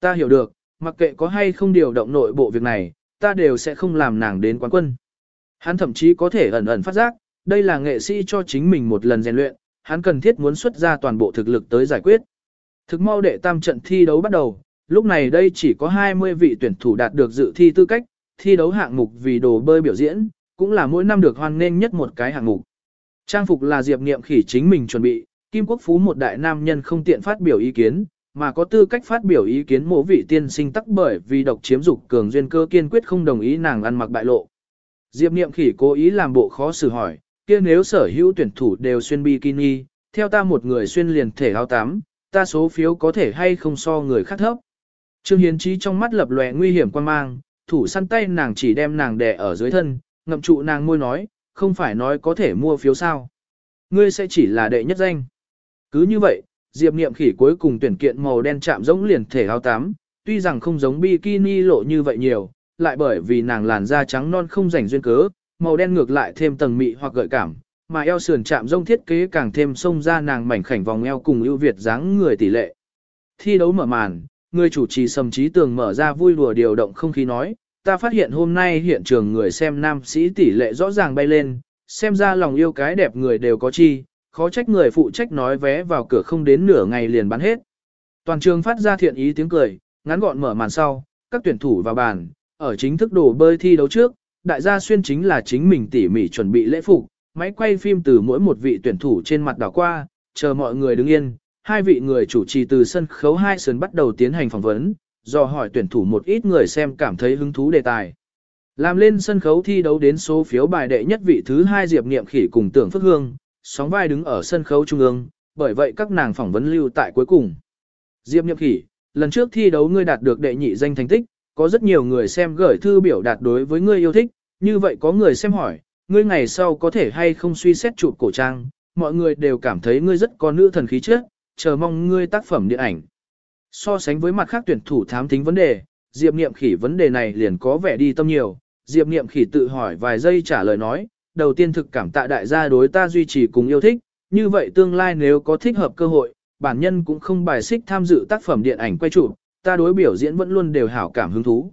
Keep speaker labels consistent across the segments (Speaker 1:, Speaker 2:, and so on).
Speaker 1: Ta hiểu được, mặc kệ có hay không điều động nội bộ việc này, ta đều sẽ không làm nàng đến quán quân. Hắn thậm chí có thể ẩn ẩn phát giác, đây là nghệ sĩ cho chính mình một lần rèn luyện, hắn cần thiết muốn xuất ra toàn bộ thực lực tới giải quyết. Thực mau đệ tam trận thi đấu bắt đầu, lúc này đây chỉ có 20 vị tuyển thủ đạt được dự thi tư cách, thi đấu hạng mục vì đồ bơi biểu diễn, cũng là mỗi năm được hoan nghênh nhất một cái hạng mục. Trang phục là Diệp Niệm Khỉ chính mình chuẩn bị, Kim Quốc Phú một đại nam nhân không tiện phát biểu ý kiến, mà có tư cách phát biểu ý kiến mộ vị tiên sinh tắc bởi vì độc chiếm dục cường duyên cơ kiên quyết không đồng ý nàng ăn mặc bại lộ. Diệp Niệm Khỉ cố ý làm bộ khó xử hỏi, kia nếu sở hữu tuyển thủ đều xuyên bikini, theo ta một người xuyên liền thể áo tắm, ta số phiếu có thể hay không so người khác thấp. Trương Hiến Trí trong mắt lập lòe nguy hiểm quan mang, thủ săn tay nàng chỉ đem nàng đè ở dưới thân, ngậm trụ nàng môi nói, không phải nói có thể mua phiếu sao. Ngươi sẽ chỉ là đệ nhất danh. Cứ như vậy, Diệp Niệm khỉ cuối cùng tuyển kiện màu đen chạm giống liền thể áo tắm, tuy rằng không giống bikini lộ như vậy nhiều, lại bởi vì nàng làn da trắng non không rảnh duyên cớ, màu đen ngược lại thêm tầng mị hoặc gợi cảm, mà eo sườn chạm rông thiết kế càng thêm xông ra nàng mảnh khảnh vòng eo cùng ưu việt dáng người tỷ lệ. Thi đấu mở màn, người chủ trì sầm trí tường mở ra vui đùa điều động không khí nói, ta phát hiện hôm nay hiện trường người xem nam sĩ tỷ lệ rõ ràng bay lên, xem ra lòng yêu cái đẹp người đều có chi, khó trách người phụ trách nói vé vào cửa không đến nửa ngày liền bán hết. Toàn trường phát ra thiện ý tiếng cười, ngắn gọn mở màn sau, các tuyển thủ vào bàn, ở chính thức đổ bơi thi đấu trước, đại gia xuyên chính là chính mình tỉ mỉ chuẩn bị lễ phục, máy quay phim từ mỗi một vị tuyển thủ trên mặt đảo qua, chờ mọi người đứng yên, hai vị người chủ trì từ sân khấu hai sườn bắt đầu tiến hành phỏng vấn, do hỏi tuyển thủ một ít người xem cảm thấy hứng thú đề tài. Làm lên sân khấu thi đấu đến số phiếu bài đệ nhất vị thứ hai Diệp Niệm Khỉ cùng Tưởng Phước Hương, sóng vai đứng ở sân khấu trung ương, bởi vậy các nàng phỏng vấn lưu tại cuối cùng. Diệp Niệm Khỉ, lần trước thi đấu ngươi đạt được đệ nhị danh thành tích, có rất nhiều người xem gửi thư biểu đạt đối với ngươi yêu thích, như vậy có người xem hỏi, ngươi ngày sau có thể hay không suy xét chụp cổ trang, mọi người đều cảm thấy ngươi rất có nữ thần khí chất, chờ mong ngươi tác phẩm điện ảnh. So sánh với mặt khác tuyển thủ thám tính vấn đề, Diệp Niệm Khỉ vấn đề này liền có vẻ đi tâm nhiều, Diệp Niệm Khỉ tự hỏi vài giây trả lời nói, đầu tiên thực cảm tạ đại gia đối ta duy trì cùng yêu thích, như vậy tương lai nếu có thích hợp cơ hội, bản nhân cũng không bài xích tham dự tác phẩm điện ảnh quay chụp, ta đối biểu diễn vẫn luôn đều hảo cảm hứng thú.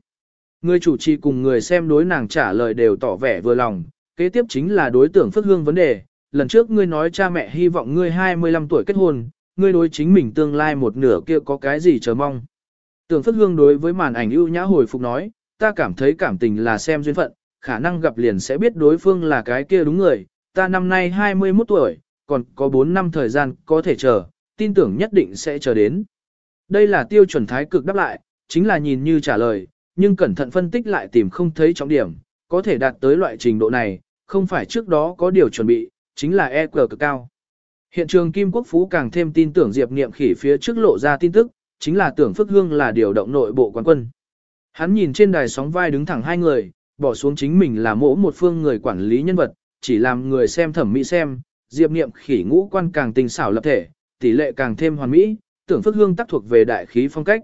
Speaker 1: Người chủ trì cùng người xem đối nàng trả lời đều tỏ vẻ vừa lòng, kế tiếp chính là đối tượng Phước Hương vấn đề, lần trước ngươi nói cha mẹ hy vọng ngươi 25 tuổi kết hôn, ngươi đối chính mình tương lai một nửa kia có cái gì chờ mong. Tưởng Phất Hương đối với màn ảnh ưu nhã hồi phục nói, ta cảm thấy cảm tình là xem duyên phận, khả năng gặp liền sẽ biết đối phương là cái kia đúng người, ta năm nay 21 tuổi, còn có 4 năm thời gian có thể chờ, tin tưởng nhất định sẽ chờ đến. Đây là tiêu chuẩn thái cực đáp lại, chính là nhìn như trả lời, nhưng cẩn thận phân tích lại tìm không thấy trọng điểm, có thể đạt tới loại trình độ này, không phải trước đó có điều chuẩn bị, chính là EQ cực cao. Hiện trường Kim Quốc Phú càng thêm tin tưởng Diệp Niệm Khỉ phía trước lộ ra tin tức, chính là tưởng Phước Hương là điều động nội bộ quán quân. Hắn nhìn trên đài sóng vai đứng thẳng hai người, bỏ xuống chính mình là mỗ một phương người quản lý nhân vật, chỉ làm người xem thẩm mỹ xem, Diệp Niệm Khỉ ngũ quan càng tình xảo lập thể, tỷ lệ càng thêm hoàn mỹ, tưởng Phước Hương tác thuộc về đại khí phong cách.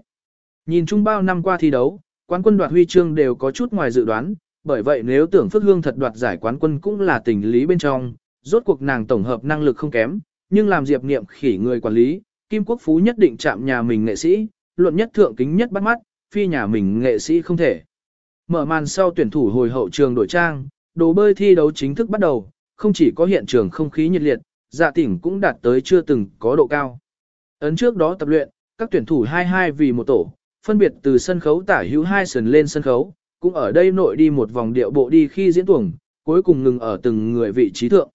Speaker 1: Nhìn chung bao năm qua thi đấu, quán quân đoạt huy chương đều có chút ngoài dự đoán, bởi vậy nếu tưởng Phước Hương thật đoạt giải quán quân cũng là tình lý bên trong, rốt cuộc nàng tổng hợp năng lực không kém, nhưng làm Diệp Niệm khỉ người quản lý, Kim Quốc Phú nhất định chạm nhà mình nghệ sĩ, luận nhất thượng kính nhất bắt mắt, phi nhà mình nghệ sĩ không thể. Mở màn sau tuyển thủ hồi hậu trường đổi trang, đồ bơi thi đấu chính thức bắt đầu, không chỉ có hiện trường không khí nhiệt liệt, dạ tỉnh cũng đạt tới chưa từng có độ cao. Ấn trước đó tập luyện, các tuyển thủ 22 vì một tổ, phân biệt từ sân khấu tả hữu hai sườn lên sân khấu, cũng ở đây nội đi một vòng điệu bộ đi khi diễn tuồng, cuối cùng ngừng ở từng người vị trí thượng.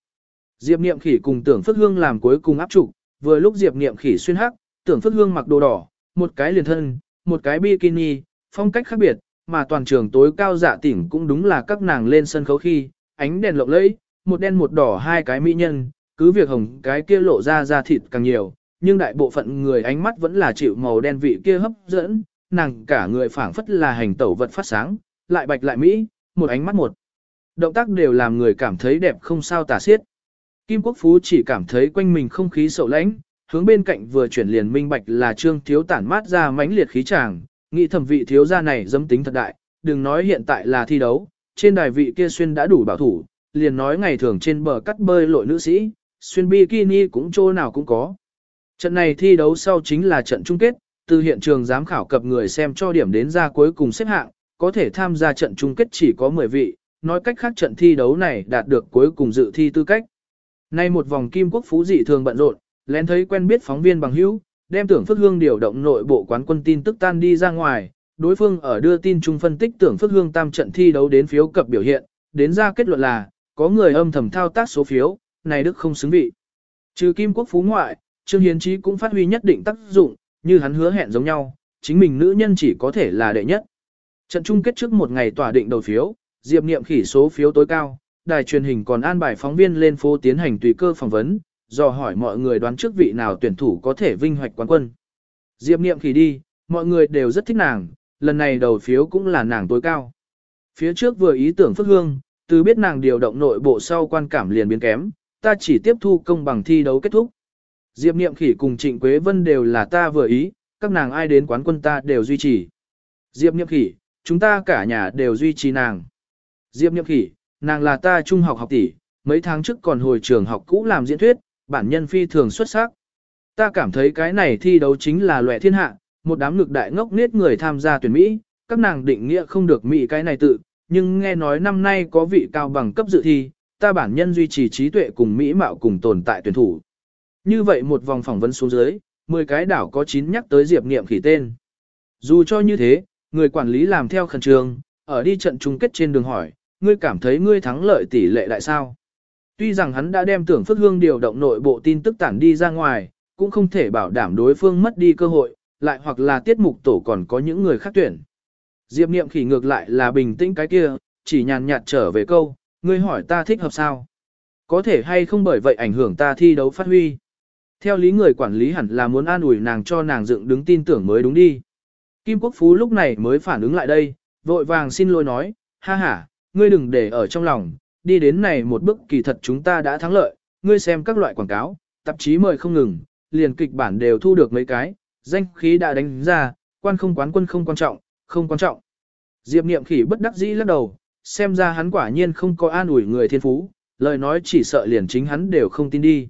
Speaker 1: Diệp Niệm Khỉ cùng Tưởng Phước Hương làm cuối cùng áp trụ, vừa lúc Diệp Niệm Khỉ xuyên hắc, Tưởng Phước Hương mặc đồ đỏ, một cái liền thân, một cái bikini, phong cách khác biệt, mà toàn trường tối cao dạ tỉnh cũng đúng là các nàng lên sân khấu khi, ánh đèn lộng lẫy, một đen một đỏ hai cái mỹ nhân, cứ việc hồng cái kia lộ ra da thịt càng nhiều, nhưng đại bộ phận người ánh mắt vẫn là chịu màu đen vị kia hấp dẫn, nàng cả người phảng phất là hành tẩu vật phát sáng, lại bạch lại mỹ, một ánh mắt một. Động tác đều làm người cảm thấy đẹp không sao tả xiết. Kim Quốc Phú chỉ cảm thấy quanh mình không khí sậu lãnh, hướng bên cạnh vừa chuyển liền minh bạch là trương thiếu tản mát ra mãnh liệt khí tràng, nghĩ thẩm vị thiếu gia này dâm tính thật đại, đừng nói hiện tại là thi đấu, trên đài vị kia xuyên đã đủ bảo thủ, liền nói ngày thường trên bờ cắt bơi lội nữ sĩ, xuyên bikini cũng chỗ nào cũng có. Trận này thi đấu sau chính là trận chung kết, từ hiện trường giám khảo cập người xem cho điểm đến ra cuối cùng xếp hạng, có thể tham gia trận chung kết chỉ có 10 vị, nói cách khác trận thi đấu này đạt được cuối cùng dự thi tư cách. Nay một vòng kim quốc phú dị thường bận rộn, lén thấy quen biết phóng viên bằng hữu, đem tưởng Phước Hương điều động nội bộ quán quân tin tức tan đi ra ngoài, đối phương ở đưa tin chung phân tích tưởng Phước Hương tam trận thi đấu đến phiếu cập biểu hiện, đến ra kết luận là, có người âm thầm thao tác số phiếu, này đức không xứng vị. Trừ kim quốc phú ngoại, Trương Hiến Trí cũng phát huy nhất định tác dụng, như hắn hứa hẹn giống nhau, chính mình nữ nhân chỉ có thể là đệ nhất. Trận chung kết trước một ngày tỏa định đầu phiếu, Diệp Niệm khỉ số phiếu tối cao, đài truyền hình còn an bài phóng viên lên phố tiến hành tùy cơ phỏng vấn, dò hỏi mọi người đoán trước vị nào tuyển thủ có thể vinh hoạch quán quân. Diệp Niệm khỉ đi, mọi người đều rất thích nàng, lần này đầu phiếu cũng là nàng tối cao. Phía trước vừa ý tưởng Phước Hương, từ biết nàng điều động nội bộ sau quan cảm liền biến kém, ta chỉ tiếp thu công bằng thi đấu kết thúc. Diệp Niệm Khỉ cùng Trịnh Quế Vân đều là ta vừa ý, các nàng ai đến quán quân ta đều duy trì. Diệp Niệm Khỉ, chúng ta cả nhà đều duy trì nàng. Diệp Niệm Khỉ, nàng là ta trung học học tỷ, mấy tháng trước còn hồi trường học cũ làm diễn thuyết, bản nhân phi thường xuất sắc. Ta cảm thấy cái này thi đấu chính là loại thiên hạ, một đám ngực đại ngốc nết người tham gia tuyển Mỹ, các nàng định nghĩa không được Mỹ cái này tự, nhưng nghe nói năm nay có vị cao bằng cấp dự thi, ta bản nhân duy trì trí tuệ cùng Mỹ mạo cùng tồn tại tuyển thủ. Như vậy một vòng phỏng vấn xuống dưới, 10 cái đảo có 9 nhắc tới Diệp Niệm khỉ tên. Dù cho như thế, người quản lý làm theo khẩn trương, ở đi trận chung kết trên đường hỏi, ngươi cảm thấy ngươi thắng lợi tỷ lệ đại sao? Tuy rằng hắn đã đem tưởng phước hương điều động nội bộ tin tức tản đi ra ngoài, cũng không thể bảo đảm đối phương mất đi cơ hội, lại hoặc là tiết mục tổ còn có những người khác tuyển. Diệp Niệm khỉ ngược lại là bình tĩnh cái kia, chỉ nhàn nhạt trở về câu, ngươi hỏi ta thích hợp sao? Có thể hay không bởi vậy ảnh hưởng ta thi đấu phát huy? Theo lý người quản lý hẳn là muốn an ủi nàng cho nàng dựng đứng tin tưởng mới đúng đi. Kim Quốc Phú lúc này mới phản ứng lại đây, vội vàng xin lỗi nói, ha ha, ngươi đừng để ở trong lòng, đi đến này một bước kỳ thật chúng ta đã thắng lợi, ngươi xem các loại quảng cáo, tạp chí mời không ngừng, liền kịch bản đều thu được mấy cái, danh khí đã đánh ra, quan không quán quân không quan trọng, không quan trọng. Diệp niệm khỉ bất đắc dĩ lắc đầu, xem ra hắn quả nhiên không có an ủi người thiên phú, lời nói chỉ sợ liền chính hắn đều không tin đi.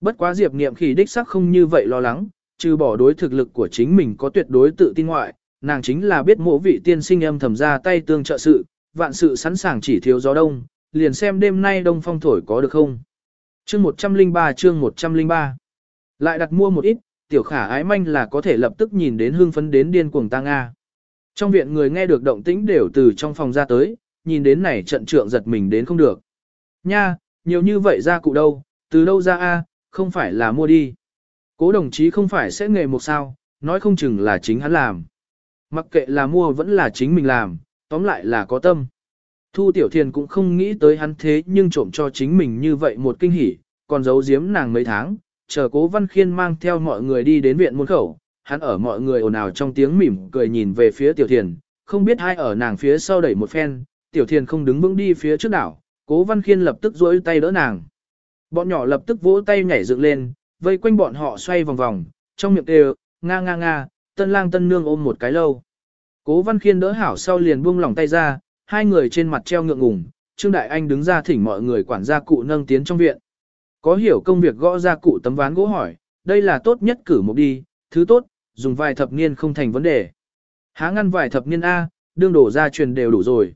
Speaker 1: Bất quá Diệp Niệm khỉ đích xác không như vậy lo lắng, trừ bỏ đối thực lực của chính mình có tuyệt đối tự tin ngoại, nàng chính là biết mộ vị tiên sinh âm thầm ra tay tương trợ sự, vạn sự sẵn sàng chỉ thiếu gió đông, liền xem đêm nay đông phong thổi có được không. Chương 103 chương 103 Lại đặt mua một ít, tiểu khả ái manh là có thể lập tức nhìn đến hương phấn đến điên cuồng ta Nga. Trong viện người nghe được động tĩnh đều từ trong phòng ra tới, nhìn đến này trận trượng giật mình đến không được. Nha, nhiều như vậy ra cụ đâu, từ đâu ra a, không phải là mua đi. Cố đồng chí không phải sẽ nghề một sao, nói không chừng là chính hắn làm. Mặc kệ là mua vẫn là chính mình làm, tóm lại là có tâm. Thu Tiểu Thiền cũng không nghĩ tới hắn thế nhưng trộm cho chính mình như vậy một kinh hỉ, còn giấu giếm nàng mấy tháng, chờ cố Văn Khiên mang theo mọi người đi đến viện môn khẩu, hắn ở mọi người ồn ào trong tiếng mỉm cười nhìn về phía Tiểu Thiền, không biết ai ở nàng phía sau đẩy một phen, Tiểu Thiền không đứng vững đi phía trước đảo, cố Văn Khiên lập tức duỗi tay đỡ nàng. Bọn nhỏ lập tức vỗ tay nhảy dựng lên, vây quanh bọn họ xoay vòng vòng, trong miệng đều, nga nga nga, tân lang tân nương ôm một cái lâu. Cố Văn Khiên đỡ hảo sau liền buông lỏng tay ra, hai người trên mặt treo ngượng ngùng, Trương Đại Anh đứng ra thỉnh mọi người quản gia cụ nâng tiến trong viện. Có hiểu công việc gõ ra cụ tấm ván gỗ hỏi, đây là tốt nhất cử một đi, thứ tốt, dùng vài thập niên không thành vấn đề. Há ngăn vài thập niên A, đương đổ ra truyền đều đủ rồi.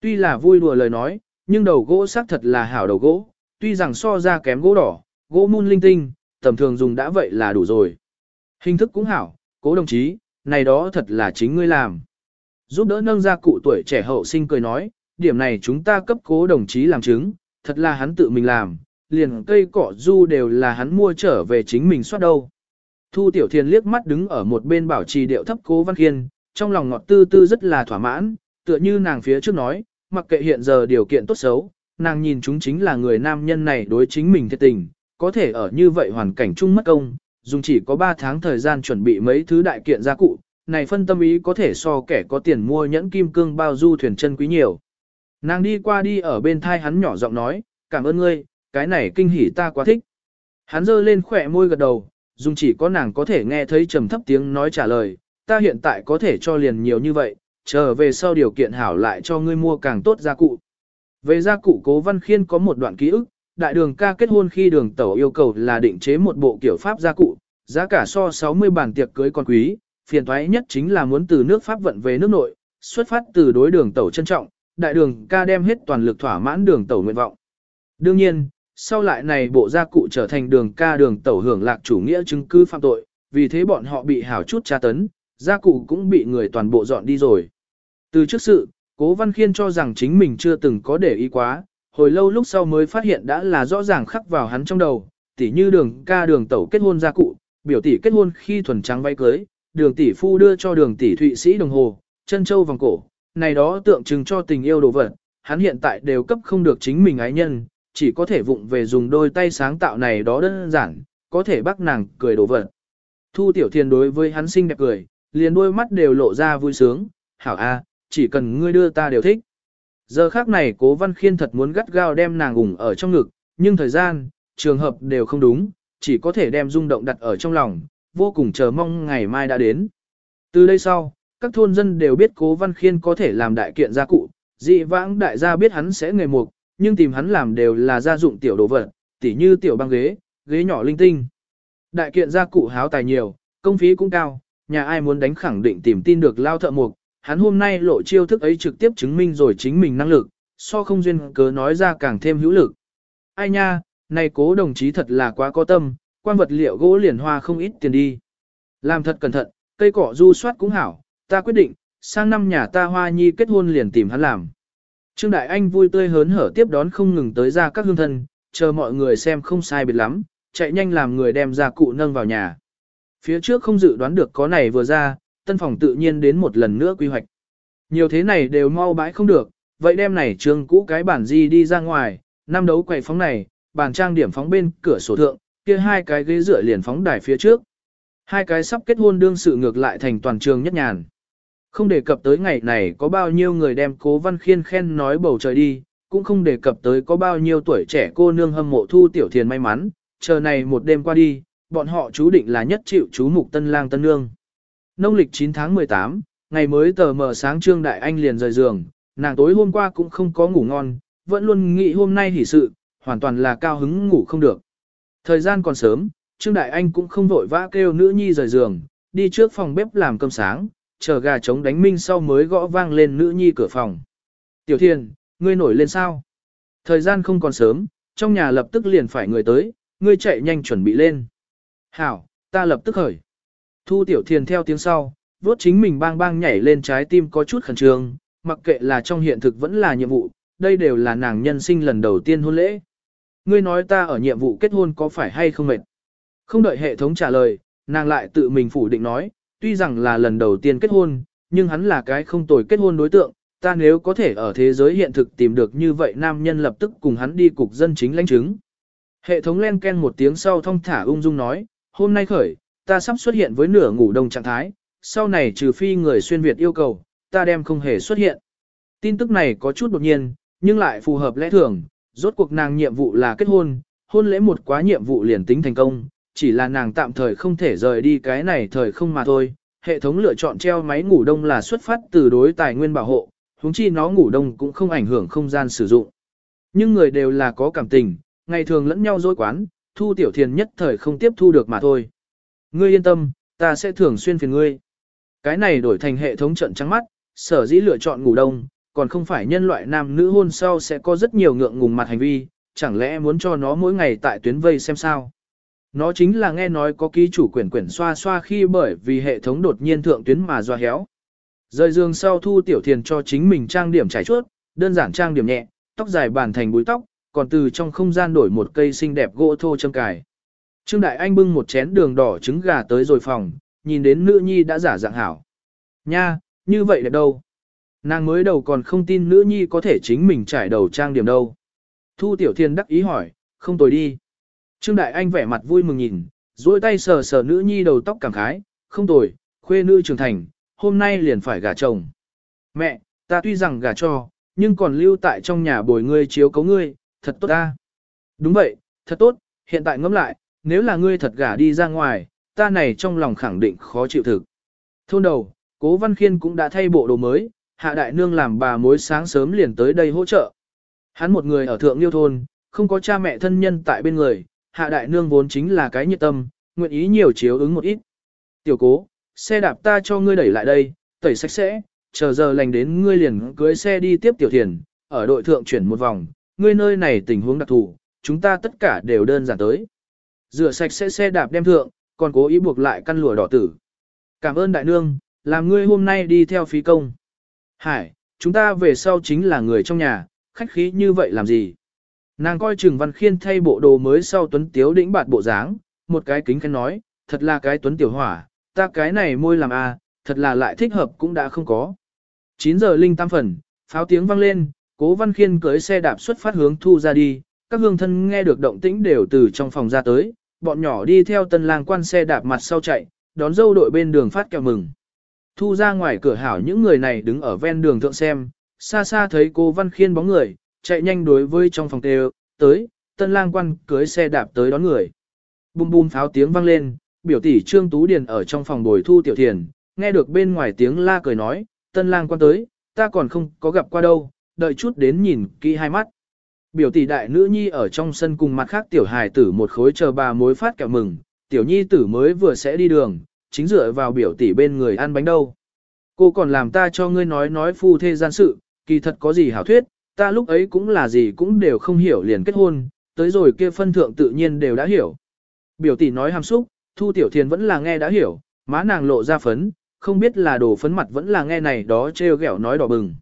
Speaker 1: Tuy là vui đùa lời nói, nhưng đầu gỗ xác thật là hảo đầu gỗ, tuy rằng so ra kém gỗ đỏ, gỗ mun linh tinh, tầm thường dùng đã vậy là đủ rồi. Hình thức cũng hảo, cố đồng chí, này đó thật là chính ngươi làm. Giúp đỡ nâng ra cụ tuổi trẻ hậu sinh cười nói, điểm này chúng ta cấp cố đồng chí làm chứng, thật là hắn tự mình làm, liền cây cỏ du đều là hắn mua trở về chính mình soát đâu. Thu Tiểu Thiền liếc mắt đứng ở một bên bảo trì điệu thấp cố văn khiên, trong lòng ngọt tư tư rất là thỏa mãn, tựa như nàng phía trước nói, mặc kệ hiện giờ điều kiện tốt xấu, nàng nhìn chúng chính là người nam nhân này đối chính mình thiệt tình, có thể ở như vậy hoàn cảnh chung mất công, dùng chỉ có 3 tháng thời gian chuẩn bị mấy thứ đại kiện gia cụ, này phân tâm ý có thể so kẻ có tiền mua nhẫn kim cương bao du thuyền chân quý nhiều. Nàng đi qua đi ở bên thai hắn nhỏ giọng nói, cảm ơn ngươi, cái này kinh hỉ ta quá thích. Hắn giơ lên khỏe môi gật đầu, dùng chỉ có nàng có thể nghe thấy trầm thấp tiếng nói trả lời, ta hiện tại có thể cho liền nhiều như vậy, trở về sau điều kiện hảo lại cho ngươi mua càng tốt gia cụ. Về gia cụ cố văn khiên có một đoạn ký ức, đại đường ca kết hôn khi đường tẩu yêu cầu là định chế một bộ kiểu pháp gia cụ, giá cả so 60 bàn tiệc cưới còn quý, phiền toái nhất chính là muốn từ nước Pháp vận về nước nội, xuất phát từ đối đường tẩu trân trọng, đại đường ca đem hết toàn lực thỏa mãn đường tẩu nguyện vọng. Đương nhiên, sau lại này bộ gia cụ trở thành đường ca đường tẩu hưởng lạc chủ nghĩa chứng cứ phạm tội, vì thế bọn họ bị hảo chút tra tấn, gia cụ cũng bị người toàn bộ dọn đi rồi. Từ trước sự, Cố Văn Khiên cho rằng chính mình chưa từng có để ý quá, hồi lâu lúc sau mới phát hiện đã là rõ ràng khắc vào hắn trong đầu, tỉ như đường ca đường tẩu kết hôn gia cụ, biểu tỷ kết hôn khi thuần trắng váy cưới, đường tỷ phu đưa cho đường tỷ thụy sĩ đồng hồ, chân châu vòng cổ, này đó tượng trưng cho tình yêu đồ vật, hắn hiện tại đều cấp không được chính mình ái nhân, chỉ có thể vụng về dùng đôi tay sáng tạo này đó đơn giản, có thể bắt nàng cười đồ vật. Thu tiểu thiền đối với hắn xinh đẹp cười, liền đôi mắt đều lộ ra vui sướng, hảo a, chỉ cần ngươi đưa ta đều thích. Giờ khác này cố văn khiên thật muốn gắt gao đem nàng ủng ở trong ngực, nhưng thời gian, trường hợp đều không đúng, chỉ có thể đem rung động đặt ở trong lòng, vô cùng chờ mong ngày mai đã đến. Từ đây sau, các thôn dân đều biết cố văn khiên có thể làm đại kiện gia cụ, dị vãng đại gia biết hắn sẽ nghề mục, nhưng tìm hắn làm đều là gia dụng tiểu đồ vật, tỉ như tiểu băng ghế, ghế nhỏ linh tinh. Đại kiện gia cụ háo tài nhiều, công phí cũng cao, nhà ai muốn đánh khẳng định tìm tin được lao thợ mục, hắn hôm nay lộ chiêu thức ấy trực tiếp chứng minh rồi chính mình năng lực, so không duyên cớ nói ra càng thêm hữu lực. Ai nha, này cố đồng chí thật là quá có tâm, quan vật liệu gỗ liền hoa không ít tiền đi. Làm thật cẩn thận, cây cỏ du soát cũng hảo, ta quyết định, sang năm nhà ta hoa nhi kết hôn liền tìm hắn làm. Trương Đại Anh vui tươi hớn hở tiếp đón không ngừng tới ra các hương thân, chờ mọi người xem không sai biệt lắm, chạy nhanh làm người đem ra cụ nâng vào nhà. Phía trước không dự đoán được có này vừa ra, tân phòng tự nhiên đến một lần nữa quy hoạch. Nhiều thế này đều mau bãi không được, vậy đem này trương cũ cái bản di đi ra ngoài, năm đấu quầy phóng này, bàn trang điểm phóng bên cửa sổ thượng, kia hai cái ghế dựa liền phóng đài phía trước. Hai cái sắp kết hôn đương sự ngược lại thành toàn trường nhất nhàn. Không đề cập tới ngày này có bao nhiêu người đem cố văn khiên khen nói bầu trời đi, cũng không đề cập tới có bao nhiêu tuổi trẻ cô nương hâm mộ thu tiểu thiền may mắn, chờ này một đêm qua đi, bọn họ chú định là nhất chịu chú mục tân lang tân nương. Nông lịch 9 tháng 18, ngày mới tờ mờ sáng Trương Đại Anh liền rời giường, nàng tối hôm qua cũng không có ngủ ngon, vẫn luôn nghĩ hôm nay hỉ sự, hoàn toàn là cao hứng ngủ không được. Thời gian còn sớm, Trương Đại Anh cũng không vội vã kêu nữ nhi rời giường, đi trước phòng bếp làm cơm sáng, chờ gà trống đánh minh sau mới gõ vang lên nữ nhi cửa phòng. Tiểu Thiên, ngươi nổi lên sao? Thời gian không còn sớm, trong nhà lập tức liền phải người tới, ngươi chạy nhanh chuẩn bị lên. Hảo, ta lập tức khởi. Thu Tiểu Thiên theo tiếng sau, vốt chính mình bang bang nhảy lên trái tim có chút khẩn trương, mặc kệ là trong hiện thực vẫn là nhiệm vụ, đây đều là nàng nhân sinh lần đầu tiên hôn lễ. Ngươi nói ta ở nhiệm vụ kết hôn có phải hay không mệt? Không đợi hệ thống trả lời, nàng lại tự mình phủ định nói, tuy rằng là lần đầu tiên kết hôn, nhưng hắn là cái không tồi kết hôn đối tượng, ta nếu có thể ở thế giới hiện thực tìm được như vậy nam nhân lập tức cùng hắn đi cục dân chính lãnh chứng. Hệ thống len ken một tiếng sau thông thả ung dung nói, hôm nay khởi, ta sắp xuất hiện với nửa ngủ đông trạng thái, sau này trừ phi người xuyên Việt yêu cầu, ta đem không hề xuất hiện. Tin tức này có chút đột nhiên, nhưng lại phù hợp lẽ thường, rốt cuộc nàng nhiệm vụ là kết hôn, hôn lễ một quá nhiệm vụ liền tính thành công, chỉ là nàng tạm thời không thể rời đi cái này thời không mà thôi. Hệ thống lựa chọn treo máy ngủ đông là xuất phát từ đối tài nguyên bảo hộ, huống chi nó ngủ đông cũng không ảnh hưởng không gian sử dụng. Nhưng người đều là có cảm tình, ngày thường lẫn nhau dối quán, thu tiểu thiền nhất thời không tiếp thu được mà thôi. Ngươi yên tâm, ta sẽ thường xuyên phiền ngươi. Cái này đổi thành hệ thống trận trắng mắt, sở dĩ lựa chọn ngủ đông, còn không phải nhân loại nam nữ hôn sau sẽ có rất nhiều ngượng ngùng mặt hành vi, chẳng lẽ muốn cho nó mỗi ngày tại tuyến vây xem sao. Nó chính là nghe nói có ký chủ quyển quyển xoa xoa khi bởi vì hệ thống đột nhiên thượng tuyến mà doa héo. Rời giường sau thu tiểu thiền cho chính mình trang điểm trải chuốt, đơn giản trang điểm nhẹ, tóc dài bản thành búi tóc, còn từ trong không gian đổi một cây xinh đẹp gỗ thô châm cài. Trương Đại Anh bưng một chén đường đỏ trứng gà tới rồi phòng, nhìn đến nữ nhi đã giả dạng hảo. Nha, như vậy là đâu. Nàng mới đầu còn không tin nữ nhi có thể chính mình trải đầu trang điểm đâu. Thu Tiểu Thiên đắc ý hỏi, không tồi đi. Trương Đại Anh vẻ mặt vui mừng nhìn, duỗi tay sờ sờ nữ nhi đầu tóc cảm khái, không tồi, khuê nữ trưởng thành, hôm nay liền phải gả chồng. Mẹ, ta tuy rằng gả cho, nhưng còn lưu tại trong nhà bồi ngươi chiếu cấu ngươi, thật tốt ta. Đúng vậy, thật tốt, hiện tại ngẫm lại, nếu là ngươi thật gả đi ra ngoài, ta này trong lòng khẳng định khó chịu thực. Thôn đầu, Cố Văn Khiên cũng đã thay bộ đồ mới, Hạ Đại Nương làm bà mối sáng sớm liền tới đây hỗ trợ. Hắn một người ở thượng liêu thôn, không có cha mẹ thân nhân tại bên người, Hạ Đại Nương vốn chính là cái nhiệt tâm, nguyện ý nhiều chiếu ứng một ít. Tiểu cố, xe đạp ta cho ngươi đẩy lại đây, tẩy sạch sẽ, chờ giờ lành đến ngươi liền cưới xe đi tiếp tiểu thiền, ở đội thượng chuyển một vòng, ngươi nơi này tình huống đặc thù, chúng ta tất cả đều đơn giản tới. Rửa sạch sẽ xe đạp đem thượng, còn cố ý buộc lại căn lụa đỏ tử. Cảm ơn đại nương, làm ngươi hôm nay đi theo phí công. Hải, chúng ta về sau chính là người trong nhà, khách khí như vậy làm gì? Nàng coi Trừng Văn Khiên thay bộ đồ mới sau tuấn tiếu đĩnh bạt bộ dáng, một cái kính khen nói, thật là cái tuấn tiểu hỏa, ta cái này môi làm a, thật là lại thích hợp cũng đã không có. 9 giờ linh tam phần, pháo tiếng vang lên, Cố Văn Khiên cưới xe đạp xuất phát hướng thu ra đi, các hương thân nghe được động tĩnh đều từ trong phòng ra tới, bọn nhỏ đi theo tân lang quan xe đạp mặt sau chạy, đón dâu đội bên đường phát kẹo mừng. Thu ra ngoài cửa hảo những người này đứng ở ven đường thượng xem, xa xa thấy cô Văn Khiên bóng người, chạy nhanh đối với trong phòng tê tới, tân lang quan cưới xe đạp tới đón người. Bùm bùm pháo tiếng vang lên, biểu tỷ Trương Tú Điền ở trong phòng bồi thu tiểu thiền, nghe được bên ngoài tiếng la cười nói, tân lang quan tới, ta còn không có gặp qua đâu, đợi chút đến nhìn kỹ hai mắt. Biểu tỷ đại nữ nhi ở trong sân cùng mặt khác tiểu hài tử một khối chờ bà mối phát kẹo mừng, tiểu nhi tử mới vừa sẽ đi đường, chính dựa vào biểu tỷ bên người ăn bánh đâu. Cô còn làm ta cho ngươi nói nói phu thê gian sự, kỳ thật có gì hảo thuyết, ta lúc ấy cũng là gì cũng đều không hiểu liền kết hôn, tới rồi kia phân thượng tự nhiên đều đã hiểu. Biểu tỷ nói hàm xúc, thu tiểu thiền vẫn là nghe đã hiểu, má nàng lộ ra phấn, không biết là đồ phấn mặt vẫn là nghe này đó trêu ghẹo nói đỏ bừng.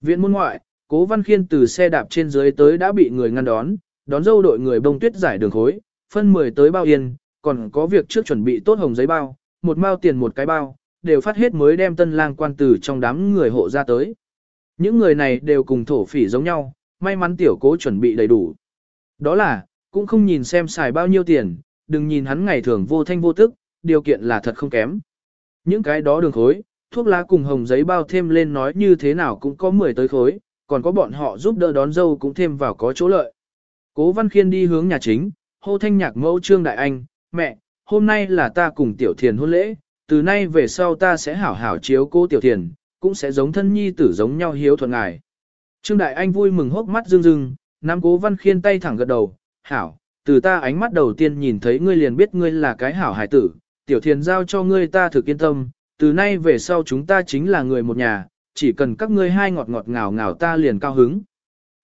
Speaker 1: Viện môn ngoại, cố văn khiên từ xe đạp trên dưới tới đã bị người ngăn đón, đón dâu đội người bông tuyết giải đường khối, phân 10 tới bao yên, còn có việc trước chuẩn bị tốt hồng giấy bao, một mao tiền một cái bao, đều phát hết mới đem tân lang quan tử trong đám người hộ ra tới. Những người này đều cùng thổ phỉ giống nhau, may mắn tiểu cố chuẩn bị đầy đủ. Đó là, cũng không nhìn xem xài bao nhiêu tiền, đừng nhìn hắn ngày thường vô thanh vô tức, điều kiện là thật không kém. Những cái đó đường khối, thuốc lá cùng hồng giấy bao thêm lên nói như thế nào cũng có 10 tới khối, còn có bọn họ giúp đỡ đón dâu cũng thêm vào có chỗ lợi. Cố Văn Khiên đi hướng nhà chính, hô thanh nhạc mẫu Trương Đại Anh, mẹ, hôm nay là ta cùng Tiểu Thiền hôn lễ, từ nay về sau ta sẽ hảo hảo chiếu cô Tiểu Thiền, cũng sẽ giống thân nhi tử giống nhau hiếu thuận ngài. Trương Đại Anh vui mừng hốc mắt rưng rưng, nắm Cố Văn Khiên tay thẳng gật đầu, hảo, từ ta ánh mắt đầu tiên nhìn thấy ngươi liền biết ngươi là cái hảo hải tử, Tiểu Thiền giao cho ngươi ta thực yên tâm, từ nay về sau chúng ta chính là người một nhà, chỉ cần các ngươi hai ngọt ngọt ngào ngào ta liền cao hứng.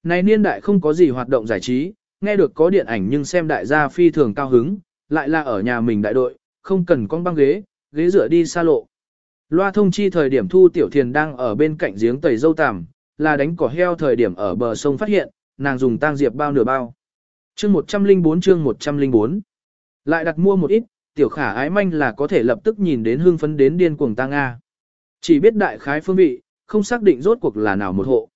Speaker 1: Này niên đại không có gì hoạt động giải trí, nghe được có điện ảnh nhưng xem đại gia phi thường cao hứng, lại là ở nhà mình đại đội, không cần con băng ghế, ghế rửa đi xa lộ. Loa thông chi thời điểm thu tiểu thiền đang ở bên cạnh giếng tẩy dâu tằm, là đánh cỏ heo thời điểm ở bờ sông phát hiện, nàng dùng tang diệp bao nửa bao. Chương 104 chương 104 Lại đặt mua một ít, tiểu khả ái manh là có thể lập tức nhìn đến hương phấn đến điên cuồng tang Nga. Chỉ biết đại khái phương vị, không xác định rốt cuộc là nào một hộ.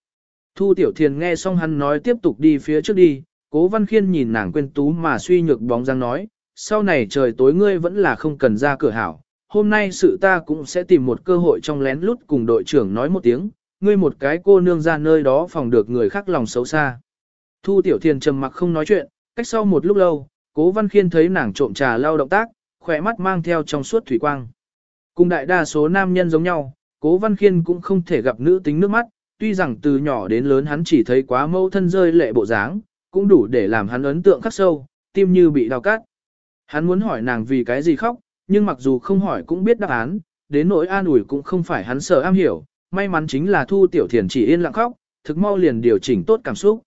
Speaker 1: Thu Tiểu Thiền nghe xong hắn nói tiếp tục đi phía trước đi, Cố Văn Khiên nhìn nàng quên tú mà suy nhược bóng dáng nói, sau này trời tối ngươi vẫn là không cần ra cửa hảo, hôm nay sự ta cũng sẽ tìm một cơ hội trong lén lút cùng đội trưởng nói một tiếng, ngươi một cái cô nương ra nơi đó phòng được người khác lòng xấu xa. Thu Tiểu Thiền trầm mặc không nói chuyện, cách sau một lúc lâu, Cố Văn Khiên thấy nàng trộm trà lau động tác, khỏe mắt mang theo trong suốt thủy quang. Cùng đại đa số nam nhân giống nhau, Cố Văn Khiên cũng không thể gặp nữ tính nước mắt, tuy rằng từ nhỏ đến lớn hắn chỉ thấy quá mâu thân rơi lệ bộ dáng, cũng đủ để làm hắn ấn tượng khắc sâu, tim như bị đau cắt. Hắn muốn hỏi nàng vì cái gì khóc, nhưng mặc dù không hỏi cũng biết đáp án, đến nỗi an ủi cũng không phải hắn sợ am hiểu, may mắn chính là Thu Tiểu Thiền chỉ yên lặng khóc, thực mau liền điều chỉnh tốt cảm xúc.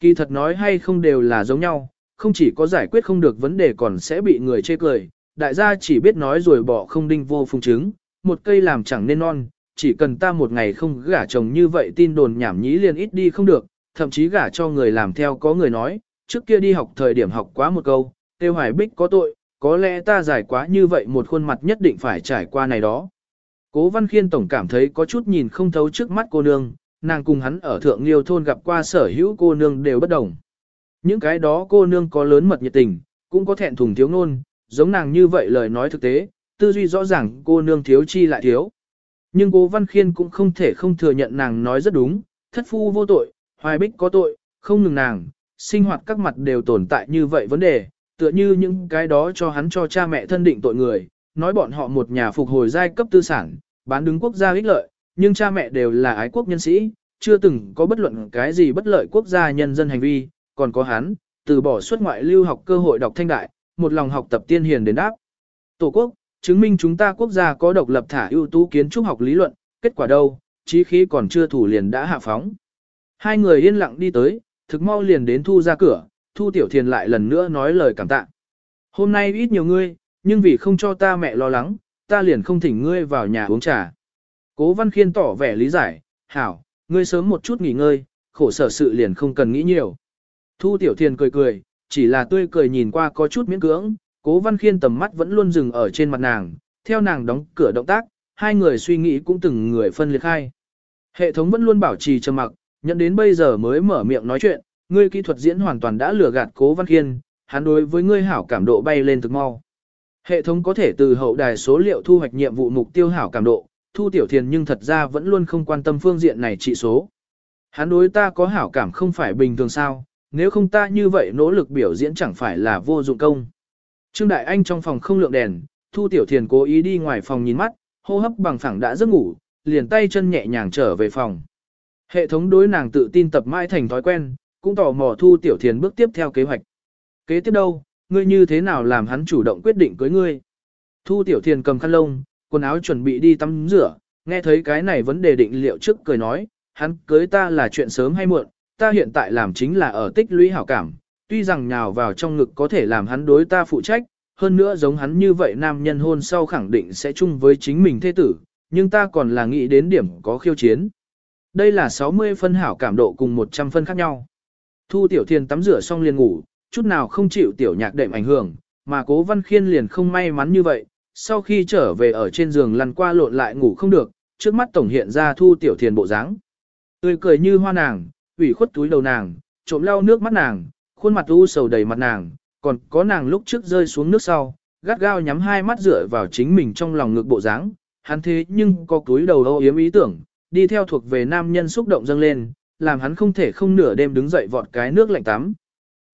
Speaker 1: Kỳ thật nói hay không đều là giống nhau, không chỉ có giải quyết không được vấn đề còn sẽ bị người chê cười, đại gia chỉ biết nói rồi bỏ không đinh vô phùng chứng, một cây làm chẳng nên non, chỉ cần ta một ngày không gả chồng như vậy tin đồn nhảm nhí liền ít đi không được, thậm chí gả cho người làm theo có người nói, trước kia đi học thời điểm học quá một câu, tiêu hoài bích có tội, có lẽ ta giải quá như vậy một khuôn mặt nhất định phải trải qua này đó. Cố Văn Khiên Tổng cảm thấy có chút nhìn không thấu trước mắt cô nương, nàng cùng hắn ở thượng liêu thôn gặp qua sở hữu cô nương đều bất đồng. Những cái đó cô nương có lớn mật nhiệt tình, cũng có thẹn thùng thiếu ngôn, giống nàng như vậy lời nói thực tế, tư duy rõ ràng cô nương thiếu chi lại thiếu. Nhưng cố Văn Khiên cũng không thể không thừa nhận nàng nói rất đúng, thất phu vô tội, hoài bích có tội, không ngừng nàng, sinh hoạt các mặt đều tồn tại như vậy vấn đề, tựa như những cái đó cho hắn cho cha mẹ thân định tội người, nói bọn họ một nhà phục hồi giai cấp tư sản, bán đứng quốc gia ích lợi, nhưng cha mẹ đều là ái quốc nhân sĩ, chưa từng có bất luận cái gì bất lợi quốc gia nhân dân hành vi, còn có hắn, từ bỏ suất ngoại lưu học cơ hội đọc thanh đại, một lòng học tập tiên hiền đến đáp. Tổ quốc, chứng minh chúng ta quốc gia có độc lập thả ưu tú kiến trúc học lý luận, kết quả đâu, chí khí còn chưa thủ liền đã hạ phóng. Hai người yên lặng đi tới, thực mau liền đến thu ra cửa, thu tiểu thiền lại lần nữa nói lời cảm tạ. Hôm nay ít nhiều ngươi, nhưng vì không cho ta mẹ lo lắng, ta liền không thỉnh ngươi vào nhà uống trà. Cố văn khiên tỏ vẻ lý giải, hảo, ngươi sớm một chút nghỉ ngơi, khổ sở sự liền không cần nghĩ nhiều. Thu tiểu thiền cười cười, chỉ là tươi cười nhìn qua có chút miễn cưỡng, cố văn khiên tầm mắt vẫn luôn dừng ở trên mặt nàng, theo nàng đóng cửa động tác, hai người suy nghĩ cũng từng người phân liệt hai. Hệ thống vẫn luôn bảo trì trầm mặc, nhận đến bây giờ mới mở miệng nói chuyện, ngươi kỹ thuật diễn hoàn toàn đã lừa gạt cố văn khiên, hắn đối với ngươi hảo cảm độ bay lên thực mau. Hệ thống có thể từ hậu đài số liệu thu hoạch nhiệm vụ mục tiêu hảo cảm độ, thu tiểu thiền nhưng thật ra vẫn luôn không quan tâm phương diện này trị số. Hắn đối ta có hảo cảm không phải bình thường sao, nếu không ta như vậy nỗ lực biểu diễn chẳng phải là vô dụng công. Trương Đại Anh trong phòng không lượng đèn, thu tiểu thiền cố ý đi ngoài phòng nhìn mắt, hô hấp bằng phẳng đã giấc ngủ, liền tay chân nhẹ nhàng trở về phòng. Hệ thống đối nàng tự tin tập mãi thành thói quen, cũng tò mò thu tiểu thiền bước tiếp theo kế hoạch. Kế tiếp đâu, ngươi như thế nào làm hắn chủ động quyết định cưới ngươi? Thu tiểu thiền cầm khăn lông, quần áo chuẩn bị đi tắm rửa, nghe thấy cái này vấn đề định liệu trước cười nói, hắn cưới ta là chuyện sớm hay muộn, ta hiện tại làm chính là ở tích lũy hảo cảm, tuy rằng nhào vào trong ngực có thể làm hắn đối ta phụ trách, hơn nữa giống hắn như vậy nam nhân hôn sau khẳng định sẽ chung với chính mình thế tử, nhưng ta còn là nghĩ đến điểm có khiêu chiến. Đây là 60 phân hảo cảm độ cùng 100 phân khác nhau. Thu tiểu thiền tắm rửa xong liền ngủ, chút nào không chịu tiểu nhạc đệm ảnh hưởng, mà cố văn khiên liền không may mắn như vậy, sau khi trở về ở trên giường lăn qua lộn lại ngủ không được, trước mắt tổng hiện ra thu tiểu thiền bộ dáng. Tươi cười như hoa nàng, ủy khuất túi đầu nàng, trộm lau nước mắt nàng, khuôn mặt u sầu đầy mặt nàng, còn có nàng lúc trước rơi xuống nước sau, gắt gao nhắm hai mắt dựa vào chính mình trong lòng ngực bộ dáng, hắn thế nhưng có túi đầu âu yếm ý tưởng, đi theo thuộc về nam nhân xúc động dâng lên, làm hắn không thể không nửa đêm đứng dậy vọt cái nước lạnh tắm.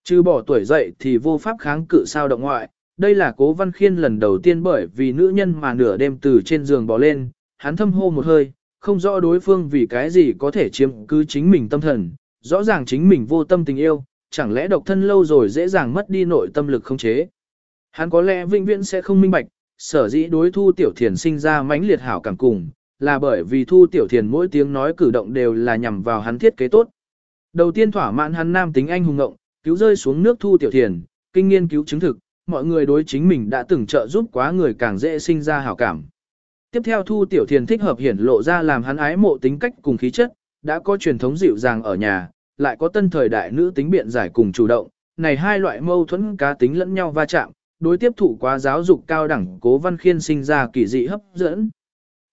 Speaker 1: Trừ bỏ tuổi dậy thì vô pháp kháng cự sao động ngoại, đây là cố văn khiên lần đầu tiên bởi vì nữ nhân mà nửa đêm từ trên giường bỏ lên, hắn thâm hô một hơi, không rõ đối phương vì cái gì có thể chiếm cứ chính mình tâm thần, rõ ràng chính mình vô tâm tình yêu, chẳng lẽ độc thân lâu rồi dễ dàng mất đi nội tâm lực không chế. Hắn có lẽ vĩnh viễn sẽ không minh bạch, sở dĩ đối thu tiểu thiền sinh ra mãnh liệt hảo cảm cùng, là bởi vì thu tiểu thiền mỗi tiếng nói cử động đều là nhằm vào hắn thiết kế tốt. Đầu tiên thỏa mãn hắn nam tính anh hùng ngộng, cứu rơi xuống nước thu tiểu thiền, kinh nghiên cứu chứng thực, mọi người đối chính mình đã từng trợ giúp quá người càng dễ sinh ra hảo cảm. Tiếp theo thu tiểu thiền thích hợp hiển lộ ra làm hắn ái mộ tính cách cùng khí chất, đã có truyền thống dịu dàng ở nhà, lại có tân thời đại nữ tính biện giải cùng chủ động, này hai loại mâu thuẫn cá tính lẫn nhau va chạm, đối tiếp thụ quá giáo dục cao đẳng cố văn khiên sinh ra kỳ dị hấp dẫn.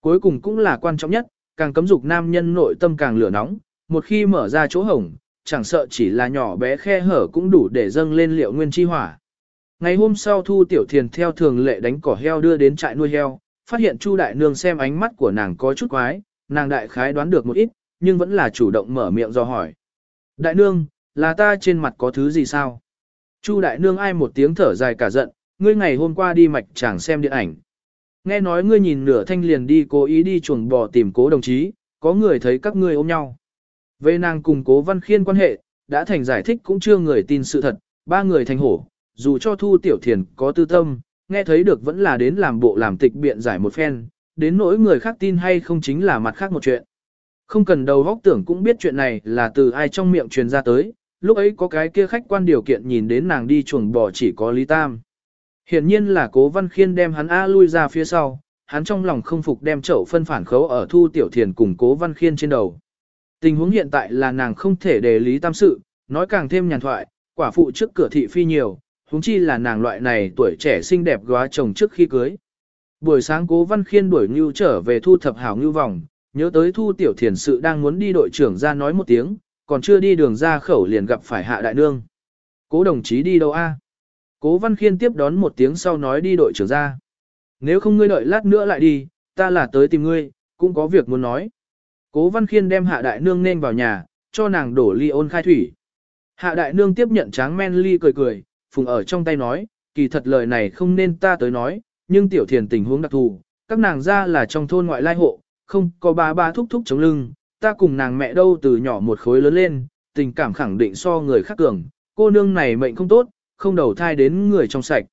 Speaker 1: Cuối cùng cũng là quan trọng nhất, càng cấm dục nam nhân nội tâm càng lửa nóng, một khi mở ra chỗ hổng, chẳng sợ chỉ là nhỏ bé khe hở cũng đủ để dâng lên liệu nguyên chi hỏa. Ngày hôm sau Thu Tiểu Thiền theo thường lệ đánh cỏ heo đưa đến trại nuôi heo, phát hiện Chu Đại Nương xem ánh mắt của nàng có chút quái, nàng đại khái đoán được một ít, nhưng vẫn là chủ động mở miệng do hỏi. Đại Nương, là ta trên mặt có thứ gì sao? Chu Đại Nương ai một tiếng thở dài cả giận, ngươi ngày hôm qua đi mạch chẳng xem điện ảnh. Nghe nói ngươi nhìn nửa thanh liền đi cố ý đi chuồng bò tìm cố đồng chí, có người thấy các ngươi ôm nhau. Về nàng cùng cố văn khiên quan hệ, đã thành giải thích cũng chưa người tin sự thật, ba người thành hổ, dù cho thu tiểu thiền có tư tâm, nghe thấy được vẫn là đến làm bộ làm tịch biện giải một phen, đến nỗi người khác tin hay không chính là mặt khác một chuyện. Không cần đầu góc tưởng cũng biết chuyện này là từ ai trong miệng truyền ra tới, lúc ấy có cái kia khách quan điều kiện nhìn đến nàng đi chuồng bò chỉ có Lý Tam. Hiển nhiên là cố văn khiên đem hắn A lui ra phía sau, hắn trong lòng không phục đem chậu phân phản khấu ở thu tiểu thiền cùng cố văn khiên trên đầu. Tình huống hiện tại là nàng không thể để Lý Tam sự, nói càng thêm nhàn thoại, quả phụ trước cửa thị phi nhiều, huống chi là nàng loại này tuổi trẻ xinh đẹp góa chồng trước khi cưới. Buổi sáng cố văn khiên đuổi ngưu trở về thu thập hảo ngưu vòng, nhớ tới thu tiểu thiền sự đang muốn đi đội trưởng ra nói một tiếng, còn chưa đi đường ra khẩu liền gặp phải hạ đại nương. Cố đồng chí đi đâu a? Cố văn khiên tiếp đón một tiếng sau nói đi đội trưởng ra. Nếu không ngươi đợi lát nữa lại đi, ta là tới tìm ngươi, cũng có việc muốn nói. Cố văn khiên đem hạ đại nương nên vào nhà, cho nàng đổ ly ôn khai thủy. Hạ đại nương tiếp nhận tráng men ly cười cười, phùng ở trong tay nói, kỳ thật lời này không nên ta tới nói, nhưng tiểu thiền tình huống đặc thù, các nàng ra là trong thôn ngoại lai hộ, không có ba ba thúc thúc chống lưng, ta cùng nàng mẹ đâu từ nhỏ một khối lớn lên, tình cảm khẳng định so người khác cường, cô nương này mệnh không tốt, không đầu thai đến người trong sạch.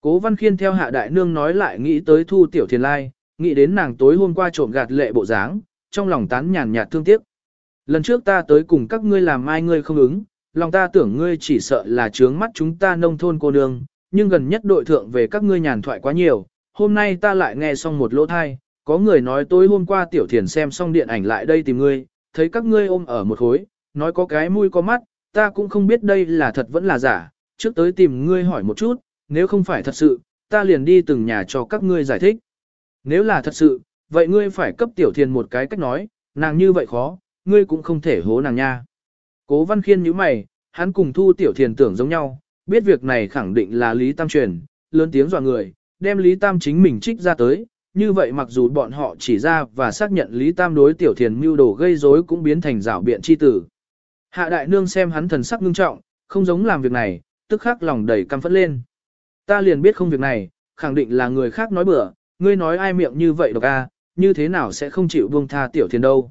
Speaker 1: Cố Văn Khiên theo hạ đại nương nói lại nghĩ tới thu tiểu thiền lai, nghĩ đến nàng tối hôm qua trộm gạt lệ bộ dáng, trong lòng tán nhàn nhạt thương tiếc. Lần trước ta tới cùng các ngươi làm mai ngươi không ứng, lòng ta tưởng ngươi chỉ sợ là trướng mắt chúng ta nông thôn cô nương, nhưng gần nhất đội thượng về các ngươi nhàn thoại quá nhiều, hôm nay ta lại nghe xong một lỗ thai, có người nói tối hôm qua tiểu thiền xem xong điện ảnh lại đây tìm ngươi, thấy các ngươi ôm ở một khối, nói có cái mũi có mắt, ta cũng không biết đây là thật vẫn là giả, trước tới tìm ngươi hỏi một chút, nếu không phải thật sự, ta liền đi từng nhà cho các ngươi giải thích. Nếu là thật sự, vậy ngươi phải cấp tiểu thiền một cái cách nói, nàng như vậy khó, ngươi cũng không thể hố nàng nha. Cố văn khiên như mày, hắn cùng thu tiểu thiền tưởng giống nhau, biết việc này khẳng định là Lý Tam truyền, lớn tiếng dọa người, đem Lý Tam chính mình trích ra tới, như vậy mặc dù bọn họ chỉ ra và xác nhận Lý Tam đối tiểu thiền mưu đồ gây rối cũng biến thành rảo biện chi tử. Hạ đại nương xem hắn thần sắc ngưng trọng, không giống làm việc này, tức khắc lòng đầy căm phẫn lên. Ta liền biết không việc này, khẳng định là người khác nói bừa, ngươi nói ai miệng như vậy độc a, như thế nào sẽ không chịu buông tha tiểu thiền đâu.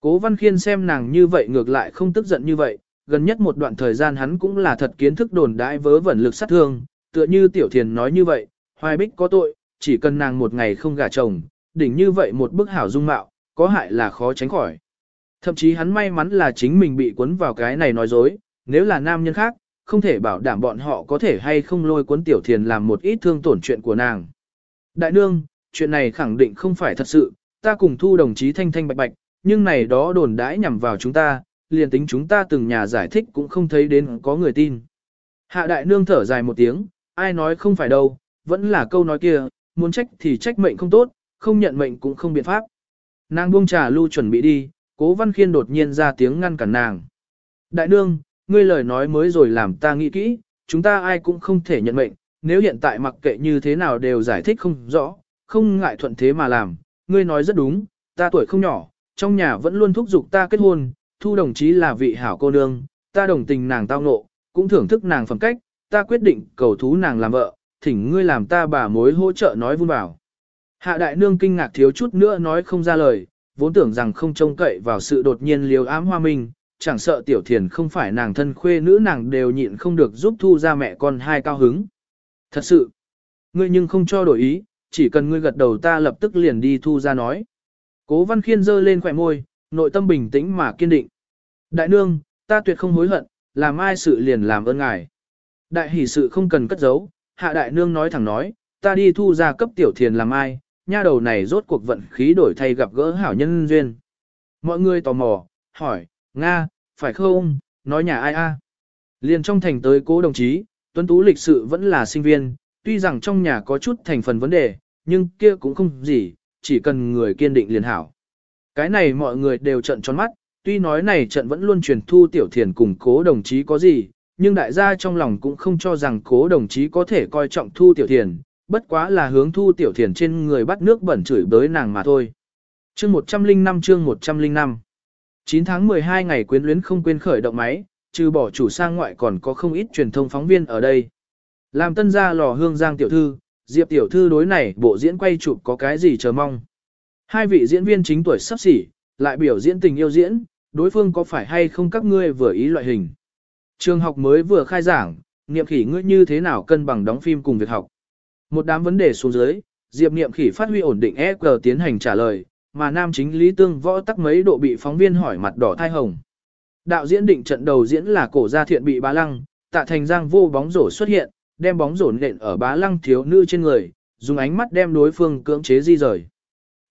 Speaker 1: Cố văn khiên xem nàng như vậy ngược lại không tức giận như vậy, gần nhất một đoạn thời gian hắn cũng là thật kiến thức đồn đãi vớ vẩn lực sát thương, tựa như tiểu thiền nói như vậy, hoài bích có tội, chỉ cần nàng một ngày không gả chồng, đỉnh như vậy một bức hảo dung mạo, có hại là khó tránh khỏi. Thậm chí hắn may mắn là chính mình bị cuốn vào cái này nói dối, nếu là nam nhân khác, không thể bảo đảm bọn họ có thể hay không lôi cuốn tiểu thiền làm một ít thương tổn chuyện của nàng. Đại nương, chuyện này khẳng định không phải thật sự, ta cùng thu đồng chí thanh thanh bạch bạch, nhưng này đó đồn đãi nhằm vào chúng ta, liền tính chúng ta từng nhà giải thích cũng không thấy đến có người tin. Hạ đại nương thở dài một tiếng, ai nói không phải đâu, vẫn là câu nói kia, muốn trách thì trách mệnh không tốt, không nhận mệnh cũng không biện pháp. Nàng buông trà lưu chuẩn bị đi, cố văn khiên đột nhiên ra tiếng ngăn cản nàng. Đại nương, ngươi lời nói mới rồi làm ta nghĩ kỹ, chúng ta ai cũng không thể nhận mệnh, nếu hiện tại mặc kệ như thế nào đều giải thích không rõ, không ngại thuận thế mà làm, ngươi nói rất đúng, ta tuổi không nhỏ, trong nhà vẫn luôn thúc giục ta kết hôn, thu đồng chí là vị hảo cô nương, ta đồng tình nàng tao ngộ, cũng thưởng thức nàng phẩm cách, ta quyết định cầu thú nàng làm vợ, thỉnh ngươi làm ta bà mối hỗ trợ nói vun bảo. Hạ đại nương kinh ngạc thiếu chút nữa nói không ra lời, vốn tưởng rằng không trông cậy vào sự đột nhiên liều ám hoa minh, chẳng sợ tiểu thiền không phải nàng thân khuê nữ nàng đều nhịn không được giúp thu ra mẹ con hai cao hứng. Thật sự, ngươi nhưng không cho đổi ý, chỉ cần ngươi gật đầu ta lập tức liền đi thu ra nói. Cố văn khiên giơ lên khỏe môi, nội tâm bình tĩnh mà kiên định. Đại nương, ta tuyệt không hối hận, làm ai sự liền làm ơn ngài. Đại hỷ sự không cần cất giấu, hạ đại nương nói thẳng nói, ta đi thu ra cấp tiểu thiền làm ai, nha đầu này rốt cuộc vận khí đổi thay gặp gỡ hảo nhân duyên. Mọi người tò mò, hỏi, Nga, phải không, nói nhà ai a? Liền trong thành tới cố đồng chí, tuấn tú lịch sự vẫn là sinh viên, tuy rằng trong nhà có chút thành phần vấn đề, nhưng kia cũng không gì, chỉ cần người kiên định liền hảo. Cái này mọi người đều trận tròn mắt, tuy nói này trận vẫn luôn truyền thu tiểu thiền cùng cố đồng chí có gì, nhưng đại gia trong lòng cũng không cho rằng cố đồng chí có thể coi trọng thu tiểu thiền, bất quá là hướng thu tiểu thiền trên người bắt nước bẩn chửi bới nàng mà thôi. Chương 105 chương 105 9 tháng 12 ngày quyến luyến không quên khởi động máy, trừ bỏ chủ sang ngoại còn có không ít truyền thông phóng viên ở đây. Làm tân gia lò hương giang tiểu thư, Diệp tiểu thư đối này bộ diễn quay chụp có cái gì chờ mong. Hai vị diễn viên chính tuổi sắp xỉ, lại biểu diễn tình yêu diễn, đối phương có phải hay không các ngươi vừa ý loại hình. Trường học mới vừa khai giảng, niệm khỉ ngươi như thế nào cân bằng đóng phim cùng việc học. Một đám vấn đề xuống dưới, Diệp niệm khỉ phát huy ổn định EQ tiến hành trả lời, mà nam chính Lý Tương võ tắc mấy độ bị phóng viên hỏi mặt đỏ thai hồng. Đạo diễn định trận đầu diễn là cổ gia thiện bị bá lăng, tạ thành giang vô bóng rổ xuất hiện, đem bóng rổ nện ở bá lăng thiếu nữ trên người, dùng ánh mắt đem đối phương cưỡng chế di rời.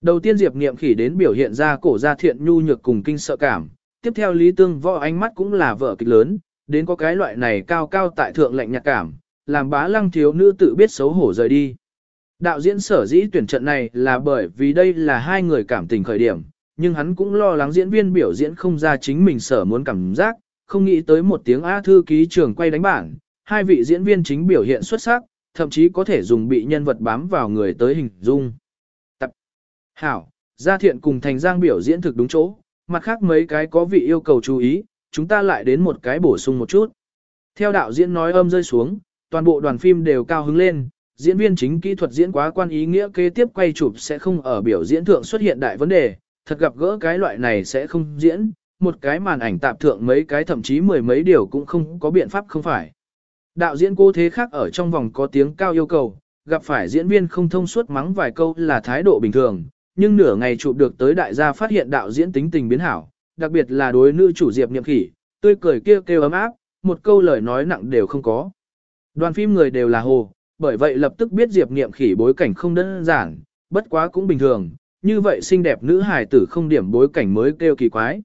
Speaker 1: Đầu tiên Diệp Niệm Khỉ đến biểu hiện ra cổ gia thiện nhu nhược cùng kinh sợ cảm, tiếp theo Lý Tương võ ánh mắt cũng là vợ kịch lớn, đến có cái loại này cao cao tại thượng lệnh nhạc cảm, làm bá lăng thiếu nữ tự biết xấu hổ rời đi. Đạo diễn sở dĩ tuyển trận này là bởi vì đây là hai người cảm tình khởi điểm, nhưng hắn cũng lo lắng diễn viên biểu diễn không ra chính mình sở muốn cảm giác, không nghĩ tới một tiếng A thư ký trường quay đánh bản, hai vị diễn viên chính biểu hiện xuất sắc, thậm chí có thể dùng bị nhân vật bám vào người tới hình dung. Tập Hảo, gia thiện cùng thành giang biểu diễn thực đúng chỗ, mặt khác mấy cái có vị yêu cầu chú ý, chúng ta lại đến một cái bổ sung một chút. Theo đạo diễn nói âm rơi xuống, toàn bộ đoàn phim đều cao hứng lên, diễn viên chính kỹ thuật diễn quá quan ý nghĩa kế tiếp quay chụp sẽ không ở biểu diễn thượng xuất hiện đại vấn đề, thật gặp gỡ cái loại này sẽ không diễn, một cái màn ảnh tạp thượng mấy cái thậm chí mười mấy điều cũng không có biện pháp không phải. Đạo diễn cô thế khác ở trong vòng có tiếng cao yêu cầu, gặp phải diễn viên không thông suốt mắng vài câu là thái độ bình thường, nhưng nửa ngày chụp được tới đại gia phát hiện đạo diễn tính tình biến hảo, đặc biệt là đối nữ chủ Diệp Niệm Khỉ, tươi cười kêu kêu ấm áp, một câu lời nói nặng đều không có. Đoàn phim người đều là hồ, bởi vậy lập tức biết Diệp Niệm Khỉ bối cảnh không đơn giản, bất quá cũng bình thường, như vậy xinh đẹp nữ hài tử không điểm bối cảnh mới kêu kỳ quái.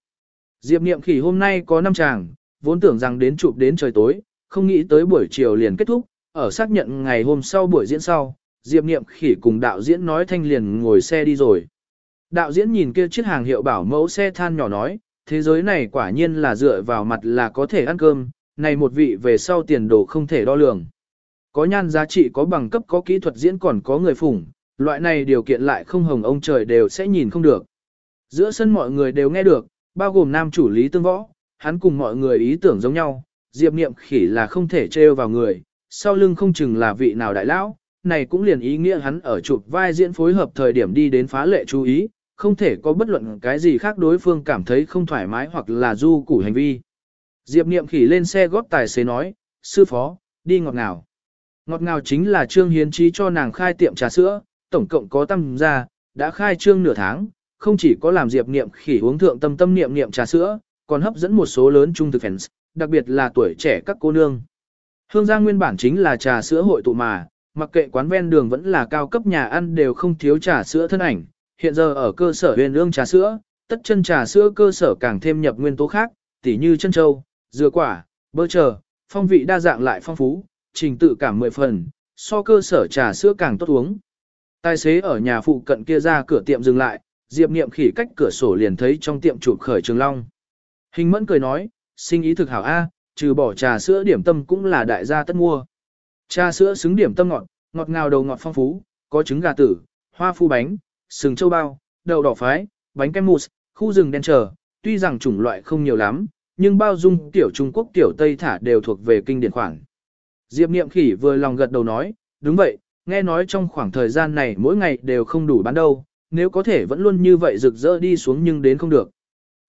Speaker 1: Diệp Niệm Khỉ hôm nay có năm chàng, vốn tưởng rằng đến chụp đến trời tối, không nghĩ tới buổi chiều liền kết thúc, ở xác nhận ngày hôm sau buổi diễn sau, Diệp Niệm Khỉ cùng đạo diễn nói thanh liền ngồi xe đi rồi. Đạo diễn nhìn kia chiếc hàng hiệu bảo mẫu xe than nhỏ nói, thế giới này quả nhiên là dựa vào mặt là có thể ăn cơm, này một vị về sau tiền đồ không thể đo lường. Có nhan giá trị có bằng cấp có kỹ thuật diễn còn có người phủng, loại này điều kiện lại không hồng ông trời đều sẽ nhìn không được. Giữa sân mọi người đều nghe được, bao gồm nam chủ lý tương võ, hắn cùng mọi người ý tưởng giống nhau, diệp niệm khỉ là không thể trêu vào người, sau lưng không chừng là vị nào đại lão, này cũng liền ý nghĩa hắn ở chụp vai diễn phối hợp thời điểm đi đến phá lệ chú ý, không thể có bất luận cái gì khác đối phương cảm thấy không thoải mái hoặc là du củ hành vi. Diệp niệm khỉ lên xe góp tài xế nói, sư phó, đi ngọt ngào. Ngọt ngào chính là trương hiến trí cho nàng khai tiệm trà sữa, tổng cộng có tâm gia, đã khai trương nửa tháng, không chỉ có làm Diệp Niệm khỉ uống thượng tâm tâm niệm niệm trà sữa, còn hấp dẫn một số lớn trung thực fans, đặc biệt là tuổi trẻ các cô nương. Hương Giang nguyên bản chính là trà sữa hội tụ mà, mặc kệ quán ven đường vẫn là cao cấp nhà ăn đều không thiếu trà sữa thân ảnh, hiện giờ ở cơ sở huyền ương trà sữa, tất chân trà sữa cơ sở càng thêm nhập nguyên tố khác, tỉ như chân châu, dừa quả, bơ chờ, phong vị đa dạng lại phong phú, trình tự cảm mười phần, so cơ sở trà sữa càng tốt uống. Tài xế ở nhà phụ cận kia ra cửa tiệm dừng lại, Diệp Niệm khỉ cách cửa sổ liền thấy trong tiệm chụp khởi trường long. Hình mẫn cười nói, sinh ý thực hảo A, trừ bỏ trà sữa điểm tâm cũng là đại gia tất mua. Trà sữa xứng điểm tâm ngọt, ngọt ngào đầu ngọt phong phú, có trứng gà tử, hoa phu bánh, sừng châu bao, đậu đỏ phái, bánh kem mousse, khu rừng đen chờ, tuy rằng chủng loại không nhiều lắm, nhưng bao dung tiểu Trung Quốc tiểu Tây thả đều thuộc về kinh điển khoản. Diệp Niệm Khỉ vừa lòng gật đầu nói, đúng vậy, nghe nói trong khoảng thời gian này mỗi ngày đều không đủ bán đâu, nếu có thể vẫn luôn như vậy rực rỡ đi xuống nhưng đến không được.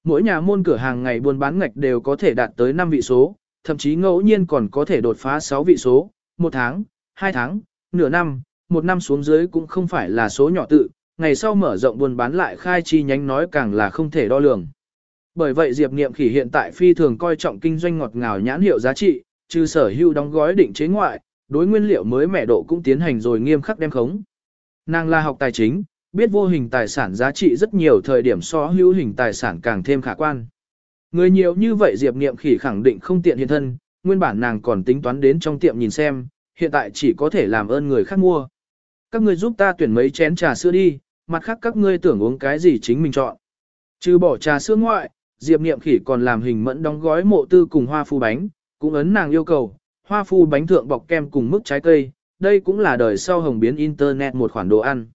Speaker 1: Mỗi nhà môn cửa hàng ngày buôn bán ngạch đều có thể đạt tới 5 vị số, thậm chí ngẫu nhiên còn có thể đột phá 6 vị số, một tháng, hai tháng, nửa năm, một năm xuống dưới cũng không phải là số nhỏ tự, ngày sau mở rộng buôn bán lại khai chi nhánh nói càng là không thể đo lường. Bởi vậy Diệp Niệm Khỉ hiện tại phi thường coi trọng kinh doanh ngọt ngào nhãn hiệu giá trị, trừ sở hữu đóng gói định chế ngoại, đối nguyên liệu mới mẻ độ cũng tiến hành rồi nghiêm khắc đem khống. Nàng là học tài chính, biết vô hình tài sản giá trị rất nhiều thời điểm so hữu hình tài sản càng thêm khả quan. Người nhiều như vậy Diệp Niệm Khỉ khẳng định không tiện hiện thân, nguyên bản nàng còn tính toán đến trong tiệm nhìn xem, hiện tại chỉ có thể làm ơn người khác mua. Các ngươi giúp ta tuyển mấy chén trà sữa đi, mặt khác các ngươi tưởng uống cái gì chính mình chọn. Trừ bỏ trà sữa ngoại, Diệp Niệm Khỉ còn làm hình mẫn đóng gói mộ tư cùng hoa phu bánh, cũng ấn nàng yêu cầu, hoa phu bánh thượng bọc kem cùng mức trái cây, đây cũng là đời sau hồng biến internet một khoản đồ ăn.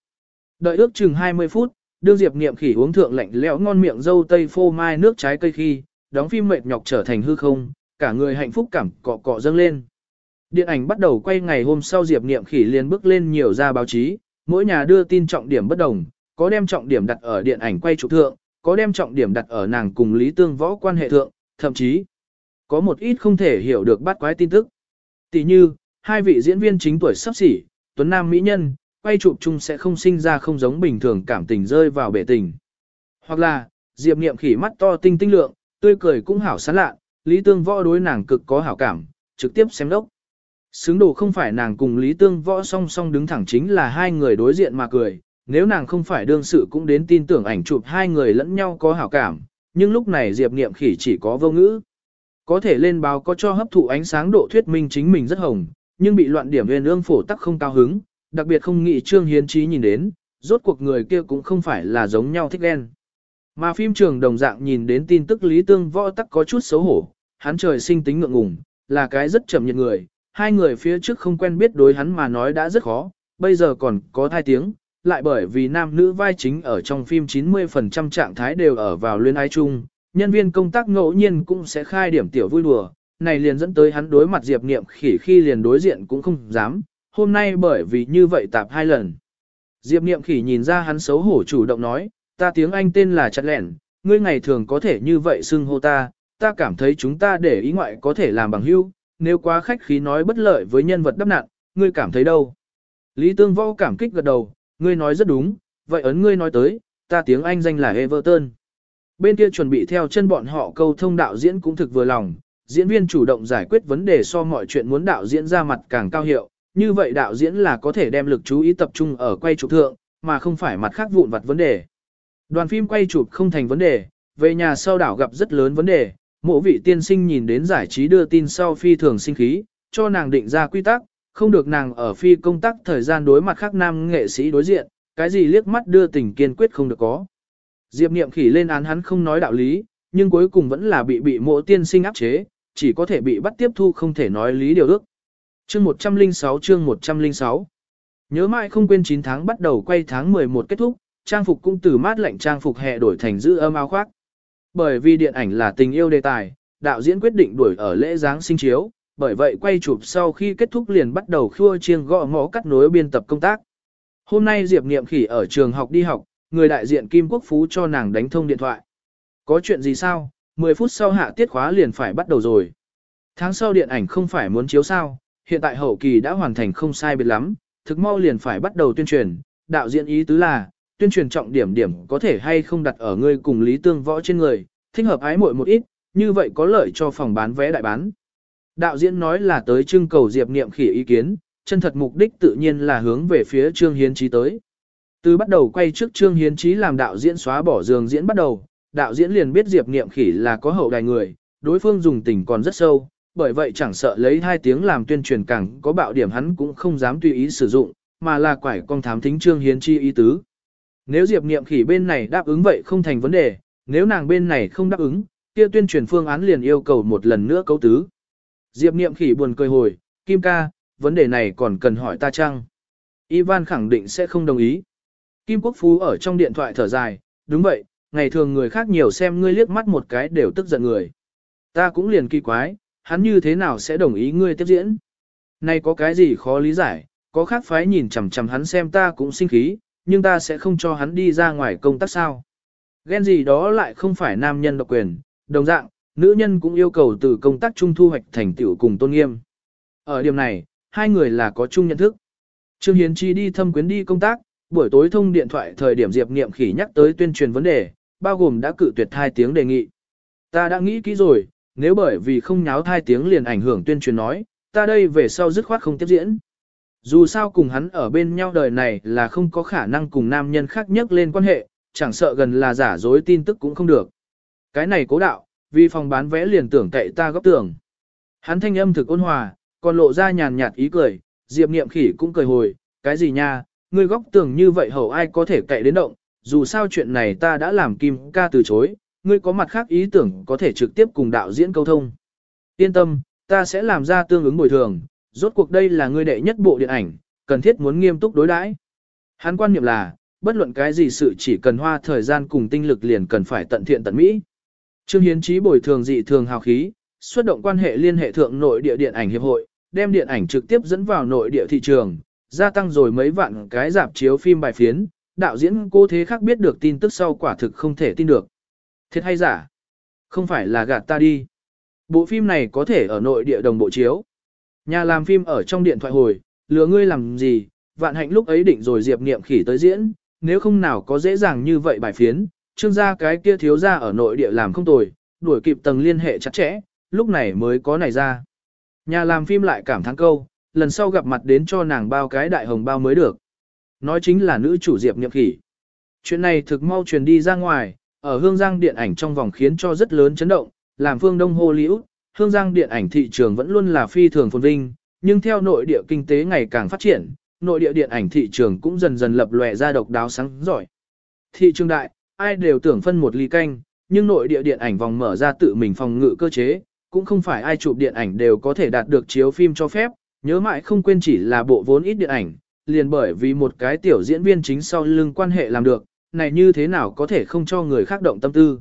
Speaker 1: Đợi ước chừng 20 phút, đương Diệp Niệm khỉ uống thượng lạnh lẽo ngon miệng dâu tây phô mai nước trái cây khi, đóng phim mệt nhọc trở thành hư không, cả người hạnh phúc cảm cọ cọ dâng lên. Điện ảnh bắt đầu quay ngày hôm sau Diệp Niệm khỉ liền bước lên nhiều ra báo chí, mỗi nhà đưa tin trọng điểm bất đồng, có đem trọng điểm đặt ở điện ảnh quay chụp thượng, có đem trọng điểm đặt ở nàng cùng Lý Tương Võ quan hệ thượng, thậm chí có một ít không thể hiểu được bắt quái tin tức. Tỷ như, hai vị diễn viên chính tuổi sắp xỉ, Tuấn Nam Mỹ Nhân, quay chụp chung sẽ không sinh ra không giống bình thường cảm tình rơi vào bể tình. Hoặc là, Diệp Niệm khỉ mắt to tinh tinh lượng, tươi cười cũng hảo sán lạ, Lý Tương Võ đối nàng cực có hảo cảm, trực tiếp xem đốc. Xứng đồ không phải nàng cùng Lý Tương Võ song song đứng thẳng chính là hai người đối diện mà cười, nếu nàng không phải đương sự cũng đến tin tưởng ảnh chụp hai người lẫn nhau có hảo cảm, nhưng lúc này Diệp Niệm khỉ chỉ có vô ngữ. Có thể lên báo có cho hấp thụ ánh sáng độ thuyết minh chính mình rất hồng, nhưng bị loạn điểm huyền ương phổ tắc không cao hứng, đặc biệt không nghĩ Trương Hiến Trí nhìn đến, rốt cuộc người kia cũng không phải là giống nhau thích đen. Mà phim trường đồng dạng nhìn đến tin tức Lý Tương Võ tắc có chút xấu hổ, hắn trời sinh tính ngượng ngùng, là cái rất chậm nhiệt người, hai người phía trước không quen biết đối hắn mà nói đã rất khó, bây giờ còn có thai tiếng, lại bởi vì nam nữ vai chính ở trong phim 90% trạng thái đều ở vào luyến ái chung, nhân viên công tác ngẫu nhiên cũng sẽ khai điểm tiểu vui đùa, này liền dẫn tới hắn đối mặt Diệp Niệm khỉ khi liền đối diện cũng không dám, hôm nay bởi vì như vậy tạp hai lần. Diệp Niệm khỉ nhìn ra hắn xấu hổ chủ động nói, ta tiếng Anh tên là chặt lẻn, ngươi ngày thường có thể như vậy xưng hô ta, ta cảm thấy chúng ta để ý ngoại có thể làm bằng hữu, nếu quá khách khí nói bất lợi với nhân vật đắp nạn, ngươi cảm thấy đâu? Lý Tương Võ cảm kích gật đầu, ngươi nói rất đúng, vậy ấn ngươi nói tới, ta tiếng Anh danh là Everton. Bên kia chuẩn bị theo chân bọn họ câu thông đạo diễn cũng thực vừa lòng, diễn viên chủ động giải quyết vấn đề so mọi chuyện muốn đạo diễn ra mặt càng cao hiệu, như vậy đạo diễn là có thể đem lực chú ý tập trung ở quay chụp thượng, mà không phải mặt khác vụn vặt vấn đề. Đoàn phim quay chụp không thành vấn đề, về nhà sau đảo gặp rất lớn vấn đề, mộ vị tiên sinh nhìn đến giải trí đưa tin sau phi thường sinh khí, cho nàng định ra quy tắc, không được nàng ở phi công tác thời gian đối mặt khác nam nghệ sĩ đối diện, cái gì liếc mắt đưa tình kiên quyết không được có. Diệp Niệm khỉ lên án hắn không nói đạo lý, nhưng cuối cùng vẫn là bị bị mộ tiên sinh áp chế, chỉ có thể bị bắt tiếp thu không thể nói lý điều ước. Chương 106 chương 106 Nhớ mãi không quên 9 tháng bắt đầu quay tháng 11 kết thúc, trang phục cũng từ mát lạnh trang phục hè đổi thành giữ âm áo khoác. Bởi vì điện ảnh là tình yêu đề tài, đạo diễn quyết định đuổi ở lễ giáng sinh chiếu, bởi vậy quay chụp sau khi kết thúc liền bắt đầu khua chiêng gõ mõ cắt nối biên tập công tác. Hôm nay Diệp Niệm Khỉ ở trường học đi học, người đại diện Kim Quốc Phú cho nàng đánh thông điện thoại. Có chuyện gì sao, 10 phút sau hạ tiết khóa liền phải bắt đầu rồi. Tháng sau điện ảnh không phải muốn chiếu sao, hiện tại hậu kỳ đã hoàn thành không sai biệt lắm, thực mau liền phải bắt đầu tuyên truyền, đạo diễn ý tứ là, tuyên truyền trọng điểm điểm có thể hay không đặt ở ngươi cùng Lý Tương Võ trên người, thích hợp ái muội một ít, như vậy có lợi cho phòng bán vé đại bán. Đạo diễn nói là tới trưng cầu Diệp Niệm khỉ ý kiến, chân thật mục đích tự nhiên là hướng về phía Trương Hiến Chí tới. Từ bắt đầu quay trước Trương Hiến Chí làm đạo diễn xóa bỏ giường diễn bắt đầu, đạo diễn liền biết Diệp Niệm khỉ là có hậu đài người, đối phương dùng tình còn rất sâu, bởi vậy chẳng sợ lấy hai tiếng làm tuyên truyền càng có bạo điểm hắn cũng không dám tùy ý sử dụng, mà là quải con thám thính Trương Hiến Chi ý tứ. Nếu Diệp Niệm khỉ bên này đáp ứng vậy không thành vấn đề, nếu nàng bên này không đáp ứng, kia tuyên truyền phương án liền yêu cầu một lần nữa cấu tứ. Diệp Niệm khỉ buồn cười hồi, Kim ca, vấn đề này còn cần hỏi ta chăng? Ivan khẳng định sẽ không đồng ý. Kim Quốc Phú ở trong điện thoại thở dài, đúng vậy, ngày thường người khác nhiều xem ngươi liếc mắt một cái đều tức giận người. Ta cũng liền kỳ quái, hắn như thế nào sẽ đồng ý ngươi tiếp diễn? Nay có cái gì khó lý giải, có khác phái nhìn chằm chằm hắn xem ta cũng sinh khí, nhưng ta sẽ không cho hắn đi ra ngoài công tác sao. Ghen gì đó lại không phải nam nhân độc quyền, đồng dạng, nữ nhân cũng yêu cầu từ công tác chung thu hoạch thành tựu cùng tôn nghiêm. Ở điểm này, hai người là có chung nhận thức. Trương Hiến Chi đi thâm quyến đi công tác, buổi tối thông điện thoại thời điểm Diệp Niệm khỉ nhắc tới tuyên truyền vấn đề, bao gồm đã cự tuyệt hai tiếng đề nghị. Ta đã nghĩ kỹ rồi, nếu bởi vì không nháo thai tiếng liền ảnh hưởng tuyên truyền nói, ta đây về sau dứt khoát không tiếp diễn. Dù sao cùng hắn ở bên nhau đời này là không có khả năng cùng nam nhân khác nhắc lên quan hệ, chẳng sợ gần là giả dối tin tức cũng không được. Cái này cố đạo, vì phòng bán vẽ liền tưởng cậy ta góc tưởng. Hắn thanh âm thực ôn hòa, còn lộ ra nhàn nhạt ý cười, diệp niệm khỉ cũng cười hồi, cái gì nha, ngươi góc tường như vậy hầu ai có thể cậy đến động, dù sao chuyện này ta đã làm kim ca từ chối, ngươi có mặt khác ý tưởng có thể trực tiếp cùng đạo diễn câu thông. Yên tâm, ta sẽ làm ra tương ứng bồi thường, rốt cuộc đây là ngươi đệ nhất bộ điện ảnh, cần thiết muốn nghiêm túc đối đãi. Hắn quan niệm là, bất luận cái gì sự chỉ cần hoa thời gian cùng tinh lực liền cần phải tận thiện tận mỹ. Trương Hiến Chí bồi thường dị thường hào khí, xuất động quan hệ liên hệ thượng nội địa điện ảnh hiệp hội, đem điện ảnh trực tiếp dẫn vào nội địa thị trường, gia tăng rồi mấy vạn cái dạp chiếu phim bài phiến, đạo diễn cô thế khác biết được tin tức sau quả thực không thể tin được. Thiệt hay giả? Không phải là gạt ta đi. Bộ phim này có thể ở nội địa đồng bộ chiếu. Nhà làm phim ở trong điện thoại hồi, lừa ngươi làm gì, vạn hạnh lúc ấy định rồi diệp niệm khỉ tới diễn, nếu không nào có dễ dàng như vậy bài phiến, trương gia cái kia thiếu gia ở nội địa làm không tồi, đuổi kịp tầng liên hệ chặt chẽ, lúc này mới có này ra. Nhà làm phim lại cảm thán câu, lần sau gặp mặt đến cho nàng bao cái đại hồng bao mới được. Nói chính là nữ chủ diệp niệm khỉ. Chuyện này thực mau truyền đi ra ngoài, ở Hương Giang điện ảnh trong vòng khiến cho rất lớn chấn động, làm phương Đông Hollywood, Hương Giang điện ảnh thị trường vẫn luôn là phi thường phồn vinh, nhưng theo nội địa kinh tế ngày càng phát triển, nội địa điện ảnh thị trường cũng dần dần lập lòe ra độc đáo sáng giỏi. Thị trường đại, ai đều tưởng phân một ly canh, nhưng nội địa điện ảnh vòng mở ra tự mình phòng ngự cơ chế, cũng không phải ai chụp điện ảnh đều có thể đạt được chiếu phim cho phép, nhớ mãi không quên chỉ là bộ vốn ít điện ảnh, liền bởi vì một cái tiểu diễn viên chính sau lưng quan hệ làm được, này như thế nào có thể không cho người khác động tâm tư.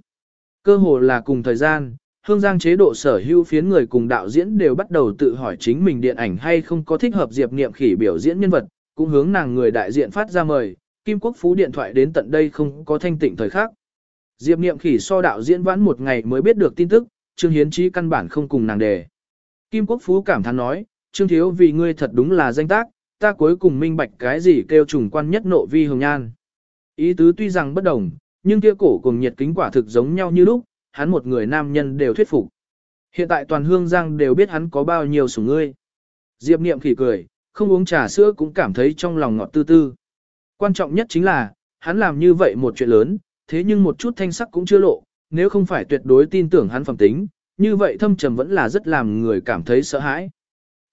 Speaker 1: Cơ hồ là cùng thời gian, hương giang chế độ sở hữu phiến người cùng đạo diễn đều bắt đầu tự hỏi chính mình điện ảnh hay không có thích hợp diệp niệm khỉ biểu diễn nhân vật, cũng hướng nàng người đại diện phát ra mời, Kim Quốc Phú điện thoại đến tận đây không có thanh tịnh thời khắc. Diệp niệm khỉ so đạo diễn vãn một ngày mới biết được tin tức, Trương Hiến Trí căn bản không cùng nàng đề. Kim Quốc Phú cảm thán nói, Trương Thiếu vì ngươi thật đúng là danh tác, ta cuối cùng minh bạch cái gì kêu trùng quan nhất nộ vi hồng nhan. Ý tứ tuy rằng bất đồng, nhưng kia cổ cùng nhiệt kính quả thực giống nhau như lúc, hắn một người nam nhân đều thuyết phục. Hiện tại toàn hương giang đều biết hắn có bao nhiêu sủng ngươi. Diệp niệm khỉ cười, không uống trà sữa cũng cảm thấy trong lòng ngọt tư tư. Quan trọng nhất chính là, hắn làm như vậy một chuyện lớn, thế nhưng một chút thanh sắc cũng chưa lộ, nếu không phải tuyệt đối tin tưởng hắn phẩm tính, như vậy thâm trầm vẫn là rất làm người cảm thấy sợ hãi.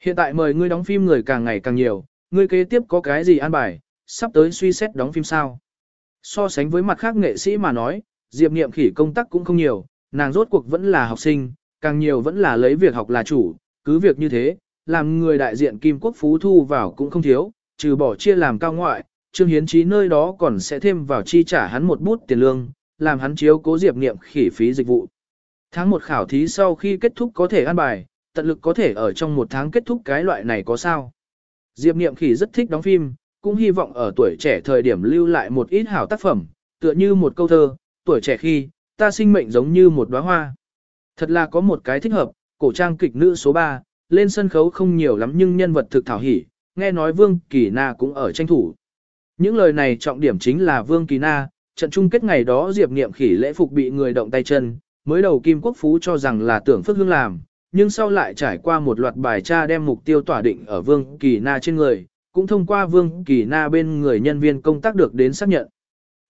Speaker 1: Hiện tại mời ngươi đóng phim người càng ngày càng nhiều, ngươi kế tiếp có cái gì an bài, sắp tới suy xét đóng phim sao. So sánh với mặt khác nghệ sĩ mà nói, Diệp Niệm khỉ công tác cũng không nhiều, nàng rốt cuộc vẫn là học sinh, càng nhiều vẫn là lấy việc học là chủ, cứ việc như thế, làm người đại diện Kim Quốc Phú thu vào cũng không thiếu, trừ bỏ chia làm cao ngoại, Trương Hiến Chí nơi đó còn sẽ thêm vào chi trả hắn một bút tiền lương, làm hắn chiếu cố Diệp Niệm khỉ phí dịch vụ. Tháng một khảo thí sau khi kết thúc có thể ăn bài, tận lực có thể ở trong một tháng kết thúc cái loại này có sao. Diệp Niệm khỉ rất thích đóng phim, cũng hy vọng ở tuổi trẻ thời điểm lưu lại một ít hảo tác phẩm, tựa như một câu thơ, tuổi trẻ khi, ta sinh mệnh giống như một đóa hoa. Thật là có một cái thích hợp, cổ trang kịch nữ số 3, lên sân khấu không nhiều lắm nhưng nhân vật thực thảo hỉ, nghe nói Vương Kỳ Na cũng ở tranh thủ. Những lời này trọng điểm chính là Vương Kỳ Na, trận chung kết ngày đó Diệp Niệm khỉ lễ phục bị người động tay chân, mới đầu Kim Quốc Phú cho rằng là tưởng phức hương làm, nhưng sau lại trải qua một loạt bài tra đem mục tiêu tỏa định ở Vương Kỳ Na trên người, cũng thông qua Vương Kỳ Na bên người nhân viên công tác được đến xác nhận.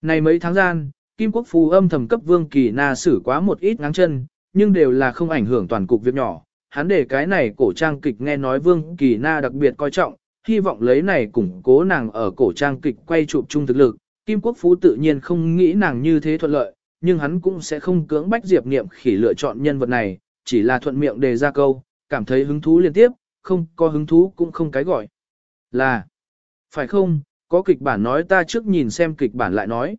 Speaker 1: Này mấy tháng gian, Kim Quốc Phú âm thầm cấp Vương Kỳ Na xử quá một ít ngáng chân, nhưng đều là không ảnh hưởng toàn cục việc nhỏ. Hắn để cái này cổ trang kịch nghe nói Vương Kỳ Na đặc biệt coi trọng, hy vọng lấy này củng cố nàng ở cổ trang kịch quay chụp chung thực lực. Kim Quốc Phú tự nhiên không nghĩ nàng như thế thuận lợi, nhưng hắn cũng sẽ không cưỡng bách Diệp Niệm khỉ lựa chọn nhân vật này, chỉ là thuận miệng đề ra câu, cảm thấy hứng thú liên tiếp, không có hứng thú cũng không cái gọi. Là, phải không, có kịch bản nói ta trước nhìn xem kịch bản lại nói.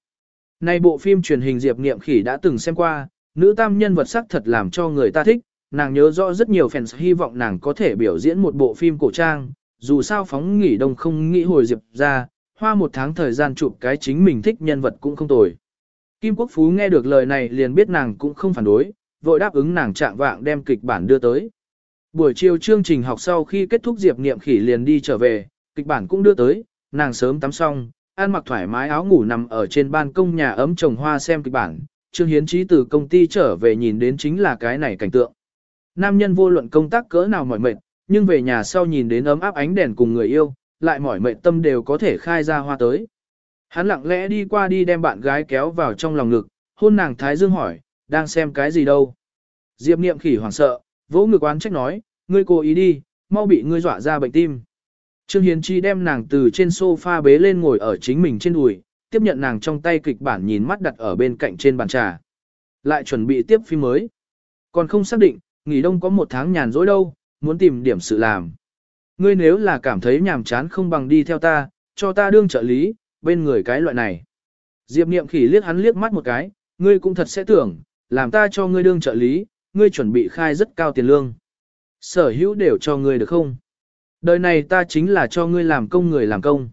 Speaker 1: nay bộ phim truyền hình Diệp Niệm khỉ đã từng xem qua, nữ tam nhân vật sắc thật làm cho người ta thích, nàng nhớ rõ rất nhiều fans hy vọng nàng có thể biểu diễn một bộ phim cổ trang, dù sao phóng nghỉ đông không nghĩ hồi Diệp ra, hoa một tháng thời gian chụp cái chính mình thích nhân vật cũng không tồi. Kim Quốc Phú nghe được lời này liền biết nàng cũng không phản đối, vội đáp ứng nàng trạng vạng đem kịch bản đưa tới. Buổi chiều chương trình học sau khi kết thúc Diệp Niệm Khỉ liền đi trở về, kịch bản cũng đưa tới, nàng sớm tắm xong, ăn mặc thoải mái áo ngủ nằm ở trên ban công nhà ấm trồng hoa xem kịch bản, Trương Hiến trí từ công ty trở về nhìn đến chính là cái này cảnh tượng. Nam nhân vô luận công tác cỡ nào mỏi mệt, nhưng về nhà sau nhìn đến ấm áp ánh đèn cùng người yêu, lại mỏi mệt tâm đều có thể khai ra hoa tới. Hắn lặng lẽ đi qua đi đem bạn gái kéo vào trong lòng ngực, hôn nàng Thái Dương hỏi, đang xem cái gì đâu. Diệp niệm khỉ hoảng sợ, vỗ ngực oán trách nói, ngươi cố ý đi, mau bị ngươi dọa ra bệnh tim. Trương Hiến Chi đem nàng từ trên sofa bế lên ngồi ở chính mình trên đùi, tiếp nhận nàng trong tay kịch bản nhìn mắt đặt ở bên cạnh trên bàn trà. Lại chuẩn bị tiếp phim mới. Còn không xác định, nghỉ đông có một tháng nhàn rỗi đâu, muốn tìm điểm sự làm. Ngươi nếu là cảm thấy nhàm chán không bằng đi theo ta, cho ta đương trợ lý, bên người cái loại này. Diệp niệm khỉ liếc hắn liếc mắt một cái, ngươi cũng thật sẽ tưởng, làm ta cho ngươi đương trợ lý, ngươi chuẩn bị khai rất cao tiền lương. Sở hữu đều cho ngươi được không? Đời này ta chính là cho ngươi làm công người làm công.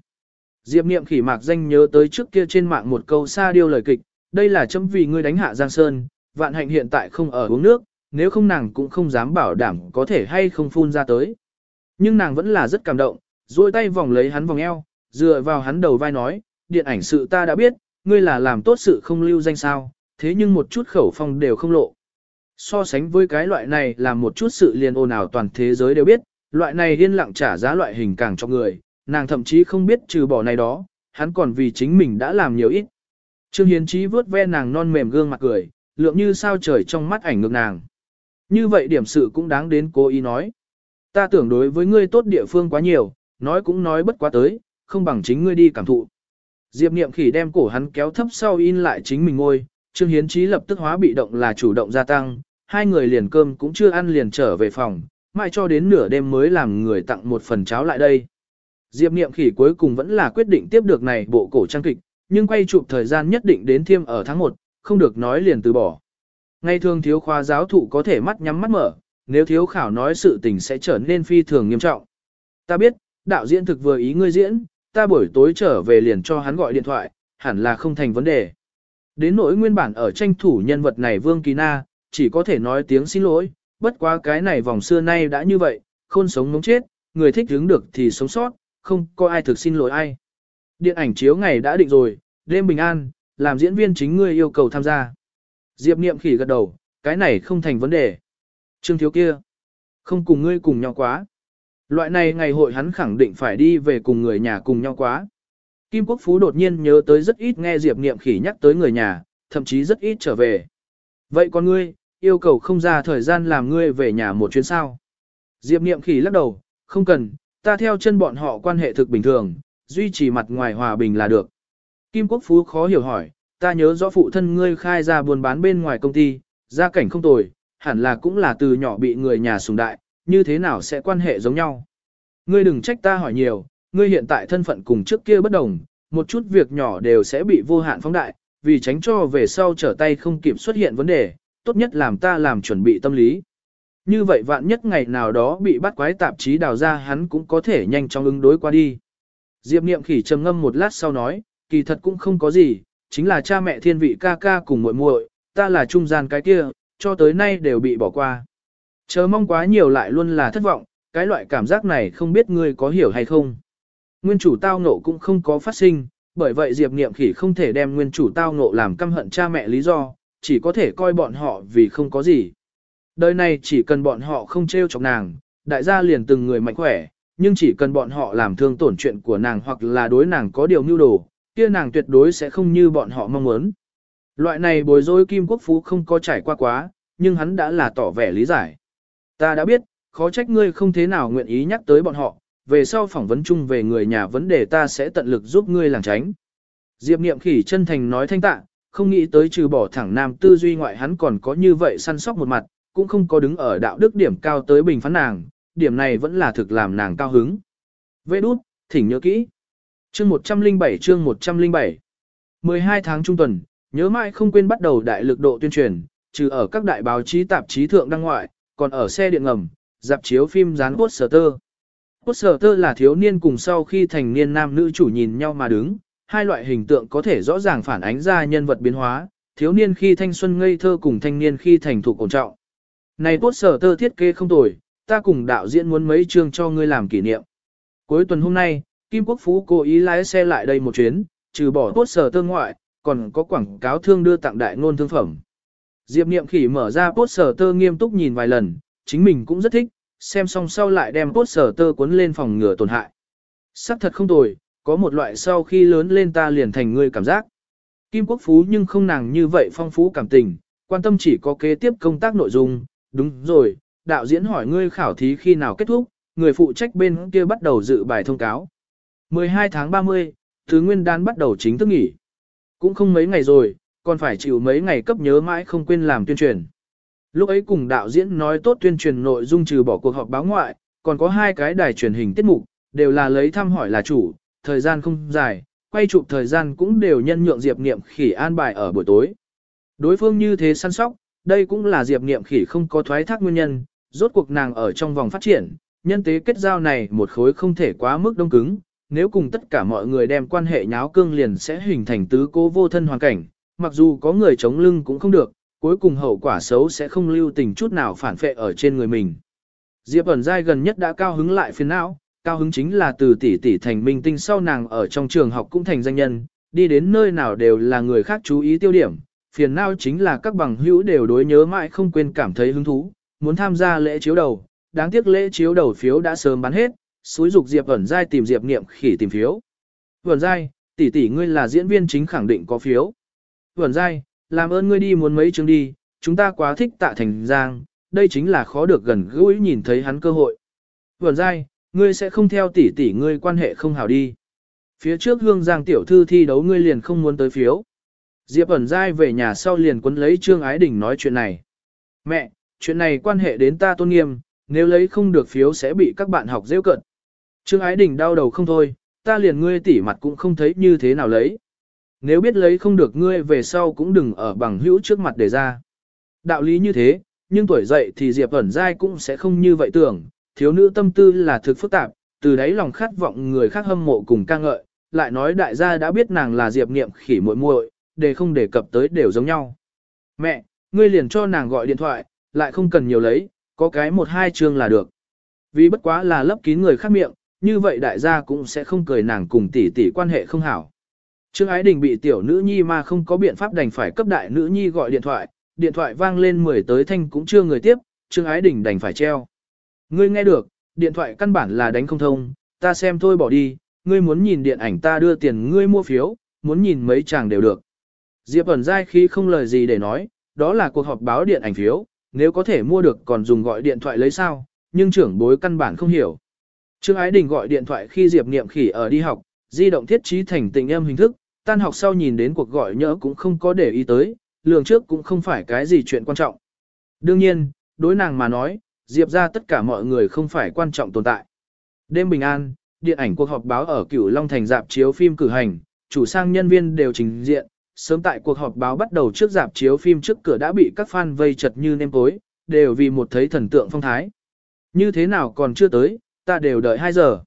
Speaker 1: Diệp niệm khỉ mạc danh nhớ tới trước kia trên mạng một câu xa điêu lời kịch, đây là chấm vì ngươi đánh hạ Giang Sơn, vạn hạnh hiện tại không ở uống nước, nếu không nàng cũng không dám bảo đảm có thể hay không phun ra tới. Nhưng nàng vẫn là rất cảm động, duỗi tay vòng lấy hắn vòng eo, dựa vào hắn đầu vai nói, điện ảnh sự ta đã biết, ngươi là làm tốt sự không lưu danh sao, thế nhưng một chút khẩu phong đều không lộ. So sánh với cái loại này là một chút sự liền ồn ào toàn thế giới đều biết, loại này yên lặng trả giá loại hình càng cho người, nàng thậm chí không biết trừ bỏ này đó, hắn còn vì chính mình đã làm nhiều ít. Trương Hiến Chí vớt ve nàng non mềm gương mặt cười, lượng như sao trời trong mắt ảnh ngược nàng. Như vậy điểm sự cũng đáng đến cố ý nói. Ta tưởng đối với ngươi tốt địa phương quá nhiều, nói cũng nói bất quá tới, không bằng chính ngươi đi cảm thụ. Diệp Niệm Khỉ đem cổ hắn kéo thấp sau in lại chính mình ngôi, Trương Hiến Chí lập tức hóa bị động là chủ động gia tăng, hai người liền cơm cũng chưa ăn liền trở về phòng, mãi cho đến nửa đêm mới làm người tặng một phần cháo lại đây. Diệp Niệm Khỉ cuối cùng vẫn là quyết định tiếp được này bộ cổ trang kịch, nhưng quay chụp thời gian nhất định đến thiêm ở tháng 1, không được nói liền từ bỏ. Ngày thường thiếu khoa giáo thụ có thể mắt nhắm mắt mở, nếu thiếu khảo nói sự tình sẽ trở nên phi thường nghiêm trọng. Ta biết, đạo diễn thực vừa ý ngươi diễn, ta buổi tối trở về liền cho hắn gọi điện thoại, hẳn là không thành vấn đề. Đến nỗi nguyên bản ở tranh thủ nhân vật này Vương Kỳ Na, chỉ có thể nói tiếng xin lỗi, bất quá cái này vòng xưa nay đã như vậy, khôn sống mống chết, người thích hướng được thì sống sót, không có ai thực xin lỗi ai. Điện ảnh chiếu ngày đã định rồi, đêm bình an, làm diễn viên chính ngươi yêu cầu tham gia. Diệp Niệm khỉ gật đầu, cái này không thành vấn đề. Trương thiếu kia, không cùng ngươi cùng nhau quá. Loại này ngày hội hắn khẳng định phải đi về cùng người nhà cùng nhau quá. Kim Quốc Phú đột nhiên nhớ tới rất ít nghe Diệp Niệm khỉ nhắc tới người nhà, thậm chí rất ít trở về. Vậy con ngươi, yêu cầu không ra thời gian làm ngươi về nhà một chuyến sao. Diệp Niệm khỉ lắc đầu, không cần, ta theo chân bọn họ quan hệ thực bình thường, duy trì mặt ngoài hòa bình là được. Kim Quốc Phú khó hiểu hỏi, ta nhớ rõ phụ thân ngươi khai ra buôn bán bên ngoài công ty, gia cảnh không tồi, hẳn là cũng là từ nhỏ bị người nhà sùng đại, như thế nào sẽ quan hệ giống nhau. Ngươi đừng trách ta hỏi nhiều, ngươi hiện tại thân phận cùng trước kia bất đồng, một chút việc nhỏ đều sẽ bị vô hạn phóng đại, vì tránh cho về sau trở tay không kịp xuất hiện vấn đề, tốt nhất làm ta làm chuẩn bị tâm lý. Như vậy vạn nhất ngày nào đó bị bắt quái tạp chí đào ra hắn cũng có thể nhanh chóng ứng đối qua đi. Diệp Niệm khỉ trầm ngâm một lát sau nói, kỳ thật cũng không có gì, chính là cha mẹ thiên vị ca ca cùng muội muội, ta là trung gian cái kia, cho tới nay đều bị bỏ qua. Chờ mong quá nhiều lại luôn là thất vọng, cái loại cảm giác này không biết ngươi có hiểu hay không. Nguyên chủ tao ngộ cũng không có phát sinh, bởi vậy Diệp Niệm khỉ không thể đem nguyên chủ tao ngộ làm căm hận cha mẹ lý do, chỉ có thể coi bọn họ vì không có gì. Đời này chỉ cần bọn họ không trêu chọc nàng, đại gia liền từng người mạnh khỏe, nhưng chỉ cần bọn họ làm thương tổn chuyện của nàng hoặc là đối nàng có điều mưu đồ, kia nàng tuyệt đối sẽ không như bọn họ mong muốn. Loại này bối rối Kim Quốc Phú không có trải qua quá, nhưng hắn đã là tỏ vẻ lý giải. Ta đã biết, khó trách ngươi không thế nào nguyện ý nhắc tới bọn họ, về sau phỏng vấn chung về người nhà vấn đề ta sẽ tận lực giúp ngươi làng tránh. Diệp Niệm Khỉ chân thành nói thanh tạ, không nghĩ tới trừ bỏ thẳng nam tư duy ngoại hắn còn có như vậy săn sóc một mặt, cũng không có đứng ở đạo đức điểm cao tới bình phán nàng, điểm này vẫn là thực làm nàng cao hứng. Vê đút, thỉnh nhớ kỹ. Chương 107 chương 107 12 tháng trung tuần, nhớ mãi không quên bắt đầu đại lực độ tuyên truyền, trừ ở các đại báo chí tạp chí thượng đăng ngoại, còn ở xe điện ngầm, dạp chiếu phim dán poster. Poster là thiếu niên cùng sau khi thành niên nam nữ chủ nhìn nhau mà đứng, hai loại hình tượng có thể rõ ràng phản ánh ra nhân vật biến hóa, thiếu niên khi thanh xuân ngây thơ cùng thanh niên khi thành thục ổn trọng. Này poster thiết kế không tồi, ta cùng đạo diễn muốn mấy chương cho ngươi làm kỷ niệm. Cuối tuần hôm nay, Kim Quốc Phú cố ý lái xe lại đây một chuyến, trừ bỏ poster ngoại, còn có quảng cáo thương đưa tặng đại ngôn thương phẩm. Diệp Niệm Khỉ mở ra poster tơ nghiêm túc nhìn vài lần, chính mình cũng rất thích, xem xong sau lại đem poster tơ cuốn lên phòng ngừa tổn hại. Sắc thật không tồi, có một loại sau khi lớn lên ta liền thành người cảm giác. Kim Quốc Phú nhưng không nàng như vậy phong phú cảm tình, quan tâm chỉ có kế tiếp công tác nội dung, đúng rồi, đạo diễn hỏi ngươi khảo thí khi nào kết thúc, người phụ trách bên kia bắt đầu dự bài thông cáo. 12 tháng 30, Thứ Nguyên Đan bắt đầu chính thức nghỉ. Cũng không mấy ngày rồi, còn phải chịu mấy ngày cấp nhớ mãi không quên làm tuyên truyền. Lúc ấy cùng đạo diễn nói tốt tuyên truyền nội dung trừ bỏ cuộc họp báo ngoại, còn có hai cái đài truyền hình tiết mục, đều là lấy thăm hỏi là chủ, thời gian không dài, quay chụp thời gian cũng đều nhân nhượng Diệp Niệm Khỉ an bài ở buổi tối. Đối phương như thế săn sóc, đây cũng là Diệp Niệm Khỉ không có thoái thác nguyên nhân, rốt cuộc nàng ở trong vòng phát triển, nhân tế kết giao này một khối không thể quá mức đông cứng, nếu cùng tất cả mọi người đem quan hệ nháo cương liền sẽ hình thành tứ cố vô thân hoàn cảnh, mặc dù có người chống lưng cũng không được, cuối cùng hậu quả xấu sẽ không lưu tình chút nào phản phệ ở trên người mình. Diệp ẩn giai gần nhất đã cao hứng lại phiền não, cao hứng chính là từ tỷ tỷ thành minh tinh sau nàng ở trong trường học cũng thành danh nhân, đi đến nơi nào đều là người khác chú ý tiêu điểm, phiền não chính là các bằng hữu đều đối nhớ mãi không quên cảm thấy hứng thú, muốn tham gia lễ chiếu đầu, đáng tiếc lễ chiếu đầu phiếu đã sớm bán hết, suối dục Diệp ẩn giai tìm Diệp niệm khỉ tìm phiếu. Ẩn giai, tỷ tỷ ngươi là diễn viên chính khẳng định có phiếu. Ẩn giai, làm ơn ngươi đi muốn mấy chương đi, chúng ta quá thích tạ thành giang, đây chính là khó được gần gũi nhìn thấy hắn cơ hội. Vẩn dai, ngươi sẽ không theo tỷ tỷ ngươi quan hệ không hảo đi. Phía trước hương giang tiểu thư thi đấu ngươi liền không muốn tới phiếu. Diệp ẩn dai về nhà sau liền quấn lấy Trương Ái Đình nói chuyện này. Mẹ, chuyện này quan hệ đến ta tôn nghiêm, nếu lấy không được phiếu sẽ bị các bạn học rêu cận. Trương Ái Đình đau đầu không thôi, ta liền ngươi tỉ mặt cũng không thấy như thế nào lấy. Nếu biết lấy không được ngươi về sau cũng đừng ở bằng hữu trước mặt để ra. Đạo lý như thế, nhưng tuổi dậy thì Diệp ẩn dai cũng sẽ không như vậy tưởng, thiếu nữ tâm tư là thực phức tạp, từ đấy lòng khát vọng người khác hâm mộ cùng ca ngợi, lại nói đại gia đã biết nàng là Diệp niệm khỉ muội muội, để không đề cập tới đều giống nhau. Mẹ, ngươi liền cho nàng gọi điện thoại, lại không cần nhiều lấy, Có cái một hai chương là được. Vì bất quá là lấp kín người khác miệng, như vậy đại gia cũng sẽ không cười nàng cùng tỷ tỷ quan hệ không hảo. Trương Ái Đình bị tiểu nữ nhi mà không có biện pháp đành phải cấp đại nữ nhi gọi điện thoại, điện thoại vang lên 10 tới thanh cũng chưa người tiếp, Trương Ái Đình đành phải treo. Ngươi nghe được, điện thoại căn bản là đánh không thông, ta xem thôi bỏ đi, ngươi muốn nhìn điện ảnh ta đưa tiền ngươi mua phiếu, muốn nhìn mấy chàng đều được. Diệp ẩn dai khi không lời gì để nói, đó là cuộc họp báo điện ảnh phiếu, nếu có thể mua được còn dùng gọi điện thoại lấy sao, nhưng trưởng bối căn bản không hiểu. Trương Ái Đình gọi điện thoại khi Diệp Niệm Khỉ ở đi học, di động thiết trí thành tình em hình thức, tan học sau nhìn đến cuộc gọi nhỡ cũng không có để ý tới, lường trước cũng không phải cái gì chuyện quan trọng. Đương nhiên, đối nàng mà nói, Diệp ra tất cả mọi người không phải quan trọng tồn tại. Đêm bình an, điện ảnh cuộc họp báo ở Cửu Long Thành dạp chiếu phim cử hành, chủ sang nhân viên đều trình diện, sớm tại cuộc họp báo bắt đầu trước dạp chiếu phim trước cửa đã bị các fan vây chật như nêm tối, đều vì một thấy thần tượng phong thái. Như thế nào còn chưa tới, ta đều đợi 2 giờ.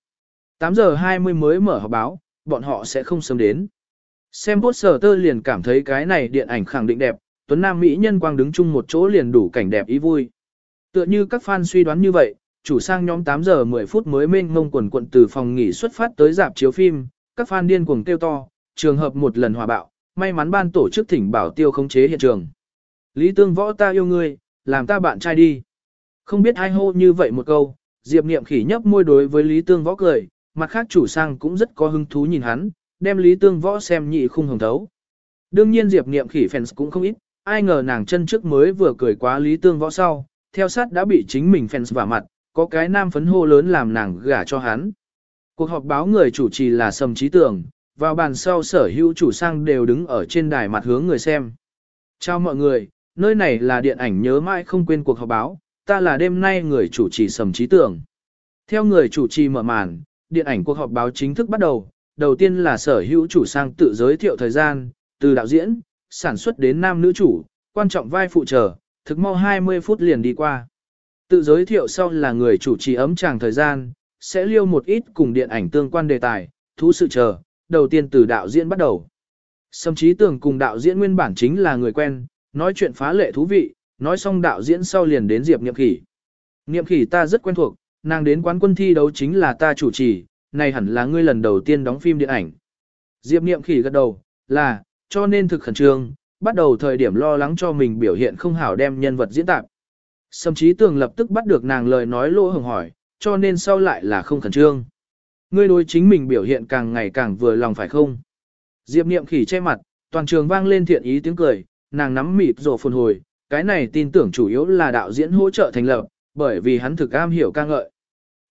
Speaker 1: 8 giờ 20 mới mở họp báo, bọn họ sẽ không sớm đến. Xem poster tơ liền cảm thấy cái này điện ảnh khẳng định đẹp, Tuấn Nam Mỹ nhân quang đứng chung một chỗ liền đủ cảnh đẹp ý vui. Tựa như các fan suy đoán như vậy, chủ sang nhóm 8 giờ 10 phút mới mênh mông quần quận từ phòng nghỉ xuất phát tới dạp chiếu phim, các fan điên cuồng kêu to, trường hợp một lần hòa bạo, may mắn ban tổ chức thỉnh bảo tiêu khống chế hiện trường. Lý Tương Võ ta yêu ngươi, làm ta bạn trai đi. Không biết ai hô như vậy một câu, Diệp Niệm khỉ nhấp môi đối với Lý Tương Võ cười, mặt khác chủ sang cũng rất có hứng thú nhìn hắn, đem Lý Tương Võ xem nhị khung hồng thấu. Đương nhiên Diệp Niệm khỉ fans cũng không ít, ai ngờ nàng chân trước mới vừa cười quá Lý Tương Võ sau, theo sát đã bị chính mình fans vả mặt, có cái nam phấn hô lớn làm nàng gả cho hắn. Cuộc họp báo người chủ trì là Sầm Trí tưởng. vào bàn sau sở hữu chủ sang đều đứng ở trên đài mặt hướng người xem. Chào mọi người, nơi này là điện ảnh nhớ mãi không quên cuộc họp báo, ta là đêm nay người chủ trì Sầm Trí tưởng. Theo người chủ trì mở màn, điện ảnh cuộc họp báo chính thức bắt đầu, đầu tiên là sở hữu chủ sang tự giới thiệu thời gian, từ đạo diễn, sản xuất đến nam nữ chủ, quan trọng vai phụ trợ, thực mau 20 phút liền đi qua. Tự giới thiệu sau là người chủ trì ấm chàng thời gian, sẽ liêu một ít cùng điện ảnh tương quan đề tài, thú sự chờ, đầu tiên từ đạo diễn bắt đầu. Sâm trí tưởng cùng đạo diễn nguyên bản chính là người quen, nói chuyện phá lệ thú vị, nói xong đạo diễn sau liền đến Diệp Niệm Khỉ. Niệm Khỉ ta rất quen thuộc, nàng đến quán quân thi đấu chính là ta chủ trì, này hẳn là ngươi lần đầu tiên đóng phim điện ảnh. Diệp Niệm Khỉ gật đầu, là, cho nên thực khẩn trương, bắt đầu thời điểm lo lắng cho mình biểu hiện không hảo đem nhân vật diễn tạp. Sâm trí tường lập tức bắt được nàng lời nói lỗ hồng hỏi, cho nên sau lại là không khẩn trương. Ngươi đối chính mình biểu hiện càng ngày càng vừa lòng phải không? Diệp niệm khỉ che mặt, toàn trường vang lên thiện ý tiếng cười, nàng nắm mịt rồ phồn hồi, cái này tin tưởng chủ yếu là đạo diễn hỗ trợ thành lập, bởi vì hắn thực am hiểu ca ngợi.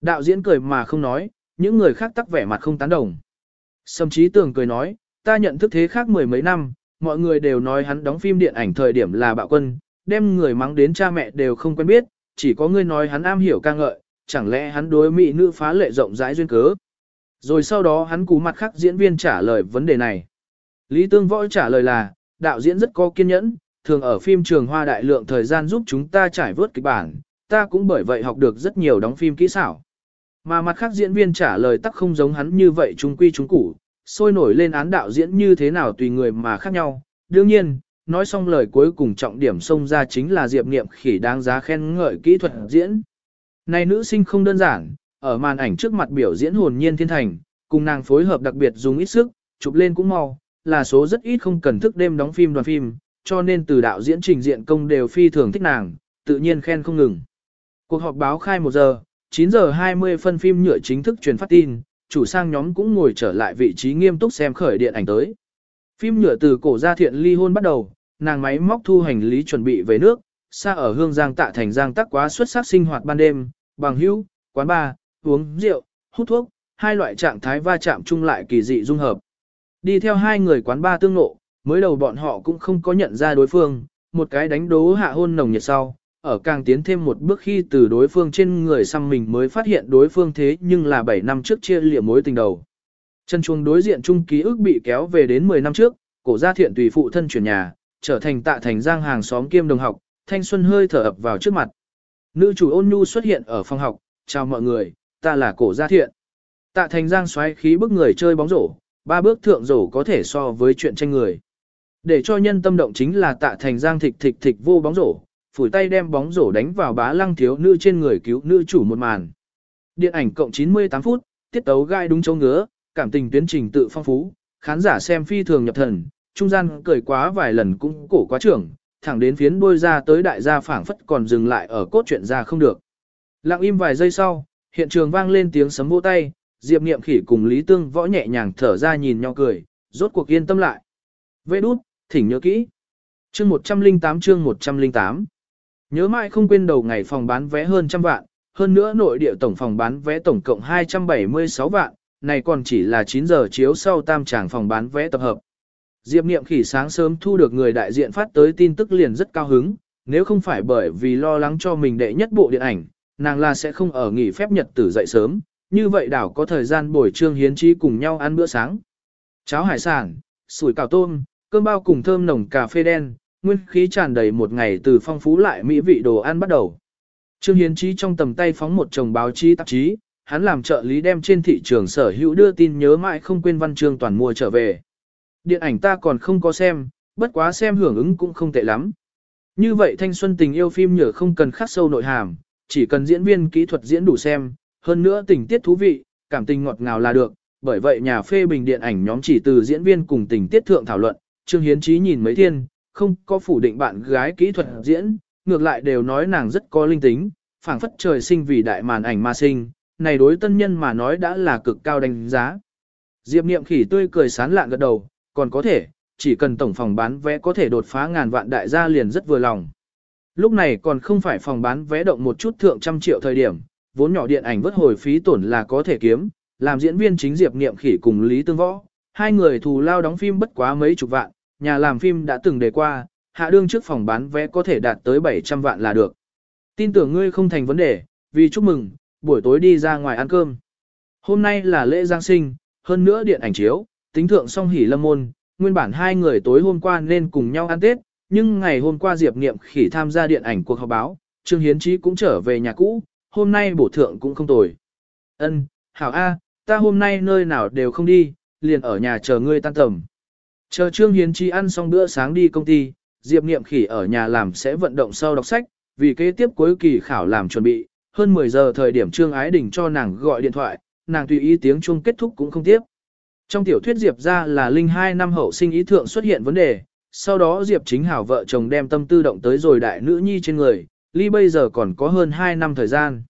Speaker 1: Đạo diễn cười mà không nói, những người khác tắc vẻ mặt không tán đồng. Sâm trí tường cười nói, ta nhận thức thế khác mười mấy năm, mọi người đều nói hắn đóng phim điện ảnh thời điểm là bạo quân, đem người mắng đến cha mẹ đều không quen biết, chỉ có người nói hắn am hiểu ca ngợi, chẳng lẽ hắn đối mỹ nữ phá lệ rộng rãi duyên cớ. Rồi sau đó hắn cú mặt khác diễn viên trả lời vấn đề này. Lý Tương Võ trả lời là, đạo diễn rất có kiên nhẫn, thường ở phim trường hoa đại lượng thời gian giúp chúng ta trải vớt kịch bản, ta cũng bởi vậy học được rất nhiều đóng phim kỹ xảo. Mà mặt khác diễn viên trả lời tắc không giống hắn như vậy trung quy trung củ, sôi nổi lên án đạo diễn như thế nào tùy người mà khác nhau. Đương nhiên, nói xong lời cuối cùng trọng điểm xông ra chính là Diệp Niệm khỉ đáng giá khen ngợi kỹ thuật diễn. Này nữ sinh không đơn giản, ở màn ảnh trước mặt biểu diễn hồn nhiên thiên thành, cùng nàng phối hợp đặc biệt dùng ít sức, chụp lên cũng mau, là số rất ít không cần thức đêm đóng phim đoàn phim, cho nên từ đạo diễn trình diện công đều phi thường thích nàng, tự nhiên khen không ngừng. Cuộc họp báo khai một giờ, 9 giờ 20 phân phim nhựa chính thức truyền phát tin, chủ sang nhóm cũng ngồi trở lại vị trí nghiêm túc xem khởi điện ảnh tới. Phim nhựa từ cổ gia thiện ly hôn bắt đầu, nàng máy móc thu hành lý chuẩn bị về nước, xa ở hương giang tạ thành giang tắc quá xuất sắc sinh hoạt ban đêm, bằng hữu, quán bar, uống rượu, hút thuốc, hai loại trạng thái va chạm chung lại kỳ dị dung hợp. Đi theo hai người quán bar tương nộ, mới đầu bọn họ cũng không có nhận ra đối phương, một cái đánh đố hạ hôn nồng nhiệt sau, ở càng tiến thêm một bước khi từ đối phương trên người xăm mình mới phát hiện đối phương thế nhưng là 7 năm trước chia liệm mối tình đầu. Chân chuông đối diện chung ký ức bị kéo về đến 10 năm trước, cổ gia thiện tùy phụ thân chuyển nhà, trở thành tạ thành giang hàng xóm kiêm đồng học, thanh xuân hơi thở ập vào trước mặt. Nữ chủ ôn nhu xuất hiện ở phòng học, chào mọi người, ta là cổ gia thiện. Tạ thành giang xoáy khí bức người chơi bóng rổ, ba bước thượng rổ có thể so với chuyện tranh người. Để cho nhân tâm động chính là tạ thành giang thịch thịch thịch vô bóng rổ, phủi tay đem bóng rổ đánh vào bá lăng thiếu nữ trên người cứu nữ chủ một màn. Điện ảnh cộng 98 phút, tiết tấu gai đúng châu ngứa, cảm tình tuyến trình tự phong phú, khán giả xem phi thường nhập thần, trung gian cười quá vài lần cũng cổ quá trưởng, thẳng đến phiến đuôi ra tới đại gia phảng phất còn dừng lại ở cốt truyện ra không được. Lặng im vài giây sau, hiện trường vang lên tiếng sấm vỗ tay, Diệp Niệm Khỉ cùng Lý Tương võ nhẹ nhàng thở ra nhìn nhau cười, rốt cuộc yên tâm lại. Vê đút, thỉnh nhớ kỹ. Chương 108 chương 108 Nhớ mãi không quên đầu ngày phòng bán vé hơn trăm vạn, hơn nữa nội địa tổng phòng bán vé tổng cộng 276 vạn, này còn chỉ là 9 giờ chiếu sau tam tràng phòng bán vé tập hợp. Diệp Niệm Khỉ sáng sớm thu được người đại diện phát tới tin tức liền rất cao hứng, nếu không phải bởi vì lo lắng cho mình đệ nhất bộ điện ảnh, nàng là sẽ không ở nghỉ phép nhật tử dậy sớm, như vậy đảo có thời gian buổi trương hiến trí cùng nhau ăn bữa sáng. Cháo hải sản, sủi cảo tôm, cơm bao cùng thơm nồng cà phê đen, nguyên khí tràn đầy một ngày từ phong phú lại mỹ vị đồ ăn bắt đầu. Trương Hiến Trí trong tầm tay phóng một chồng báo chí tạp chí, hắn làm trợ lý đem trên thị trường sở hữu đưa tin nhớ mãi không quên văn chương toàn mua trở về. Điện ảnh ta còn không có xem, bất quá xem hưởng ứng cũng không tệ lắm. Như vậy thanh xuân tình yêu phim nhờ không cần khắc sâu nội hàm, chỉ cần diễn viên kỹ thuật diễn đủ xem, hơn nữa tình tiết thú vị, cảm tình ngọt ngào là được, bởi vậy nhà phê bình điện ảnh nhóm chỉ từ diễn viên cùng tình tiết thượng thảo luận, Trương Hiến Chí nhìn mấy thiên, không có phủ định bạn gái kỹ thuật diễn, ngược lại đều nói nàng rất có linh tính, phảng phất trời sinh vì đại màn ảnh ma sinh, này đối tân nhân mà nói đã là cực cao đánh giá. Diệp Niệm khỉ tươi cười sán lạn gật đầu, còn có thể, chỉ cần tổng phòng bán vé có thể đột phá ngàn vạn đại gia liền rất vừa lòng. Lúc này còn không phải phòng bán vé động một chút thượng trăm triệu thời điểm, vốn nhỏ điện ảnh vớt hồi phí tổn là có thể kiếm, làm diễn viên chính Diệp Niệm Khỉ cùng Lý Tương Võ, hai người thù lao đóng phim bất quá mấy chục vạn, nhà làm phim đã từng đề qua, hạ đương trước phòng bán vé có thể đạt tới 700 vạn là được. Tin tưởng ngươi không thành vấn đề, vì chúc mừng, buổi tối đi ra ngoài ăn cơm. Hôm nay là lễ Giáng sinh, hơn nữa điện ảnh chiếu, tính thượng song hỉ lâm môn, nguyên bản hai người tối hôm qua nên cùng nhau ăn Tết, nhưng ngày hôm qua Diệp Niệm khỉ tham gia điện ảnh cuộc họp báo, Trương Hiến Chí cũng trở về nhà cũ, hôm nay bổ thượng cũng không tồi. Ân, hảo A, ta hôm nay nơi nào đều không đi, liền ở nhà chờ ngươi tan tầm. Chờ Trương Hiến chi ăn xong bữa sáng đi công ty, Diệp Niệm khỉ ở nhà làm sẽ vận động sau đọc sách, vì kế tiếp cuối kỳ khảo làm chuẩn bị, hơn 10 giờ thời điểm Trương Ái Đình cho nàng gọi điện thoại, nàng tùy ý tiếng chuông kết thúc cũng không tiếp. Trong tiểu thuyết Diệp ra là linh 2 năm hậu sinh ý thượng xuất hiện vấn đề, sau đó Diệp chính hảo vợ chồng đem tâm tư động tới rồi đại nữ nhi trên người, ly bây giờ còn có hơn 2 năm thời gian.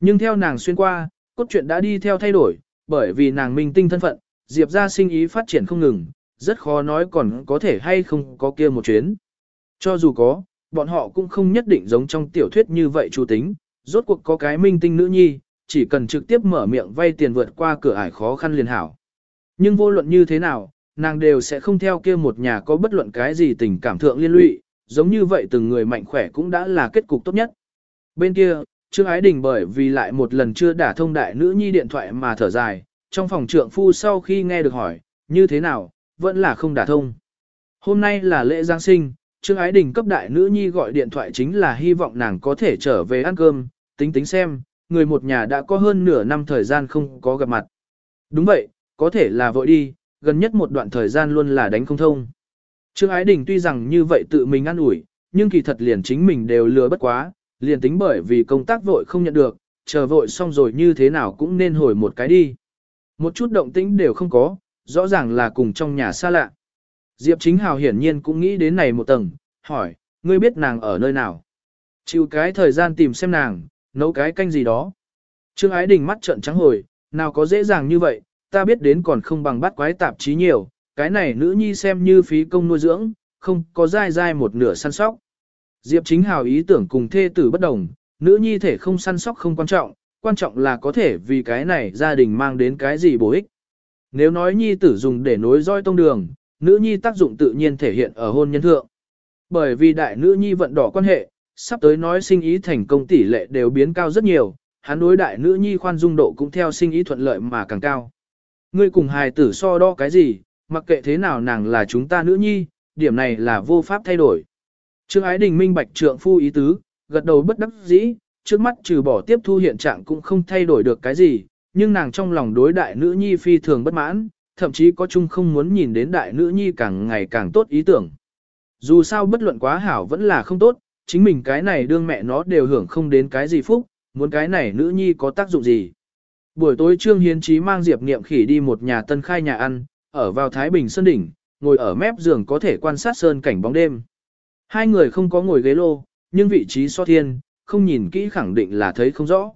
Speaker 1: Nhưng theo nàng xuyên qua, cốt truyện đã đi theo thay đổi, bởi vì nàng minh tinh thân phận, Diệp ra sinh ý phát triển không ngừng, rất khó nói còn có thể hay không có kia một chuyến. Cho dù có, bọn họ cũng không nhất định giống trong tiểu thuyết như vậy chủ tính, rốt cuộc có cái minh tinh nữ nhi, chỉ cần trực tiếp mở miệng vay tiền vượt qua cửa ải khó khăn liền hảo. Nhưng vô luận như thế nào, nàng đều sẽ không theo kia một nhà có bất luận cái gì tình cảm thượng liên lụy, giống như vậy từng người mạnh khỏe cũng đã là kết cục tốt nhất. Bên kia, Trương Ái Đình bởi vì lại một lần chưa đả thông đại nữ nhi điện thoại mà thở dài, trong phòng trượng phu sau khi nghe được hỏi, như thế nào, vẫn là không đả thông. Hôm nay là lễ Giáng sinh, Trương Ái Đình cấp đại nữ nhi gọi điện thoại chính là hy vọng nàng có thể trở về ăn cơm, tính tính xem, người một nhà đã có hơn nửa năm thời gian không có gặp mặt. Đúng vậy, có thể là vội đi, gần nhất một đoạn thời gian luôn là đánh không thông. Trương Ái Đình tuy rằng như vậy tự mình ăn ủi, nhưng kỳ thật liền chính mình đều lừa bất quá, liền tính bởi vì công tác vội không nhận được, chờ vội xong rồi như thế nào cũng nên hồi một cái đi. Một chút động tĩnh đều không có, rõ ràng là cùng trong nhà xa lạ. Diệp Chính Hào hiển nhiên cũng nghĩ đến này một tầng, hỏi, ngươi biết nàng ở nơi nào? Chịu cái thời gian tìm xem nàng, nấu cái canh gì đó. Trương Ái Đình mắt trợn trắng hồi, nào có dễ dàng như vậy, ta biết đến còn không bằng bắt quái tạp chí nhiều, cái này nữ nhi xem như phí công nuôi dưỡng, không có dai dai một nửa săn sóc. Diệp chính hào ý tưởng cùng thê tử bất đồng, nữ nhi thể không săn sóc không quan trọng, quan trọng là có thể vì cái này gia đình mang đến cái gì bổ ích. Nếu nói nhi tử dùng để nối roi tông đường, nữ nhi tác dụng tự nhiên thể hiện ở hôn nhân thượng. Bởi vì đại nữ nhi vận đỏ quan hệ, sắp tới nói sinh ý thành công tỷ lệ đều biến cao rất nhiều, hắn đối đại nữ nhi khoan dung độ cũng theo sinh ý thuận lợi mà càng cao. Ngươi cùng hài tử so đo cái gì, mặc kệ thế nào nàng là chúng ta nữ nhi, điểm này là vô pháp thay đổi. Trương Ái Đình minh bạch trượng phu ý tứ, gật đầu bất đắc dĩ, trước mắt trừ bỏ tiếp thu hiện trạng cũng không thay đổi được cái gì, nhưng nàng trong lòng đối đại nữ nhi phi thường bất mãn, thậm chí có chung không muốn nhìn đến đại nữ nhi càng ngày càng tốt ý tưởng. Dù sao bất luận quá hảo vẫn là không tốt, chính mình cái này đương mẹ nó đều hưởng không đến cái gì phúc, muốn cái này nữ nhi có tác dụng gì. Buổi tối Trương Hiến Chí mang Diệp Niệm Khỉ đi một nhà tân khai nhà ăn, ở vào Thái Bình Sơn Đỉnh, ngồi ở mép giường có thể quan sát sơn cảnh bóng đêm. Hai người không có ngồi ghế lô, nhưng vị trí so thiên, không nhìn kỹ khẳng định là thấy không rõ.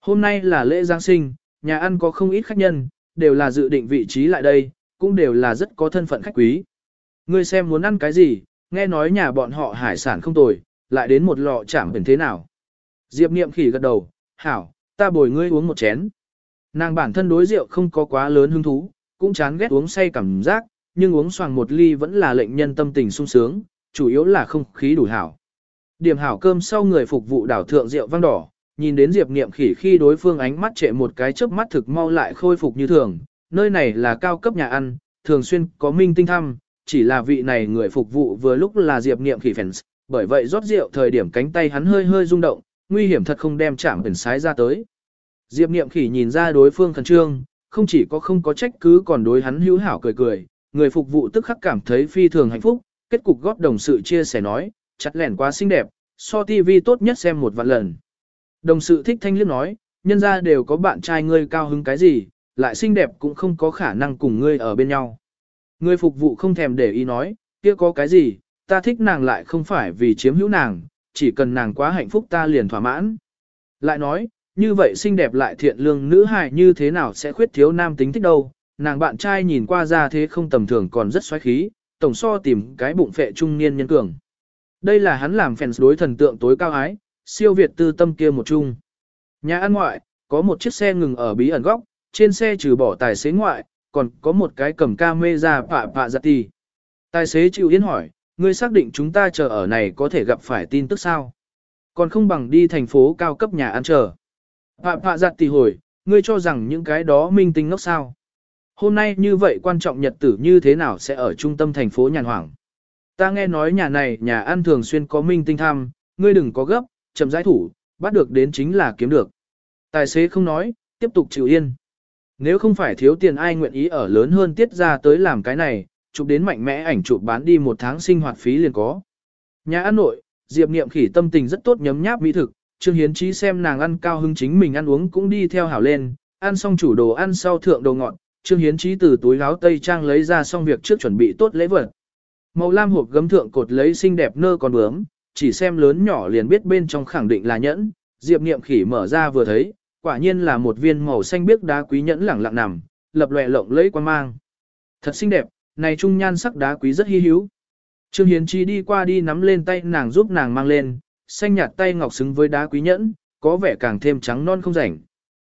Speaker 1: Hôm nay là lễ Giáng sinh, nhà ăn có không ít khách nhân, đều là dự định vị trí lại đây, cũng đều là rất có thân phận khách quý. Ngươi xem muốn ăn cái gì, nghe nói nhà bọn họ hải sản không tồi, lại đến một lọ chảm biển thế nào. Diệp niệm khỉ gật đầu, hảo, ta bồi ngươi uống một chén. Nàng bản thân đối rượu không có quá lớn hứng thú, cũng chán ghét uống say cảm giác, nhưng uống xoàng một ly vẫn là lệnh nhân tâm tình sung sướng, chủ yếu là không khí đủ hảo. Điểm hảo cơm sau người phục vụ đảo thượng rượu vang đỏ, nhìn đến Diệp Niệm Khỉ khi đối phương ánh mắt trệ một cái chớp mắt thực mau lại khôi phục như thường, nơi này là cao cấp nhà ăn, thường xuyên có minh tinh thăm, chỉ là vị này người phục vụ vừa lúc là Diệp Niệm Khỉ fans, bởi vậy rót rượu thời điểm cánh tay hắn hơi hơi rung động, nguy hiểm thật không đem chạm ẩn sái ra tới. Diệp Niệm Khỉ nhìn ra đối phương khẩn trương, không chỉ có không có trách cứ còn đối hắn hữu hảo cười cười, người phục vụ tức khắc cảm thấy phi thường hạnh phúc, kết cục góp đồng sự chia sẻ nói, chặt lẻn quá xinh đẹp, so TV tốt nhất xem một vạn lần. Đồng sự thích thanh liếc nói, nhân ra đều có bạn trai ngươi cao hứng cái gì, lại xinh đẹp cũng không có khả năng cùng ngươi ở bên nhau. Người phục vụ không thèm để ý nói, kia có cái gì, ta thích nàng lại không phải vì chiếm hữu nàng, chỉ cần nàng quá hạnh phúc ta liền thỏa mãn. Lại nói, như vậy xinh đẹp lại thiện lương nữ hài như thế nào sẽ khuyết thiếu nam tính thích đâu, nàng bạn trai nhìn qua ra thế không tầm thường còn rất xoáy khí, tổng so tìm cái bụng phệ trung niên nhân cường. Đây là hắn làm fans đối thần tượng tối cao ái, siêu việt tư tâm kia một chung. Nhà ăn ngoại, có một chiếc xe ngừng ở bí ẩn góc, trên xe trừ bỏ tài xế ngoại, còn có một cái cầm ca mê ra pạ pạ giặt tì. Tài xế chịu yên hỏi, ngươi xác định chúng ta chờ ở này có thể gặp phải tin tức sao? Còn không bằng đi thành phố cao cấp nhà ăn chờ. Pạ pạ giặt tì hồi, ngươi cho rằng những cái đó minh tinh ngốc sao? Hôm nay như vậy quan trọng nhật tử như thế nào sẽ ở trung tâm thành phố nhàn hoảng? Ta nghe nói nhà này nhà ăn thường xuyên có minh tinh tham, ngươi đừng có gấp, chậm giải thủ, bắt được đến chính là kiếm được. Tài xế không nói, tiếp tục chịu yên. Nếu không phải thiếu tiền ai nguyện ý ở lớn hơn tiết ra tới làm cái này, chụp đến mạnh mẽ ảnh chụp bán đi một tháng sinh hoạt phí liền có. Nhà ăn nội, Diệp Niệm khỉ tâm tình rất tốt nhấm nháp mỹ thực, Trương Hiến Chí xem nàng ăn cao hứng chính mình ăn uống cũng đi theo hảo lên, ăn xong chủ đồ ăn sau thượng đồ ngọn, Trương Hiến Chí từ túi áo tây trang lấy ra xong việc trước chuẩn bị tốt lễ vật. Màu lam hộp gấm thượng cột lấy xinh đẹp nơ còn bướm, chỉ xem lớn nhỏ liền biết bên trong khẳng định là nhẫn, Diệp Niệm khỉ mở ra vừa thấy, quả nhiên là một viên màu xanh biếc đá quý nhẫn lẳng lặng nằm, lập lòe lộng lẫy quan mang. Thật xinh đẹp, này trung nhan sắc đá quý rất hi hữu. Trương Hiến Chi đi qua đi nắm lên tay nàng giúp nàng mang lên, xanh nhạt tay ngọc xứng với đá quý nhẫn, có vẻ càng thêm trắng non không rảnh.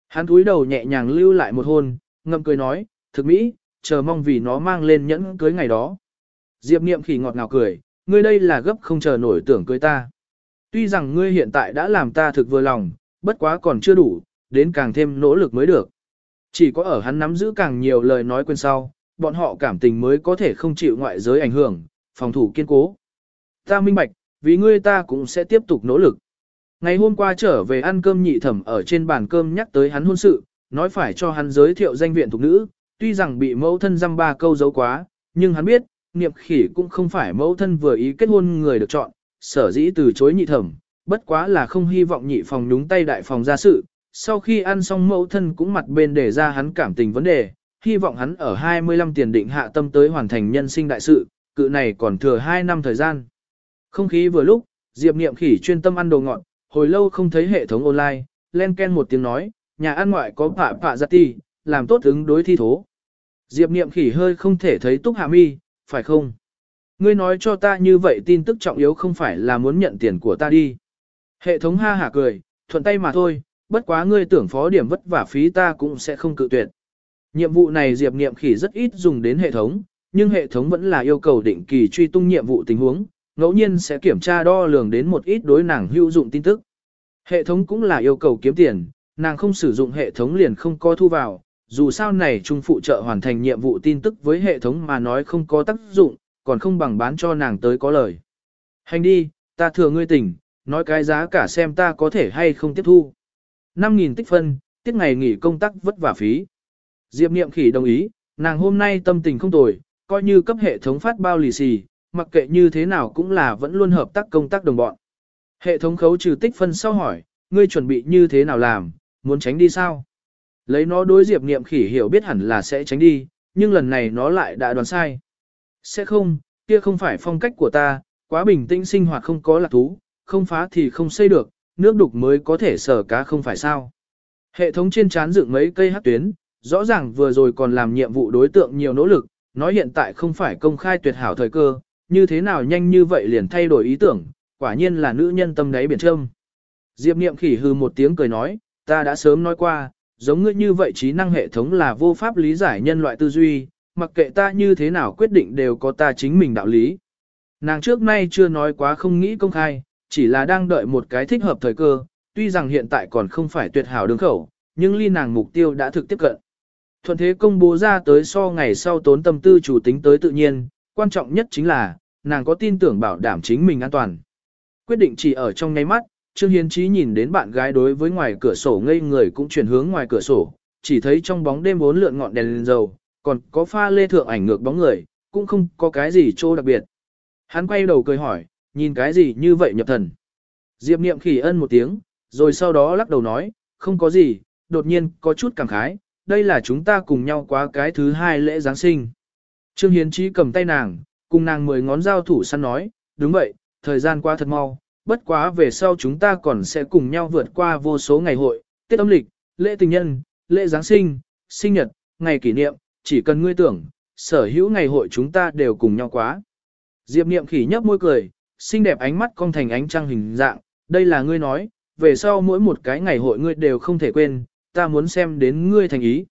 Speaker 1: Hắn cúi đầu nhẹ nhàng lưu lại một hôn, ngậm cười nói, thực mỹ, chờ mong vì nó mang lên nhẫn cưới ngày đó. Diệp Niệm khỉ ngọt ngào cười, ngươi đây là gấp không chờ nổi tưởng cưới ta. Tuy rằng ngươi hiện tại đã làm ta thực vừa lòng, bất quá còn chưa đủ, đến càng thêm nỗ lực mới được. Chỉ có ở hắn nắm giữ càng nhiều lời nói quên sau, bọn họ cảm tình mới có thể không chịu ngoại giới ảnh hưởng, phòng thủ kiên cố. Ta minh bạch, vì ngươi ta cũng sẽ tiếp tục nỗ lực. Ngày hôm qua trở về ăn cơm nhị thẩm ở trên bàn cơm nhắc tới hắn hôn sự, nói phải cho hắn giới thiệu danh viện thuộc nữ, tuy rằng bị mẫu thân dăm ba câu giấu quá, nhưng hắn biết, niệm khỉ cũng không phải mẫu thân vừa ý kết hôn người được chọn, sở dĩ từ chối nhị thẩm, bất quá là không hy vọng nhị phòng đúng tay đại phòng ra sự. Sau khi ăn xong mẫu thân cũng mặt bên để ra hắn cảm tình vấn đề, hy vọng hắn ở 25 tiền định hạ tâm tới hoàn thành nhân sinh đại sự, cự này còn thừa 2 năm thời gian. Không khí vừa lúc, Diệp Niệm Khỉ chuyên tâm ăn đồ ngọt, hồi lâu không thấy hệ thống online, len ken một tiếng nói, nhà ăn ngoại có phạ phạ giặt ti, làm tốt ứng đối thi thố. Diệp Niệm Khỉ hơi không thể thấy túc hạ mi, phải không? Ngươi nói cho ta như vậy tin tức trọng yếu không phải là muốn nhận tiền của ta đi. Hệ thống ha hả cười, thuận tay mà thôi, bất quá ngươi tưởng phó điểm vất vả phí ta cũng sẽ không cự tuyệt. Nhiệm vụ này Diệp Niệm Khỉ rất ít dùng đến hệ thống, nhưng hệ thống vẫn là yêu cầu định kỳ truy tung nhiệm vụ tình huống, ngẫu nhiên sẽ kiểm tra đo lường đến một ít đối nàng hữu dụng tin tức. Hệ thống cũng là yêu cầu kiếm tiền, nàng không sử dụng hệ thống liền không có thu vào, dù sao này trung phụ trợ hoàn thành nhiệm vụ tin tức với hệ thống mà nói không có tác dụng, còn không bằng bán cho nàng tới có lời. Hành đi, ta thừa ngươi tỉnh, nói cái giá cả xem ta có thể hay không tiếp thu. 5.000 tích phân, tiết ngày nghỉ công tác vất vả phí. Diệp Niệm Khỉ đồng ý, nàng hôm nay tâm tình không tồi, coi như cấp hệ thống phát bao lì xì, mặc kệ như thế nào cũng là vẫn luôn hợp tác công tác đồng bọn. Hệ thống khấu trừ tích phân sau hỏi, ngươi chuẩn bị như thế nào làm, muốn tránh đi sao? Lấy nó đối diệp niệm khỉ hiểu biết hẳn là sẽ tránh đi, nhưng lần này nó lại đã đoán sai. Sẽ không, kia không phải phong cách của ta, quá bình tĩnh sinh hoạt không có lạc thú, không phá thì không xây được, nước đục mới có thể sở cá không phải sao. Hệ thống trên chán dựng mấy cây hát tuyến, rõ ràng vừa rồi còn làm nhiệm vụ đối tượng nhiều nỗ lực, nói hiện tại không phải công khai tuyệt hảo thời cơ, như thế nào nhanh như vậy liền thay đổi ý tưởng, quả nhiên là nữ nhân tâm đáy biển trâm. Diệp niệm khỉ hư một tiếng cười nói, ta đã sớm nói qua, giống ngươi như vậy trí năng hệ thống là vô pháp lý giải nhân loại tư duy, mặc kệ ta như thế nào quyết định đều có ta chính mình đạo lý. Nàng trước nay chưa nói quá không nghĩ công khai, chỉ là đang đợi một cái thích hợp thời cơ, tuy rằng hiện tại còn không phải tuyệt hảo đường khẩu, nhưng ly nàng mục tiêu đã thực tiếp cận. Thuận thế công bố ra tới so ngày sau tốn tâm tư chủ tính tới tự nhiên, quan trọng nhất chính là, nàng có tin tưởng bảo đảm chính mình an toàn. Quyết định chỉ ở trong nháy mắt, Trương Hiến Chí nhìn đến bạn gái đối với ngoài cửa sổ ngây người cũng chuyển hướng ngoài cửa sổ, chỉ thấy trong bóng đêm bốn lượn ngọn đèn lên dầu, còn có pha lê thượng ảnh ngược bóng người, cũng không có cái gì chỗ đặc biệt. Hắn quay đầu cười hỏi, nhìn cái gì như vậy nhập thần. Diệp niệm khỉ ân một tiếng, rồi sau đó lắc đầu nói, không có gì, đột nhiên có chút cảm khái, đây là chúng ta cùng nhau qua cái thứ hai lễ Giáng sinh. Trương Hiến Chí cầm tay nàng, cùng nàng mười ngón giao thủ săn nói, đúng vậy, thời gian qua thật mau, bất quá về sau chúng ta còn sẽ cùng nhau vượt qua vô số ngày hội, Tết âm lịch, lễ tình nhân, lễ Giáng sinh, sinh nhật, ngày kỷ niệm, chỉ cần ngươi tưởng, sở hữu ngày hội chúng ta đều cùng nhau quá. Diệp niệm khỉ nhấp môi cười, xinh đẹp ánh mắt cong thành ánh trăng hình dạng, đây là ngươi nói, về sau mỗi một cái ngày hội ngươi đều không thể quên, ta muốn xem đến ngươi thành ý.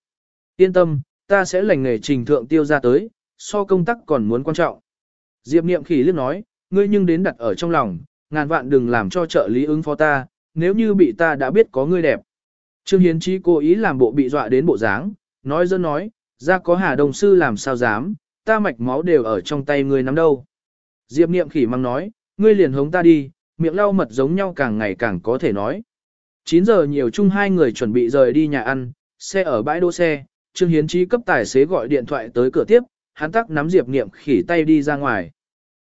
Speaker 1: Yên tâm, ta sẽ lành nghề trình thượng tiêu ra tới, so công tác còn muốn quan trọng. Diệp niệm khỉ liếc nói, ngươi nhưng đến đặt ở trong lòng, ngàn vạn đừng làm cho trợ lý ứng phó ta, nếu như bị ta đã biết có ngươi đẹp. Trương Hiến Chí cố ý làm bộ bị dọa đến bộ dáng, nói dân nói, ra có hà đồng sư làm sao dám, ta mạch máu đều ở trong tay ngươi nắm đâu. Diệp niệm khỉ mang nói, ngươi liền hống ta đi, miệng lau mật giống nhau càng ngày càng có thể nói. 9 giờ nhiều chung hai người chuẩn bị rời đi nhà ăn, xe ở bãi đỗ xe, Trương Hiến Chí cấp tài xế gọi điện thoại tới cửa tiếp, hắn tắc nắm Diệp Niệm khỉ tay đi ra ngoài.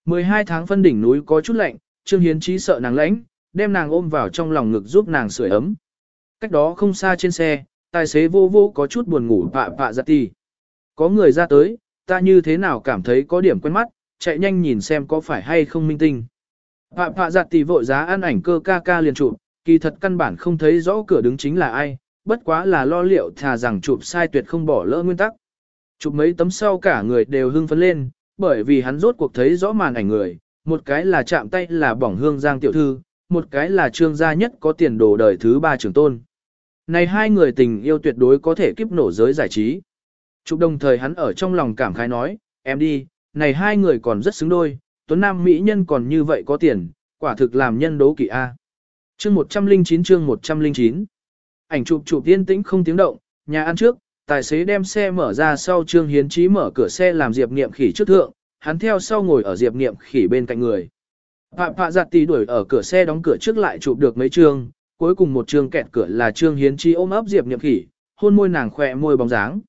Speaker 1: 12 tháng phân đỉnh núi có chút lạnh, Trương Hiến Chí sợ nàng lạnh, đem nàng ôm vào trong lòng ngực giúp nàng sưởi ấm. Cách đó không xa trên xe, tài xế vô vô có chút buồn ngủ vạ vạ giặt tì. Có người ra tới, ta như thế nào cảm thấy có điểm quen mắt, chạy nhanh nhìn xem có phải hay không minh tinh. Vạ vạ giặt tì vội giá ăn ảnh cơ ca ca liền chụp, kỳ thật căn bản không thấy rõ cửa đứng chính là ai, bất quá là lo liệu thà rằng chụp sai tuyệt không bỏ lỡ nguyên tắc. Chụp mấy tấm sau cả người đều hưng phấn lên, bởi vì hắn rốt cuộc thấy rõ màn ảnh người, một cái là chạm tay là bỏng hương giang tiểu thư, một cái là trương gia nhất có tiền đồ đời thứ ba trưởng tôn. Này hai người tình yêu tuyệt đối có thể kiếp nổ giới giải trí. Chụp đồng thời hắn ở trong lòng cảm khái nói, em đi, này hai người còn rất xứng đôi, tuấn nam mỹ nhân còn như vậy có tiền, quả thực làm nhân đố kỵ A. Chương 109 chương 109 Ảnh chụp chụp tiên tĩnh không tiếng động, nhà ăn trước, tài xế đem xe mở ra sau Trương Hiến trí mở cửa xe làm Diệp Niệm Khỉ trước thượng, hắn theo sau ngồi ở Diệp Niệm Khỉ bên cạnh người. Phạm Phạ Giặt dạ Tỷ đuổi ở cửa xe đóng cửa trước lại chụp được mấy chương, cuối cùng một chương kẹt cửa là Trương Hiến chi ôm ấp Diệp Niệm Khỉ, hôn môi nàng khỏe môi bóng dáng.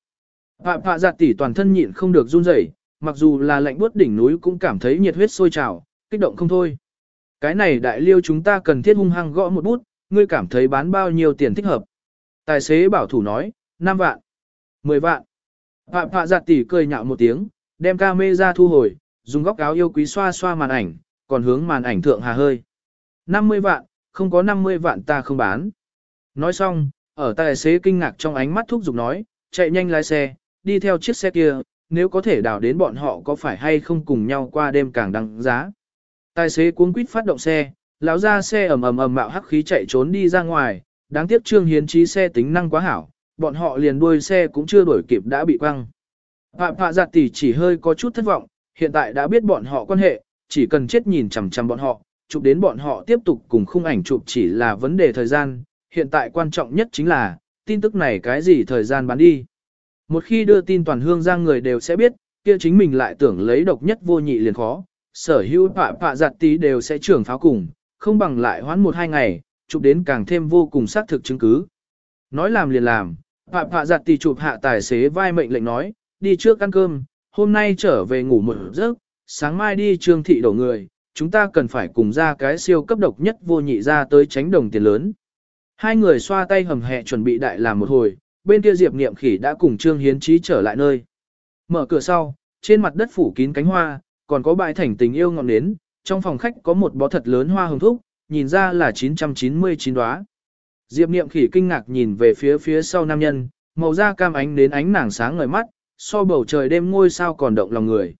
Speaker 1: Phạm Phạ Giặt dạ Tỷ toàn thân nhịn không được run rẩy, mặc dù là lạnh buốt đỉnh núi cũng cảm thấy nhiệt huyết sôi trào, kích động không thôi. Cái này đại liêu chúng ta cần thiết hung hăng gõ một bút, ngươi cảm thấy bán bao nhiêu tiền thích hợp. Tài xế bảo thủ nói, 5 vạn, 10 vạn. Phạm phạ giặt dạ Tì cười nhạo một tiếng, đem ca mê ra thu hồi, dùng góc áo yêu quý xoa xoa màn ảnh, còn hướng màn ảnh thượng hà hơi. 50 vạn, không có 50 vạn ta không bán. Nói xong, ở tài xế kinh ngạc trong ánh mắt thúc giục nói, chạy nhanh lái xe, đi theo chiếc xe kia, nếu có thể đảo đến bọn họ có phải hay không cùng nhau qua đêm càng đăng giá. Tài xế cuống quýt phát động xe, lão ra xe ầm ầm ầm mạo hắc khí chạy trốn đi ra ngoài, đáng tiếc Trương Hiến trí xe tính năng quá hảo, bọn họ liền đuôi xe cũng chưa đuổi kịp đã bị quăng. Phạm Phạ Giạt tỷ chỉ hơi có chút thất vọng, hiện tại đã biết bọn họ quan hệ, chỉ cần chết nhìn chằm chằm bọn họ, chụp đến bọn họ tiếp tục cùng khung ảnh chụp chỉ là vấn đề thời gian, hiện tại quan trọng nhất chính là, tin tức này cái gì thời gian bán đi. Một khi đưa tin toàn hương giang người đều sẽ biết, kia chính mình lại tưởng lấy độc nhất vô nhị liền khó, sở hữu phạ phạ Giạt Tỷ đều sẽ trưởng pháo cùng, không bằng lại hoãn một hai ngày, chụp đến càng thêm vô cùng xác thực chứng cứ. Nói làm liền làm, phạ phạ Giạt Tỷ chụp hạ tài xế vai mệnh lệnh nói, đi trước ăn cơm, hôm nay trở về ngủ một giấc, sáng mai đi trương thị đổ người, chúng ta cần phải cùng ra cái siêu cấp độc nhất vô nhị ra tới tránh đồng tiền lớn. Hai người xoa tay hầm hẹ chuẩn bị đại làm một hồi, bên kia Diệp Niệm Khỉ đã cùng Trương Hiến Chí trở lại nơi. Mở cửa sau, trên mặt đất phủ kín cánh hoa, còn có bãi thành tình yêu ngọn nến, trong phòng khách có một bó thật lớn hoa hồng thúc, nhìn ra là 999 đóa. Diệp Niệm Khỉ kinh ngạc nhìn về phía phía sau nam nhân, màu da cam ánh đến ánh nàng sáng ngời mắt, so bầu trời đêm ngôi sao còn động lòng người.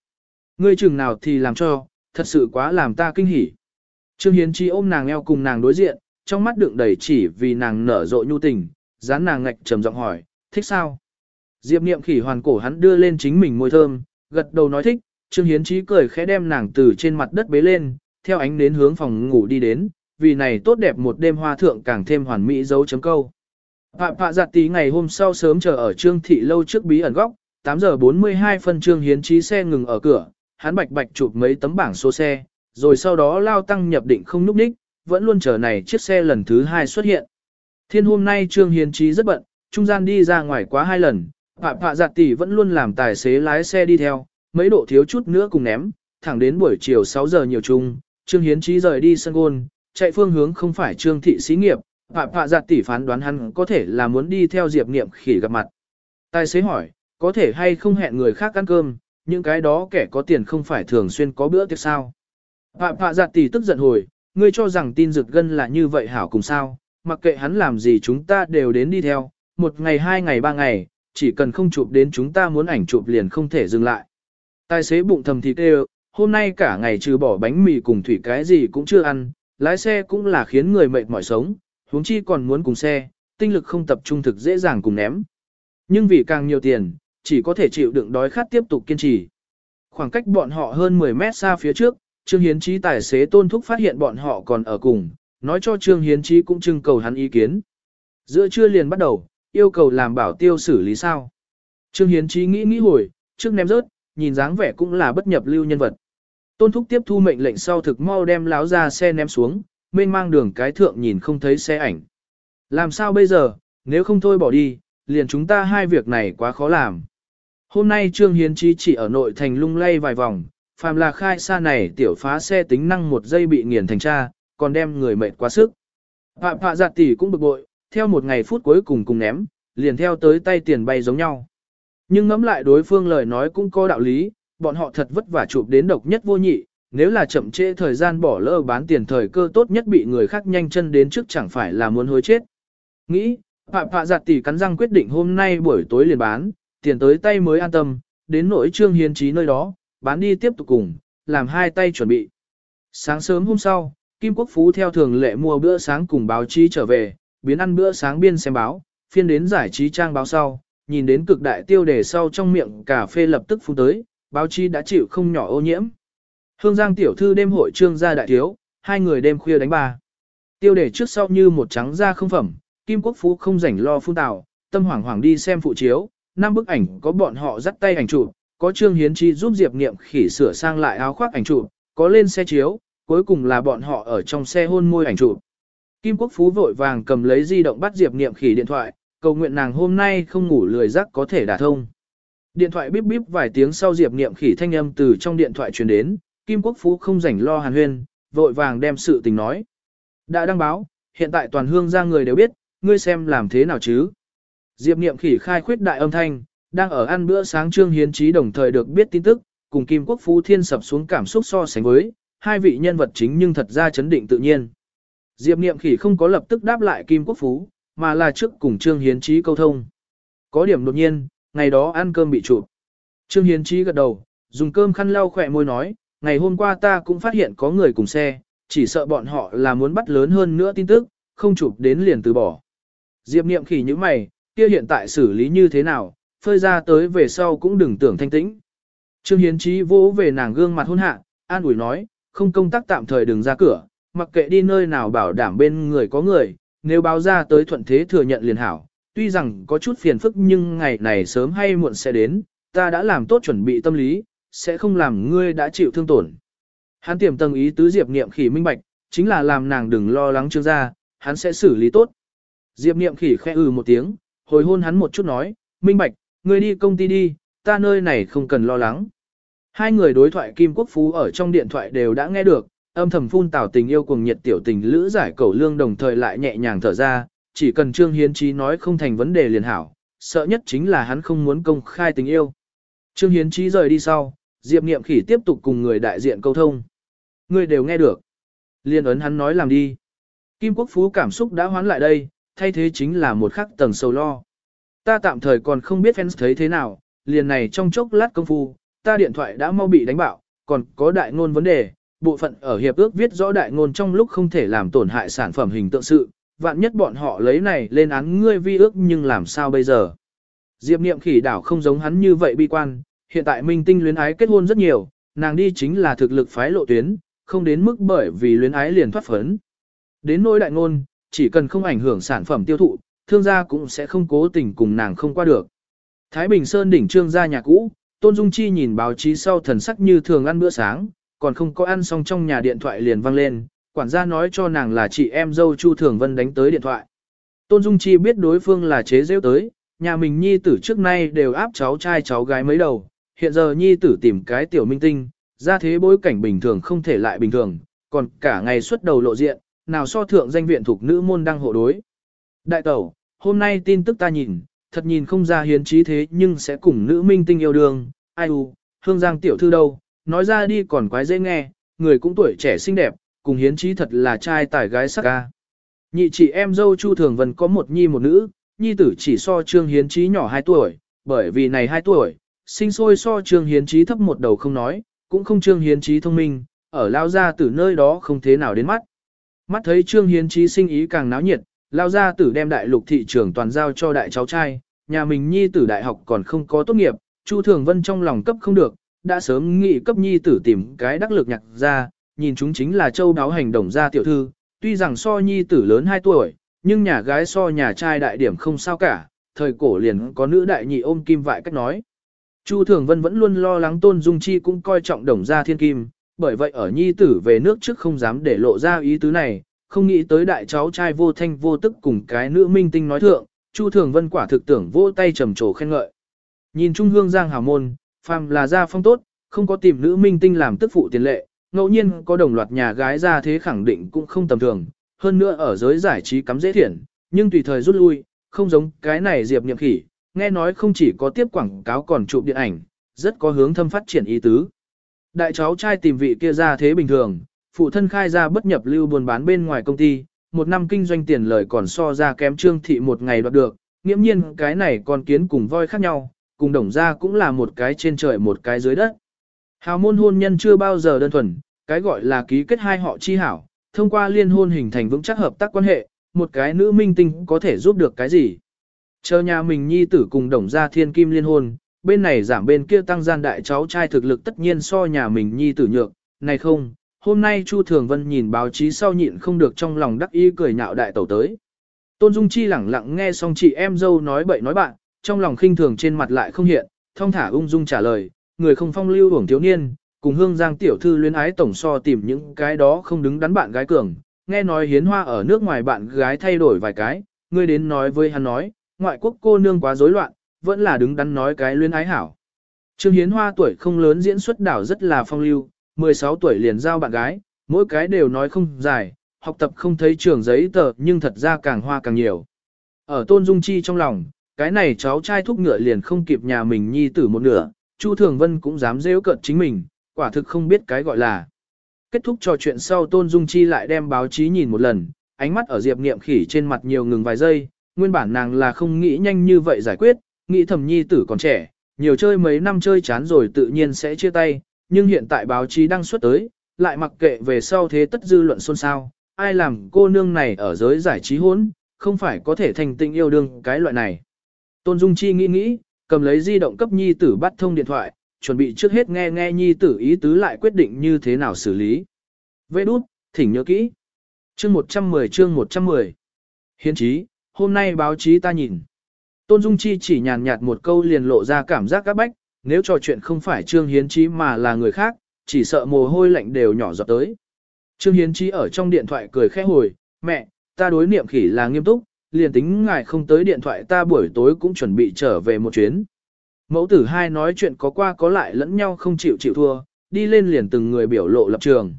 Speaker 1: Ngươi chừng nào thì làm cho, thật sự quá làm ta kinh hỉ. Trương Hiến Chi ôm nàng eo cùng nàng đối diện, trong mắt đựng đầy chỉ vì nàng nở rộ nhu tình, dán nàng ngạch trầm giọng hỏi, thích sao? Diệp Niệm Khỉ hoàn cổ hắn đưa lên chính mình môi thơm, gật đầu nói thích, Trương Hiến Chí cười khẽ đem nàng từ trên mặt đất bế lên, theo ánh đến hướng phòng ngủ đi đến, vì này tốt đẹp một đêm hoa thượng càng thêm hoàn mỹ dấu chấm câu. Phạm phạ giặt tí ngày hôm sau sớm chờ ở Trương Thị lâu trước bí ẩn góc, 8 giờ 42 phân Trương Hiến trí xe ngừng ở cửa, hắn bạch bạch chụp mấy tấm bảng số xe, rồi sau đó lao tăng nhập định không núp đích, vẫn luôn chờ này chiếc xe lần thứ hai xuất hiện. Thiên hôm nay Trương Hiến trí rất bận, trung gian đi ra ngoài quá hai lần, Phạm phạ giặt tỷ vẫn luôn làm tài xế lái xe đi theo, mấy độ thiếu chút nữa cùng ném, thẳng đến buổi chiều 6 giờ nhiều chung, Trương Hiến trí rời đi sân gôn, chạy phương hướng không phải Trương thị xí nghiệp, Phạm Phạ Giạt tỷ phán đoán hắn có thể là muốn đi theo Diệp Niệm Khỉ gặp mặt. Tài xế hỏi, có thể hay không hẹn người khác ăn cơm, những cái đó kẻ có tiền không phải thường xuyên có bữa tiệc sao? Phạm Phạ Giạt tỷ tức giận hồi, ngươi cho rằng tin rực gân là như vậy hảo cùng sao? Mặc kệ hắn làm gì chúng ta đều đến đi theo, một ngày hai ngày ba ngày, chỉ cần không chụp đến chúng ta muốn ảnh chụp liền không thể dừng lại. Tài xế bụng thầm thịt đều, hôm nay cả ngày trừ bỏ bánh mì cùng thủy cái gì cũng chưa ăn, lái xe cũng là khiến người mệt mỏi sống, huống chi còn muốn cùng xe, tinh lực không tập trung thực dễ dàng cùng ném. Nhưng vì càng nhiều tiền, chỉ có thể chịu đựng đói khát tiếp tục kiên trì. Khoảng cách bọn họ hơn 10 mét xa phía trước, Trương Hiến Chí tài xế tôn thúc phát hiện bọn họ còn ở cùng, nói cho Trương Hiến Chí cũng trưng cầu hắn ý kiến. Giữa trưa liền bắt đầu, yêu cầu làm bảo tiêu xử lý sao. Trương Hiến Chí nghĩ nghĩ hồi, trước ném rớt, nhìn dáng vẻ cũng là bất nhập lưu nhân vật. Tôn thúc tiếp thu mệnh lệnh sau thực mau đem láo ra xe ném xuống, mênh mang đường cái thượng nhìn không thấy xe ảnh. Làm sao bây giờ, nếu không thôi bỏ đi, liền chúng ta hai việc này quá khó làm. Hôm nay Trương Hiến Chi chỉ ở nội thành lung lay vài vòng, phàm là khai xa này tiểu phá xe tính năng một giây bị nghiền thành cha, còn đem người mệt quá sức. Phạm phạ giặt dạ tỷ cũng bực bội, theo một ngày phút cuối cùng cùng ném, liền theo tới tay tiền bay giống nhau. Nhưng ngẫm lại đối phương lời nói cũng có đạo lý, bọn họ thật vất vả chụp đến độc nhất vô nhị, nếu là chậm trễ thời gian bỏ lỡ bán tiền thời cơ tốt nhất bị người khác nhanh chân đến trước chẳng phải là muốn hối chết. Nghĩ, Phạm Phạ Giặt dạ tỷ cắn răng quyết định hôm nay buổi tối liền bán, tiền tới tay mới an tâm, đến nỗi Trương Hiến Trí nơi đó, bán đi tiếp tục cùng, làm hai tay chuẩn bị. Sáng sớm hôm sau, Kim Quốc Phú theo thường lệ mua bữa sáng cùng báo chí trở về, biến ăn bữa sáng biên xem báo, phiên đến giải trí trang báo sau, nhìn đến cực đại tiêu đề sau trong miệng cà phê lập tức phun tới, báo chí đã chịu không nhỏ ô nhiễm. Hương Giang tiểu thư đêm hội trương gia đại thiếu, hai người đêm khuya đánh bà. Tiêu đề trước sau như một trắng da không phẩm, Kim Quốc Phú không rảnh lo phun tào, tâm hoảng hoảng đi xem phụ chiếu, năm bức ảnh có bọn họ dắt tay ảnh chụp, có Trương Hiến Chi giúp Diệp Niệm khỉ sửa sang lại áo khoác ảnh chụp, có lên xe chiếu, cuối cùng là bọn họ ở trong xe hôn môi ảnh chụp. Kim Quốc Phú vội vàng cầm lấy di động bắt Diệp Niệm khỉ điện thoại, cầu nguyện nàng hôm nay không ngủ lười giấc có thể đả thông. Điện thoại bíp bíp vài tiếng sau Diệp Niệm khỉ thanh âm từ trong điện thoại truyền đến, Kim Quốc Phú không rảnh lo hàn huyên, vội vàng đem sự tình nói. Đã đăng báo, hiện tại toàn hương ra người đều biết, ngươi xem làm thế nào chứ. Diệp Niệm khỉ khai khuyết đại âm thanh, đang ở ăn bữa sáng trương hiến trí đồng thời được biết tin tức, cùng Kim Quốc Phú thiên sập xuống cảm xúc so sánh với, hai vị nhân vật chính nhưng thật ra chấn định tự nhiên. Diệp Niệm khỉ không có lập tức đáp lại Kim Quốc Phú, mà là trước cùng Trương Hiến Trí câu thông. Có điểm đột nhiên, ngày đó ăn cơm bị chụp. Trương Hiến Trí gật đầu, dùng cơm khăn lau khỏe môi nói, ngày hôm qua ta cũng phát hiện có người cùng xe, chỉ sợ bọn họ là muốn bắt lớn hơn nữa tin tức, không chụp đến liền từ bỏ. Diệp niệm khỉ như mày, kia hiện tại xử lý như thế nào, phơi ra tới về sau cũng đừng tưởng thanh tĩnh. Trương Hiến Trí vỗ về nàng gương mặt hôn hạ, an ủi nói, không công tác tạm thời đừng ra cửa, mặc kệ đi nơi nào bảo đảm bên người có người, nếu báo ra tới thuận thế thừa nhận liền hảo. Tuy rằng có chút phiền phức nhưng ngày này sớm hay muộn sẽ đến, ta đã làm tốt chuẩn bị tâm lý, sẽ không làm ngươi đã chịu thương tổn. Hắn tiềm tầng ý tứ Diệp Niệm Khỉ minh bạch, chính là làm nàng đừng lo lắng trương gia, hắn sẽ xử lý tốt. Diệp Niệm Khỉ khẽ ừ một tiếng, hồi hôn hắn một chút nói, minh bạch, ngươi đi công ty đi, ta nơi này không cần lo lắng. Hai người đối thoại Kim Quốc Phú ở trong điện thoại đều đã nghe được, âm thầm phun tảo tình yêu cùng nhiệt tiểu tình lữ giải cầu lương đồng thời lại nhẹ nhàng thở ra, chỉ cần Trương Hiến Chí nói không thành vấn đề liền hảo, sợ nhất chính là hắn không muốn công khai tình yêu. Trương Hiến Chí rời đi sau, Diệp Niệm Khỉ tiếp tục cùng người đại diện câu thông. Người đều nghe được. Liên ấn hắn nói làm đi. Kim Quốc Phú cảm xúc đã hoán lại đây, thay thế chính là một khắc tầng sầu lo. Ta tạm thời còn không biết fans thấy thế nào, liền này trong chốc lát công phu, ta điện thoại đã mau bị đánh bạo, còn có đại ngôn vấn đề, bộ phận ở hiệp ước viết rõ đại ngôn trong lúc không thể làm tổn hại sản phẩm hình tượng sự, vạn nhất bọn họ lấy này lên án ngươi vi ước nhưng làm sao bây giờ. Diệp niệm khỉ đảo không giống hắn như vậy bi quan, hiện tại minh tinh luyến ái kết hôn rất nhiều, nàng đi chính là thực lực phái lộ tuyến, không đến mức bởi vì luyến ái liền thoát phấn. Đến nỗi đại ngôn, chỉ cần không ảnh hưởng sản phẩm tiêu thụ, thương gia cũng sẽ không cố tình cùng nàng không qua được. Thái Bình Sơn đỉnh trương gia nhà cũ, Tôn Dung Chi nhìn báo chí sau thần sắc như thường ăn bữa sáng, còn không có ăn xong trong nhà điện thoại liền vang lên, quản gia nói cho nàng là chị em dâu Chu Thường Vân đánh tới điện thoại. Tôn Dung Chi biết đối phương là chế rêu tới, nhà mình nhi tử trước nay đều áp cháu trai cháu gái mấy đầu, hiện giờ nhi tử tìm cái tiểu minh tinh, ra thế bối cảnh bình thường không thể lại bình thường, còn cả ngày xuất đầu lộ diện, nào so thượng danh viện thuộc nữ môn đang hộ đối. Đại tẩu, hôm nay tin tức ta nhìn, thật nhìn không ra hiến trí thế nhưng sẽ cùng nữ minh tinh yêu đương, ai u, hương giang tiểu thư đâu, nói ra đi còn quái dễ nghe, người cũng tuổi trẻ xinh đẹp, cùng hiến trí thật là trai tài gái sắc ca. Nhị chị em dâu Chu Thường Vân có một nhi một nữ, nhi tử chỉ so trương hiến trí nhỏ 2 tuổi, bởi vì này 2 tuổi, sinh sôi so trương hiến trí thấp một đầu không nói, cũng không trương hiến trí thông minh, ở lao ra từ nơi đó không thế nào đến mắt. Mắt thấy trương hiến trí sinh ý càng náo nhiệt, lao ra tử đem đại lục thị trường toàn giao cho đại cháu trai, nhà mình nhi tử đại học còn không có tốt nghiệp, Chu Thường Vân trong lòng cấp không được, đã sớm nghị cấp nhi tử tìm cái đắc lực nhặt ra, nhìn chúng chính là châu đáo hành động gia tiểu thư, tuy rằng so nhi tử lớn 2 tuổi, nhưng nhà gái so nhà trai đại điểm không sao cả, thời cổ liền có nữ đại nhị ôm kim vại cách nói. Chu Thường Vân vẫn luôn lo lắng Tôn Dung Chi cũng coi trọng đồng gia thiên kim, bởi vậy ở nhi tử về nước trước không dám để lộ ra ý tứ này, không nghĩ tới đại cháu trai vô thanh vô tức cùng cái nữ minh tinh nói thượng, Chu Thường Vân quả thực tưởng vỗ tay trầm trồ khen ngợi. Nhìn Trung Hương Giang hào môn, phàm là gia phong tốt, không có tìm nữ minh tinh làm tức phụ tiền lệ, ngẫu nhiên có đồng loạt nhà gái ra thế khẳng định cũng không tầm thường, hơn nữa ở giới giải trí cắm dễ thiện, nhưng tùy thời rút lui, không giống cái này Diệp Niệm Khỉ, nghe nói không chỉ có tiếp quảng cáo còn chụp điện ảnh, rất có hướng thâm phát triển ý tứ. Đại cháu trai tìm vị kia ra thế bình thường, phụ thân khai ra bất nhập lưu buôn bán bên ngoài công ty, một năm kinh doanh tiền lời còn so ra kém trương thị một ngày đoạt được, nghiễm nhiên cái này còn kiến cùng voi khác nhau, cùng đồng ra cũng là một cái trên trời một cái dưới đất. Hào môn hôn nhân chưa bao giờ đơn thuần, cái gọi là ký kết hai họ chi hảo, thông qua liên hôn hình thành vững chắc hợp tác quan hệ, một cái nữ minh tinh có thể giúp được cái gì. Chờ nhà mình nhi tử cùng đồng gia thiên kim liên hôn, bên này giảm bên kia tăng gian đại cháu trai thực lực tất nhiên so nhà mình nhi tử nhược, này không, hôm nay Chu Thường Vân nhìn báo chí sau nhịn không được trong lòng đắc ý cười nhạo đại tẩu tới. Tôn Dung Chi lẳng lặng nghe xong chị em dâu nói bậy nói bạn, trong lòng khinh thường trên mặt lại không hiện, thông thả ung dung trả lời, người không phong lưu hưởng thiếu niên, cùng hương giang tiểu thư luyến ái tổng so tìm những cái đó không đứng đắn bạn gái cường, nghe nói hiến hoa ở nước ngoài bạn gái thay đổi vài cái, ngươi đến nói với hắn nói, ngoại quốc cô nương quá rối loạn, vẫn là đứng đắn nói cái luyến ái hảo. Trương Hiến Hoa tuổi không lớn diễn xuất đảo rất là phong lưu, 16 tuổi liền giao bạn gái, mỗi cái đều nói không dài, học tập không thấy trường giấy tờ nhưng thật ra càng hoa càng nhiều. Ở Tôn Dung Chi trong lòng, cái này cháu trai thúc ngựa liền không kịp nhà mình nhi tử một nửa, Chu Thường Vân cũng dám rêu cận chính mình, quả thực không biết cái gọi là. Kết thúc trò chuyện sau Tôn Dung Chi lại đem báo chí nhìn một lần, ánh mắt ở Diệp Niệm Khỉ trên mặt nhiều ngừng vài giây, nguyên bản nàng là không nghĩ nhanh như vậy giải quyết, nghĩ thầm nhi tử còn trẻ, nhiều chơi mấy năm chơi chán rồi tự nhiên sẽ chia tay, nhưng hiện tại báo chí đăng xuất tới, lại mặc kệ về sau thế tất dư luận xôn xao, ai làm cô nương này ở giới giải trí hỗn, không phải có thể thành tình yêu đương cái loại này. Tôn Dung Chi nghĩ nghĩ, cầm lấy di động cấp nhi tử bắt thông điện thoại, chuẩn bị trước hết nghe nghe nhi tử ý tứ lại quyết định như thế nào xử lý. Vê đút, thỉnh nhớ kỹ. Chương 110 chương 110. Hiến chí, hôm nay báo chí ta nhìn. Tôn Dung Chi chỉ nhàn nhạt một câu liền lộ ra cảm giác các bách, nếu trò chuyện không phải Trương Hiến Chí mà là người khác, chỉ sợ mồ hôi lạnh đều nhỏ giọt tới. Trương Hiến Chí ở trong điện thoại cười khẽ hồi, mẹ, ta đối niệm khỉ là nghiêm túc, liền tính ngài không tới điện thoại ta buổi tối cũng chuẩn bị trở về một chuyến. Mẫu tử hai nói chuyện có qua có lại lẫn nhau không chịu chịu thua, đi lên liền từng người biểu lộ lập trường.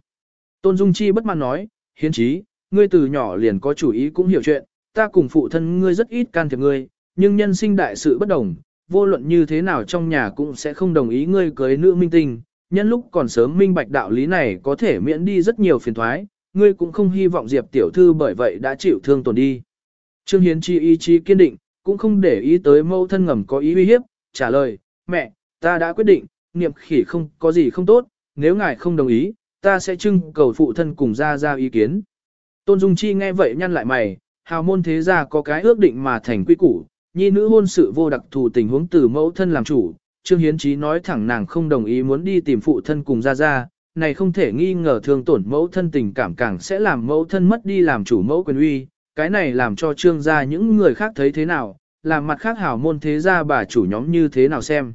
Speaker 1: Tôn Dung Chi bất mãn nói, hiến chí, ngươi từ nhỏ liền có chủ ý cũng hiểu chuyện, ta cùng phụ thân ngươi rất ít can thiệp ngươi, nhưng nhân sinh đại sự bất đồng, vô luận như thế nào trong nhà cũng sẽ không đồng ý ngươi cưới nữ minh tinh, nhân lúc còn sớm minh bạch đạo lý này có thể miễn đi rất nhiều phiền thoái, ngươi cũng không hy vọng Diệp tiểu thư bởi vậy đã chịu thương tổn đi. Trương Hiến Chi ý chí kiên định, cũng không để ý tới mâu thân ngầm có ý uy hiếp, trả lời, mẹ, ta đã quyết định, niệm khỉ không có gì không tốt, nếu ngài không đồng ý, ta sẽ trưng cầu phụ thân cùng ra ra ý kiến. Tôn Dung Chi nghe vậy nhăn lại mày, hào môn thế gia có cái ước định mà thành quy củ, nhi nữ hôn sự vô đặc thù tình huống từ mẫu thân làm chủ, Trương Hiến Chí nói thẳng nàng không đồng ý muốn đi tìm phụ thân cùng ra ra, này không thể nghi ngờ thương tổn mẫu thân tình cảm càng sẽ làm mẫu thân mất đi làm chủ mẫu quyền uy, cái này làm cho trương gia những người khác thấy thế nào, làm mặt khác hảo môn thế gia bà chủ nhóm như thế nào xem.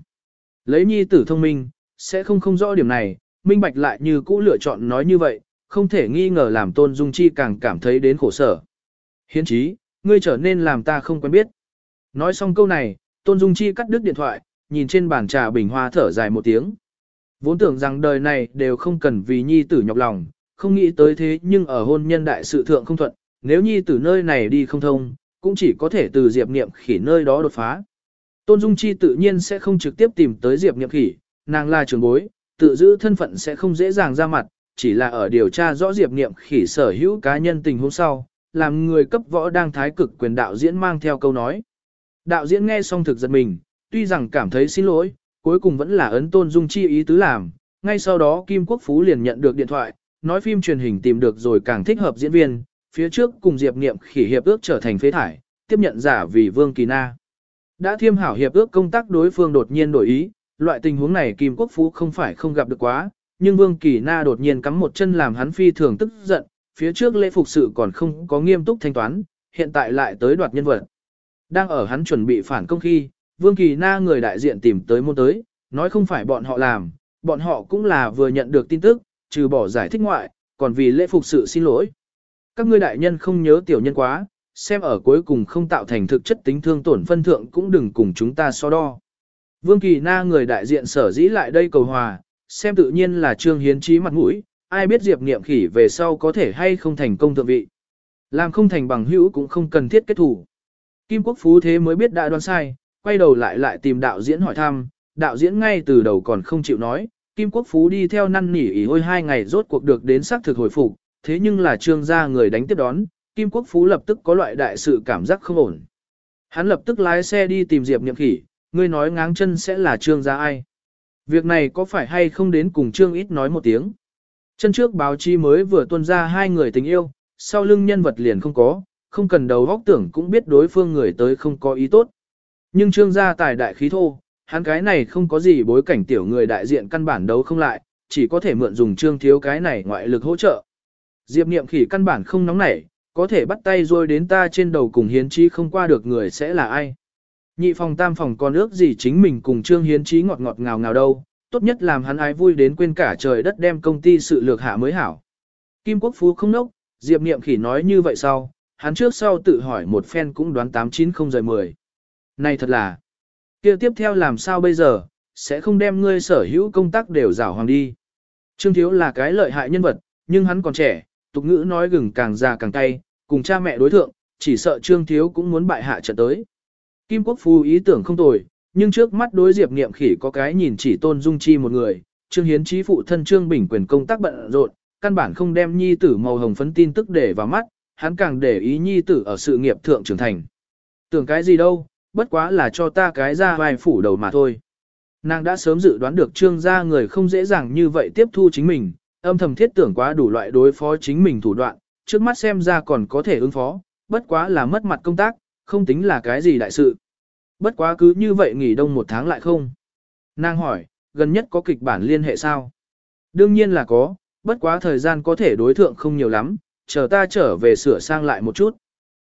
Speaker 1: Lấy nhi tử thông minh, sẽ không không rõ điểm này, minh bạch lại như cũ lựa chọn nói như vậy, không thể nghi ngờ làm tôn dung chi càng cảm thấy đến khổ sở. Hiến chí, ngươi trở nên làm ta không quen biết. Nói xong câu này, tôn dung chi cắt đứt điện thoại, nhìn trên bàn trà bình hoa thở dài một tiếng. Vốn tưởng rằng đời này đều không cần vì nhi tử nhọc lòng, không nghĩ tới thế nhưng ở hôn nhân đại sự thượng không thuận, nếu nhi tử nơi này đi không thông, cũng chỉ có thể từ Diệp Niệm Khỉ nơi đó đột phá. Tôn Dung Chi tự nhiên sẽ không trực tiếp tìm tới Diệp Niệm Khỉ, nàng là trưởng bối, tự giữ thân phận sẽ không dễ dàng ra mặt, chỉ là ở điều tra rõ Diệp Niệm Khỉ sở hữu cá nhân tình huống sau, làm người cấp võ đang thái cực quyền đạo diễn mang theo câu nói. Đạo diễn nghe xong thực giật mình, tuy rằng cảm thấy xin lỗi, cuối cùng vẫn là ấn Tôn Dung Chi ý tứ làm, ngay sau đó Kim Quốc Phú liền nhận được điện thoại, nói phim truyền hình tìm được rồi càng thích hợp diễn viên, phía trước cùng Diệp Niệm khỉ hiệp ước trở thành phế thải, tiếp nhận giả vì Vương Kỳ Na. Đã thiêm hảo hiệp ước công tác đối phương đột nhiên đổi ý, loại tình huống này Kim Quốc Phú không phải không gặp được quá, nhưng Vương Kỳ Na đột nhiên cắm một chân làm hắn phi thường tức giận, phía trước lễ phục sự còn không có nghiêm túc thanh toán, hiện tại lại tới đoạt nhân vật. Đang ở hắn chuẩn bị phản công khi, Vương Kỳ Na người đại diện tìm tới môn tới, nói không phải bọn họ làm, bọn họ cũng là vừa nhận được tin tức, trừ bỏ giải thích ngoại, còn vì lễ phục sự xin lỗi các ngươi đại nhân không nhớ tiểu nhân quá, xem ở cuối cùng không tạo thành thực chất tính thương tổn phân thượng cũng đừng cùng chúng ta so đo. Vương Kỳ Na người đại diện sở dĩ lại đây cầu hòa, xem tự nhiên là Trương Hiến trí mặt mũi, ai biết Diệp Niệm Khỉ về sau có thể hay không thành công thượng vị. Làm không thành bằng hữu cũng không cần thiết kết thủ. Kim Quốc Phú thế mới biết đã đoán sai, quay đầu lại lại tìm đạo diễn hỏi thăm, đạo diễn ngay từ đầu còn không chịu nói, Kim Quốc Phú đi theo năn nỉ ý hôi hai ngày rốt cuộc được đến xác thực hồi phục, thế nhưng là trương gia người đánh tiếp đón, Kim Quốc Phú lập tức có loại đại sự cảm giác không ổn. Hắn lập tức lái xe đi tìm Diệp Niệm Khỉ, ngươi nói ngáng chân sẽ là trương gia ai. Việc này có phải hay không đến cùng trương ít nói một tiếng. Chân trước báo chí mới vừa tuân ra hai người tình yêu, sau lưng nhân vật liền không có, không cần đầu góc tưởng cũng biết đối phương người tới không có ý tốt. Nhưng trương gia tài đại khí thô, hắn cái này không có gì bối cảnh tiểu người đại diện căn bản đấu không lại, chỉ có thể mượn dùng trương thiếu cái này ngoại lực hỗ trợ. Diệp niệm khỉ căn bản không nóng nảy, có thể bắt tay rồi đến ta trên đầu cùng hiến trí không qua được người sẽ là ai. Nhị phòng tam phòng còn ước gì chính mình cùng trương hiến trí ngọt ngọt ngào ngào đâu, tốt nhất làm hắn ái vui đến quên cả trời đất đem công ty sự lược hạ mới hảo. Kim Quốc Phú không nốc, Diệp Niệm Khỉ nói như vậy sau, hắn trước sau tự hỏi một phen cũng đoán 890 rời 10. Này thật là, kia tiếp theo làm sao bây giờ, sẽ không đem ngươi sở hữu công tác đều rảo hoàng đi. Trương Thiếu là cái lợi hại nhân vật, nhưng hắn còn trẻ, tục ngữ nói gừng càng già càng cay, cùng cha mẹ đối thượng, chỉ sợ Trương Thiếu cũng muốn bại hạ trận tới. Kim Quốc Phu ý tưởng không tồi, nhưng trước mắt đối Diệp Niệm Khỉ có cái nhìn chỉ tôn dung chi một người, Trương Hiến Chí phụ thân Trương Bình quyền công tác bận rộn, căn bản không đem nhi tử màu hồng phấn tin tức để vào mắt, hắn càng để ý nhi tử ở sự nghiệp thượng trưởng thành. Tưởng cái gì đâu, bất quá là cho ta cái ra vai phủ đầu mà thôi. Nàng đã sớm dự đoán được trương gia người không dễ dàng như vậy tiếp thu chính mình, âm thầm thiết tưởng quá đủ loại đối phó chính mình thủ đoạn, trước mắt xem ra còn có thể ứng phó, bất quá là mất mặt công tác, không tính là cái gì đại sự. Bất quá cứ như vậy nghỉ đông một tháng lại không. Nàng hỏi, gần nhất có kịch bản liên hệ sao? Đương nhiên là có, bất quá thời gian có thể đối thượng không nhiều lắm, chờ ta trở về sửa sang lại một chút.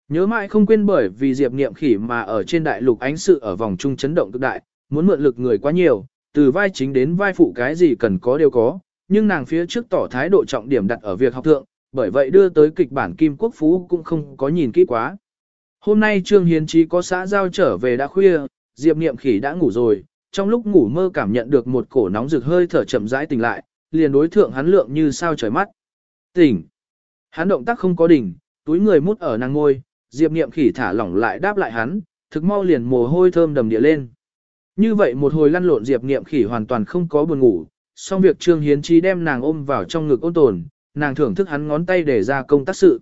Speaker 1: Nhớ mãi không quên bởi vì Diệp Niệm Khỉ mà ở trên đại lục ánh sự ở vòng trung chấn động cực đại, muốn mượn lực người quá nhiều, từ vai chính đến vai phụ cái gì cần có đều có, nhưng nàng phía trước tỏ thái độ trọng điểm đặt ở việc học thượng, bởi vậy đưa tới kịch bản Kim Quốc Phú cũng không có nhìn kỹ quá. Hôm nay Trương Hiến Trí có xã giao trở về đã khuya, Diệp Niệm Khỉ đã ngủ rồi, trong lúc ngủ mơ cảm nhận được một cổ nóng rực hơi thở chậm rãi tỉnh lại, liền đối thượng hắn lượng như sao trời mắt. Tỉnh. Hắn động tác không có đỉnh, túi người mút ở nàng ngôi, Diệp Niệm khỉ thả lỏng lại đáp lại hắn, thực mau liền mồ hôi thơm đầm địa lên. Như vậy một hồi lăn lộn Diệp Niệm khỉ hoàn toàn không có buồn ngủ, xong việc Trương Hiến trí đem nàng ôm vào trong ngực ôn tồn, nàng thưởng thức hắn ngón tay để ra công tác sự.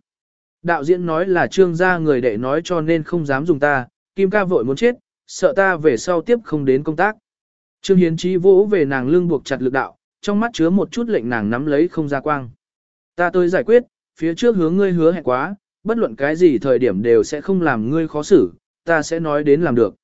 Speaker 1: Đạo diễn nói là Trương gia người đệ nói cho nên không dám dùng ta, Kim ca vội muốn chết, sợ ta về sau tiếp không đến công tác. Trương Hiến trí vỗ về nàng lưng buộc chặt lực đạo, trong mắt chứa một chút lệnh nàng nắm lấy không ra quang. Ta tôi giải quyết, phía trước hướng ngươi hứa hẹn quá, bất luận cái gì thời điểm đều sẽ không làm ngươi khó xử, ta sẽ nói đến làm được.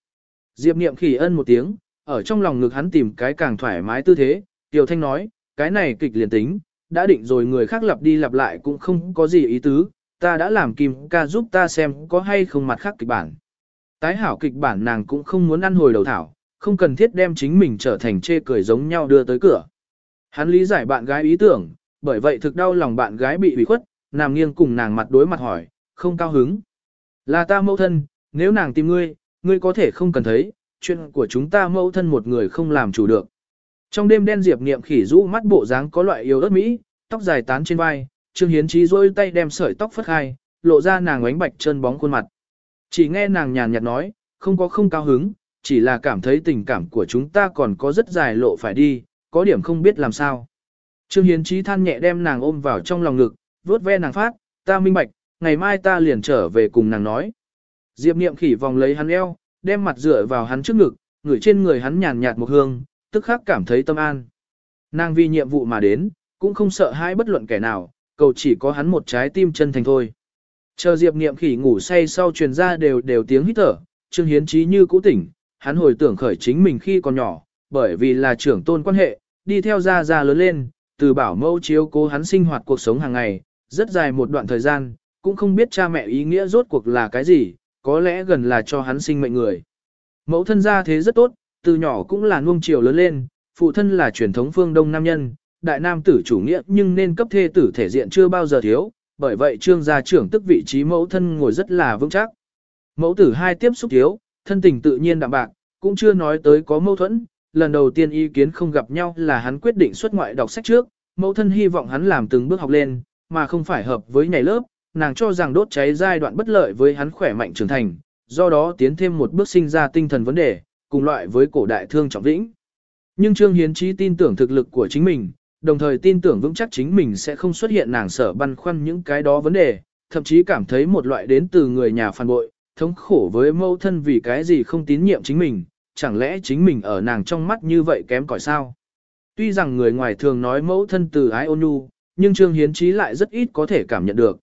Speaker 1: Diệp niệm khỉ ân một tiếng, ở trong lòng ngực hắn tìm cái càng thoải mái tư thế, Tiểu Thanh nói, cái này kịch liền tính, đã định rồi người khác lặp đi lặp lại cũng không có gì ý tứ, ta đã làm Kim ca giúp ta xem có hay không mặt khác kịch bản. Tái hảo kịch bản nàng cũng không muốn ăn hồi đầu thảo, không cần thiết đem chính mình trở thành chê cười giống nhau đưa tới cửa. Hắn lý giải bạn gái ý tưởng, bởi vậy thực đau lòng bạn gái bị ủy khuất, nàng nghiêng cùng nàng mặt đối mặt hỏi, không cao hứng. Là ta mẫu thân, nếu nàng tìm ngươi, ngươi có thể không cần thấy, chuyện của chúng ta mẫu thân một người không làm chủ được. Trong đêm đen Diệp Niệm khỉ rũ mắt bộ dáng có loại yêu ớt mỹ, tóc dài tán trên vai, Trương Hiến Chí rôi tay đem sợi tóc phất khai, lộ ra nàng ánh bạch chân bóng khuôn mặt. Chỉ nghe nàng nhàn nhạt nói, không có không cao hứng, chỉ là cảm thấy tình cảm của chúng ta còn có rất dài lộ phải đi, có điểm không biết làm sao. Trương Hiến Chí than nhẹ đem nàng ôm vào trong lòng ngực, vớt ve nàng phát, ta minh bạch, ngày mai ta liền trở về cùng nàng nói. Diệp Niệm khỉ vòng lấy hắn eo, đem mặt dựa vào hắn trước ngực, ngửi trên người hắn nhàn nhạt một hương, tức khắc cảm thấy tâm an. Nàng vì nhiệm vụ mà đến, cũng không sợ hãi bất luận kẻ nào, cầu chỉ có hắn một trái tim chân thành thôi. Chờ Diệp Niệm khỉ ngủ say sau truyền ra đều đều tiếng hít thở, Trương Hiến Chí như cũ tỉnh, hắn hồi tưởng khởi chính mình khi còn nhỏ, bởi vì là trưởng tôn quan hệ, đi theo gia gia lớn lên, từ bảo mẫu chiếu cố hắn sinh hoạt cuộc sống hàng ngày, rất dài một đoạn thời gian, cũng không biết cha mẹ ý nghĩa rốt cuộc là cái gì, có lẽ gần là cho hắn sinh mệnh người. Mẫu thân gia thế rất tốt, từ nhỏ cũng là nuông chiều lớn lên, phụ thân là truyền thống phương Đông Nam nhân, đại nam tử chủ nghĩa nhưng nên cấp thê tử thể diện chưa bao giờ thiếu, bởi vậy trương gia trưởng tức vị trí mẫu thân ngồi rất là vững chắc. Mẫu tử hai tiếp xúc thiếu, thân tình tự nhiên đạm bạc, cũng chưa nói tới có mâu thuẫn, lần đầu tiên ý kiến không gặp nhau là hắn quyết định xuất ngoại đọc sách trước, mẫu thân hy vọng hắn làm từng bước học lên, mà không phải hợp với nhảy lớp, nàng cho rằng đốt cháy giai đoạn bất lợi với hắn khỏe mạnh trưởng thành, do đó tiến thêm một bước sinh ra tinh thần vấn đề, cùng loại với cổ đại thương trọng vĩnh. Nhưng Trương Hiến Chí tin tưởng thực lực của chính mình, đồng thời tin tưởng vững chắc chính mình sẽ không xuất hiện nàng sở băn khoăn những cái đó vấn đề, thậm chí cảm thấy một loại đến từ người nhà phản bội, thống khổ với mâu thân vì cái gì không tín nhiệm chính mình, chẳng lẽ chính mình ở nàng trong mắt như vậy kém cỏi sao? Tuy rằng người ngoài thường nói mẫu thân từ ái ôn nhu, nhưng Trương Hiến Chí lại rất ít có thể cảm nhận được.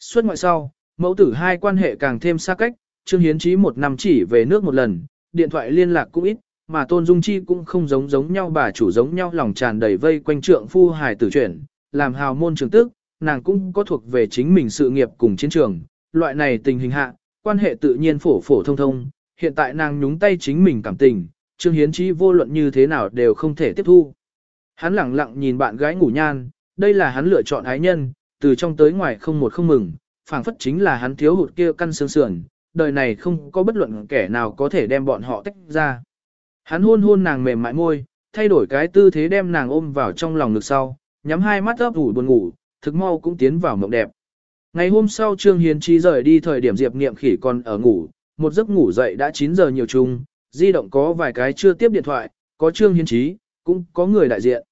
Speaker 1: Suốt ngoại sau, mẫu tử hai quan hệ càng thêm xa cách, Trương Hiến Chí một năm chỉ về nước một lần, điện thoại liên lạc cũng ít, mà Tôn Dung Chi cũng không giống giống nhau bà chủ giống nhau lòng tràn đầy vây quanh trượng phu hài tử chuyển, làm hào môn trường tức, nàng cũng có thuộc về chính mình sự nghiệp cùng chiến trường, loại này tình hình hạ, quan hệ tự nhiên phổ phổ thông thông, hiện tại nàng nhúng tay chính mình cảm tình, Trương Hiến Chí vô luận như thế nào đều không thể tiếp thu. Hắn lặng lặng nhìn bạn gái ngủ nhan, đây là hắn lựa chọn ái nhân, từ trong tới ngoài không một không mừng, phảng phất chính là hắn thiếu hụt kia căn xương sườn, đời này không có bất luận kẻ nào có thể đem bọn họ tách ra. Hắn hôn hôn nàng mềm mại môi, thay đổi cái tư thế đem nàng ôm vào trong lòng ngực sau, nhắm hai mắt ấp ủ buồn ngủ, thực mau cũng tiến vào mộng đẹp. Ngày hôm sau Trương Hiến Chi rời đi thời điểm Diệp Niệm Khỉ còn ở ngủ, một giấc ngủ dậy đã 9 giờ nhiều chung, di động có vài cái chưa tiếp điện thoại, có Trương Hiến trí cũng có người đại diện.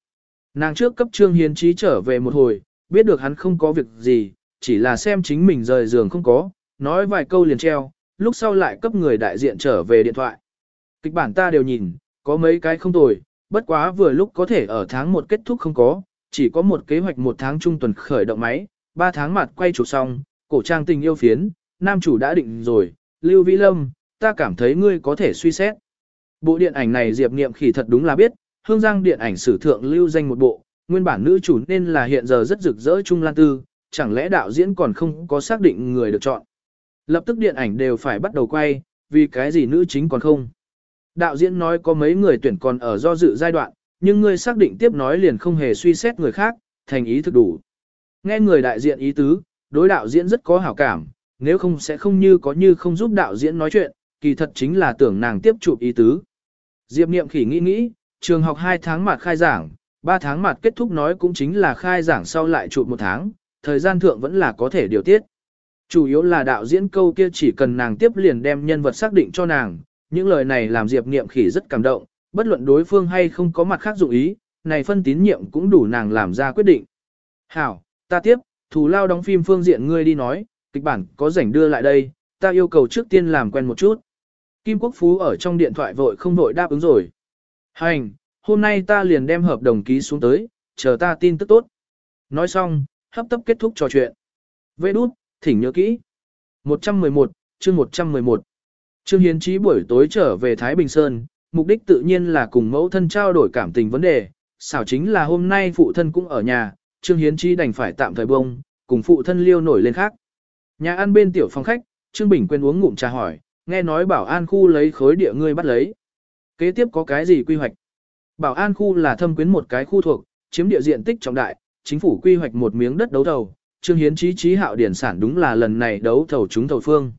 Speaker 1: Nàng trước cấp Trương Hiến trí trở về một hồi, biết được hắn không có việc gì, chỉ là xem chính mình rời giường không có, nói vài câu liền treo, lúc sau lại cấp người đại diện trở về điện thoại. Kịch bản ta đều nhìn, có mấy cái không tồi, bất quá vừa lúc có thể ở tháng một kết thúc không có, chỉ có một kế hoạch một tháng trung tuần khởi động máy, ba tháng mặt quay chụp xong, cổ trang tình yêu phiến, nam chủ đã định rồi, Lưu Vĩ Lâm, ta cảm thấy ngươi có thể suy xét. Bộ điện ảnh này Diệp Niệm khỉ thật đúng là biết, hương giang điện ảnh sử thượng lưu danh một bộ, nguyên bản nữ chủ nên là hiện giờ rất rực rỡ Trung Lan Tư, chẳng lẽ đạo diễn còn không có xác định người được chọn. Lập tức điện ảnh đều phải bắt đầu quay, vì cái gì nữ chính còn không. Đạo diễn nói có mấy người tuyển còn ở do dự giai đoạn, nhưng người xác định tiếp nói liền không hề suy xét người khác, thành ý thực đủ. Nghe người đại diện ý tứ, đối đạo diễn rất có hảo cảm, nếu không sẽ không như có như không giúp đạo diễn nói chuyện, kỳ thật chính là tưởng nàng tiếp chụp ý tứ. Diệp Niệm khỉ nghĩ nghĩ, trường học 2 tháng mặt khai giảng, 3 tháng mặt kết thúc nói cũng chính là khai giảng sau lại chụp một tháng, thời gian thượng vẫn là có thể điều tiết. Chủ yếu là đạo diễn câu kia chỉ cần nàng tiếp liền đem nhân vật xác định cho nàng, những lời này làm Diệp Niệm Khỉ rất cảm động, bất luận đối phương hay không có mặt khác dụng ý, này phân tín nhiệm cũng đủ nàng làm ra quyết định. Hảo, ta tiếp, thù lao đóng phim phương diện ngươi đi nói, kịch bản có rảnh đưa lại đây, ta yêu cầu trước tiên làm quen một chút. Kim Quốc Phú ở trong điện thoại vội không vội đáp ứng rồi. Hành, hôm nay ta liền đem hợp đồng ký xuống tới, chờ ta tin tức tốt. Nói xong, hấp tấp kết thúc trò chuyện. Vê đút, thỉnh nhớ kỹ. 111, chương 111. Trương Hiến Chí buổi tối trở về Thái Bình Sơn, mục đích tự nhiên là cùng mẫu thân trao đổi cảm tình vấn đề, xảo chính là hôm nay phụ thân cũng ở nhà, Trương Hiến Chí đành phải tạm thời bông, cùng phụ thân liêu nổi lên khác. Nhà ăn bên tiểu phòng khách, Trương Bình quên uống ngụm trà hỏi, nghe nói bảo an khu lấy khối địa ngươi bắt lấy. Kế tiếp có cái gì quy hoạch? Bảo an khu là thâm quyến một cái khu thuộc, chiếm địa diện tích trọng đại, chính phủ quy hoạch một miếng đất đấu thầu, Trương Hiến Chí trí hạo điển sản đúng là lần này đấu thầu chúng thầu phương.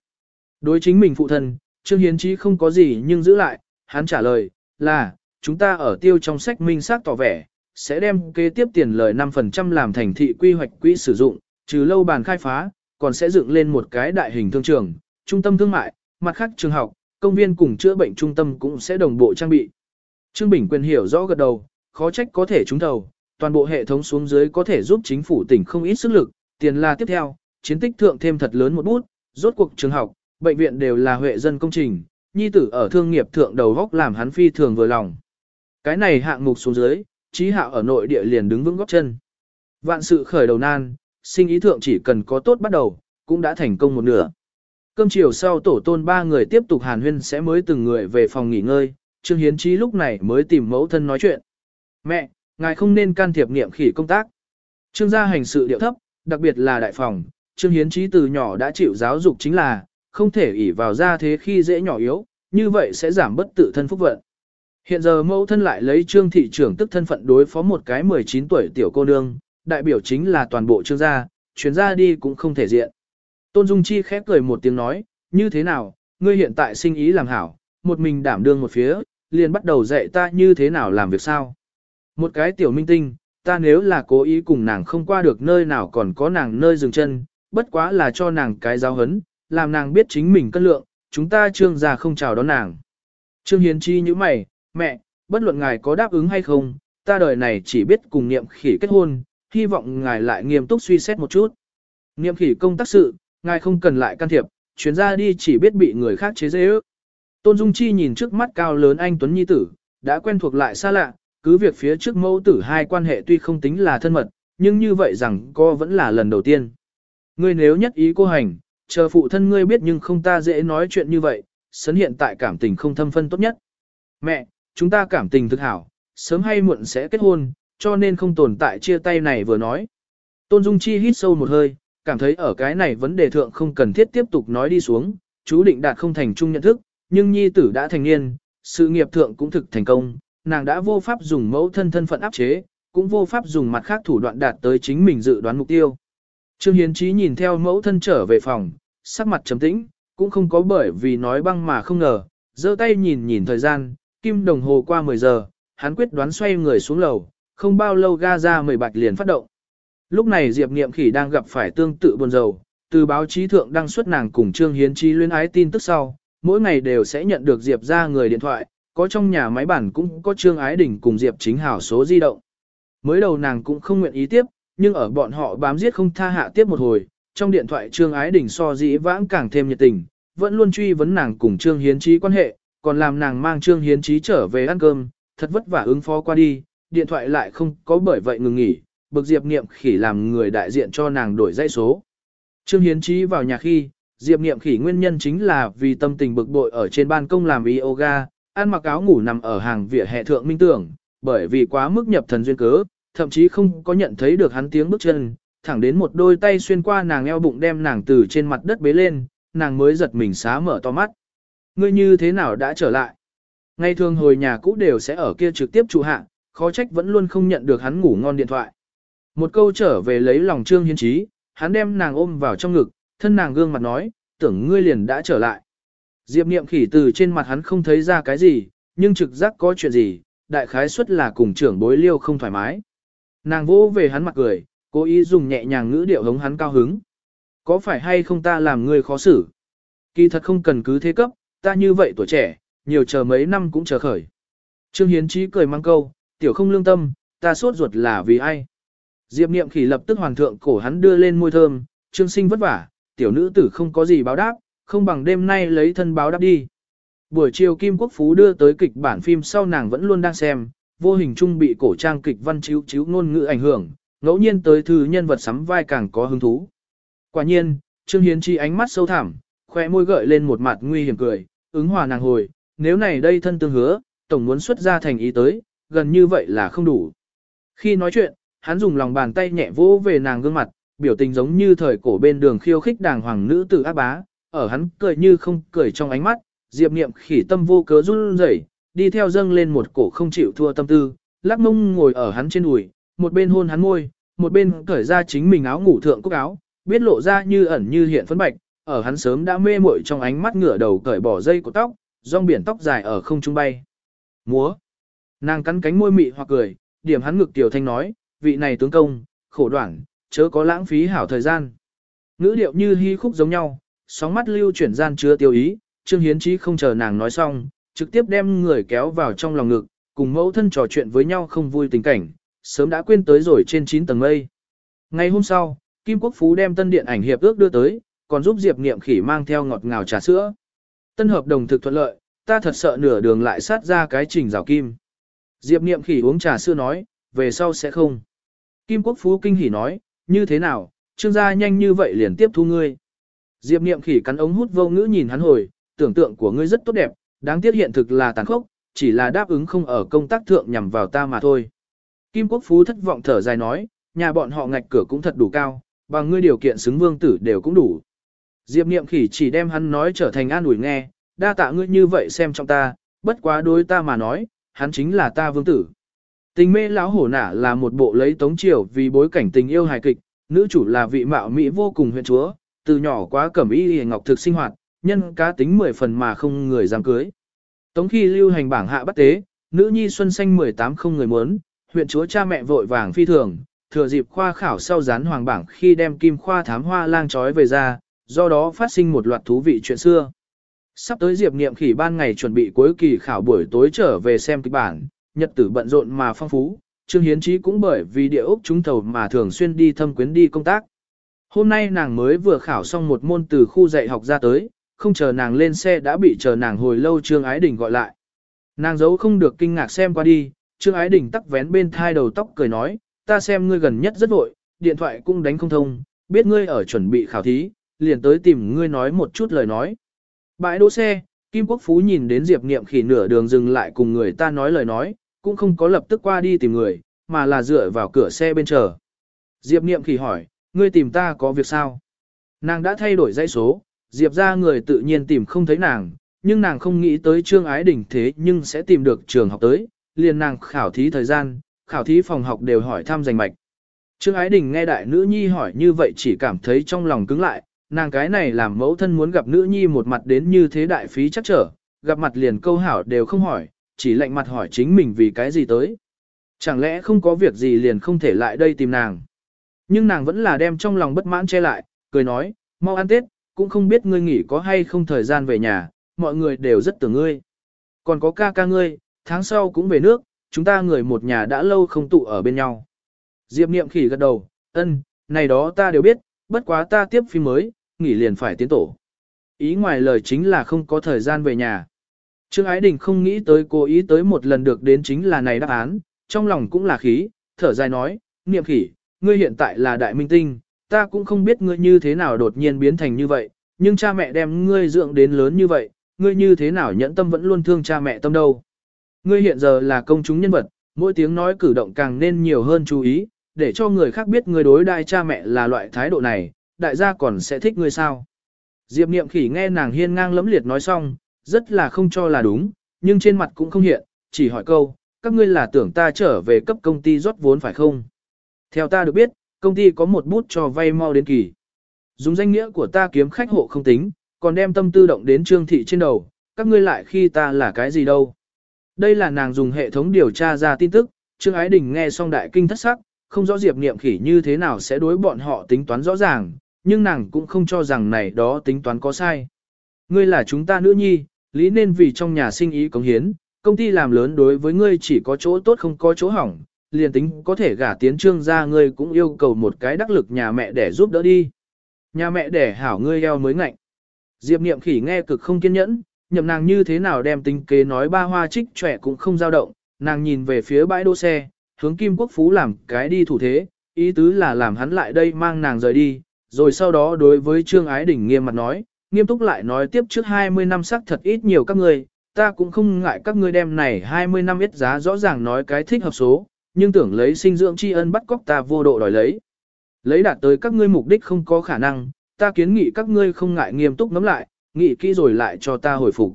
Speaker 1: Đối chính mình phụ thân, Trương Hiến Chí không có gì nhưng giữ lại, hắn trả lời, là, chúng ta ở tiêu trong sách minh xác tỏ vẻ, sẽ đem kế tiếp tiền lời 5% làm thành thị quy hoạch quỹ sử dụng, trừ lâu bàn khai phá, còn sẽ dựng lên một cái đại hình thương trường, trung tâm thương mại, mặt khác trường học, công viên cùng chữa bệnh trung tâm cũng sẽ đồng bộ trang bị. Trương Bình quyền hiểu rõ gật đầu, khó trách có thể trúng thầu, toàn bộ hệ thống xuống dưới có thể giúp chính phủ tỉnh không ít sức lực, tiền là tiếp theo, chiến tích thượng thêm thật lớn một bút, rốt cuộc trường học, bệnh viện đều là huệ dân công trình, nhi tử ở thương nghiệp thượng đầu góc làm hắn phi thường vừa lòng. Cái này hạng mục xuống dưới, trí hạo ở nội địa liền đứng vững góc chân. Vạn sự khởi đầu nan, sinh ý thượng chỉ cần có tốt bắt đầu, cũng đã thành công một nửa. Cơm chiều sau tổ tôn ba người tiếp tục hàn huyên sẽ mới từng người về phòng nghỉ ngơi, Trương Hiến Trí lúc này mới tìm mẫu thân nói chuyện. Mẹ, ngài không nên can thiệp niệm khỉ công tác. Trương gia hành sự điệu thấp, đặc biệt là đại phòng, Trương Hiến Trí từ nhỏ đã chịu giáo dục chính là, không thể ỷ vào ra thế khi dễ nhỏ yếu, như vậy sẽ giảm bất tự thân phúc vận. Hiện giờ mẫu thân lại lấy Trương thị trưởng tức thân phận đối phó một cái 19 tuổi tiểu cô nương, đại biểu chính là toàn bộ trương gia, chuyến ra đi cũng không thể diện. Tôn Dung Chi khép cười một tiếng nói, như thế nào, ngươi hiện tại sinh ý làm hảo, một mình đảm đương một phía, liền bắt đầu dạy ta như thế nào làm việc sao. Một cái tiểu minh tinh, ta nếu là cố ý cùng nàng không qua được nơi nào còn có nàng nơi dừng chân, bất quá là cho nàng cái giáo hấn, làm nàng biết chính mình cân lượng, chúng ta trương gia không chào đón nàng. Trương Hiến Chi như mày, mẹ, bất luận ngài có đáp ứng hay không, ta đời này chỉ biết cùng niệm khỉ kết hôn, hy vọng ngài lại nghiêm túc suy xét một chút. Niệm khỉ công tác sự, ngài không cần lại can thiệp, chuyến ra đi chỉ biết bị người khác chế dễ ước. Tôn Dung Chi nhìn trước mắt cao lớn anh Tuấn Nhi Tử, đã quen thuộc lại xa lạ, cứ việc phía trước mẫu tử hai quan hệ tuy không tính là thân mật, nhưng như vậy rằng cô vẫn là lần đầu tiên. Ngươi nếu nhất ý cô hành, chờ phụ thân ngươi biết nhưng không ta dễ nói chuyện như vậy, sấn hiện tại cảm tình không thâm phân tốt nhất. Mẹ, chúng ta cảm tình thực hảo, sớm hay muộn sẽ kết hôn, cho nên không tồn tại chia tay này vừa nói. Tôn Dung Chi hít sâu một hơi, cảm thấy ở cái này vấn đề thượng không cần thiết tiếp tục nói đi xuống, chú định đạt không thành chung nhận thức, nhưng nhi tử đã thành niên, sự nghiệp thượng cũng thực thành công, nàng đã vô pháp dùng mẫu thân thân phận áp chế, cũng vô pháp dùng mặt khác thủ đoạn đạt tới chính mình dự đoán mục tiêu. Trương Hiến Chí nhìn theo mẫu thân trở về phòng, sắc mặt trầm tĩnh, cũng không có bởi vì nói băng mà không ngờ, giơ tay nhìn nhìn thời gian, kim đồng hồ qua 10 giờ, hắn quyết đoán xoay người xuống lầu, không bao lâu ga ra mười bạch liền phát động. Lúc này Diệp Niệm Khỉ đang gặp phải tương tự buồn rầu, từ báo chí thượng đăng xuất nàng cùng Trương Hiến Chi luyến ái tin tức sau, mỗi ngày đều sẽ nhận được Diệp ra người điện thoại, có trong nhà máy bản cũng có Trương Ái Đình cùng Diệp Chính Hảo số di động. Mới đầu nàng cũng không nguyện ý tiếp, nhưng ở bọn họ bám giết không tha hạ tiếp một hồi, trong điện thoại Trương Ái Đình so dĩ vãng càng thêm nhiệt tình, vẫn luôn truy vấn nàng cùng Trương Hiến Chí quan hệ, còn làm nàng mang Trương Hiến Chí trở về ăn cơm, thật vất vả ứng phó qua đi, điện thoại lại không có bởi vậy ngừng nghỉ, bực Diệp Niệm Khỉ làm người đại diện cho nàng đổi dãy số. Trương Hiến Chí vào nhà khi, Diệp Niệm Khỉ nguyên nhân chính là vì tâm tình bực bội ở trên ban công làm yoga, ăn mặc áo ngủ nằm ở hàng vỉa hè thượng minh tưởng, bởi vì quá mức nhập thần duyên cớ, thậm chí không có nhận thấy được hắn tiếng bước chân, thẳng đến một đôi tay xuyên qua nàng eo bụng đem nàng từ trên mặt đất bế lên, nàng mới giật mình xá mở to mắt. Ngươi như thế nào đã trở lại? Ngày thường hồi nhà cũ đều sẽ ở kia trực tiếp trụ hạ, khó trách vẫn luôn không nhận được hắn ngủ ngon điện thoại. Một câu trở về lấy lòng Trương Hiên Trí, hắn đem nàng ôm vào trong ngực, thân nàng gương mặt nói, tưởng ngươi liền đã trở lại. Diệp niệm khỉ từ trên mặt hắn không thấy ra cái gì, nhưng trực giác có chuyện gì, đại khái suất là cùng trưởng bối liêu không thoải mái. Nàng vỗ về hắn mặt cười, Cố ý dùng nhẹ nhàng ngữ điệu hống hắn cao hứng. Có phải hay không ta làm ngươi khó xử? Kỳ thật không cần cứ thế cấp, ta như vậy tuổi trẻ, nhiều chờ mấy năm cũng chờ khởi. Trương Hiến Chí cười mang câu, tiểu không lương tâm, ta sốt ruột là vì ai? Diệp Niệm Khỉ lập tức hoàn thượng cổ hắn đưa lên môi thơm, Trương Sinh vất vả, tiểu nữ tử không có gì báo đáp, không bằng đêm nay lấy thân báo đáp đi. Buổi chiều Kim Quốc Phú đưa tới kịch bản phim sau nàng vẫn luôn đang xem, vô hình trung bị cổ trang kịch văn chiếu chiếu ngôn ngữ ảnh hưởng, ngẫu nhiên tới thư nhân vật sắm vai càng có hứng thú. Quả nhiên, Trương Hiến Chi ánh mắt sâu thẳm, khoe môi gợi lên một mặt nguy hiểm cười, ứng hòa nàng hồi, nếu này đây thân tương hứa, tổng muốn xuất ra thành ý tới, gần như vậy là không đủ. Khi nói chuyện, hắn dùng lòng bàn tay nhẹ vỗ về nàng gương mặt, biểu tình giống như thời cổ bên đường khiêu khích đàng hoàng nữ tử ác bá, ở hắn cười như không cười trong ánh mắt, Diệp Niệm khỉ tâm vô cớ run rẩy, đi theo dâng lên một cổ không chịu thua tâm tư, lắc mông ngồi ở hắn trên đùi, một bên hôn hắn môi, một bên cởi ra chính mình áo ngủ thượng cúc áo, biết lộ ra như ẩn như hiện phấn bạch, ở hắn sớm đã mê muội trong ánh mắt ngửa đầu cởi bỏ dây của tóc, rong biển tóc dài ở không trung bay. Múa. Nàng cắn cánh môi mị hoặc cười, điểm hắn ngực tiểu thanh nói, vị này tướng công, khổ đoạn, chớ có lãng phí hảo thời gian. Ngữ điệu như hy khúc giống nhau, sóng mắt lưu chuyển gian chưa tiêu ý, Trương Hiến Chí không chờ nàng nói xong, trực tiếp đem người kéo vào trong lòng ngực, cùng mẫu thân trò chuyện với nhau không vui tình cảnh, sớm đã quên tới rồi trên 9 tầng mây. Ngày hôm sau, Kim Quốc Phú đem tân điện ảnh hiệp ước đưa tới, còn giúp Diệp Niệm Khỉ mang theo ngọt ngào trà sữa. Tân hợp đồng thực thuận lợi, ta thật sợ nửa đường lại sát ra cái trình rào kim. Diệp Niệm Khỉ uống trà sữa nói, về sau sẽ không. Kim Quốc Phú kinh hỉ nói, như thế nào, trương gia nhanh như vậy liền tiếp thu ngươi. Diệp Niệm Khỉ cắn ống hút vô ngữ nhìn hắn hồi, tưởng tượng của ngươi rất tốt đẹp, đáng tiếc hiện thực là tàn khốc, chỉ là đáp ứng không ở công tác thượng nhằm vào ta mà thôi. Kim Quốc Phú thất vọng thở dài nói, nhà bọn họ ngạch cửa cũng thật đủ cao, bằng ngươi điều kiện xứng vương tử đều cũng đủ. Diệp Niệm Khỉ chỉ đem hắn nói trở thành an ủi nghe, đa tạ ngươi như vậy xem trong ta, bất quá đối ta mà nói, hắn chính là ta vương tử. Tình mê lão hổ nả là một bộ lấy tống triều vì bối cảnh tình yêu hài kịch, nữ chủ là vị mạo mỹ vô cùng huyện chúa, từ nhỏ quá cẩm y hề ngọc thực sinh hoạt, nhân cá tính mười phần mà không người dám cưới. Tống khi lưu hành bảng hạ bắt tế, nữ nhi xuân xanh 18 không người muốn, huyện chúa cha mẹ vội vàng phi thường, thừa dịp khoa khảo sau gián hoàng bảng khi đem kim khoa thám hoa lang trói về ra, do đó phát sinh một loạt thú vị chuyện xưa. Sắp tới Diệp Niệm Khỉ ban ngày chuẩn bị cuối kỳ khảo buổi tối trở về xem kịch bản, nhật tử bận rộn mà phong phú, Trương Hiến Chí cũng bởi vì địa ốc trúng thầu mà thường xuyên đi thâm quyến đi công tác. Hôm nay nàng mới vừa khảo xong một môn từ khu dạy học ra tới, không chờ nàng lên xe đã bị chờ nàng hồi lâu Trương Ái Đình gọi lại. Nàng giấu không được kinh ngạc xem qua đi, Trương Ái Đình tắc vén bên thai đầu tóc cười nói, ta xem ngươi gần nhất rất vội, điện thoại cũng đánh không thông, biết ngươi ở chuẩn bị khảo thí, liền tới tìm ngươi nói một chút lời nói. Bãi đỗ xe, Kim Quốc Phú nhìn đến Diệp Niệm khỉ nửa đường dừng lại cùng người ta nói lời nói, cũng không có lập tức qua đi tìm người, mà là dựa vào cửa xe bên chờ. Diệp Niệm khỉ hỏi, ngươi tìm ta có việc sao? Nàng đã thay đổi dãy số, Diệp ra người tự nhiên tìm không thấy nàng, nhưng nàng không nghĩ tới trương ái đỉnh thế nhưng sẽ tìm được trường học tới, liền nàng khảo thí thời gian, khảo thí phòng học đều hỏi thăm danh mạch. Trương ái đình nghe đại nữ nhi hỏi như vậy chỉ cảm thấy trong lòng cứng lại, nàng cái này làm mẫu thân muốn gặp nữ nhi một mặt đến như thế đại phí chắc trở, gặp mặt liền câu hảo đều không hỏi, chỉ lạnh mặt hỏi chính mình vì cái gì tới. Chẳng lẽ không có việc gì liền không thể lại đây tìm nàng. Nhưng nàng vẫn là đem trong lòng bất mãn che lại, cười nói, mau ăn Tết, cũng không biết ngươi nghỉ có hay không thời gian về nhà, mọi người đều rất tưởng ngươi. Còn có ca ca ngươi, tháng sau cũng về nước, chúng ta người một nhà đã lâu không tụ ở bên nhau. Diệp niệm khỉ gật đầu, ân, này đó ta đều biết, bất quá ta tiếp phim mới, nghỉ liền phải tiến tổ. Ý ngoài lời chính là không có thời gian về nhà. Trương Ái Đình không nghĩ tới cố ý tới một lần được đến chính là này đáp án, trong lòng cũng là khí, thở dài nói, niệm khỉ, ngươi hiện tại là đại minh tinh, ta cũng không biết ngươi như thế nào đột nhiên biến thành như vậy, nhưng cha mẹ đem ngươi dưỡng đến lớn như vậy, ngươi như thế nào nhẫn tâm vẫn luôn thương cha mẹ tâm đâu. Ngươi hiện giờ là công chúng nhân vật, mỗi tiếng nói cử động càng nên nhiều hơn chú ý, để cho người khác biết ngươi đối đại cha mẹ là loại thái độ này, đại gia còn sẽ thích ngươi sao. Diệp Niệm Khỉ nghe nàng hiên ngang lẫm liệt nói xong, rất là không cho là đúng, nhưng trên mặt cũng không hiện, chỉ hỏi câu, các ngươi là tưởng ta trở về cấp công ty rót vốn phải không? Theo ta được biết, công ty có một bút cho vay mau đến kỳ. Dùng danh nghĩa của ta kiếm khách hộ không tính, còn đem tâm tư động đến trương thị trên đầu, các ngươi lại khi ta là cái gì đâu. Đây là nàng dùng hệ thống điều tra ra tin tức, Trương Ái Đình nghe xong đại kinh thất sắc, không rõ Diệp Niệm Khỉ như thế nào sẽ đối bọn họ tính toán rõ ràng, nhưng nàng cũng không cho rằng này đó tính toán có sai. Ngươi là chúng ta nữ nhi, lý nên vì trong nhà sinh ý cống hiến, công ty làm lớn đối với ngươi chỉ có chỗ tốt không có chỗ hỏng, liền tính có thể gả tiến trương ra ngươi cũng yêu cầu một cái đắc lực nhà mẹ để giúp đỡ đi. Nhà mẹ để hảo ngươi eo mới ngạnh. Diệp niệm khỉ nghe cực không kiên nhẫn, nhậm nàng như thế nào đem tính kế nói ba hoa trích trẻ cũng không dao động, nàng nhìn về phía bãi đỗ xe, hướng Kim Quốc Phú làm cái đi thủ thế, ý tứ là làm hắn lại đây mang nàng rời đi, rồi sau đó đối với Trương Ái Đình nghiêm mặt nói, nghiêm túc lại nói tiếp trước 20 năm sắc thật ít nhiều các ngươi, ta cũng không ngại các ngươi đem này 20 năm ít giá rõ ràng nói cái thích hợp số, nhưng tưởng lấy sinh dưỡng tri ân bắt cóc ta vô độ đòi lấy. Lấy đạt tới các ngươi mục đích không có khả năng, ta kiến nghị các ngươi không ngại nghiêm túc ngắm lại, nghị kỹ rồi lại cho ta hồi phục.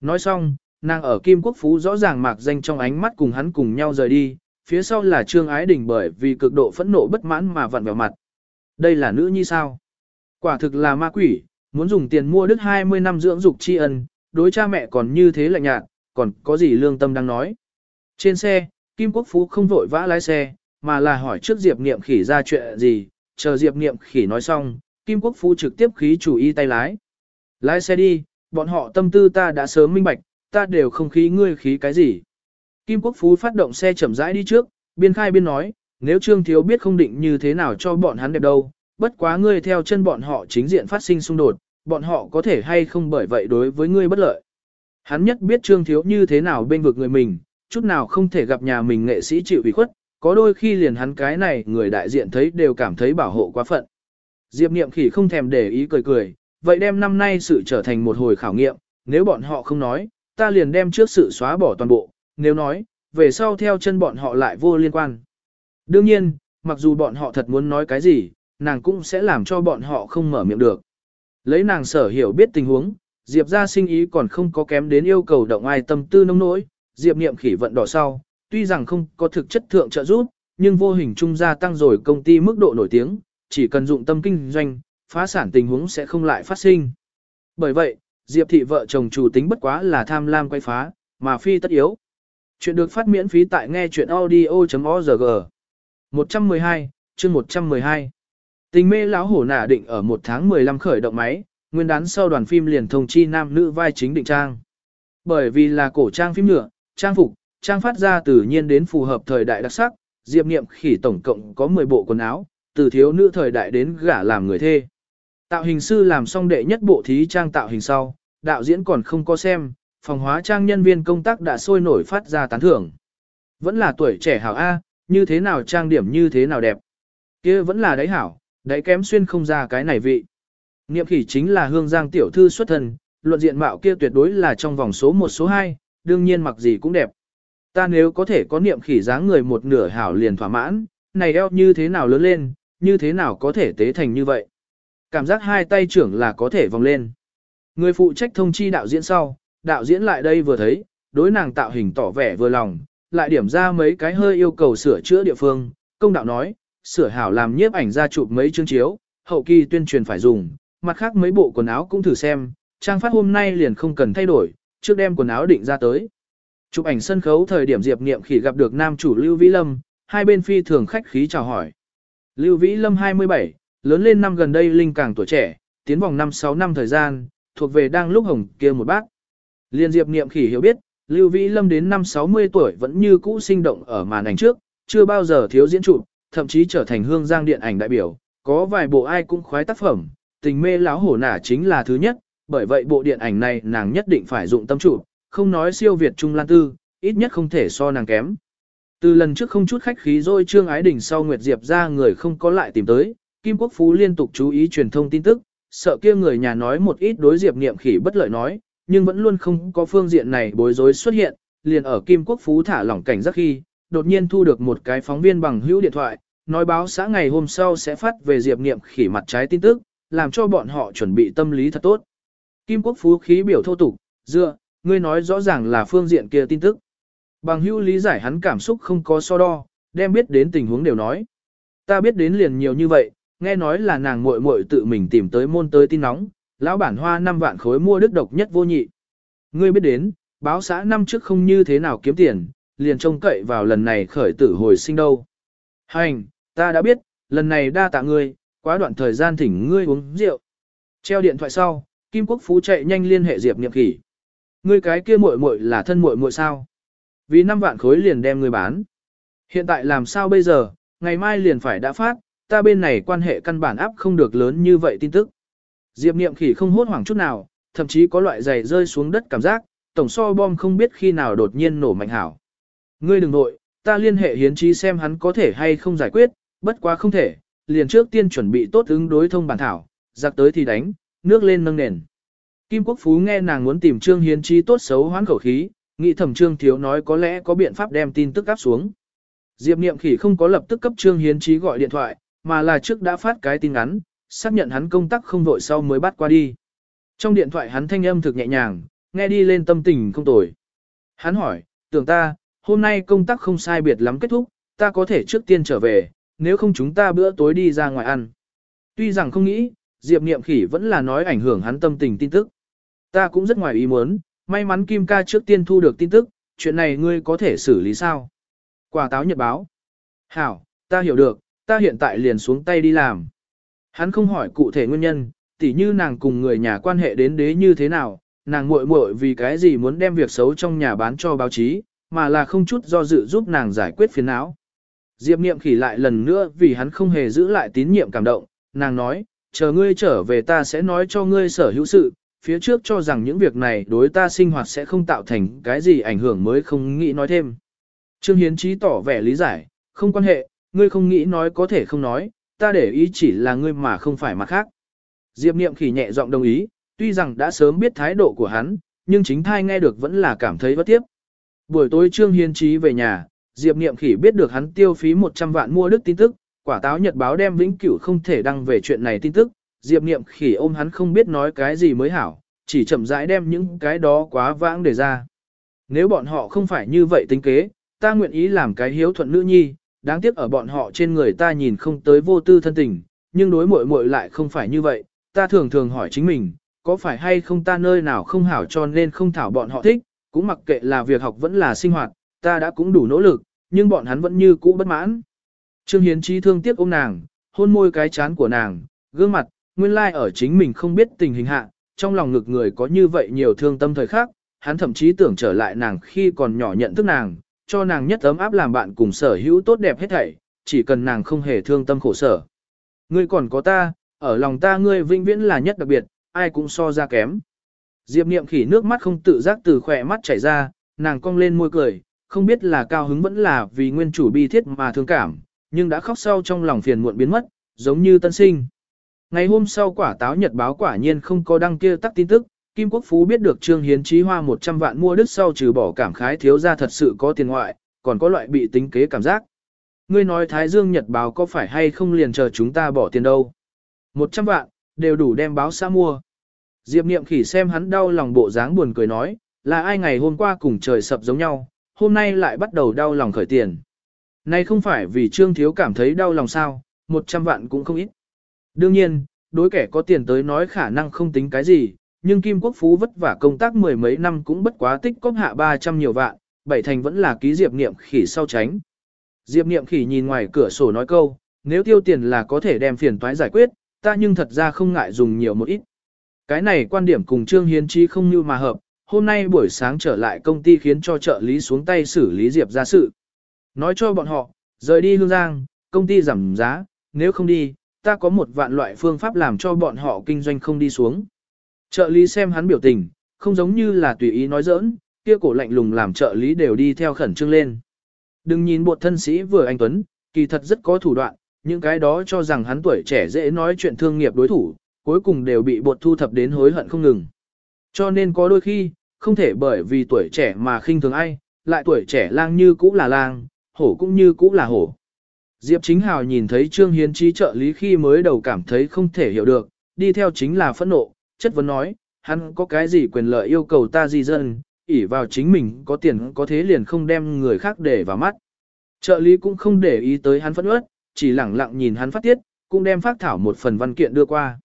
Speaker 1: Nói xong, nàng ở Kim Quốc Phú rõ ràng mạc danh trong ánh mắt cùng hắn cùng nhau rời đi, phía sau là Trương Ái Đình bởi vì cực độ phẫn nộ bất mãn mà vặn vẹo mặt. Đây là nữ nhi sao? Quả thực là ma quỷ, muốn dùng tiền mua đức 20 năm dưỡng dục tri ân, đối cha mẹ còn như thế lạnh nhạt, còn có gì lương tâm đang nói. Trên xe, Kim Quốc Phú không vội vã lái xe, mà là hỏi trước Diệp Niệm Khỉ ra chuyện gì, chờ Diệp Niệm Khỉ nói xong, Kim Quốc Phú trực tiếp khí chủ y tay lái. Lái xe đi, bọn họ tâm tư ta đã sớm minh bạch, ta đều không khí ngươi khí cái gì. Kim Quốc Phú phát động xe chậm rãi đi trước, biên khai biên nói, nếu Trương Thiếu biết không định như thế nào cho bọn hắn đẹp đâu, bất quá ngươi theo chân bọn họ chính diện phát sinh xung đột, bọn họ có thể hay không bởi vậy đối với ngươi bất lợi. Hắn nhất biết Trương Thiếu như thế nào bên vực người mình, chút nào không thể gặp nhà mình nghệ sĩ chịu ủy khuất, có đôi khi liền hắn cái này người đại diện thấy đều cảm thấy bảo hộ quá phận. Diệp Niệm Khỉ không thèm để ý cười cười, vậy đem năm nay sự trở thành một hồi khảo nghiệm, nếu bọn họ không nói, ta liền đem trước sự xóa bỏ toàn bộ, nếu nói, về sau theo chân bọn họ lại vô liên quan. Đương nhiên, mặc dù bọn họ thật muốn nói cái gì, nàng cũng sẽ làm cho bọn họ không mở miệng được. Lấy nàng sở hiểu biết tình huống, Diệp ra sinh ý còn không có kém đến yêu cầu động ai tâm tư nông nỗi, Diệp niệm khỉ vận đỏ sau, tuy rằng không có thực chất thượng trợ giúp, nhưng vô hình trung gia tăng rồi công ty mức độ nổi tiếng, chỉ cần dụng tâm kinh doanh, phá sản tình huống sẽ không lại phát sinh. Bởi vậy, Diệp thị vợ chồng chủ tính bất quá là tham lam quay phá, mà phi tất yếu. Chuyện được phát miễn phí tại nghe chuyện audio.org. 112, chương 112. Tình mê lão hổ nả định ở một tháng 15 khởi động máy, nguyên đán sau đoàn phim liền thông chi nam nữ vai chính định trang. Bởi vì là cổ trang phim nhựa, trang phục, trang phát ra tự nhiên đến phù hợp thời đại đặc sắc, Diệp Niệm khỉ tổng cộng có 10 bộ quần áo, từ thiếu nữ thời đại đến gả làm người thê. Tạo hình sư làm xong đệ nhất bộ thí trang tạo hình sau, đạo diễn còn không có xem, phòng hóa trang nhân viên công tác đã sôi nổi phát ra tán thưởng. Vẫn là tuổi trẻ hảo A, như thế nào trang điểm như thế nào đẹp. kia vẫn là đấy hảo, đấy kém xuyên không ra cái này vị. Niệm khỉ chính là hương giang tiểu thư xuất thần, luận diện mạo kia tuyệt đối là trong vòng số 1 số 2, đương nhiên mặc gì cũng đẹp. Ta nếu có thể có niệm khỉ dáng người một nửa hảo liền thỏa mãn, này eo như thế nào lớn lên, như thế nào có thể tế thành như vậy. Cảm giác hai tay trưởng là có thể vòng lên. Người phụ trách thông chi đạo diễn sau, đạo diễn lại đây vừa thấy, đối nàng tạo hình tỏ vẻ vừa lòng, lại điểm ra mấy cái hơi yêu cầu sửa chữa địa phương, công đạo nói, sửa hảo làm nhiếp ảnh ra chụp mấy chương chiếu, hậu kỳ tuyên truyền phải dùng, mặt khác mấy bộ quần áo cũng thử xem, trang phát hôm nay liền không cần thay đổi, trước đem quần áo định ra tới. Chụp ảnh sân khấu thời điểm Diệp Niệm khi gặp được nam chủ Lưu Vĩ Lâm, hai bên phi thường khách khí chào hỏi. Lưu Vĩ Lâm 27, lớn lên năm gần đây linh càng tuổi trẻ, tiến vòng 5-6 năm thời gian, thuộc về đang lúc hồng kia một bác. Liên Diệp Niệm Khỉ hiểu biết, Lưu Vĩ Lâm đến năm 60 tuổi vẫn như cũ sinh động ở màn ảnh trước, chưa bao giờ thiếu diễn trụ, thậm chí trở thành hương giang điện ảnh đại biểu, có vài bộ ai cũng khoái tác phẩm, tình mê láo hổ nả chính là thứ nhất, bởi vậy bộ điện ảnh này nàng nhất định phải dụng tâm chủ không nói siêu Việt Trung Lan Tư, ít nhất không thể so nàng kém. Từ lần trước không chút khách khí rồi Trương Ái Đình sau Nguyệt Diệp ra người không có lại tìm tới, Kim Quốc Phú liên tục chú ý truyền thông tin tức, sợ kia người nhà nói một ít đối Diệp Niệm Khỉ bất lợi nói, nhưng vẫn luôn không có phương diện này bối rối xuất hiện, liền ở Kim Quốc Phú thả lỏng cảnh giác khi, đột nhiên thu được một cái phóng viên bằng hữu điện thoại, nói báo xã ngày hôm sau sẽ phát về Diệp Niệm Khỉ mặt trái tin tức, làm cho bọn họ chuẩn bị tâm lý thật tốt. Kim Quốc Phú khí biểu thô tục, dựa, ngươi nói rõ ràng là phương diện kia tin tức. Bằng hữu lý giải hắn cảm xúc không có so đo, đem biết đến tình huống đều nói. Ta biết đến liền nhiều như vậy, nghe nói là nàng muội muội tự mình tìm tới môn tới tin nóng, lão bản hoa 5 vạn khối mua đức độc nhất vô nhị. Ngươi biết đến, báo xã năm trước không như thế nào kiếm tiền, liền trông cậy vào lần này khởi tử hồi sinh đâu. Hành, ta đã biết, lần này đa tạ ngươi, quá đoạn thời gian thỉnh ngươi uống rượu. Treo điện thoại sau, Kim Quốc Phú chạy nhanh liên hệ Diệp Niệm Khỉ. Ngươi cái kia muội muội là thân muội muội sao? Vì 5 vạn khối liền đem ngươi bán. Hiện tại làm sao bây giờ, ngày mai liền phải đã phát, ta bên này quan hệ căn bản áp không được lớn như vậy tin tức. Diệp Niệm Khỉ không hốt hoảng chút nào, thậm chí có loại giày rơi xuống đất cảm giác, tổng so bom không biết khi nào đột nhiên nổ mạnh hảo. Ngươi đừng nội, ta liên hệ hiến trí xem hắn có thể hay không giải quyết, bất quá không thể, liền trước tiên chuẩn bị tốt ứng đối thông bản thảo, giặc tới thì đánh, nước lên nâng nền. Kim Quốc Phú nghe nàng muốn tìm Trương Hiến trí tốt xấu hoán khẩu khí, nghĩ thẩm Trương Thiếu nói có lẽ có biện pháp đem tin tức áp xuống. Diệp Niệm Khỉ không có lập tức cấp Trương Hiến trí gọi điện thoại, mà là trước đã phát cái tin ngắn, xác nhận hắn công tác không vội sau mới bắt qua đi. Trong điện thoại hắn thanh âm thực nhẹ nhàng, nghe đi lên tâm tình không tồi. Hắn hỏi, tưởng ta, hôm nay công tác không sai biệt lắm kết thúc, ta có thể trước tiên trở về, nếu không chúng ta bữa tối đi ra ngoài ăn. Tuy rằng không nghĩ, Diệp Niệm Khỉ vẫn là nói ảnh hưởng hắn tâm tình tin tức. Ta cũng rất ngoài ý muốn, may mắn Kim ca trước tiên thu được tin tức, chuyện này ngươi có thể xử lý sao? Quả táo nhật báo. Hảo, ta hiểu được, ta hiện tại liền xuống tay đi làm. Hắn không hỏi cụ thể nguyên nhân, tỉ như nàng cùng người nhà quan hệ đến đế như thế nào, nàng muội muội vì cái gì muốn đem việc xấu trong nhà bán cho báo chí, mà là không chút do dự giúp nàng giải quyết phiền não. Diệp Niệm khỉ lại lần nữa vì hắn không hề giữ lại tín nhiệm cảm động, nàng nói, chờ ngươi trở về ta sẽ nói cho ngươi sở hữu sự, phía trước cho rằng những việc này đối ta sinh hoạt sẽ không tạo thành cái gì ảnh hưởng mới không nghĩ nói thêm. Trương Hiến Trí tỏ vẻ lý giải, không quan hệ, ngươi không nghĩ nói có thể không nói, ta để ý chỉ là ngươi mà không phải mặt khác. Diệp Niệm khỉ nhẹ giọng đồng ý, tuy rằng đã sớm biết thái độ của hắn, nhưng chính thai nghe được vẫn là cảm thấy bất tiếp. Buổi tối Trương hiên Trí về nhà, Diệp Niệm khỉ biết được hắn tiêu phí 100 vạn mua đức tin tức, quả táo nhật báo đem vĩnh cửu không thể đăng về chuyện này tin tức, Diệp Niệm khỉ ôm hắn không biết nói cái gì mới hảo, chỉ chậm rãi đem những cái đó quá vãng để ra. Nếu bọn họ không phải như vậy tính kế, ta nguyện ý làm cái hiếu thuận nữ nhi, đáng tiếc ở bọn họ trên người ta nhìn không tới vô tư thân tình, nhưng đối muội muội lại không phải như vậy, ta thường thường hỏi chính mình, có phải hay không ta nơi nào không hảo cho nên không thảo bọn họ thích, cũng mặc kệ là việc học vẫn là sinh hoạt, ta đã cũng đủ nỗ lực, nhưng bọn hắn vẫn như cũ bất mãn. Trương Hiến Chi thương tiếc ôm nàng, hôn môi cái chán của nàng, gương mặt, nguyên lai ở chính mình không biết tình hình hạ, trong lòng ngực người có như vậy nhiều thương tâm thời khác, hắn thậm chí tưởng trở lại nàng khi còn nhỏ nhận thức nàng, cho nàng nhất ấm áp làm bạn cùng sở hữu tốt đẹp hết thảy, chỉ cần nàng không hề thương tâm khổ sở. Ngươi còn có ta, ở lòng ta ngươi vĩnh viễn là nhất đặc biệt, ai cũng so ra kém. Diệp niệm khỉ nước mắt không tự giác từ khỏe mắt chảy ra, nàng cong lên môi cười, không biết là cao hứng vẫn là vì nguyên chủ bi thiết mà thương cảm, nhưng đã khóc sau trong lòng phiền muộn biến mất, giống như tân sinh. Ngày hôm sau quả táo nhật báo quả nhiên không có đăng kia tắt tin tức, Kim Quốc Phú biết được Trương Hiến Chí hoa 100 vạn mua đức sau trừ bỏ cảm khái thiếu ra thật sự có tiền ngoại, còn có loại bị tính kế cảm giác. Ngươi nói Thái Dương Nhật báo có phải hay không liền chờ chúng ta bỏ tiền đâu. 100 vạn, đều đủ đem báo xa mua. Diệp Niệm khỉ xem hắn đau lòng bộ dáng buồn cười nói, là ai ngày hôm qua cùng trời sập giống nhau, hôm nay lại bắt đầu đau lòng khởi tiền. Này không phải vì Trương Thiếu cảm thấy đau lòng sao, 100 vạn cũng không ít. Đương nhiên, đối kẻ có tiền tới nói khả năng không tính cái gì, nhưng Kim Quốc Phú vất vả công tác mười mấy năm cũng bất quá tích cóp hạ 300 nhiều vạn, bảy thành vẫn là ký Diệp Niệm khỉ sau tránh. Diệp Niệm khỉ nhìn ngoài cửa sổ nói câu, nếu tiêu tiền là có thể đem phiền toái giải quyết, ta nhưng thật ra không ngại dùng nhiều một ít. Cái này quan điểm cùng Trương Hiến Chi không như mà hợp, hôm nay buổi sáng trở lại công ty khiến cho trợ lý xuống tay xử lý Diệp ra sự. Nói cho bọn họ, rời đi Hương Giang, công ty giảm giá, nếu không đi, ta có một vạn loại phương pháp làm cho bọn họ kinh doanh không đi xuống. Trợ lý xem hắn biểu tình, không giống như là tùy ý nói giỡn, kia cổ lạnh lùng làm trợ lý đều đi theo khẩn trương lên. Đừng nhìn bột thân sĩ vừa anh Tuấn, kỳ thật rất có thủ đoạn, những cái đó cho rằng hắn tuổi trẻ dễ nói chuyện thương nghiệp đối thủ, cuối cùng đều bị bột thu thập đến hối hận không ngừng. Cho nên có đôi khi, không thể bởi vì tuổi trẻ mà khinh thường ai, lại tuổi trẻ lang như cũ là lang, hổ cũng như cũ là hổ. Diệp Chính Hào nhìn thấy Trương Hiến trí trợ lý khi mới đầu cảm thấy không thể hiểu được, đi theo chính là phẫn nộ, chất vấn nói, hắn có cái gì quyền lợi yêu cầu ta di dân, ỉ vào chính mình có tiền có thế liền không đem người khác để vào mắt. Trợ lý cũng không để ý tới hắn phẫn uất, chỉ lẳng lặng nhìn hắn phát tiết, cũng đem phát thảo một phần văn kiện đưa qua.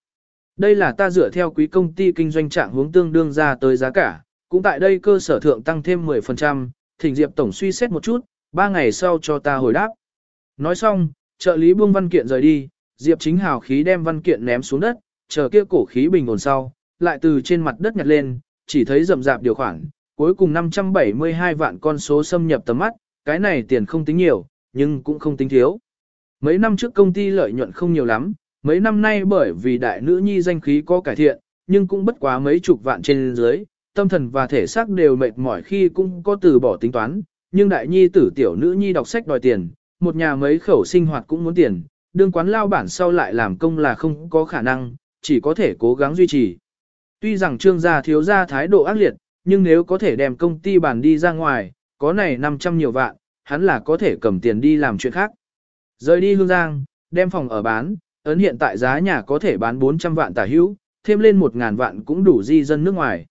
Speaker 1: Đây là ta dựa theo quý công ty kinh doanh trạng hướng tương đương ra tới giá cả, cũng tại đây cơ sở thượng tăng thêm 10%, thỉnh Diệp Tổng suy xét một chút, ba ngày sau cho ta hồi đáp. Nói xong, trợ lý buông văn kiện rời đi, Diệp chính hào khí đem văn kiện ném xuống đất, chờ kia cổ khí bình ổn sau, lại từ trên mặt đất nhặt lên, chỉ thấy rậm rạp điều khoản, cuối cùng 572 vạn con số xâm nhập tầm mắt, cái này tiền không tính nhiều, nhưng cũng không tính thiếu. Mấy năm trước công ty lợi nhuận không nhiều lắm, mấy năm nay bởi vì đại nữ nhi danh khí có cải thiện, nhưng cũng bất quá mấy chục vạn trên dưới, tâm thần và thể xác đều mệt mỏi khi cũng có từ bỏ tính toán, nhưng đại nhi tử tiểu nữ nhi đọc sách đòi tiền, một nhà mấy khẩu sinh hoạt cũng muốn tiền, đương quán lao bản sau lại làm công là không có khả năng, chỉ có thể cố gắng duy trì. Tuy rằng trương gia thiếu gia thái độ ác liệt, nhưng nếu có thể đem công ty bàn đi ra ngoài, có này 500 nhiều vạn, hắn là có thể cầm tiền đi làm chuyện khác. Rời đi Hương Giang, đem phòng ở bán, ấn hiện tại giá nhà có thể bán 400 vạn tả hữu, thêm lên 1.000 vạn cũng đủ di dân nước ngoài.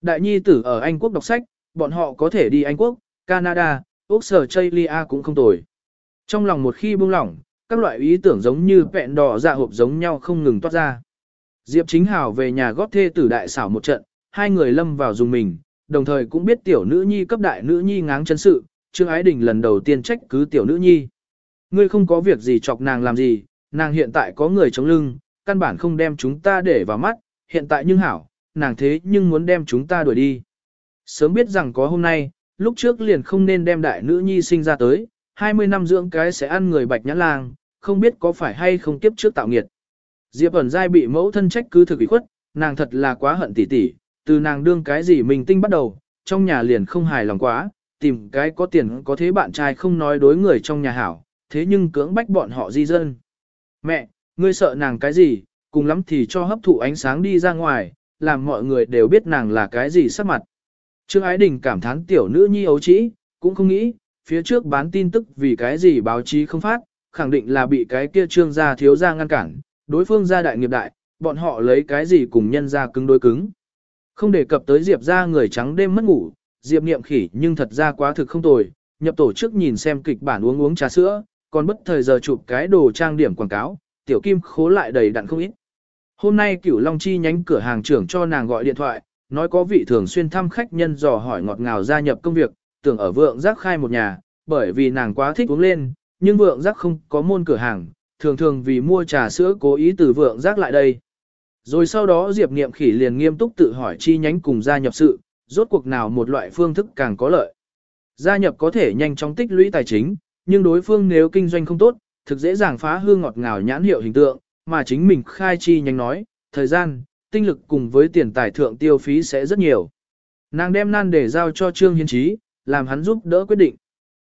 Speaker 1: Đại nhi tử ở Anh Quốc đọc sách, bọn họ có thể đi Anh Quốc, Canada, Úc Sở Chaylia cũng không tồi. Trong lòng một khi buông lỏng, các loại ý tưởng giống như vẹn đỏ dạ hộp giống nhau không ngừng toát ra. Diệp Chính Hảo về nhà góp thê tử đại xảo một trận, hai người lâm vào dùng mình, đồng thời cũng biết tiểu nữ nhi cấp đại nữ nhi ngáng chân sự, Trương Ái Đình lần đầu tiên trách cứ tiểu nữ nhi. Ngươi không có việc gì chọc nàng làm gì, nàng hiện tại có người chống lưng, căn bản không đem chúng ta để vào mắt, hiện tại nhưng hảo, nàng thế nhưng muốn đem chúng ta đuổi đi. Sớm biết rằng có hôm nay, lúc trước liền không nên đem đại nữ nhi sinh ra tới, 20 năm dưỡng cái sẽ ăn người bạch nhãn lang, không biết có phải hay không tiếp trước tạo nghiệt. Diệp ẩn giai bị mẫu thân trách cứ thực ủy khuất, nàng thật là quá hận tỉ tỉ, từ nàng đương cái gì mình tinh bắt đầu, trong nhà liền không hài lòng quá, tìm cái có tiền có thế bạn trai không nói đối người trong nhà hảo, thế nhưng cưỡng bách bọn họ di dân. Mẹ, ngươi sợ nàng cái gì, cùng lắm thì cho hấp thụ ánh sáng đi ra ngoài, làm mọi người đều biết nàng là cái gì sắc mặt. Trương Ái Đình cảm thán tiểu nữ nhi ấu trĩ, cũng không nghĩ, phía trước bán tin tức vì cái gì báo chí không phát, khẳng định là bị cái kia trương gia thiếu gia ngăn cản, đối phương gia đại nghiệp đại, bọn họ lấy cái gì cùng nhân gia cứng đối cứng. Không đề cập tới Diệp gia người trắng đêm mất ngủ, Diệp niệm khỉ nhưng thật ra quá thực không tồi, nhập tổ chức nhìn xem kịch bản uống uống trà sữa, còn bất thời giờ chụp cái đồ trang điểm quảng cáo, tiểu kim khố lại đầy đặn không ít. Hôm nay cửu Long Chi nhánh cửa hàng trưởng cho nàng gọi điện thoại, nói có vị thường xuyên thăm khách nhân dò hỏi ngọt ngào gia nhập công việc, tưởng ở vượng giác khai một nhà, bởi vì nàng quá thích uống lên, nhưng vượng giác không có môn cửa hàng, thường thường vì mua trà sữa cố ý từ vượng giác lại đây. Rồi sau đó Diệp Niệm Khỉ liền nghiêm túc tự hỏi chi nhánh cùng gia nhập sự, rốt cuộc nào một loại phương thức càng có lợi. Gia nhập có thể nhanh chóng tích lũy tài chính, nhưng đối phương nếu kinh doanh không tốt, thực dễ dàng phá hương ngọt ngào nhãn hiệu hình tượng, mà chính mình khai chi nhanh nói, thời gian, tinh lực cùng với tiền tài thượng tiêu phí sẽ rất nhiều. Nàng đem nan để giao cho Trương Hiến Trí, làm hắn giúp đỡ quyết định.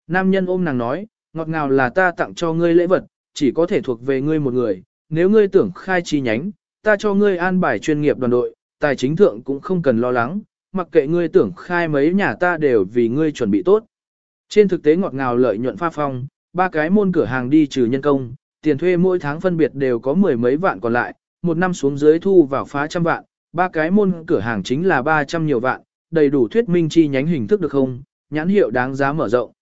Speaker 1: Nam nhân ôm nàng nói, ngọt ngào là ta tặng cho ngươi lễ vật, chỉ có thể thuộc về ngươi một người, nếu ngươi tưởng khai chi nhánh, ta cho ngươi an bài chuyên nghiệp đoàn đội, tài chính thượng cũng không cần lo lắng, mặc kệ ngươi tưởng khai mấy nhà ta đều vì ngươi chuẩn bị tốt. Trên thực tế ngọt ngào lợi nhuận pha phong, ba cái môn cửa hàng đi trừ nhân công, tiền thuê mỗi tháng phân biệt đều có mười mấy vạn còn lại, một năm xuống dưới thu vào phá trăm vạn, ba cái môn cửa hàng chính là 300 nhiều vạn, đầy đủ thuyết minh chi nhánh hình thức được không, nhãn hiệu đáng giá mở rộng.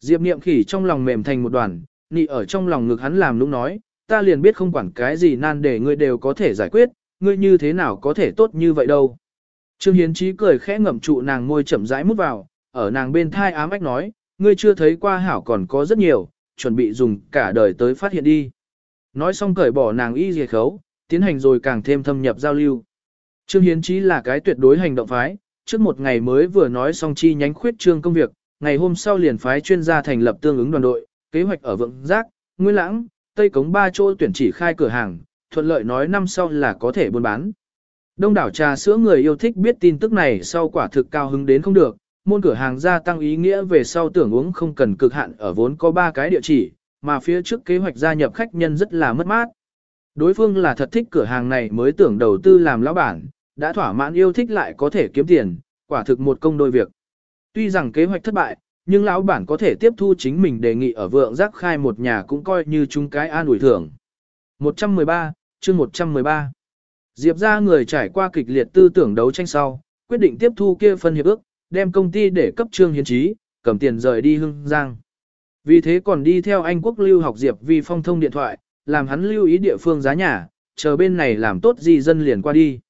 Speaker 1: Diệp niệm khỉ trong lòng mềm thành một đoàn, nị ở trong lòng ngực hắn làm lúc nói, ta liền biết không quản cái gì nan để ngươi đều có thể giải quyết, ngươi như thế nào có thể tốt như vậy đâu. Trương Hiến Chí cười khẽ ngậm trụ nàng môi chậm rãi mút vào, ở nàng bên thai ám ách nói, ngươi chưa thấy qua hảo còn có rất nhiều, chuẩn bị dùng cả đời tới phát hiện đi. Nói xong cởi bỏ nàng y dề khấu, tiến hành rồi càng thêm thâm nhập giao lưu. Trương Hiến Chí là cái tuyệt đối hành động phái, trước một ngày mới vừa nói xong chi nhánh khuyết trương công việc, ngày hôm sau liền phái chuyên gia thành lập tương ứng đoàn đội, kế hoạch ở vượng giác, nguyên lãng, tây cống ba chỗ tuyển chỉ khai cửa hàng, thuận lợi nói năm sau là có thể buôn bán. Đông đảo trà sữa người yêu thích biết tin tức này sau quả thực cao hứng đến không được, môn cửa hàng gia tăng ý nghĩa về sau tưởng uống không cần cực hạn ở vốn có ba cái địa chỉ, mà phía trước kế hoạch gia nhập khách nhân rất là mất mát. Đối phương là thật thích cửa hàng này mới tưởng đầu tư làm lão bản, đã thỏa mãn yêu thích lại có thể kiếm tiền, quả thực một công đôi việc. Tuy rằng kế hoạch thất bại, nhưng lão bản có thể tiếp thu chính mình đề nghị ở vượng giác khai một nhà cũng coi như chúng cái an ủi thưởng. 113, chương 113. Diệp ra người trải qua kịch liệt tư tưởng đấu tranh sau, quyết định tiếp thu kia phân hiệp ước, đem công ty để cấp trương hiến trí, cầm tiền rời đi hưng giang. Vì thế còn đi theo Anh quốc lưu học Diệp Vi phong thông điện thoại, làm hắn lưu ý địa phương giá nhà, chờ bên này làm tốt gì dân liền qua đi.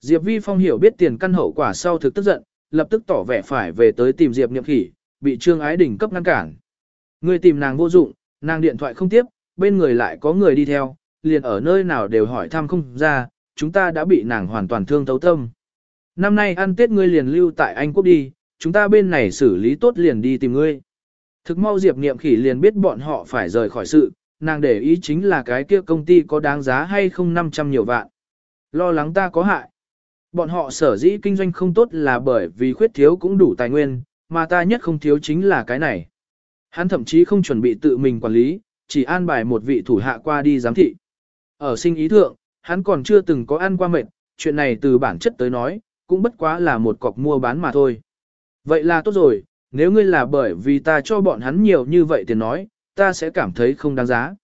Speaker 1: Diệp Vi phong hiểu biết tiền căn hậu quả sau thực tức giận, lập tức tỏ vẻ phải về tới tìm Diệp Niệm Khỉ, bị Trương Ái Đình cấp ngăn cản. người tìm nàng vô dụng, Nàng điện thoại không tiếp, bên người lại có người đi theo, liền ở nơi nào đều hỏi thăm không ra, chúng ta đã bị nàng hoàn toàn thương tấu tâm. Năm nay ăn Tết ngươi liền lưu tại Anh Quốc đi, chúng ta bên này xử lý tốt liền đi tìm ngươi. Thực mau Diệp Niệm Khỉ liền biết bọn họ phải rời khỏi sự, nàng để ý chính là cái kia công ty có đáng giá hay không 500 nhiều vạn. Lo lắng ta có hại. Bọn họ sở dĩ kinh doanh không tốt là bởi vì khuyết thiếu cũng đủ tài nguyên, mà ta nhất không thiếu chính là cái này. Hắn thậm chí không chuẩn bị tự mình quản lý, chỉ an bài một vị thủ hạ qua đi giám thị. Ở sinh ý thượng, hắn còn chưa từng có ăn qua mệt, chuyện này từ bản chất tới nói, cũng bất quá là một cọc mua bán mà thôi. Vậy là tốt rồi, nếu ngươi là bởi vì ta cho bọn hắn nhiều như vậy tiền nói, ta sẽ cảm thấy không đáng giá.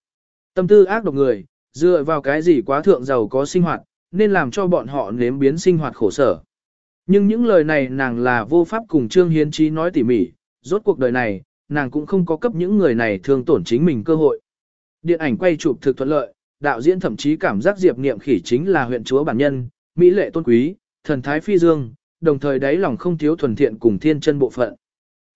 Speaker 1: Tâm tư ác độc người, dựa vào cái gì quá thượng giàu có sinh hoạt, nên làm cho bọn họ nếm biến sinh hoạt khổ sở. Nhưng những lời này nàng là vô pháp cùng Trương Hiến Trí nói tỉ mỉ, rốt cuộc đời này, nàng cũng không có cấp những người này thương tổn chính mình cơ hội. Điện ảnh quay chụp thực thuận lợi, đạo diễn thậm chí cảm giác Diệp Niệm Khỉ chính là huyện chúa bản nhân, mỹ lệ tôn quý, thần thái phi dương, đồng thời đáy lòng không thiếu thuần thiện cùng thiên chân bộ phận.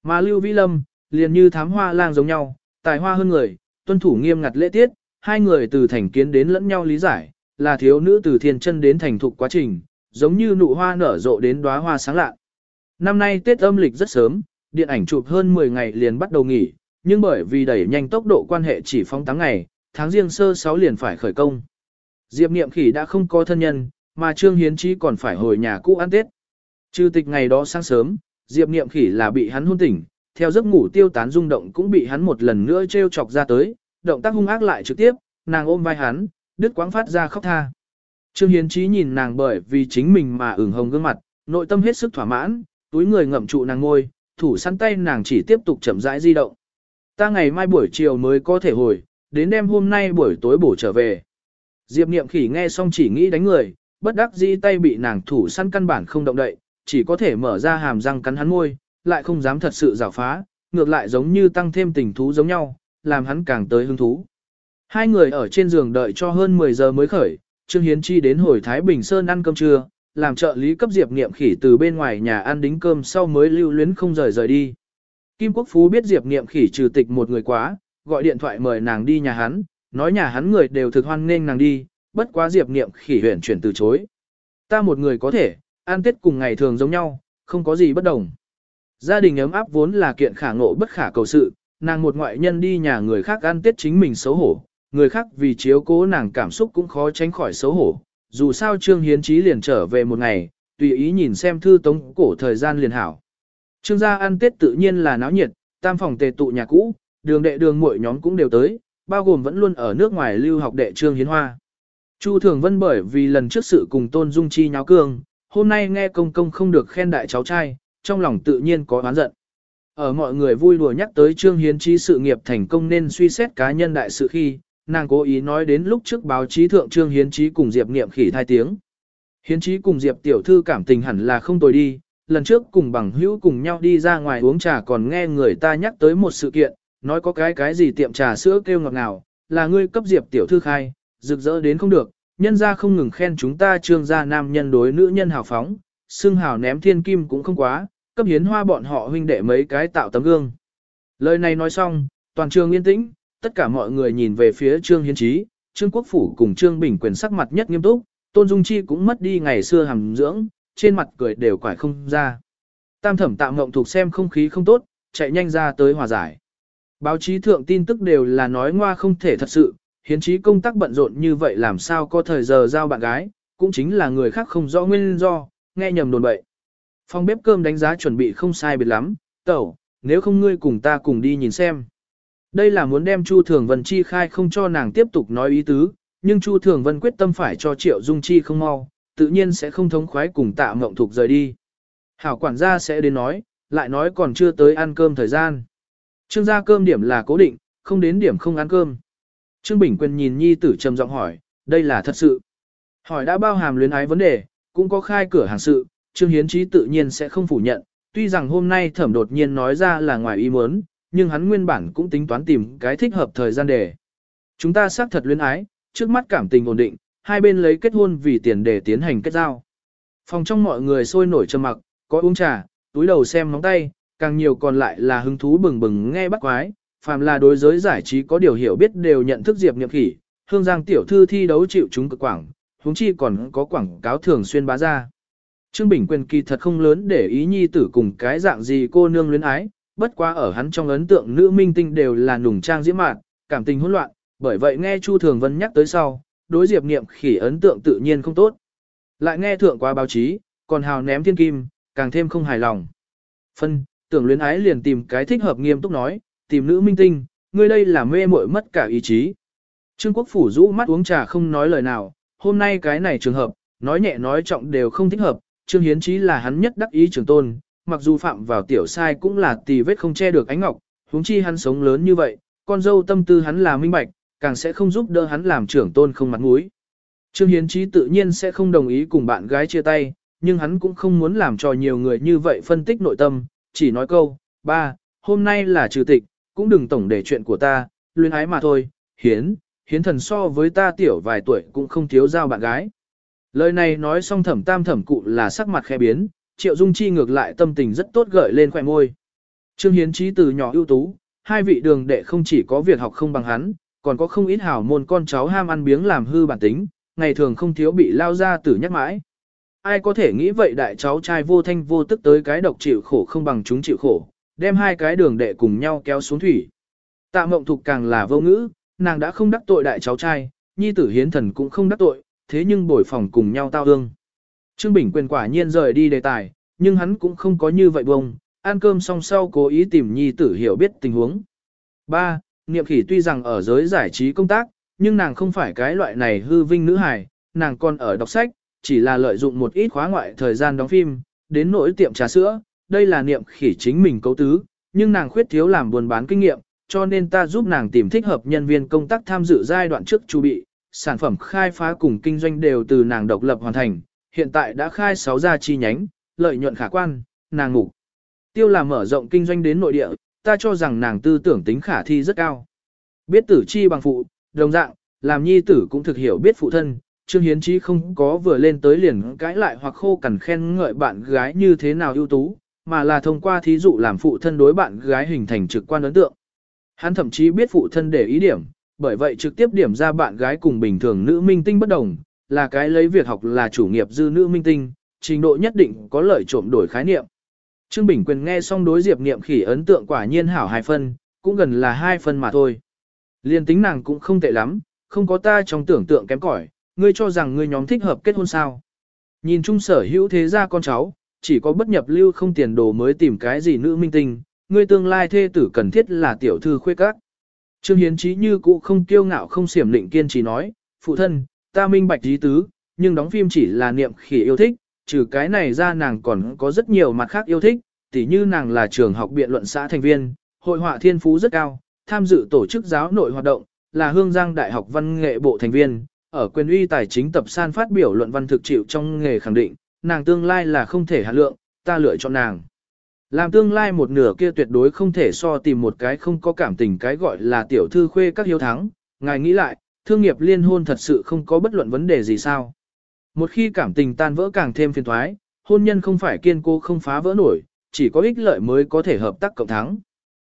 Speaker 1: Mà Lưu Vĩ Lâm, liền như thám hoa lang giống nhau, tài hoa hơn người, tuân thủ nghiêm ngặt lễ tiết, hai người từ thành kiến đến lẫn nhau lý giải, là thiếu nữ từ thiên chân đến thành thục quá trình, giống như nụ hoa nở rộ đến đóa hoa sáng lạ. Năm nay Tết âm lịch rất sớm, điện ảnh chụp hơn 10 ngày liền bắt đầu nghỉ, nhưng bởi vì đẩy nhanh tốc độ quan hệ chỉ phóng 8 ngày, tháng riêng sơ 6 liền phải khởi công. Diệp Niệm Khỉ đã không có thân nhân, mà Trương Hiến Chí còn phải hồi nhà cũ ăn Tết. Trừ tịch ngày đó sáng sớm, Diệp Niệm Khỉ là bị hắn hôn tỉnh, theo giấc ngủ tiêu tán rung động cũng bị hắn một lần nữa trêu chọc ra tới, động tác hung ác lại trực tiếp, nàng ôm vai hắn, đứt quãng phát ra khóc tha. Trương Hiến Chí nhìn nàng bởi vì chính mình mà ửng hồng gương mặt, nội tâm hết sức thỏa mãn, túi người ngậm trụ nàng ngôi, thủ săn tay nàng chỉ tiếp tục chậm rãi di động. Ta ngày mai buổi chiều mới có thể hồi, đến đêm hôm nay buổi tối bổ trở về. Diệp Niệm Khỉ nghe xong chỉ nghĩ đánh người, bất đắc dĩ tay bị nàng thủ săn căn bản không động đậy, chỉ có thể mở ra hàm răng cắn hắn môi, lại không dám thật sự giảo phá, ngược lại giống như tăng thêm tình thú giống nhau, làm hắn càng tới hứng thú. Hai người ở trên giường đợi cho hơn 10 giờ mới khởi, Trương Hiến Chi đến hồi Thái Bình Sơn ăn cơm trưa, làm trợ lý cấp Diệp Niệm Khỉ từ bên ngoài nhà ăn đính cơm sau mới lưu luyến không rời rời đi. Kim Quốc Phú biết Diệp Niệm Khỉ trừ tịch một người quá, gọi điện thoại mời nàng đi nhà hắn, nói nhà hắn người đều thực hoan nên nàng đi, bất quá Diệp Niệm Khỉ huyền chuyển từ chối. Ta một người có thể, ăn tết cùng ngày thường giống nhau, không có gì bất đồng. Gia đình ấm áp vốn là kiện khả ngộ bất khả cầu sự, nàng một ngoại nhân đi nhà người khác ăn tết chính mình xấu hổ, người khác vì chiếu cố nàng cảm xúc cũng khó tránh khỏi xấu hổ. Dù sao Trương Hiến Chí liền trở về một ngày, tùy ý nhìn xem thư tống cổ thời gian liền hảo. Trương gia ăn Tết tự nhiên là náo nhiệt, tam phòng tề tụ nhà cũ, đường đệ đường muội nhóm cũng đều tới, bao gồm vẫn luôn ở nước ngoài lưu học đệ Trương Hiến Hoa. Chu Thường Vân bởi vì lần trước sự cùng Tôn Dung Chi nháo cương, hôm nay nghe công công không được khen đại cháu trai, trong lòng tự nhiên có oán giận. Ở mọi người vui đùa nhắc tới Trương Hiến trí sự nghiệp thành công nên suy xét cá nhân đại sự khi, nàng cố ý nói đến lúc trước báo chí thượng Trương Hiến trí cùng Diệp Niệm khỉ thai tiếng. Hiến trí cùng Diệp tiểu thư cảm tình hẳn là không tồi đi, lần trước cùng bằng hữu cùng nhau đi ra ngoài uống trà còn nghe người ta nhắc tới một sự kiện, nói có cái cái gì tiệm trà sữa kêu ngọt ngào, là ngươi cấp Diệp tiểu thư khai, rực rỡ đến không được, nhân ra không ngừng khen chúng ta trương gia nam nhân đối nữ nhân hào phóng, xương hào ném thiên kim cũng không quá, cấp hiến hoa bọn họ huynh đệ mấy cái tạo tấm gương. Lời này nói xong, toàn trường yên tĩnh, tất cả mọi người nhìn về phía Trương Hiến Trí, Trương Quốc Phủ cùng Trương Bình quyền sắc mặt nhất nghiêm túc, Tôn Dung Chi cũng mất đi ngày xưa hàm dưỡng, trên mặt cười đều quải không ra. Tam thẩm tạm ngộng thuộc xem không khí không tốt, chạy nhanh ra tới hòa giải. Báo chí thượng tin tức đều là nói ngoa không thể thật sự, hiến trí công tác bận rộn như vậy làm sao có thời giờ giao bạn gái, cũng chính là người khác không rõ nguyên do, nghe nhầm đồn bậy. Phòng bếp cơm đánh giá chuẩn bị không sai biệt lắm, tẩu, nếu không ngươi cùng ta cùng đi nhìn xem. Đây là muốn đem Chu Thường Vân chi khai không cho nàng tiếp tục nói ý tứ, nhưng Chu Thường Vân quyết tâm phải cho Triệu Dung Chi không mau, tự nhiên sẽ không thống khoái cùng tạ mộng thục rời đi. Hảo quản gia sẽ đến nói, lại nói còn chưa tới ăn cơm thời gian. Trương gia cơm điểm là cố định, không đến điểm không ăn cơm. Trương Bình Quyền nhìn nhi tử trầm giọng hỏi, đây là thật sự. Hỏi đã bao hàm luyến ái vấn đề, cũng có khai cửa hàng sự, Trương Hiến Trí tự nhiên sẽ không phủ nhận, tuy rằng hôm nay thẩm đột nhiên nói ra là ngoài ý muốn, nhưng hắn nguyên bản cũng tính toán tìm cái thích hợp thời gian để. Chúng ta xác thật luyến ái, trước mắt cảm tình ổn định, hai bên lấy kết hôn vì tiền để tiến hành kết giao. Phòng trong mọi người sôi nổi trầm mặc, có uống trà, túi đầu xem móng tay, càng nhiều còn lại là hứng thú bừng bừng nghe bắt quái, phàm là đối giới giải trí có điều hiểu biết đều nhận thức Diệp Niệm Khỉ, Hương Giang tiểu thư thi đấu chịu chúng cực quảng, huống chi còn có quảng cáo thường xuyên bá ra. Trương Bình Quyền kỳ thật không lớn để ý nhi tử cùng cái dạng gì cô nương luyến ái, bất quá ở hắn trong ấn tượng nữ minh tinh đều là nùng trang diễm mạn, cảm tình hỗn loạn, bởi vậy nghe Chu Thường Vân nhắc tới sau, đối Diệp Niệm Khỉ ấn tượng tự nhiên không tốt. Lại nghe thượng qua báo chí, còn hào ném thiên kim, càng thêm không hài lòng. Phân, tưởng luyến ái liền tìm cái thích hợp nghiêm túc nói, tìm nữ minh tinh, ngươi đây là mê muội mất cả ý chí. Trương Quốc Phủ rũ mắt uống trà không nói lời nào, hôm nay cái này trường hợp, nói nhẹ nói trọng đều không thích hợp, Trương Hiến Chí là hắn nhất đắc ý trường tôn, mặc dù phạm vào tiểu sai cũng là tì vết không che được ánh ngọc, huống chi hắn sống lớn như vậy, con dâu tâm tư hắn là minh bạch, càng sẽ không giúp đỡ hắn làm trưởng tôn không mặt mũi. Trương Hiến Chí tự nhiên sẽ không đồng ý cùng bạn gái chia tay, nhưng hắn cũng không muốn làm cho nhiều người như vậy phân tích nội tâm, chỉ nói câu, ba, hôm nay là trừ tịch, cũng đừng tổng để chuyện của ta, luyến ái mà thôi, hiến, hiến thần so với ta tiểu vài tuổi cũng không thiếu giao bạn gái. Lời này nói xong thẩm tam thẩm cụ là sắc mặt khẽ biến, triệu dung chi ngược lại tâm tình rất tốt gợi lên khỏe môi. Trương Hiến Trí từ nhỏ ưu tú, hai vị đường đệ không chỉ có việc học không bằng hắn, còn có không ít hảo môn con cháu ham ăn biếng làm hư bản tính, ngày thường không thiếu bị lao ra tử nhắc mãi. Ai có thể nghĩ vậy đại cháu trai vô thanh vô tức tới cái độc chịu khổ không bằng chúng chịu khổ, đem hai cái đường đệ cùng nhau kéo xuống thủy. Tạ mộng thục càng là vô ngữ, nàng đã không đắc tội đại cháu trai, nhi tử hiến thần cũng không đắc tội, thế nhưng bồi phòng cùng nhau tao ương. Trương Bình quyền quả nhiên rời đi đề tài, nhưng hắn cũng không có như vậy bông, ăn cơm xong sau cố ý tìm nhi tử hiểu biết tình huống. 3. Niệm khỉ tuy rằng ở giới giải trí công tác, nhưng nàng không phải cái loại này hư vinh nữ hài, nàng còn ở đọc sách, chỉ là lợi dụng một ít khóa ngoại thời gian đóng phim, đến nỗi tiệm trà sữa, đây là niệm khỉ chính mình cấu tứ, nhưng nàng khuyết thiếu làm buôn bán kinh nghiệm, cho nên ta giúp nàng tìm thích hợp nhân viên công tác tham dự giai đoạn trước chu bị, sản phẩm khai phá cùng kinh doanh đều từ nàng độc lập hoàn thành, hiện tại đã khai 6 gia chi nhánh, lợi nhuận khả quan, nàng ngủ. Tiêu là mở rộng kinh doanh đến nội địa, ta cho rằng nàng tư tưởng tính khả thi rất cao. Biết tử chi bằng phụ, đồng dạng, làm nhi tử cũng thực hiểu biết phụ thân, Trương Hiến Chí không có vừa lên tới liền cãi lại hoặc khô cằn khen ngợi bạn gái như thế nào ưu tú, mà là thông qua thí dụ làm phụ thân đối bạn gái hình thành trực quan ấn tượng. Hắn thậm chí biết phụ thân để ý điểm, bởi vậy trực tiếp điểm ra bạn gái cùng bình thường nữ minh tinh bất đồng, là cái lấy việc học là chủ nghiệp dư nữ minh tinh, trình độ nhất định có lợi trộm đổi khái niệm. Trương Bình Quyền nghe xong đối Diệp Niệm Khỉ ấn tượng quả nhiên hảo hai phân, cũng gần là hai phân mà thôi. Liên tính nàng cũng không tệ lắm, không có ta trong tưởng tượng kém cỏi, ngươi cho rằng ngươi nhóm thích hợp kết hôn sao. Nhìn chung sở hữu thế gia con cháu, chỉ có bất nhập lưu không tiền đồ mới tìm cái gì nữ minh tinh, ngươi tương lai thê tử cần thiết là tiểu thư khuê các. Trương Hiến Chí như cũ không kiêu ngạo không xiểm định kiên trì nói, phụ thân, ta minh bạch trí tứ, nhưng đóng phim chỉ là niệm khỉ yêu thích, trừ cái này ra nàng còn có rất nhiều mặt khác yêu thích, tỉ như nàng là trường học biện luận xã thành viên, hội họa thiên phú rất cao, tham dự tổ chức giáo nội hoạt động, là hương giang đại học văn nghệ bộ thành viên, ở quyền uy tài chính tập san phát biểu luận văn thực chịu trong nghề khẳng định, nàng tương lai là không thể hạ lượng, ta lựa chọn nàng. Làm tương lai một nửa kia tuyệt đối không thể so tìm một cái không có cảm tình cái gọi là tiểu thư khuê các hiếu thắng, ngài nghĩ lại, thương nghiệp liên hôn thật sự không có bất luận vấn đề gì sao. Một khi cảm tình tan vỡ càng thêm phiền thoái, hôn nhân không phải kiên cố không phá vỡ nổi, chỉ có ích lợi mới có thể hợp tác cộng thắng.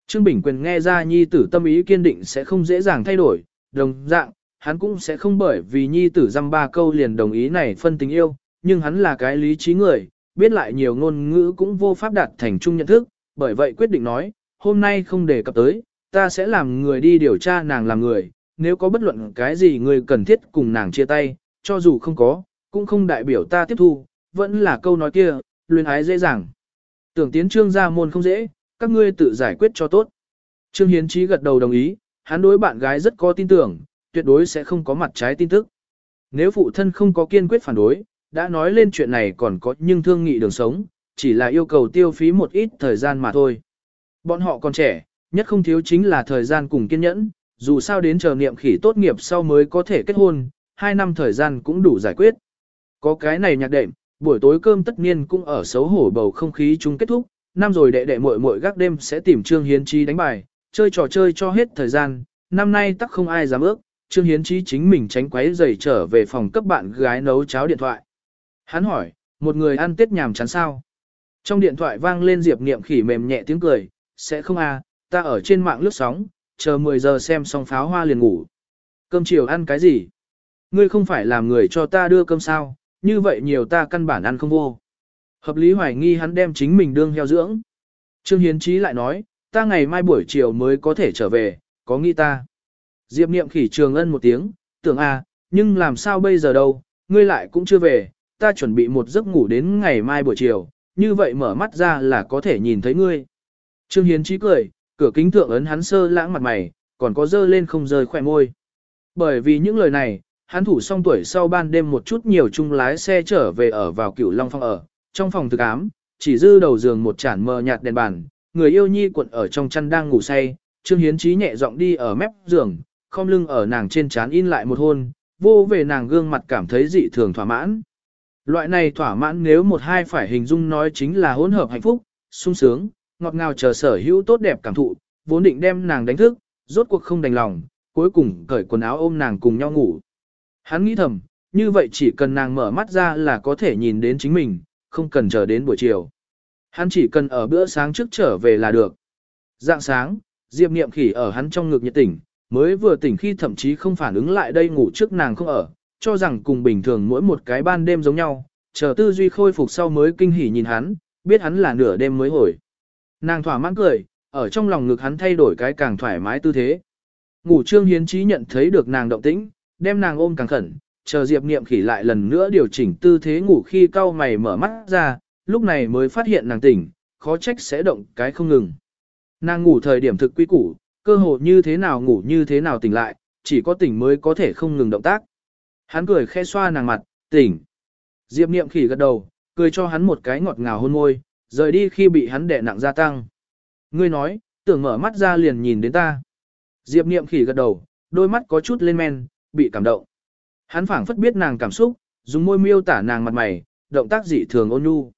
Speaker 1: Trương Bình Quyền nghe ra nhi tử tâm ý kiên định sẽ không dễ dàng thay đổi, đồng dạng, hắn cũng sẽ không bởi vì nhi tử dăm ba câu liền đồng ý này phân tình yêu, nhưng hắn là cái lý trí người, biết lại nhiều ngôn ngữ cũng vô pháp đạt thành chung nhận thức, bởi vậy quyết định nói, hôm nay không đề cập tới, ta sẽ làm người đi điều tra nàng làm người, nếu có bất luận cái gì người cần thiết cùng nàng chia tay, cho dù không có, cũng không đại biểu ta tiếp thu, vẫn là câu nói kia, luyến ái dễ dàng. Tưởng tiến trương gia môn không dễ, các ngươi tự giải quyết cho tốt. Trương Hiến trí gật đầu đồng ý, hắn đối bạn gái rất có tin tưởng, tuyệt đối sẽ không có mặt trái tin tức. Nếu phụ thân không có kiên quyết phản đối, đã nói lên chuyện này còn có nhưng thương nghị đường sống, chỉ là yêu cầu tiêu phí một ít thời gian mà thôi. Bọn họ còn trẻ, nhất không thiếu chính là thời gian cùng kiên nhẫn, dù sao đến chờ niệm khỉ tốt nghiệp sau mới có thể kết hôn, hai năm thời gian cũng đủ giải quyết. Có cái này nhạc đệm, buổi tối cơm tất nhiên cũng ở xấu hổ bầu không khí chung kết thúc, năm rồi đệ đệ muội muội gác đêm sẽ tìm Trương Hiến Trí đánh bài, chơi trò chơi cho hết thời gian, năm nay tắc không ai dám ước, Trương Hiến Trí chính mình tránh quấy giày trở về phòng cấp bạn gái nấu cháo điện thoại. Hắn hỏi, một người ăn tết nhàm chán sao? Trong điện thoại vang lên Diệp Niệm khỉ mềm nhẹ tiếng cười, sẽ không à, ta ở trên mạng lướt sóng, chờ 10 giờ xem xong pháo hoa liền ngủ. Cơm chiều ăn cái gì? Ngươi không phải làm người cho ta đưa cơm sao, như vậy nhiều ta căn bản ăn không vô. Hợp lý hoài nghi hắn đem chính mình đương heo dưỡng. Trương Hiến Chí lại nói, ta ngày mai buổi chiều mới có thể trở về, có nghĩ ta. Diệp niệm khỉ trường ân một tiếng, tưởng à, nhưng làm sao bây giờ đâu, ngươi lại cũng chưa về, ta chuẩn bị một giấc ngủ đến ngày mai buổi chiều, như vậy mở mắt ra là có thể nhìn thấy ngươi. Trương Hiến Chí cười, cửa kính thượng ấn hắn sơ lãng mặt mày, còn có dơ lên không rời khỏe môi. Bởi vì những lời này, hắn thủ xong tuổi sau ban đêm một chút nhiều chung lái xe trở về ở vào cửu long phong ở, trong phòng thực ám, chỉ dư đầu giường một chản mờ nhạt đèn bàn, người yêu nhi cuộn ở trong chăn đang ngủ say, Trương Hiến Chí nhẹ giọng đi ở mép giường, khom lưng ở nàng trên trán in lại một hôn, vô về nàng gương mặt cảm thấy dị thường thỏa mãn. Loại này thỏa mãn nếu một hai phải hình dung nói chính là hỗn hợp hạnh phúc, sung sướng, ngọt ngào chờ sở hữu tốt đẹp cảm thụ, vốn định đem nàng đánh thức, rốt cuộc không đành lòng, cuối cùng cởi quần áo ôm nàng cùng nhau ngủ. Hắn nghĩ thầm, như vậy chỉ cần nàng mở mắt ra là có thể nhìn đến chính mình, không cần chờ đến buổi chiều. Hắn chỉ cần ở bữa sáng trước trở về là được. Dạng sáng, Diệp Niệm Khỉ ở hắn trong ngực nhiệt tỉnh, mới vừa tỉnh khi thậm chí không phản ứng lại đây ngủ trước nàng không ở, cho rằng cùng bình thường mỗi một cái ban đêm giống nhau, chờ tư duy khôi phục sau mới kinh hỉ nhìn hắn, biết hắn là nửa đêm mới hồi. Nàng thỏa mãn cười, ở trong lòng ngực hắn thay đổi cái càng thoải mái tư thế. Ngủ Trương Hiến trí nhận thấy được nàng động tĩnh, đem nàng ôm càng khẩn, chờ Diệp Niệm Khỉ lại lần nữa điều chỉnh tư thế ngủ khi cau mày mở mắt ra, lúc này mới phát hiện nàng tỉnh, khó trách sẽ động cái không ngừng. Nàng ngủ thời điểm thực quy củ, cơ hồ như thế nào ngủ như thế nào tỉnh lại, chỉ có tỉnh mới có thể không ngừng động tác. Hắn cười khẽ xoa nàng mặt, tỉnh. Diệp Niệm Khỉ gật đầu, cười cho hắn một cái ngọt ngào hôn môi, rời đi khi bị hắn đè nặng gia tăng. Ngươi nói, tưởng mở mắt ra liền nhìn đến ta. Diệp Niệm Khỉ gật đầu, đôi mắt có chút lên men, bị cảm động. Hắn phảng phất biết nàng cảm xúc, dùng môi miêu tả nàng mặt mày, động tác dị thường ôn nhu.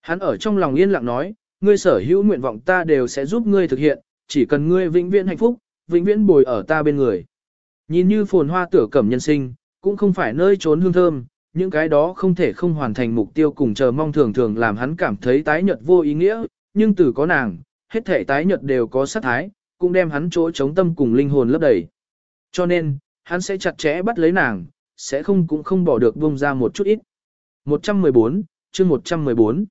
Speaker 1: Hắn ở trong lòng yên lặng nói, ngươi sở hữu nguyện vọng ta đều sẽ giúp ngươi thực hiện, chỉ cần ngươi vĩnh viễn hạnh phúc, vĩnh viễn bồi ở ta bên người. Nhìn như phồn hoa tửa cẩm nhân sinh, cũng không phải nơi trốn hương thơm, những cái đó không thể không hoàn thành mục tiêu cùng chờ mong thường thường làm hắn cảm thấy tái nhật vô ý nghĩa, nhưng từ có nàng, hết thể tái nhật đều có sát thái, cũng đem hắn chỗ chống tâm cùng linh hồn lấp đầy. Cho nên, hắn sẽ chặt chẽ bắt lấy nàng, sẽ không cũng không bỏ được buông ra một chút ít. 114, chương 114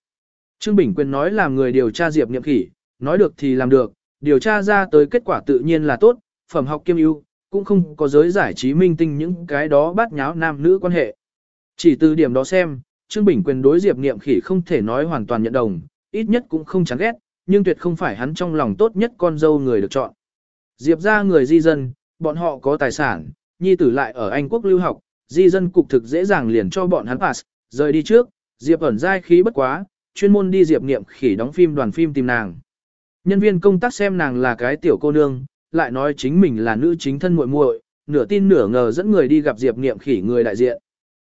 Speaker 1: Trương Bình Quyền nói làm người điều tra Diệp Niệm Khỉ, nói được thì làm được, điều tra ra tới kết quả tự nhiên là tốt, phẩm học kiêm ưu, cũng không có giới giải trí minh tinh những cái đó bát nháo nam nữ quan hệ. Chỉ từ điểm đó xem, Trương Bình Quyền đối Diệp Niệm Khỉ không thể nói hoàn toàn nhận đồng, ít nhất cũng không chán ghét, nhưng tuyệt không phải hắn trong lòng tốt nhất con dâu người được chọn. Diệp ra người di dân, bọn họ có tài sản, nhi tử lại ở Anh quốc lưu học, di dân cục thực dễ dàng liền cho bọn hắn pass, rời đi trước, Diệp ẩn giai khí bất quá, chuyên môn đi Diệp Niệm Khỉ đóng phim đoàn phim tìm nàng. Nhân viên công tác xem nàng là cái tiểu cô nương, lại nói chính mình là nữ chính thân muội muội, nửa tin nửa ngờ dẫn người đi gặp Diệp Niệm Khỉ người đại diện.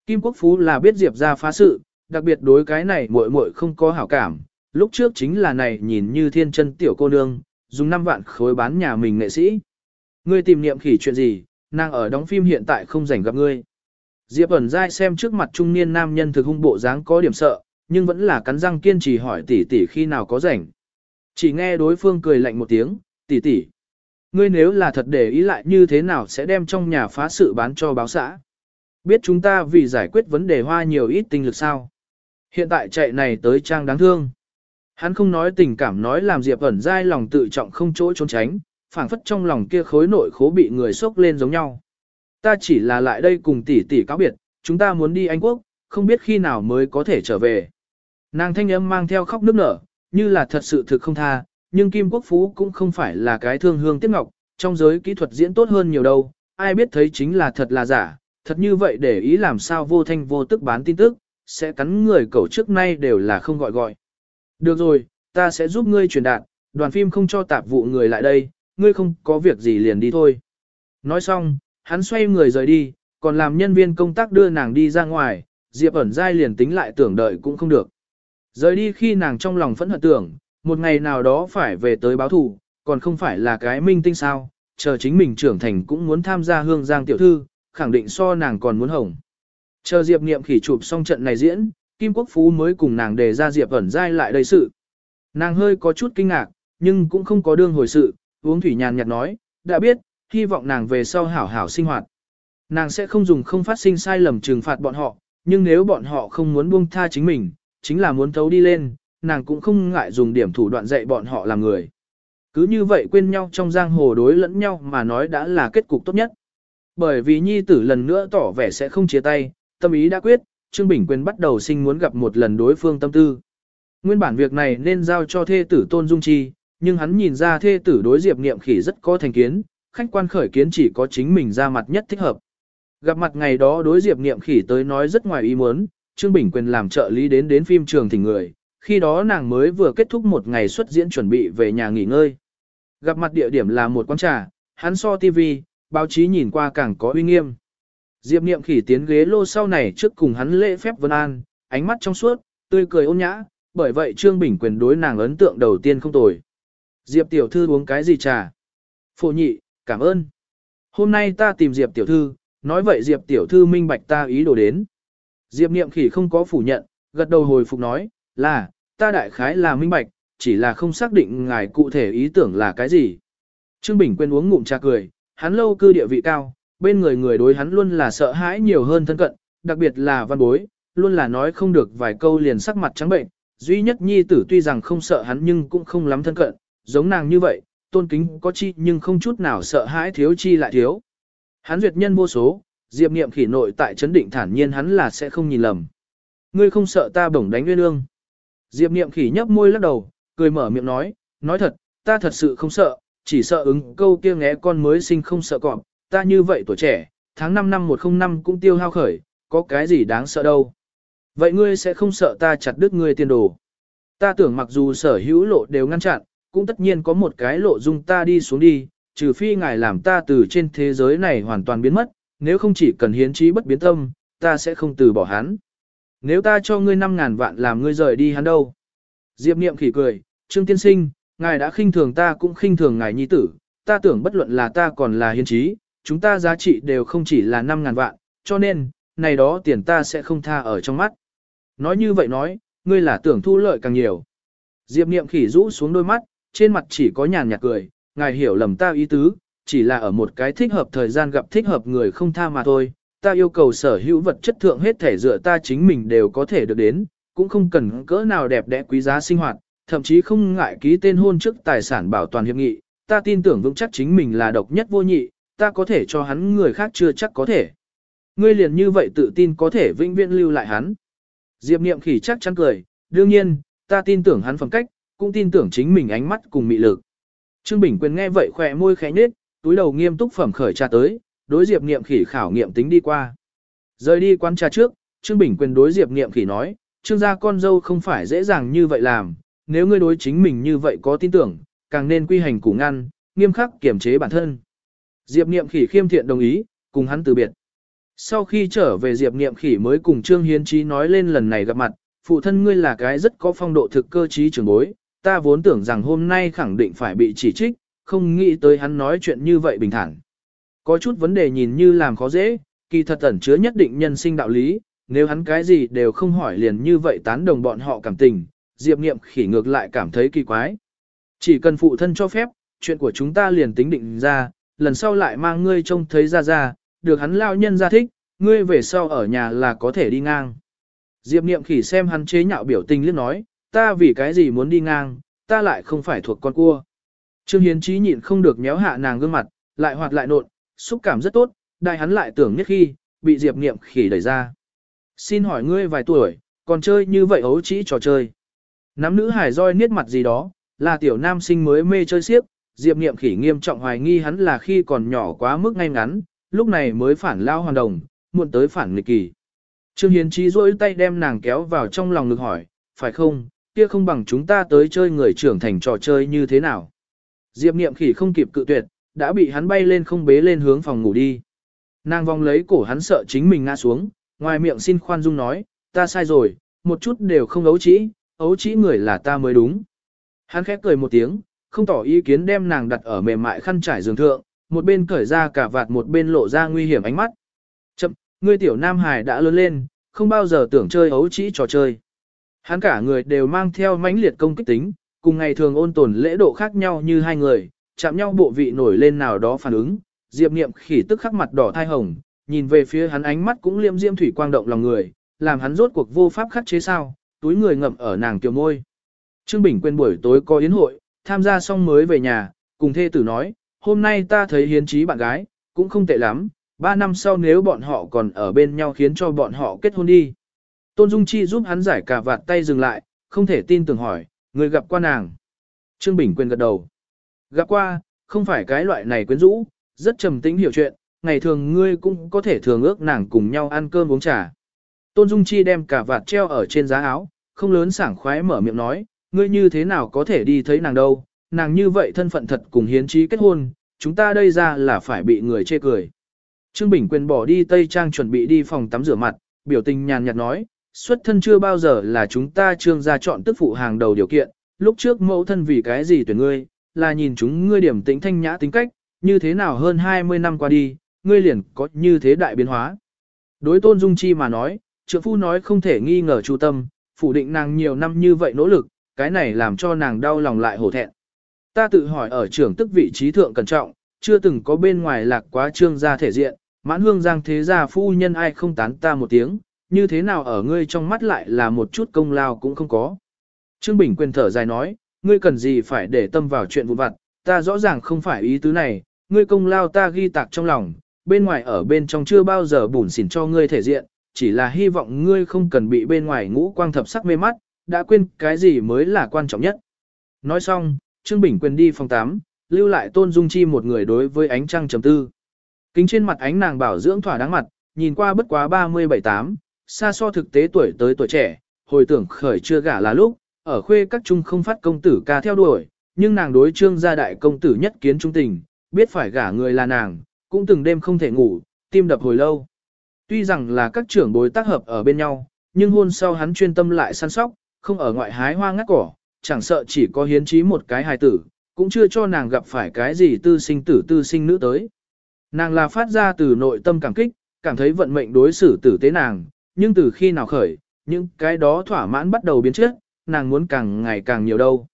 Speaker 1: Kim Quốc Phú là biết Diệp ra phá sự, đặc biệt đối cái này muội muội không có hảo cảm, lúc trước chính là này nhìn như thiên chân tiểu cô nương, dùng 5 vạn khối bán nhà mình nghệ sĩ. Ngươi tìm Niệm Khỉ chuyện gì, nàng ở đóng phim hiện tại không rảnh gặp ngươi. Diệp ẩn dai xem trước mặt trung niên nam nhân thực hung bộ dáng có điểm sợ, nhưng vẫn là cắn răng kiên trì hỏi tỷ tỷ khi nào có rảnh. Chỉ nghe đối phương cười lạnh một tiếng, tỷ tỷ. Ngươi nếu là thật để ý lại như thế nào sẽ đem trong nhà phá sự bán cho báo xã. Biết chúng ta vì giải quyết vấn đề hoa nhiều ít tinh lực sao. Hiện tại chạy này tới trang đáng thương. Hắn không nói tình cảm nói làm Diệp ẩn dai lòng tự trọng không chỗ trốn tránh, phảng phất trong lòng kia khối nội khố bị người sốc lên giống nhau. Ta chỉ là lại đây cùng tỷ tỷ cáo biệt, chúng ta muốn đi Anh Quốc, không biết khi nào mới có thể trở về. Nàng thanh âm mang theo khóc nước nở, như là thật sự thực không tha, nhưng Kim Quốc Phú cũng không phải là cái thương hương tiếc ngọc, trong giới kỹ thuật diễn tốt hơn nhiều đâu, ai biết thấy chính là thật là giả, thật như vậy để ý làm sao vô thanh vô tức bán tin tức, sẽ cắn người cậu trước nay đều là không gọi gọi. Được rồi, ta sẽ giúp ngươi truyền đạt, đoàn phim không cho tạp vụ người lại đây, ngươi không có việc gì liền đi thôi. Nói xong, hắn xoay người rời đi, còn làm nhân viên công tác đưa nàng đi ra ngoài, Diệp ẩn dai liền tính lại tưởng đợi cũng không được. Rời đi khi nàng trong lòng phẫn hận tưởng, một ngày nào đó phải về tới báo thủ, còn không phải là cái minh tinh sao, chờ chính mình trưởng thành cũng muốn tham gia hương giang tiểu thư, khẳng định so nàng còn muốn hồng. Chờ Diệp Niệm khỉ chụp xong trận này diễn, Kim Quốc Phú mới cùng nàng đề ra Diệp ẩn dai lại đầy sự. Nàng hơi có chút kinh ngạc, nhưng cũng không có đương hồi sự, uống thủy nhàn nhạt nói, đã biết, hy vọng nàng về sau hảo hảo sinh hoạt. Nàng sẽ không dùng không phát sinh sai lầm trừng phạt bọn họ, nhưng nếu bọn họ không muốn buông tha chính mình, chính là muốn thấu đi lên, nàng cũng không ngại dùng điểm thủ đoạn dạy bọn họ làm người. Cứ như vậy quên nhau trong giang hồ đối lẫn nhau mà nói đã là kết cục tốt nhất. Bởi vì nhi tử lần nữa tỏ vẻ sẽ không chia tay, tâm ý đã quyết, Trương Bình Quyền bắt đầu sinh muốn gặp một lần đối phương tâm tư. Nguyên bản việc này nên giao cho thê tử Tôn Dung Chi, nhưng hắn nhìn ra thê tử đối Diệp Niệm Khỉ rất có thành kiến, khách quan khởi kiến chỉ có chính mình ra mặt nhất thích hợp. Gặp mặt ngày đó đối Diệp Niệm Khỉ tới nói rất ngoài ý muốn, Trương Bình Quyền làm trợ lý đến đến phim trường thỉnh người, khi đó nàng mới vừa kết thúc một ngày xuất diễn chuẩn bị về nhà nghỉ ngơi. Gặp mặt địa điểm là một quán trà, hắn so TV, báo chí nhìn qua càng có uy nghiêm. Diệp Niệm Khỉ tiến ghế lô sau này trước cùng hắn lễ phép vân an, ánh mắt trong suốt, tươi cười ôn nhã, bởi vậy Trương Bình Quyền đối nàng ấn tượng đầu tiên không tồi. Diệp tiểu thư uống cái gì trà? Phổ nhị, cảm ơn. Hôm nay ta tìm Diệp tiểu thư, nói vậy Diệp tiểu thư minh bạch ta ý đồ đến. Diệp Niệm Khỉ không có phủ nhận, gật đầu hồi phục nói, là, ta đại khái là minh bạch, chỉ là không xác định ngài cụ thể ý tưởng là cái gì. Trương Bình quên uống ngụm trà cười, hắn lâu cư địa vị cao, bên người người đối hắn luôn là sợ hãi nhiều hơn thân cận, đặc biệt là văn bối, luôn là nói không được vài câu liền sắc mặt trắng bệnh, duy nhất nhi tử tuy rằng không sợ hắn nhưng cũng không lắm thân cận, giống nàng như vậy, tôn kính có chi nhưng không chút nào sợ hãi thiếu chi lại thiếu. Hắn duyệt nhân vô số, diệp niệm khỉ nội tại chấn định thản nhiên hắn là sẽ không nhìn lầm. Ngươi không sợ ta bổng đánh nguyên ương. Diệp niệm khỉ nhấp môi lắc đầu, cười mở miệng nói, nói thật, ta thật sự không sợ, chỉ sợ ứng câu kia ngẽ con mới sinh không sợ cọp, ta như vậy tuổi trẻ, tháng 5 năm 105 cũng tiêu hao khởi, có cái gì đáng sợ đâu. Vậy ngươi sẽ không sợ ta chặt đứt ngươi tiền đồ. Ta tưởng mặc dù sở hữu lộ đều ngăn chặn, cũng tất nhiên có một cái lộ dung ta đi xuống đi, trừ phi ngài làm ta từ trên thế giới này hoàn toàn biến mất, nếu không chỉ cần hiến trí bất biến tâm, ta sẽ không từ bỏ hắn. Nếu ta cho ngươi 5.000 vạn làm ngươi rời đi hắn đâu? Diệp niệm khỉ cười, Trương Tiên Sinh, ngài đã khinh thường ta cũng khinh thường ngài nhi tử, ta tưởng bất luận là ta còn là hiên trí, chúng ta giá trị đều không chỉ là 5.000 vạn, cho nên, này đó tiền ta sẽ không tha ở trong mắt. Nói như vậy nói, ngươi là tưởng thu lợi càng nhiều. Diệp niệm khỉ rũ xuống đôi mắt, trên mặt chỉ có nhàn nhạt cười, ngài hiểu lầm ta ý tứ, chỉ là ở một cái thích hợp thời gian gặp thích hợp người không tha mà thôi. Ta yêu cầu sở hữu vật chất thượng hết thể dựa ta chính mình đều có thể được đến, cũng không cần cỡ nào đẹp đẽ quý giá sinh hoạt, thậm chí không ngại ký tên hôn trước tài sản bảo toàn hiệp nghị. Ta tin tưởng vững chắc chính mình là độc nhất vô nhị, ta có thể cho hắn người khác chưa chắc có thể. Ngươi liền như vậy tự tin có thể vĩnh viễn lưu lại hắn. Diệp niệm khỉ chắc chắn cười, đương nhiên, ta tin tưởng hắn phẩm cách, cũng tin tưởng chính mình ánh mắt cùng mị lực. Trương Bình Quyền nghe vậy khỏe môi khẽ nhếch, túi đầu nghiêm túc phẩm khởi trà tới, đối Diệp Niệm Khỉ khảo nghiệm tính đi qua. Rời đi quán trà trước, Trương Bình Quyền đối Diệp Niệm Khỉ nói, Trương gia con dâu không phải dễ dàng như vậy làm, nếu ngươi đối chính mình như vậy có tin tưởng, càng nên quy hành củ ngăn, nghiêm khắc kiểm chế bản thân. Diệp Niệm Khỉ khiêm thiện đồng ý, cùng hắn từ biệt. Sau khi trở về Diệp Niệm Khỉ mới cùng Trương Hiến Trí nói lên lần này gặp mặt, phụ thân ngươi là cái rất có phong độ thực cơ trí trưởng bối, ta vốn tưởng rằng hôm nay khẳng định phải bị chỉ trích, không nghĩ tới hắn nói chuyện như vậy bình thản. Có chút vấn đề nhìn như làm khó dễ, kỳ thật ẩn chứa nhất định nhân sinh đạo lý, nếu hắn cái gì đều không hỏi liền như vậy tán đồng bọn họ cảm tình, Diệp Niệm khỉ ngược lại cảm thấy kỳ quái. Chỉ cần phụ thân cho phép, chuyện của chúng ta liền tính định ra, lần sau lại mang ngươi trông thấy ra ra, được hắn lao nhân ra thích, ngươi về sau ở nhà là có thể đi ngang. Diệp Niệm khỉ xem hắn chế nhạo biểu tình liếc nói, ta vì cái gì muốn đi ngang, ta lại không phải thuộc con cua. Trương Hiến Chí nhịn không được méo hạ nàng gương mặt, lại hoạt lại nộn, xúc cảm rất tốt, đại hắn lại tưởng nhất khi, bị Diệp Niệm khỉ đẩy ra. Xin hỏi ngươi vài tuổi, còn chơi như vậy ấu trĩ trò chơi. Nắm nữ hải roi niết mặt gì đó, là tiểu nam sinh mới mê chơi xiếc, Diệp Niệm khỉ nghiêm trọng hoài nghi hắn là khi còn nhỏ quá mức ngay ngắn, lúc này mới phản lao hoàn đồng, muộn tới phản nghịch kỳ. Trương Hiến Chí duỗi tay đem nàng kéo vào trong lòng ngực hỏi, phải không, kia không bằng chúng ta tới chơi người trưởng thành trò chơi như thế nào. Diệp Niệm khỉ không kịp cự tuyệt, đã bị hắn bay lên không bế lên hướng phòng ngủ đi. Nàng vòng lấy cổ hắn sợ chính mình ngã xuống, ngoài miệng xin khoan dung nói, ta sai rồi, một chút đều không ấu trĩ, ấu trĩ người là ta mới đúng. Hắn khép cười một tiếng, không tỏ ý kiến đem nàng đặt ở mềm mại khăn trải giường thượng, một bên cởi ra cả vạt một bên lộ ra nguy hiểm ánh mắt. Chậm, ngươi tiểu nam hải đã lớn lên, không bao giờ tưởng chơi ấu trĩ trò chơi. Hắn cả người đều mang theo mãnh liệt công kích tính, cùng ngày thường ôn tồn lễ độ khác nhau như hai người, chạm nhau bộ vị nổi lên nào đó phản ứng, Diệp Niệm khỉ tức khắc mặt đỏ thai hồng, nhìn về phía hắn ánh mắt cũng liêm diêm thủy quang động lòng người, làm hắn rốt cuộc vô pháp khắc chế sao, túi người ngậm ở nàng kiều môi. Trương Bình quên buổi tối có yến hội, tham gia xong mới về nhà, cùng thê tử nói, hôm nay ta thấy hiến trí bạn gái, cũng không tệ lắm, ba năm sau nếu bọn họ còn ở bên nhau khiến cho bọn họ kết hôn đi. Tôn Dung Chi giúp hắn giải cả vạt tay dừng lại, không thể tin tưởng hỏi, người gặp qua nàng. Trương Bình quên gật đầu. Gặp qua, không phải cái loại này quyến rũ, rất trầm tĩnh hiểu chuyện, ngày thường ngươi cũng có thể thường ước nàng cùng nhau ăn cơm uống trà. Tôn Dung Chi đem cả vạt treo ở trên giá áo, không lớn sảng khoái mở miệng nói, ngươi như thế nào có thể đi thấy nàng đâu, nàng như vậy thân phận thật cùng hiến trí kết hôn, chúng ta đây ra là phải bị người chê cười. Trương Bình Quyền bỏ đi Tây Trang chuẩn bị đi phòng tắm rửa mặt, biểu tình nhàn nhạt nói, xuất thân chưa bao giờ là chúng ta trương gia chọn tức phụ hàng đầu điều kiện, lúc trước mẫu thân vì cái gì tuyển ngươi, là nhìn chúng ngươi điểm tĩnh thanh nhã tính cách, như thế nào hơn 20 năm qua đi, ngươi liền có như thế đại biến hóa. Đối tôn dung chi mà nói, trượng phu nói không thể nghi ngờ chu tâm, phủ định nàng nhiều năm như vậy nỗ lực, cái này làm cho nàng đau lòng lại hổ thẹn. Ta tự hỏi ở trưởng tức vị trí thượng cẩn trọng, chưa từng có bên ngoài lạc quá trương gia thể diện, mãn hương giang thế gia phu nhân ai không tán ta một tiếng, như thế nào ở ngươi trong mắt lại là một chút công lao cũng không có. Trương Bình quyền thở dài nói, ngươi cần gì phải để tâm vào chuyện vụn vặt, ta rõ ràng không phải ý tứ này, ngươi công lao ta ghi tạc trong lòng, bên ngoài ở bên trong chưa bao giờ bùn xỉn cho ngươi thể diện, chỉ là hy vọng ngươi không cần bị bên ngoài ngũ quang thập sắc mê mắt, đã quên cái gì mới là quan trọng nhất. Nói xong, Trương Bình quyền đi phòng 8, lưu lại Tôn Dung Chi một người đối với ánh trăng chấm tư. Kính trên mặt ánh nàng bảo dưỡng thỏa đáng mặt, nhìn qua bất quá 37-8, xa so thực tế tuổi tới tuổi trẻ, hồi tưởng khởi chưa gả là lúc, ở khuê các trung không phát công tử ca theo đuổi, nhưng nàng đối trương gia đại công tử nhất kiến trung tình, biết phải gả người là nàng, cũng từng đêm không thể ngủ, tim đập hồi lâu. Tuy rằng là các trưởng bối tác hợp ở bên nhau, nhưng hôn sau hắn chuyên tâm lại săn sóc, không ở ngoại hái hoa ngắt cỏ, chẳng sợ chỉ có hiến trí một cái hài tử, cũng chưa cho nàng gặp phải cái gì tư sinh tử tư sinh nữ tới. Nàng là phát ra từ nội tâm cảm kích, cảm thấy vận mệnh đối xử tử tế nàng, nhưng từ khi nào khởi, những cái đó thỏa mãn bắt đầu biến chất, nàng muốn càng ngày càng nhiều đâu.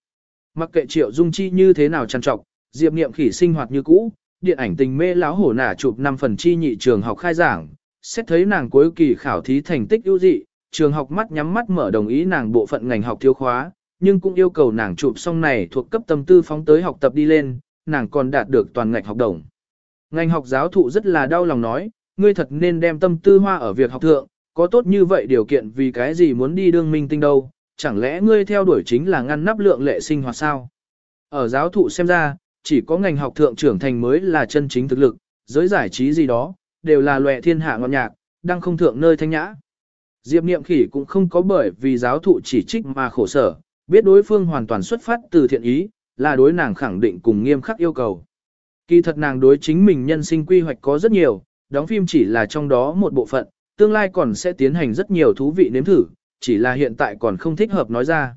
Speaker 1: Mặc kệ triệu dung chi như thế nào trăn trọc, diệp niệm khỉ sinh hoạt như cũ, điện ảnh tình mê láo hổ nả chụp 5 phần chi nhị trường học khai giảng, xét thấy nàng cuối kỳ khảo thí thành tích ưu dị, trường học mắt nhắm mắt mở đồng ý nàng bộ phận ngành học thiếu khóa, nhưng cũng yêu cầu nàng chụp xong này thuộc cấp tâm tư phóng tới học tập đi lên, nàng còn đạt được toàn ngạch học đồng. Ngành học giáo thụ rất là đau lòng nói, ngươi thật nên đem tâm tư hoa ở việc học thượng, có tốt như vậy điều kiện vì cái gì muốn đi đương minh tinh đâu, chẳng lẽ ngươi theo đuổi chính là ngăn nắp lượng lệ sinh hoạt sao? Ở giáo thụ xem ra, chỉ có ngành học thượng trưởng thành mới là chân chính thực lực, giới giải trí gì đó, đều là lệ thiên hạ ngọn nhạc, đang không thượng nơi thanh nhã. Diệp Niệm Khỉ cũng không có bởi vì giáo thụ chỉ trích mà khổ sở, biết đối phương hoàn toàn xuất phát từ thiện ý, là đối nàng khẳng định cùng nghiêm khắc yêu cầu. Kỳ thật nàng đối chính mình nhân sinh quy hoạch có rất nhiều, đóng phim chỉ là trong đó một bộ phận, tương lai còn sẽ tiến hành rất nhiều thú vị nếm thử, chỉ là hiện tại còn không thích hợp nói ra.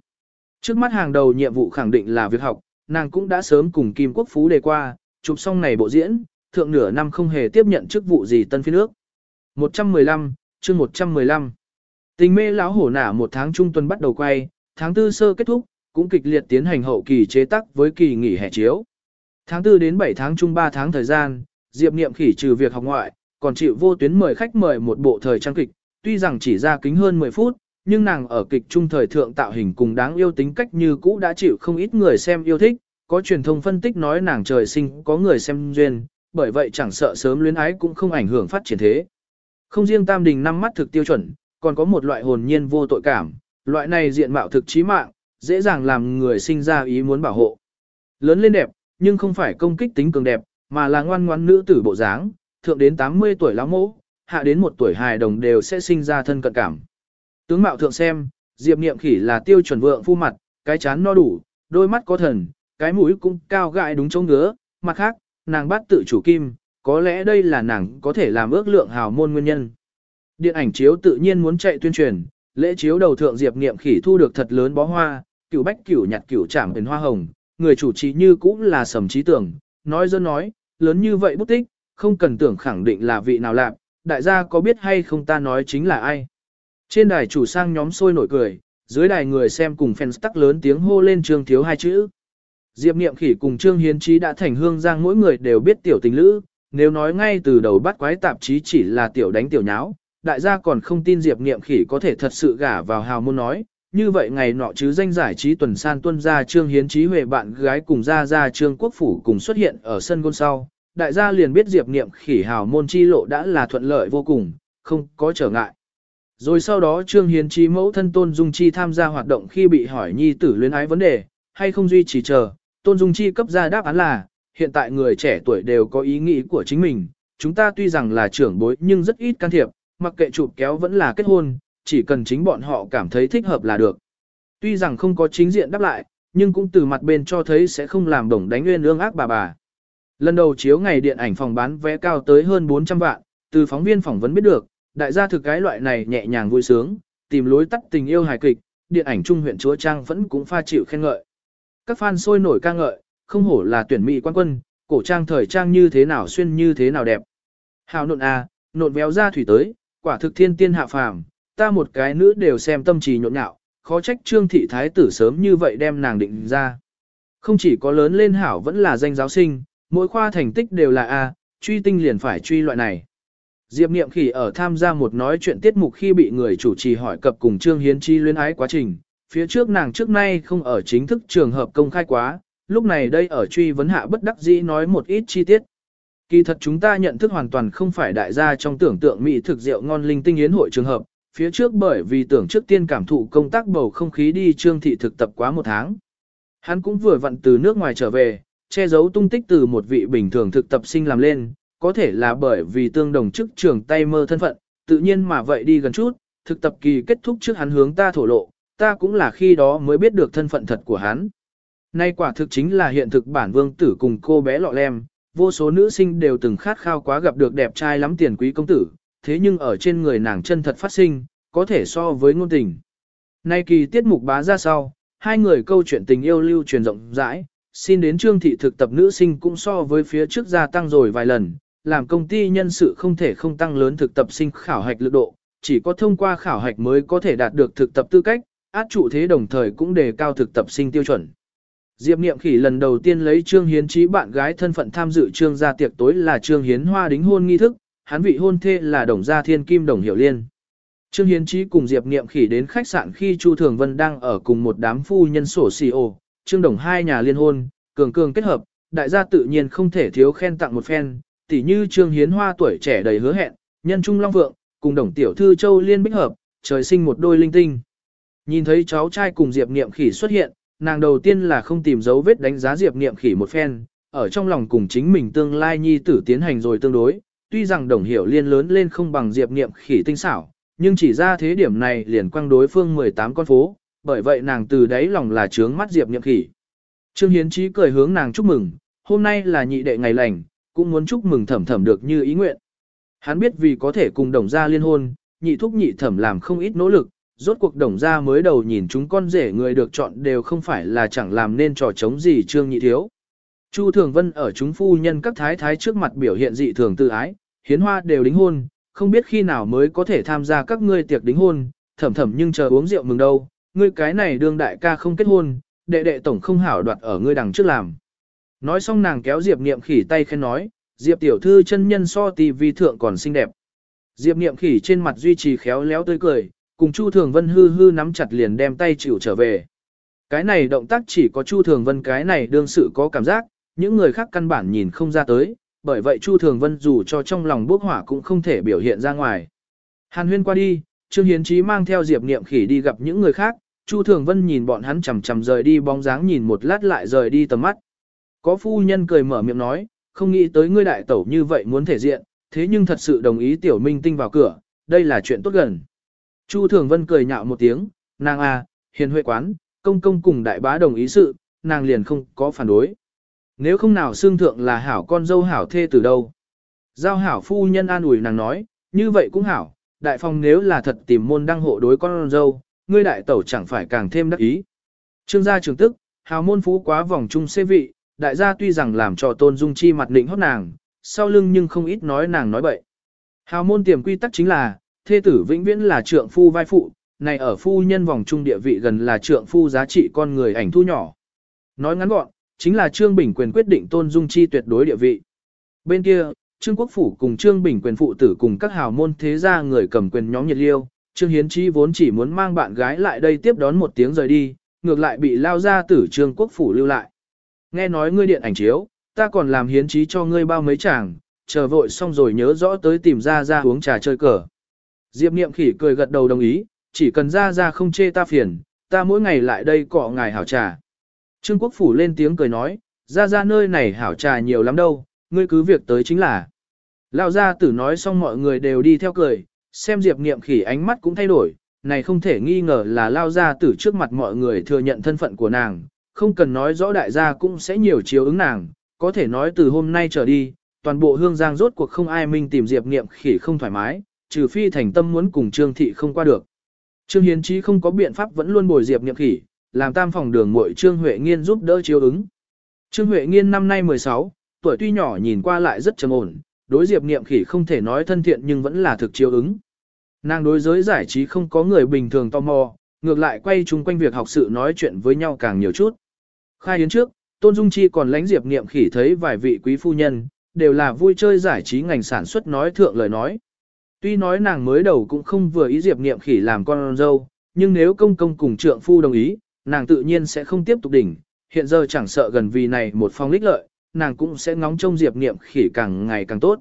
Speaker 1: Trước mắt hàng đầu nhiệm vụ khẳng định là việc học, nàng cũng đã sớm cùng Kim Quốc Phú đề qua, chụp xong này bộ diễn, thượng nửa năm không hề tiếp nhận chức vụ gì tân phi nước. 115, chương 115. Tình mê lão hổ nả một tháng trung tuần bắt đầu quay, tháng tư sơ kết thúc, cũng kịch liệt tiến hành hậu kỳ chế tác với kỳ nghỉ hè chiếu. Tháng 4 đến 7 tháng trung 3 tháng thời gian, Diệp Niệm khỉ trừ việc học ngoại, còn chịu vô tuyến mời khách mời một bộ thời trang kịch, tuy rằng chỉ ra kính hơn 10 phút, nhưng nàng ở kịch trung thời thượng tạo hình cùng đáng yêu tính cách như cũ đã chịu không ít người xem yêu thích, có truyền thông phân tích nói nàng trời sinh có người xem duyên, bởi vậy chẳng sợ sớm luyến ái cũng không ảnh hưởng phát triển thế. Không riêng tam đình năm mắt thực tiêu chuẩn, còn có một loại hồn nhiên vô tội cảm, loại này diện mạo thực trí mạng, dễ dàng làm người sinh ra ý muốn bảo hộ. Lớn lên đẹp, nhưng không phải công kích tính cường đẹp, mà là ngoan ngoãn nữ tử bộ dáng, thượng đến 80 tuổi lão mẫu, hạ đến một tuổi hài đồng đều sẽ sinh ra thân cận cảm. Tướng mạo thượng xem, Diệp Niệm Khỉ là tiêu chuẩn vượng phu mặt, cái chán no đủ, đôi mắt có thần, cái mũi cũng cao gại đúng chỗ ngứa, mặt khác, nàng bắt tự chủ kim, có lẽ đây là nàng có thể làm ước lượng hào môn nguyên nhân. Điện ảnh chiếu tự nhiên muốn chạy tuyên truyền, lễ chiếu đầu thượng Diệp Niệm Khỉ thu được thật lớn bó hoa, cửu bách cửu nhặt cửu trảm đến hoa hồng, người chủ trì như cũng là sầm trí tưởng, nói dân nói, lớn như vậy bút tích, không cần tưởng khẳng định là vị nào làm, đại gia có biết hay không ta nói chính là ai. Trên đài chủ sang nhóm sôi nổi cười, dưới đài người xem cùng fans tắc lớn tiếng hô lên trương thiếu hai chữ. Diệp Niệm Khỉ cùng Trương Hiến Chí đã thành hương giang mỗi người đều biết tiểu tình lữ, nếu nói ngay từ đầu bắt quái tạp chí chỉ là tiểu đánh tiểu nháo, đại gia còn không tin Diệp Niệm Khỉ có thể thật sự gả vào hào môn nói, như vậy ngày nọ chứ danh giải trí tuần san tuân gia Trương Hiến Chí Huệ bạn gái cùng gia gia Trương Quốc Phủ cùng xuất hiện ở sân gôn sau, đại gia liền biết Diệp Niệm Khỉ hào môn chi lộ đã là thuận lợi vô cùng, không có trở ngại. Rồi sau đó Trương Hiến Chí mẫu thân Tôn Dung Chi tham gia hoạt động khi bị hỏi nhi tử luyến ái vấn đề, hay không duy trì chờ, Tôn Dung Chi cấp ra đáp án là, hiện tại người trẻ tuổi đều có ý nghĩ của chính mình, chúng ta tuy rằng là trưởng bối nhưng rất ít can thiệp, mặc kệ chụp kéo vẫn là kết hôn, chỉ cần chính bọn họ cảm thấy thích hợp là được. Tuy rằng không có chính diện đáp lại, nhưng cũng từ mặt bên cho thấy sẽ không làm đồng đánh nguyên ương ác bà bà. Lần đầu chiếu ngày điện ảnh phòng bán vé cao tới hơn 400 vạn, từ phóng viên phỏng vấn biết được, đại gia thực cái loại này nhẹ nhàng vui sướng, tìm lối tắt tình yêu hài kịch, điện ảnh trung huyện chúa Trang vẫn cũng pha chịu khen ngợi. Các fan sôi nổi ca ngợi, không hổ là tuyển mỹ quan quân, cổ trang thời trang như thế nào xuyên như thế nào đẹp. Hào nộn à, nộn véo ra thủy tới, quả thực thiên tiên hạ phàm, ta một cái nữ đều xem tâm trí nhộn nhạo, khó trách trương thị thái tử sớm như vậy đem nàng định ra. Không chỉ có lớn lên hảo vẫn là danh giáo sinh, mỗi khoa thành tích đều là A, truy tinh liền phải truy loại này. Diệp Niệm Khỉ ở tham gia một nói chuyện tiết mục khi bị người chủ trì hỏi cập cùng Trương Hiến Chi luyến ái quá trình, phía trước nàng trước nay không ở chính thức trường hợp công khai quá, lúc này đây ở truy vấn hạ bất đắc dĩ nói một ít chi tiết. Kỳ thật chúng ta nhận thức hoàn toàn không phải đại gia trong tưởng tượng mỹ thực rượu ngon linh tinh yến hội trường hợp, phía trước bởi vì tưởng trước tiên cảm thụ công tác bầu không khí đi trương thị thực tập quá một tháng. Hắn cũng vừa vặn từ nước ngoài trở về, che giấu tung tích từ một vị bình thường thực tập sinh làm lên, có thể là bởi vì tương đồng chức trường tay mơ thân phận, tự nhiên mà vậy đi gần chút, thực tập kỳ kết thúc trước hắn hướng ta thổ lộ, ta cũng là khi đó mới biết được thân phận thật của hắn. Nay quả thực chính là hiện thực bản vương tử cùng cô bé lọ lem, vô số nữ sinh đều từng khát khao quá gặp được đẹp trai lắm tiền quý công tử, thế nhưng ở trên người nàng chân thật phát sinh, có thể so với ngôn tình. Nay kỳ tiết mục bá ra sau, hai người câu chuyện tình yêu lưu truyền rộng rãi, xin đến trương thị thực tập nữ sinh cũng so với phía trước gia tăng rồi vài lần, làm công ty nhân sự không thể không tăng lớn thực tập sinh khảo hạch lực độ, chỉ có thông qua khảo hạch mới có thể đạt được thực tập tư cách, át trụ thế đồng thời cũng đề cao thực tập sinh tiêu chuẩn. Diệp Niệm Khỉ lần đầu tiên lấy Trương Hiến Trí bạn gái thân phận tham dự Trương gia tiệc tối là Trương Hiến Hoa đính hôn nghi thức, hắn vị hôn thê là Đồng gia Thiên Kim Đồng Hiểu Liên. Trương Hiến Trí cùng Diệp Niệm Khỉ đến khách sạn khi Chu Thường Vân đang ở cùng một đám phu nhân sổ xì ồ, Trương Đồng hai nhà liên hôn, cường cường kết hợp, đại gia tự nhiên không thể thiếu khen tặng một phen, tỉ như Trương Hiến Hoa tuổi trẻ đầy hứa hẹn, nhân trung long vượng, cùng Đồng tiểu thư Châu Liên bích hợp, trời sinh một đôi linh tinh. Nhìn thấy cháu trai cùng Diệp Niệm Khỉ xuất hiện, nàng đầu tiên là không tìm dấu vết đánh giá Diệp Niệm Khỉ một phen, ở trong lòng cùng chính mình tương lai nhi tử tiến hành rồi tương đối, tuy rằng đồng hiểu liên lớn lên không bằng Diệp Niệm Khỉ tinh xảo, nhưng chỉ ra thế điểm này liền quăng đối phương 18 con phố, bởi vậy nàng từ đấy lòng là trướng mắt Diệp Niệm Khỉ. Trương Hiến Chí cười hướng nàng chúc mừng, hôm nay là nhị đệ ngày lành, cũng muốn chúc mừng thẩm thẩm được như ý nguyện. Hắn biết vì có thể cùng đồng gia liên hôn, nhị thúc nhị thẩm làm không ít nỗ lực, rốt cuộc đồng gia mới đầu nhìn chúng con rể người được chọn đều không phải là chẳng làm nên trò chống gì trương nhị thiếu. Chu Thường Vân ở chúng phu nhân các thái thái trước mặt biểu hiện dị thường tự ái, hiến hoa đều đính hôn, không biết khi nào mới có thể tham gia các ngươi tiệc đính hôn, thẩm thẩm nhưng chờ uống rượu mừng đâu, ngươi cái này đương đại ca không kết hôn, đệ đệ tổng không hảo đoạt ở ngươi đằng trước làm. Nói xong nàng kéo Diệp Niệm khỉ tay khen nói, Diệp tiểu thư chân nhân so vi thượng còn xinh đẹp. Diệp Niệm khỉ trên mặt duy trì khéo léo tươi cười, cùng Chu Thường Vân hư hư nắm chặt liền đem tay chịu trở về. Cái này động tác chỉ có Chu Thường Vân cái này đương sự có cảm giác, những người khác căn bản nhìn không ra tới, bởi vậy Chu Thường Vân dù cho trong lòng bốc hỏa cũng không thể biểu hiện ra ngoài. Hàn huyên qua đi, Trương Hiến Chí mang theo Diệp Niệm Khỉ đi gặp những người khác, Chu Thường Vân nhìn bọn hắn chằm chằm rời đi bóng dáng nhìn một lát lại rời đi tầm mắt. Có phu nhân cười mở miệng nói, không nghĩ tới ngươi đại tẩu như vậy muốn thể diện, thế nhưng thật sự đồng ý tiểu minh tinh vào cửa, đây là chuyện tốt gần. Chu Thường Vân cười nhạo một tiếng, nàng à, hiền huệ quán, công công cùng đại bá đồng ý sự, nàng liền không có phản đối. Nếu không nào xương thượng là hảo con dâu hảo thê từ đâu. Giao hảo phu nhân an ủi nàng nói, như vậy cũng hảo, đại phong nếu là thật tìm môn đăng hộ đối con dâu, ngươi đại tẩu chẳng phải càng thêm đắc ý. Trương gia trường tức, hào môn phú quá vòng trung xê vị, đại gia tuy rằng làm cho tôn dung chi mặt định hót nàng, sau lưng nhưng không ít nói nàng nói bậy. Hào môn tiềm quy tắc chính là, thê tử vĩnh viễn là trượng phu vai phụ, này ở phu nhân vòng trung địa vị gần là trượng phu giá trị con người ảnh thu nhỏ. Nói ngắn gọn, chính là Trương Bình Quyền quyết định Tôn Dung Chi tuyệt đối địa vị. Bên kia, Trương Quốc Phủ cùng Trương Bình Quyền phụ tử cùng các hào môn thế gia người cầm quyền nhóm nhiệt liêu, Trương Hiến Chi vốn chỉ muốn mang bạn gái lại đây tiếp đón một tiếng rời đi, ngược lại bị lao ra tử Trương Quốc Phủ lưu lại. Nghe nói ngươi điện ảnh chiếu, ta còn làm hiến trí cho ngươi bao mấy chàng, chờ vội xong rồi nhớ rõ tới tìm ra ra uống trà chơi cờ. Diệp Niệm khỉ cười gật đầu đồng ý, chỉ cần ra ra không chê ta phiền, ta mỗi ngày lại đây cọ ngài hảo trà. Trương Quốc Phủ lên tiếng cười nói, ra ra nơi này hảo trà nhiều lắm đâu, ngươi cứ việc tới chính là. Lão gia tử nói xong mọi người đều đi theo cười, xem Diệp Niệm khỉ ánh mắt cũng thay đổi, này không thể nghi ngờ là lao gia tử trước mặt mọi người thừa nhận thân phận của nàng, không cần nói rõ đại gia cũng sẽ nhiều chiếu ứng nàng, có thể nói từ hôm nay trở đi, toàn bộ hương giang rốt cuộc không ai minh tìm Diệp Niệm khỉ không thoải mái, trừ phi thành tâm muốn cùng Trương Thị không qua được. Trương Hiến Chí không có biện pháp vẫn luôn bồi Diệp Niệm khỉ, làm tam phòng đường muội Trương Huệ Nghiên giúp đỡ chiếu ứng. Trương Huệ Nghiên năm nay 16, tuổi tuy nhỏ nhìn qua lại rất trầm ổn, đối Diệp Niệm khỉ không thể nói thân thiện nhưng vẫn là thực chiếu ứng. Nàng đối giới giải trí không có người bình thường tò mò, ngược lại quay chung quanh việc học sự nói chuyện với nhau càng nhiều chút. Khai yến trước, Tôn Dung Chi còn lánh Diệp Niệm khỉ thấy vài vị quý phu nhân, đều là vui chơi giải trí ngành sản xuất nói thượng lời nói. Tuy nói nàng mới đầu cũng không vừa ý Diệp Niệm khỉ làm con dâu, nhưng nếu công công cùng trượng phu đồng ý, nàng tự nhiên sẽ không tiếp tục đỉnh, hiện giờ chẳng sợ gần vì này một phong lích lợi, nàng cũng sẽ ngóng trông Diệp Niệm khỉ càng ngày càng tốt.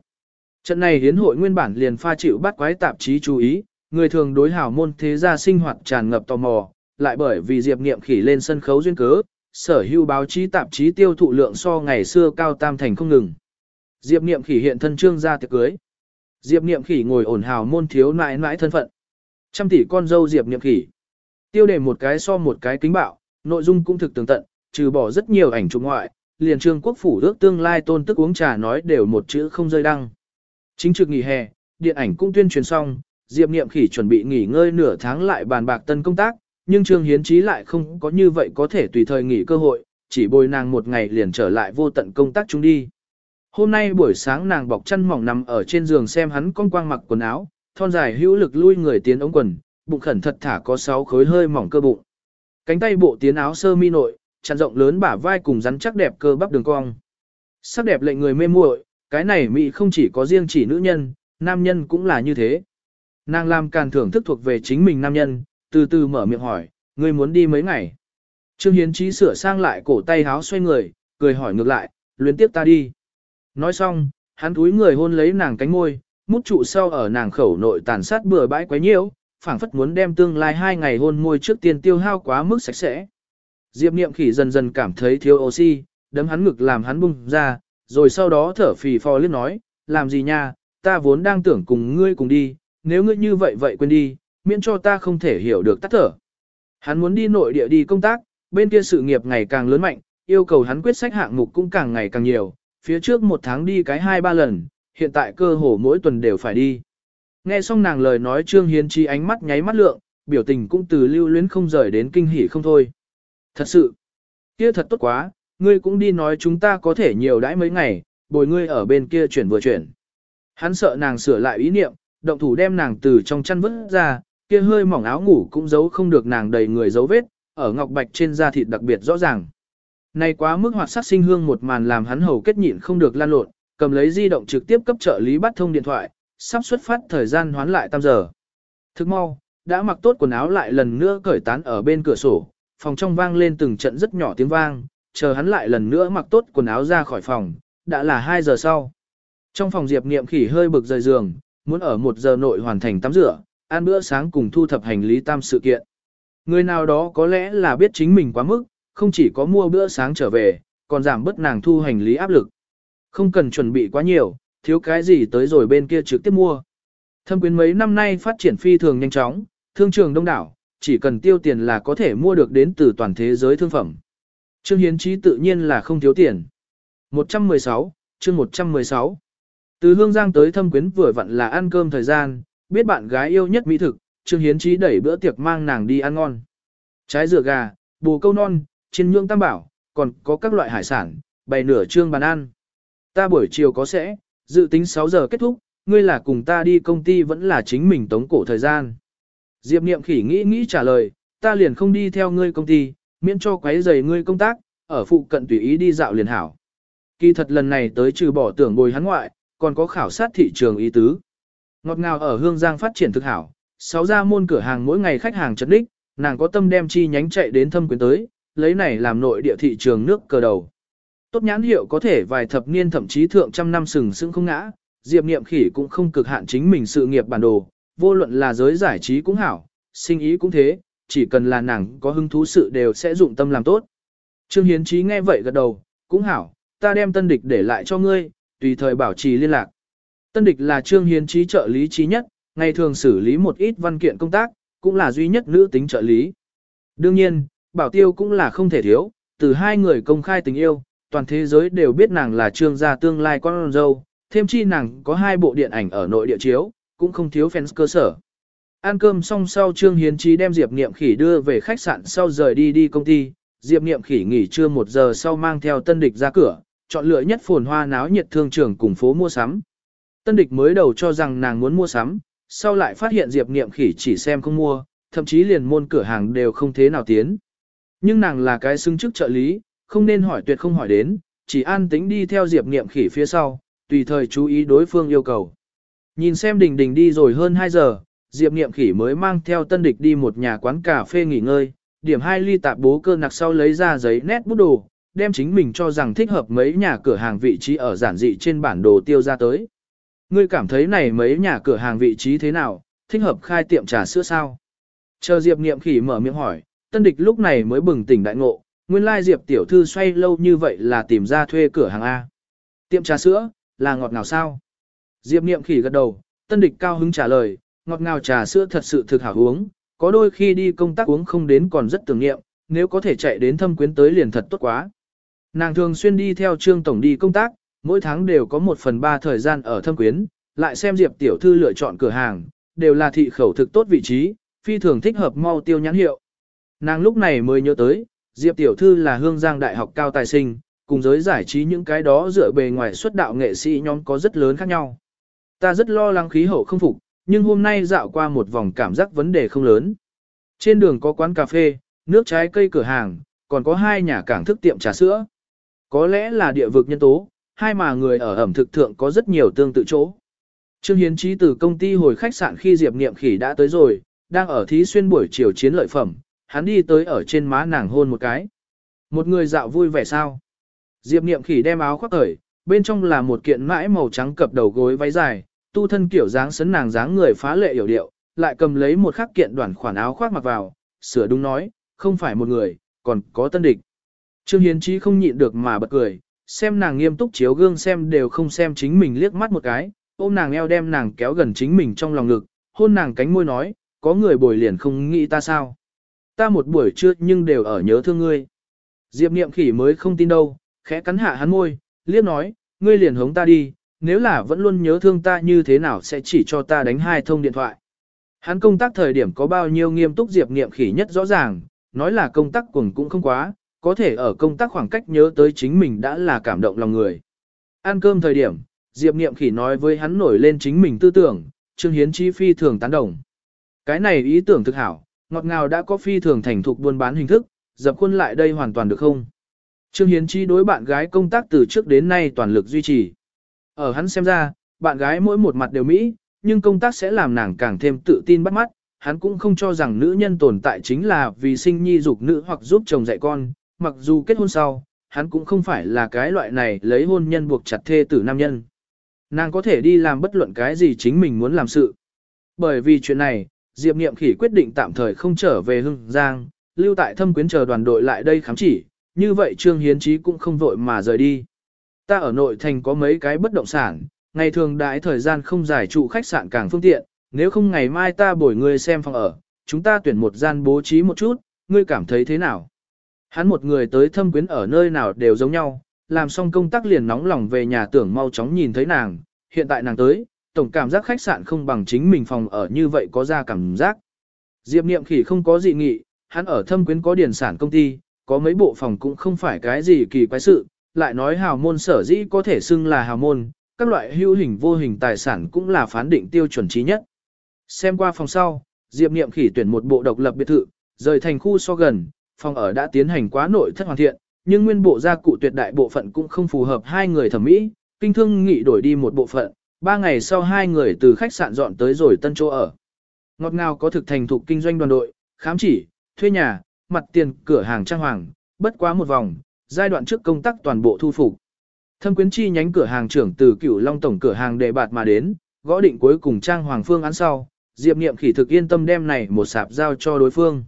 Speaker 1: Trận này hiến hội nguyên bản liền pha chịu bắt quái tạp chí chú ý, người thường đối hảo môn thế gia sinh hoạt tràn ngập tò mò, lại bởi vì Diệp Niệm khỉ lên sân khấu duyên cớ, sở hữu báo chí tạp chí tiêu thụ lượng so ngày xưa cao tam thành không ngừng. Diệp Niệm khỉ hiện thân trương ra tiệc cưới. Diệp Niệm khỉ ngồi ổn hào môn thiếu nãi nãi thân phận. Trăm tỷ con dâu Diệp Niệm khỉ. Tiêu đề một cái so một cái kính bạo, nội dung cũng thực tường tận, trừ bỏ rất nhiều ảnh chụp ngoại, liền trương quốc phủ ước tương lai tôn tức uống trà nói đều một chữ không rơi đăng. Chính trực nghỉ hè, điện ảnh cũng tuyên truyền xong, Diệp Niệm khỉ chuẩn bị nghỉ ngơi nửa tháng lại bàn bạc tân công tác, nhưng Trương Hiến Chí lại không có như vậy có thể tùy thời nghỉ cơ hội, chỉ bồi nàng một ngày liền trở lại vô tận công tác chúng đi. Hôm nay buổi sáng nàng bọc chân mỏng nằm ở trên giường xem hắn con quang mặc quần áo, thon dài hữu lực lui người tiến ống quần, bụng khẩn thật thả có sáu khối hơi mỏng cơ bụng. Cánh tay bộ tiến áo sơ mi nội, chăn rộng lớn bả vai cùng rắn chắc đẹp cơ bắp đường cong. Sắc đẹp lệnh người mê muội, cái này mỹ không chỉ có riêng chỉ nữ nhân, nam nhân cũng là như thế. Nàng làm càn thưởng thức thuộc về chính mình nam nhân, từ từ mở miệng hỏi, ngươi muốn đi mấy ngày? Trương Hiến Chí sửa sang lại cổ tay háo xoay người, cười hỏi ngược lại, luyến tiếp ta đi. Nói xong, hắn túi người hôn lấy nàng cánh môi, mút trụ sau ở nàng khẩu nội tàn sát bừa bãi quấy nhiễu, phảng phất muốn đem tương lai hai ngày hôn môi trước tiên tiêu hao quá mức sạch sẽ. Diệp Niệm Khỉ dần dần cảm thấy thiếu oxy, đấm hắn ngực làm hắn bung ra, rồi sau đó thở phì phò liếc nói, làm gì nha, ta vốn đang tưởng cùng ngươi cùng đi, nếu ngươi như vậy vậy quên đi, miễn cho ta không thể hiểu được tắt thở. Hắn muốn đi nội địa đi công tác, bên kia sự nghiệp ngày càng lớn mạnh, yêu cầu hắn quyết sách hạng mục cũng càng ngày càng nhiều, phía trước một tháng đi cái hai ba lần, hiện tại cơ hồ mỗi tuần đều phải đi. Nghe xong nàng lời nói Trương Hiến Chi ánh mắt nháy mắt lượng, biểu tình cũng từ lưu luyến không rời đến kinh hỉ không thôi. Thật sự, kia thật tốt quá, ngươi cũng đi nói chúng ta có thể nhiều đãi mấy ngày, bồi ngươi ở bên kia chuyển vừa chuyển. Hắn sợ nàng sửa lại ý niệm, động thủ đem nàng từ trong chăn vứt ra, kia hơi mỏng áo ngủ cũng giấu không được nàng đầy người dấu vết, ở ngọc bạch trên da thịt đặc biệt rõ ràng. Này quá mức hoạt sát sinh hương một màn làm hắn hầu kết nhịn không được lan lộn, cầm lấy di động trực tiếp cấp trợ lý bắt thông điện thoại, sắp xuất phát thời gian hoán lại tam giờ. Thức mau, đã mặc tốt quần áo lại lần nữa cởi tán ở bên cửa sổ, phòng trong vang lên từng trận rất nhỏ tiếng vang, chờ hắn lại lần nữa mặc tốt quần áo ra khỏi phòng, đã là 2 giờ sau. Trong phòng Diệp Niệm khỉ hơi bực rời giường, muốn ở 1 giờ nội hoàn thành tắm rửa, ăn bữa sáng cùng thu thập hành lý tam sự kiện. Người nào đó có lẽ là biết chính mình quá mức, không chỉ có mua bữa sáng trở về, còn giảm bớt nàng thu hành lý áp lực. Không cần chuẩn bị quá nhiều, thiếu cái gì tới rồi bên kia trực tiếp mua. Thâm quyến mấy năm nay phát triển phi thường nhanh chóng, thương trường đông đảo, chỉ cần tiêu tiền là có thể mua được đến từ toàn thế giới thương phẩm. Trương Hiến Trí tự nhiên là không thiếu tiền. 116, chương 116. Từ Hương Giang tới thâm quyến vừa vặn là ăn cơm thời gian, biết bạn gái yêu nhất mỹ thực, Trương Hiến Trí đẩy bữa tiệc mang nàng đi ăn ngon. Trái dừa gà, bù câu non, chiên nhương tam bảo, còn có các loại hải sản, bày nửa trương bàn ăn. Ta buổi chiều có sẽ, dự tính 6 giờ kết thúc, ngươi là cùng ta đi công ty vẫn là chính mình tống cổ thời gian. Diệp Niệm khỉ nghĩ nghĩ trả lời, ta liền không đi theo ngươi công ty, miễn cho quấy rầy ngươi công tác, ở phụ cận tùy ý đi dạo liền hảo. Kỳ thật lần này tới trừ bỏ tưởng bồi hắn ngoại, còn có khảo sát thị trường ý tứ. Ngọt ngào ở Hương Giang phát triển thực hảo, sáu gia môn cửa hàng mỗi ngày khách hàng chấn đích, nàng có tâm đem chi nhánh chạy đến thâm quyến tới, lấy này làm nội địa thị trường nước cờ đầu. Tốt nhãn hiệu có thể vài thập niên thậm chí thượng trăm năm sừng sững không ngã, Diệp Niệm Khỉ cũng không cực hạn chính mình sự nghiệp bản đồ, vô luận là giới giải trí cũng hảo, sinh ý cũng thế, chỉ cần là nàng có hứng thú sự đều sẽ dụng tâm làm tốt. Trương Hiến Chí nghe vậy gật đầu, cũng hảo, ta đem tân địch để lại cho ngươi, tùy thời bảo trì liên lạc. Tân địch là Trương Hiến trí trợ lý trí nhất, ngày thường xử lý một ít văn kiện công tác, cũng là duy nhất nữ tính trợ lý. Đương nhiên, bảo tiêu cũng là không thể thiếu, từ hai người công khai tình yêu, toàn thế giới đều biết nàng là trương gia tương lai con dâu, thêm chi nàng có hai bộ điện ảnh ở nội địa chiếu, cũng không thiếu fans cơ sở. Ăn cơm xong sau Trương Hiến Trí đem Diệp Niệm Khỉ đưa về khách sạn sau rời đi đi công ty, Diệp Niệm Khỉ nghỉ trưa một giờ sau mang theo tân địch ra cửa, chọn lựa nhất phồn hoa náo nhiệt thương trường cùng phố mua sắm. Tân địch mới đầu cho rằng nàng muốn mua sắm, sau lại phát hiện Diệp Niệm Khỉ chỉ xem không mua, thậm chí liền môn cửa hàng đều không thế nào tiến. Nhưng nàng là cái xứng chức trợ lý, không nên hỏi tuyệt không hỏi đến, chỉ an tĩnh đi theo Diệp Niệm Khỉ phía sau, tùy thời chú ý đối phương yêu cầu. Nhìn xem đình đình đi rồi hơn 2 giờ, Diệp Niệm Khỉ mới mang theo tân địch đi một nhà quán cà phê nghỉ ngơi, điểm hai ly tạp bố cơ nặc sau lấy ra giấy nét bút đồ, đem chính mình cho rằng thích hợp mấy nhà cửa hàng vị trí ở giản dị trên bản đồ tiêu ra tới. Ngươi cảm thấy này mấy nhà cửa hàng vị trí thế nào, thích hợp khai tiệm trà sữa sao? Chờ Diệp Niệm Khỉ mở miệng hỏi, tân địch lúc này mới bừng tỉnh đại ngộ, nguyên lai Diệp tiểu thư xoay lâu như vậy là tìm ra thuê cửa hàng A. Tiệm trà sữa, là ngọt ngào sao? Diệp Niệm Khỉ gật đầu, tân địch cao hứng trả lời, ngọt ngào trà sữa thật sự thực hảo uống, có đôi khi đi công tác uống không đến còn rất tưởng niệm, nếu có thể chạy đến thâm quyến tới liền thật tốt quá. Nàng thường xuyên đi theo trương tổng đi công tác, mỗi tháng đều có một phần ba thời gian ở thâm quyến, lại xem Diệp tiểu thư lựa chọn cửa hàng, đều là thị khẩu thực tốt vị trí, phi thường thích hợp mau tiêu nhãn hiệu. Nàng lúc này mới nhớ tới, Diệp tiểu thư là hương giang đại học cao tài sinh, cùng giới giải trí những cái đó dựa bề ngoài xuất đạo nghệ sĩ nhóm có rất lớn khác nhau. Ta rất lo lắng khí hậu không phục, nhưng hôm nay dạo qua một vòng cảm giác vấn đề không lớn. Trên đường có quán cà phê, nước trái cây cửa hàng, còn có hai nhà cảng thức tiệm trà sữa. Có lẽ là địa vực nhân tố, hai mà người ở ẩm thực thượng có rất nhiều tương tự chỗ. Trương Hiến Trí từ công ty hồi khách sạn khi Diệp Niệm Khỉ đã tới rồi, đang ở thí xuyên buổi chiều chiến lợi phẩm, hắn đi tới ở trên má nàng hôn một cái. Một người dạo vui vẻ sao? Diệp Niệm Khỉ đem áo khoác cởi, bên trong là một kiện mãi màu trắng cập đầu gối váy dài, tu thân kiểu dáng sấn nàng dáng người phá lệ hiểu điệu, lại cầm lấy một khắc kiện đoàn khoản áo khoác mặc vào, sửa đúng nói, không phải một người, còn có tân địch. Trương Hiến Trí không nhịn được mà bật cười, xem nàng nghiêm túc chiếu gương xem đều không xem chính mình liếc mắt một cái, ôm nàng eo đem nàng kéo gần chính mình trong lòng ngực, hôn nàng cánh môi nói, có người bồi liền không nghĩ ta sao. Ta một buổi trưa nhưng đều ở nhớ thương ngươi. Diệp niệm khỉ mới không tin đâu, khẽ cắn hạ hắn môi, liếc nói, ngươi liền hống ta đi, nếu là vẫn luôn nhớ thương ta như thế nào sẽ chỉ cho ta đánh hai thông điện thoại. Hắn công tác thời điểm có bao nhiêu nghiêm túc Diệp niệm khỉ nhất rõ ràng, nói là công tác cuồng cũng không quá, có thể ở công tác khoảng cách nhớ tới chính mình đã là cảm động lòng người. Ăn cơm thời điểm, Diệp Niệm Khỉ nói với hắn nổi lên chính mình tư tưởng, Trương Hiến Chi phi thường tán đồng. Cái này ý tưởng thực hảo, ngọt ngào đã có phi thường thành thục buôn bán hình thức, dập khuôn lại đây hoàn toàn được không? Trương Hiến Chi đối bạn gái công tác từ trước đến nay toàn lực duy trì. Ở hắn xem ra, bạn gái mỗi một mặt đều mỹ, nhưng công tác sẽ làm nàng càng thêm tự tin bắt mắt, hắn cũng không cho rằng nữ nhân tồn tại chính là vì sinh nhi dục nữ hoặc giúp chồng dạy con, mặc dù kết hôn sau, hắn cũng không phải là cái loại này lấy hôn nhân buộc chặt thê tử nam nhân. Nàng có thể đi làm bất luận cái gì chính mình muốn làm sự. Bởi vì chuyện này, Diệp Niệm Khỉ quyết định tạm thời không trở về Hưng Giang, lưu tại thâm quyến chờ đoàn đội lại đây khám chỉ, như vậy Trương Hiến Chí cũng không vội mà rời đi. Ta ở nội thành có mấy cái bất động sản, ngày thường đãi thời gian không giải trụ khách sạn càng phương tiện, nếu không ngày mai ta bồi ngươi xem phòng ở, chúng ta tuyển một gian bố trí một chút, ngươi cảm thấy thế nào? Hắn một người tới thâm quyến ở nơi nào đều giống nhau, làm xong công tác liền nóng lòng về nhà tưởng mau chóng nhìn thấy nàng, hiện tại nàng tới, tổng cảm giác khách sạn không bằng chính mình phòng ở như vậy có ra cảm giác. Diệp Niệm Khỉ không có gì nghị, hắn ở thâm quyến có điển sản công ty, có mấy bộ phòng cũng không phải cái gì kỳ quái sự, lại nói hào môn sở dĩ có thể xưng là hào môn, các loại hữu hình vô hình tài sản cũng là phán định tiêu chuẩn trí nhất. Xem qua phòng sau, Diệp Niệm Khỉ tuyển một bộ độc lập biệt thự, rời thành khu so gần, phòng ở đã tiến hành quá nội thất hoàn thiện, nhưng nguyên bộ gia cụ tuyệt đại bộ phận cũng không phù hợp hai người thẩm mỹ, kinh thương nghị đổi đi một bộ phận, ba ngày sau hai người từ khách sạn dọn tới rồi tân chỗ ở. Ngọt ngào có thực thành thục kinh doanh đoàn đội, khám chỉ, thuê nhà, mặt tiền cửa hàng trang hoàng, bất quá một vòng, giai đoạn trước công tác toàn bộ thu phục. Thâm quyến chi nhánh cửa hàng trưởng từ cửu long tổng cửa hàng đề bạt mà đến, gõ định cuối cùng trang hoàng phương án sau, Diệp Niệm khỉ thực yên tâm đem này một sạp giao cho đối phương.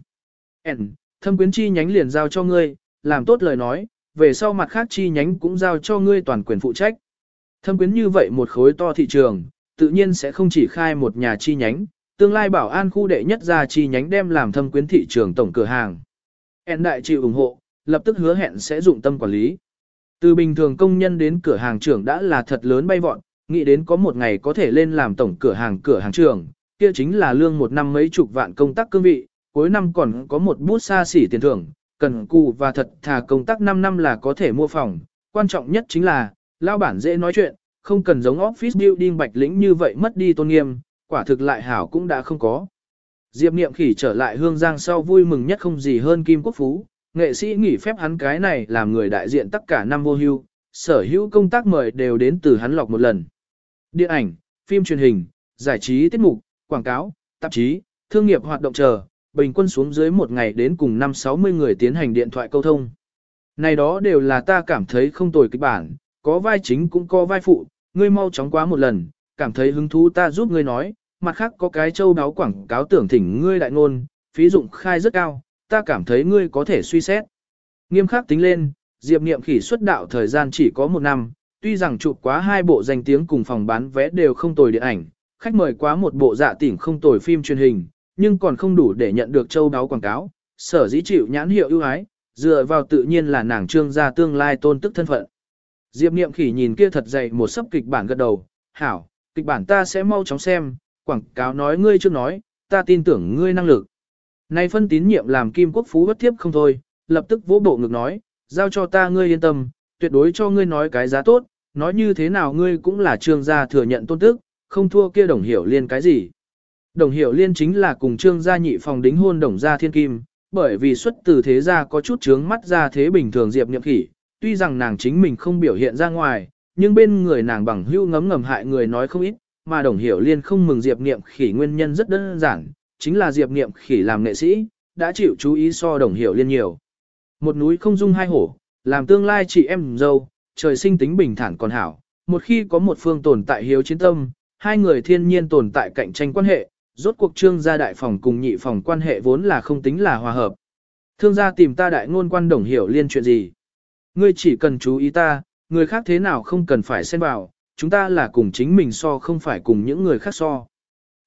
Speaker 1: N, thâm quyến chi nhánh liền giao cho ngươi, làm tốt lời nói, về sau mặt khác chi nhánh cũng giao cho ngươi toàn quyền phụ trách. Thâm quyến như vậy một khối to thị trường, tự nhiên sẽ không chỉ khai một nhà chi nhánh, tương lai bảo an khu đệ nhất ra chi nhánh đem làm thâm quyến thị trường tổng cửa hàng. En đại chịu ủng hộ, lập tức hứa hẹn sẽ dụng tâm quản lý. Từ bình thường công nhân đến cửa hàng trưởng đã là thật lớn bay vọt, nghĩ đến có một ngày có thể lên làm tổng cửa hàng cửa hàng trưởng, kia chính là lương một năm mấy chục vạn công tác cương vị, cuối năm còn có một bút xa xỉ tiền thưởng, cần cù và thật thà công tác 5 năm là có thể mua phòng, quan trọng nhất chính là, lao bản dễ nói chuyện, không cần giống office building bạch lĩnh như vậy mất đi tôn nghiêm, quả thực lại hảo cũng đã không có. Diệp Niệm Khỉ trở lại Hương Giang sau vui mừng nhất không gì hơn Kim Quốc Phú, nghệ sĩ nghỉ phép hắn cái này làm người đại diện tất cả năm vô hưu, sở hữu công tác mời đều đến từ hắn lọc một lần. Điện ảnh, phim truyền hình, giải trí tiết mục, quảng cáo, tạp chí, thương nghiệp hoạt động chờ, bình quân xuống dưới một ngày đến cùng 5-60 người tiến hành điện thoại câu thông. Này đó đều là ta cảm thấy không tồi kịch bản, có vai chính cũng có vai phụ, ngươi mau chóng quá một lần, cảm thấy hứng thú ta giúp ngươi nói, mặt khác có cái châu đáo quảng cáo tưởng thỉnh ngươi đại ngôn, phí dụng khai rất cao, ta cảm thấy ngươi có thể suy xét. Nghiêm khắc tính lên, Diệp Niệm khỉ xuất đạo thời gian chỉ có một năm, tuy rằng chụp quá hai bộ danh tiếng cùng phòng bán vé đều không tồi điện ảnh, khách mời quá một bộ dạ tỉnh không tồi phim truyền hình, nhưng còn không đủ để nhận được châu đáo quảng cáo, sở dĩ chịu nhãn hiệu ưu ái, dựa vào tự nhiên là nàng trương gia tương lai tôn tức thân phận. Diệp Niệm khỉ nhìn kia thật dày một sấp kịch bản gật đầu, hảo, kịch bản ta sẽ mau chóng xem, quảng cáo nói ngươi chưa nói, ta tin tưởng ngươi năng lực. Nay phân tín nhiệm làm kim quốc phú bất tiếp không thôi, lập tức vỗ bộ ngực nói, giao cho ta ngươi yên tâm, tuyệt đối cho ngươi nói cái giá tốt, nói như thế nào ngươi cũng là trương gia thừa nhận tôn tức, không thua kia đồng hiểu liên cái gì. Đồng hiểu liên chính là cùng trương gia nhị phòng đính hôn đồng gia thiên kim, bởi vì xuất từ thế gia có chút trướng mắt ra thế bình thường diệp nhậm khỉ, tuy rằng nàng chính mình không biểu hiện ra ngoài, nhưng bên người nàng bằng hữu ngấm ngầm hại người nói không ít, mà đồng hiểu liên không mừng diệp niệm khỉ nguyên nhân rất đơn giản, chính là diệp niệm khỉ làm nghệ sĩ, đã chịu chú ý so đồng hiểu liên nhiều. Một núi không dung hai hổ, làm tương lai chị em dâu, trời sinh tính bình thản còn hảo, một khi có một phương tồn tại hiếu chiến tâm, hai người thiên nhiên tồn tại cạnh tranh quan hệ, rốt cuộc trương gia đại phòng cùng nhị phòng quan hệ vốn là không tính là hòa hợp. Thương gia tìm ta đại ngôn quan đồng hiểu liên chuyện gì. Ngươi chỉ cần chú ý ta, người khác thế nào không cần phải xen vào, chúng ta là cùng chính mình so không phải cùng những người khác so.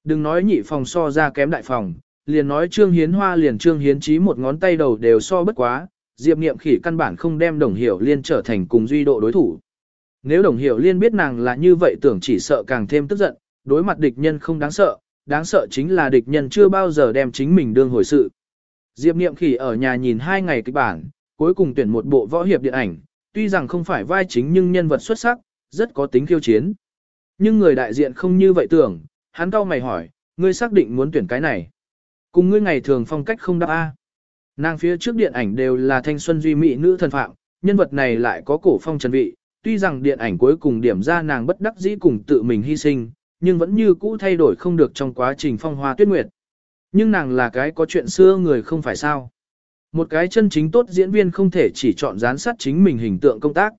Speaker 1: Đừng nói nhị phòng so ra kém đại phòng, liền nói Trương Hiến Hoa liền Trương Hiến trí một ngón tay đầu đều so bất quá, Diệp Niệm Khỉ căn bản không đem Đồng Hiểu Liên trở thành cùng duy độ đối thủ. Nếu Đồng Hiểu Liên biết nàng là như vậy tưởng chỉ sợ càng thêm tức giận, đối mặt địch nhân không đáng sợ, đáng sợ chính là địch nhân chưa bao giờ đem chính mình đương hồi sự. Diệp Niệm Khỉ ở nhà nhìn hai ngày kịch bản, cuối cùng tuyển một bộ võ hiệp điện ảnh, tuy rằng không phải vai chính nhưng nhân vật xuất sắc, rất có tính khiêu chiến. Nhưng người đại diện không như vậy tưởng, hắn cau mày hỏi, ngươi xác định muốn tuyển cái này. Cùng ngươi ngày thường phong cách không đáp A. Nàng phía trước điện ảnh đều là thanh xuân duy mỹ nữ thần phạm, nhân vật này lại có cổ phong trần vị, tuy rằng điện ảnh cuối cùng điểm ra nàng bất đắc dĩ cùng tự mình hy sinh, nhưng vẫn như cũ thay đổi không được trong quá trình phong hoa tuyết nguyệt. Nhưng nàng là cái có chuyện xưa người không phải sao. Một cái chân chính tốt diễn viên không thể chỉ chọn gián sát chính mình hình tượng công tác.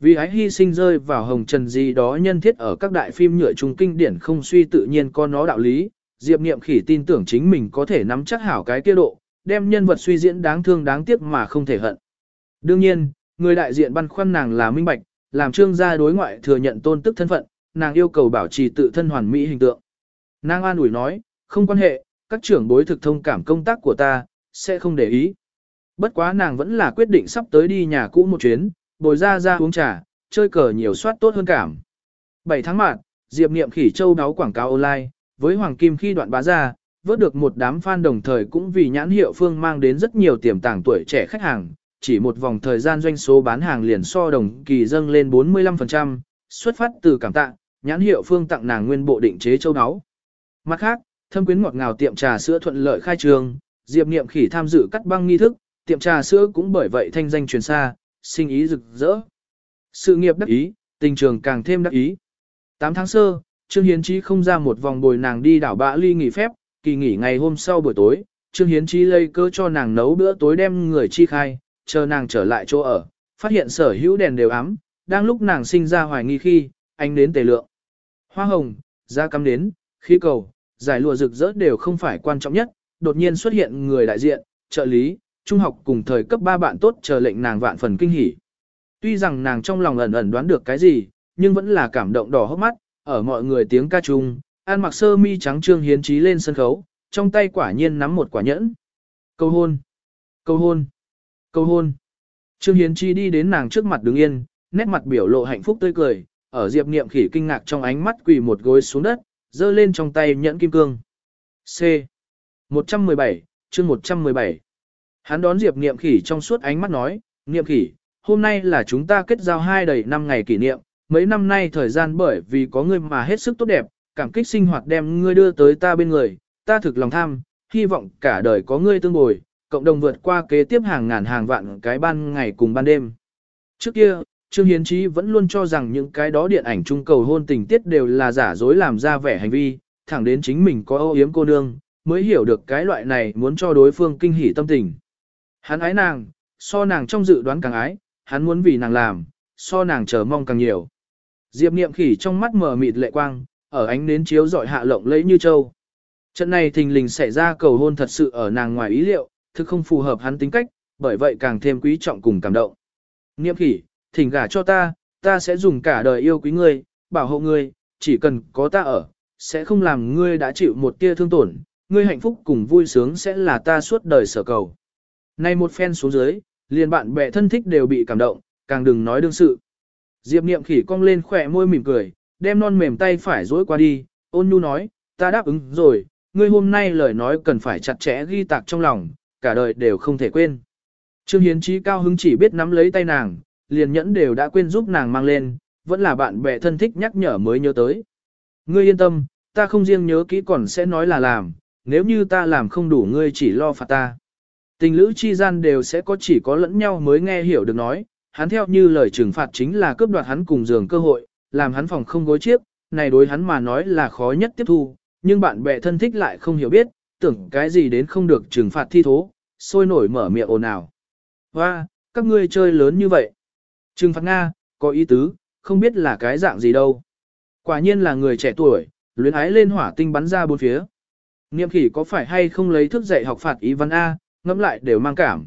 Speaker 1: Vì ái hy sinh rơi vào hồng trần gì đó nhân thiết ở các đại phim nhựa trung kinh điển không suy tự nhiên có nó đạo lý, Diệp Niệm khỉ tin tưởng chính mình có thể nắm chắc hảo cái kia độ, đem nhân vật suy diễn đáng thương đáng tiếc mà không thể hận. Đương nhiên, người đại diện băn khoăn nàng là minh bạch, làm trương gia đối ngoại thừa nhận tôn tức thân phận, nàng yêu cầu bảo trì tự thân hoàn mỹ hình tượng. Nàng an ủi nói, không quan hệ, các trưởng bối thực thông cảm công tác của ta, sẽ không để ý. Bất quá nàng vẫn là quyết định sắp tới đi nhà cũ một chuyến, bồi ra ra uống trà, chơi cờ nhiều soát tốt hơn cảm. 7 tháng mạng, Diệp Niệm khỉ châu đáo quảng cáo online, với Hoàng Kim khi đoạn bá ra, vớt được một đám fan đồng thời cũng vì nhãn hiệu phương mang đến rất nhiều tiềm tàng tuổi trẻ khách hàng, chỉ một vòng thời gian doanh số bán hàng liền so đồng kỳ dâng lên 45%, xuất phát từ cảm tạ, nhãn hiệu phương tặng nàng nguyên bộ định chế châu áo. Mặt khác, thâm quyến ngọt ngào tiệm trà sữa thuận lợi khai trường, Diệp Niệm Khỉ tham dự cắt băng nghi thức, tiệm trà sữa cũng bởi vậy thanh danh truyền xa, sinh ý rực rỡ. Sự nghiệp đắc ý, tình trường càng thêm đắc ý. 8 tháng sơ, Trương Hiến Chí không ra một vòng bồi nàng đi đảo bạ ly nghỉ phép, kỳ nghỉ ngày hôm sau buổi tối, Trương Hiến Chí lây cơ cho nàng nấu bữa tối đem người chi khai, chờ nàng trở lại chỗ ở, phát hiện sở hữu đèn đều ấm, đang lúc nàng sinh ra hoài nghi khi, anh đến tề lượng. Hoa hồng, da cắm đến, khí cầu, giải lụa rực rỡ đều không phải quan trọng nhất, đột nhiên xuất hiện người đại diện, trợ lý, trung học cùng thời cấp 3 bạn tốt chờ lệnh nàng vạn phần kinh hỉ. Tuy rằng nàng trong lòng ẩn ẩn đoán được cái gì, nhưng vẫn là cảm động đỏ hốc mắt, ở mọi người tiếng ca chung, An mặc sơ mi trắng trương hiến trí lên sân khấu, trong tay quả nhiên nắm một quả nhẫn. Câu hôn, câu hôn, câu hôn. Trương Hiến Chi đi đến nàng trước mặt đứng yên, nét mặt biểu lộ hạnh phúc tươi cười, ở Diệp Niệm Khỉ kinh ngạc trong ánh mắt quỳ một gối xuống đất, giơ lên trong tay nhẫn kim cương. C. 117, chương 117. Hắn đón Diệp Niệm Khỉ trong suốt ánh mắt nói, Niệm Khỉ, hôm nay là chúng ta kết giao hai đầy năm ngày kỷ niệm, mấy năm nay thời gian bởi vì có ngươi mà hết sức tốt đẹp, cảm kích sinh hoạt đem ngươi đưa tới ta bên người, ta thực lòng tham, hy vọng cả đời có ngươi tương bồi, cộng đồng vượt qua kế tiếp hàng ngàn hàng vạn cái ban ngày cùng ban đêm. Trước kia, Trương Hiến Chí vẫn luôn cho rằng những cái đó điện ảnh trung cầu hôn tình tiết đều là giả dối làm ra vẻ hành vi, thẳng đến chính mình có âu yếm cô nương, mới hiểu được cái loại này muốn cho đối phương kinh hỉ tâm tình. Hắn ái nàng, so nàng trong dự đoán càng ái, hắn muốn vì nàng làm, so nàng chờ mong càng nhiều. Diệp niệm khỉ trong mắt mở mịt lệ quang, ở ánh nến chiếu dọi hạ lộng lẫy như châu. Trận này thình lình xảy ra cầu hôn thật sự ở nàng ngoài ý liệu, thực không phù hợp hắn tính cách, bởi vậy càng thêm quý trọng cùng cảm động. Niệm khỉ, thỉnh gả cho ta, ta sẽ dùng cả đời yêu quý ngươi, bảo hộ ngươi, chỉ cần có ta ở, sẽ không làm ngươi đã chịu một tia thương tổn, ngươi hạnh phúc cùng vui sướng sẽ là ta suốt đời sở cầu. Nay một phen xuống dưới, liền bạn bè thân thích đều bị cảm động, càng đừng nói đương sự. Diệp niệm khỉ cong lên khỏe môi mỉm cười, đem non mềm tay phải dối qua đi, ôn nhu nói, ta đáp ứng rồi, ngươi hôm nay lời nói cần phải chặt chẽ ghi tạc trong lòng, cả đời đều không thể quên. Trương Hiến Chí cao hứng chỉ biết nắm lấy tay nàng, liền nhẫn đều đã quên giúp nàng mang lên, vẫn là bạn bè thân thích nhắc nhở mới nhớ tới. Ngươi yên tâm, ta không riêng nhớ kỹ còn sẽ nói là làm, nếu như ta làm không đủ ngươi chỉ lo phạt ta. Tình lữ chi gian đều sẽ có chỉ có lẫn nhau mới nghe hiểu được nói, hắn theo như lời trừng phạt chính là cướp đoạt hắn cùng giường cơ hội, làm hắn phòng không gối chiếc, này đối hắn mà nói là khó nhất tiếp thu, nhưng bạn bè thân thích lại không hiểu biết, tưởng cái gì đến không được trừng phạt thi thố, sôi nổi mở miệng ồn ào. Hoa, các ngươi chơi lớn như vậy. Trừng phạt Nga, có ý tứ, không biết là cái dạng gì đâu. Quả nhiên là người trẻ tuổi, luyến ái lên hỏa tinh bắn ra bốn phía. Niệm khỉ có phải hay không lấy thức dạy học phạt ý văn A, ngẫm lại đều mang cảm.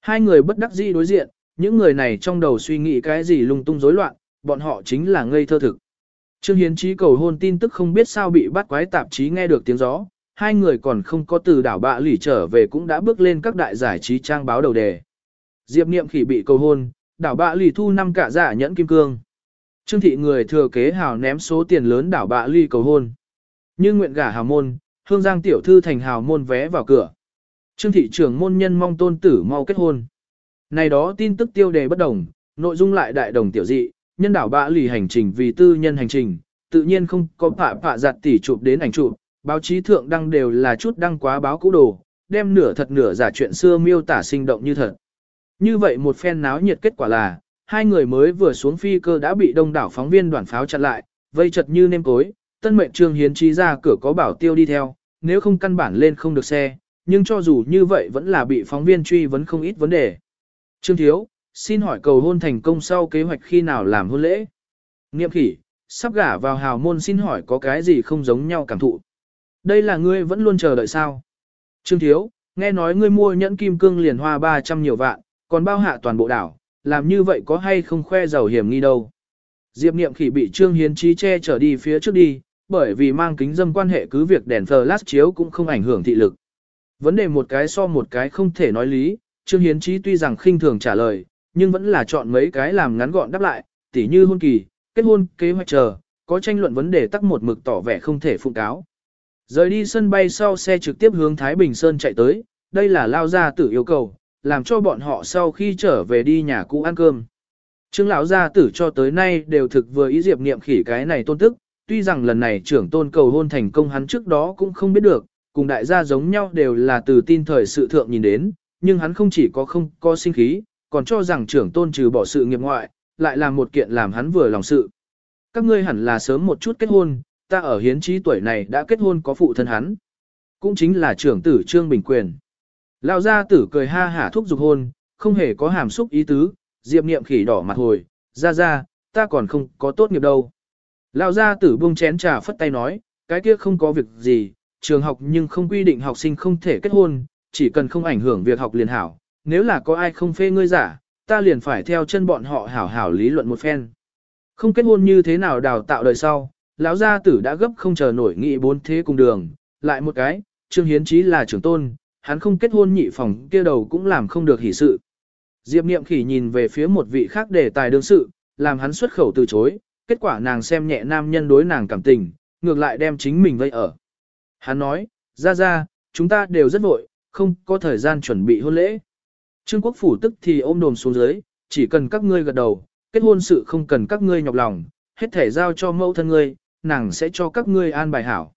Speaker 1: Hai người bất đắc dĩ đối diện, những người này trong đầu suy nghĩ cái gì lung tung rối loạn, bọn họ chính là ngây thơ thực. Trương Hiến Trí cầu hôn tin tức không biết sao bị bắt quái tạp chí nghe được tiếng gió, hai người còn không có từ đảo bạ lỉ trở về cũng đã bước lên các đại giải trí trang báo đầu đề. Diệp Niệm khỉ bị cầu hôn, đảo bạ lì thu năm cả giả nhẫn kim cương. Trương thị người thừa kế hào ném số tiền lớn đảo bạ ly cầu hôn. Như nguyện gả hào môn, hương giang tiểu thư thành hào môn vé vào cửa. Trương thị trưởng môn nhân mong tôn tử mau kết hôn. Này đó tin tức tiêu đề bất đồng, nội dung lại đại đồng tiểu dị, nhân đảo bạ lì hành trình vì tư nhân hành trình, tự nhiên không có phạ phạ giặt tỉ chụp đến ảnh chụp, báo chí thượng đăng đều là chút đăng quá báo cũ đồ, đem nửa thật nửa giả chuyện xưa miêu tả sinh động như thật. Như vậy một phen náo nhiệt kết quả là, hai người mới vừa xuống phi cơ đã bị đông đảo phóng viên đoàn pháo chặn lại, vây chật như nêm cối, tân mệnh trương hiến trí ra cửa có bảo tiêu đi theo, nếu không căn bản lên không được xe, nhưng cho dù như vậy vẫn là bị phóng viên truy vấn không ít vấn đề. Trương Thiếu, xin hỏi cầu hôn thành công sau kế hoạch khi nào làm hôn lễ? Niệm khỉ, sắp gả vào hào môn xin hỏi có cái gì không giống nhau cảm thụ? Đây là ngươi vẫn luôn chờ đợi sao? Trương Thiếu, nghe nói ngươi mua nhẫn kim cương liền hoa 300 nhiều vạn, còn bao hạ toàn bộ đảo, làm như vậy có hay không khoe giàu hiểm nghi đâu? Diệp Niệm khỉ bị Trương Hiến Trí che trở đi phía trước đi, bởi vì mang kính dâm quan hệ cứ việc đèn flash chiếu cũng không ảnh hưởng thị lực. Vấn đề một cái so một cái không thể nói lý, Trương Hiến Trí tuy rằng khinh thường trả lời, nhưng vẫn là chọn mấy cái làm ngắn gọn đáp lại, tỉ như hôn kỳ, kết hôn, kế hoạch chờ, có tranh luận vấn đề tắc một mực tỏ vẻ không thể phụng cáo. Rời đi sân bay sau xe trực tiếp hướng Thái Bình Sơn chạy tới, đây là lao gia tử yêu cầu, làm cho bọn họ sau khi trở về đi nhà cũ ăn cơm. Trương lão gia tử cho tới nay đều thực vừa ý diệp niệm khỉ cái này tôn tức, tuy rằng lần này trưởng tôn cầu hôn thành công hắn trước đó cũng không biết được, cùng đại gia giống nhau đều là từ tin thời sự thượng nhìn đến, nhưng hắn không chỉ có không có sinh khí, còn cho rằng trưởng tôn trừ bỏ sự nghiệp ngoại, lại làm một kiện làm hắn vừa lòng sự. Các ngươi hẳn là sớm một chút kết hôn, ta ở hiến trí tuổi này đã kết hôn có phụ thân hắn. Cũng chính là trưởng tử Trương Bình Quyền. Lão gia tử cười ha hả thúc giục hôn, không hề có hàm xúc ý tứ, diệp niệm khỉ đỏ mặt hồi, ra ra, ta còn không có tốt nghiệp đâu. Lão gia tử buông chén trà phất tay nói, cái kia không có việc gì, trường học nhưng không quy định học sinh không thể kết hôn, chỉ cần không ảnh hưởng việc học liền hảo, nếu là có ai không phê ngươi giả, ta liền phải theo chân bọn họ hảo hảo lý luận một phen. Không kết hôn như thế nào đào tạo đời sau, lão gia tử đã gấp không chờ nổi nghị bốn thế cùng đường, lại một cái, Trương Hiến Chí là trưởng tôn, hắn không kết hôn nhị phòng kia đầu cũng làm không được hỷ sự. Diệp Niệm Khỉ nhìn về phía một vị khác để tài đương sự, làm hắn xuất khẩu từ chối, kết quả nàng xem nhẹ nam nhân đối nàng cảm tình, ngược lại đem chính mình vây ở. Hắn nói, ra ra, chúng ta đều rất vội, không có thời gian chuẩn bị hôn lễ. Trương Quốc Phủ tức thì ôm đồm xuống dưới, chỉ cần các ngươi gật đầu, kết hôn sự không cần các ngươi nhọc lòng, hết thể giao cho mẫu thân ngươi, nàng sẽ cho các ngươi an bài hảo.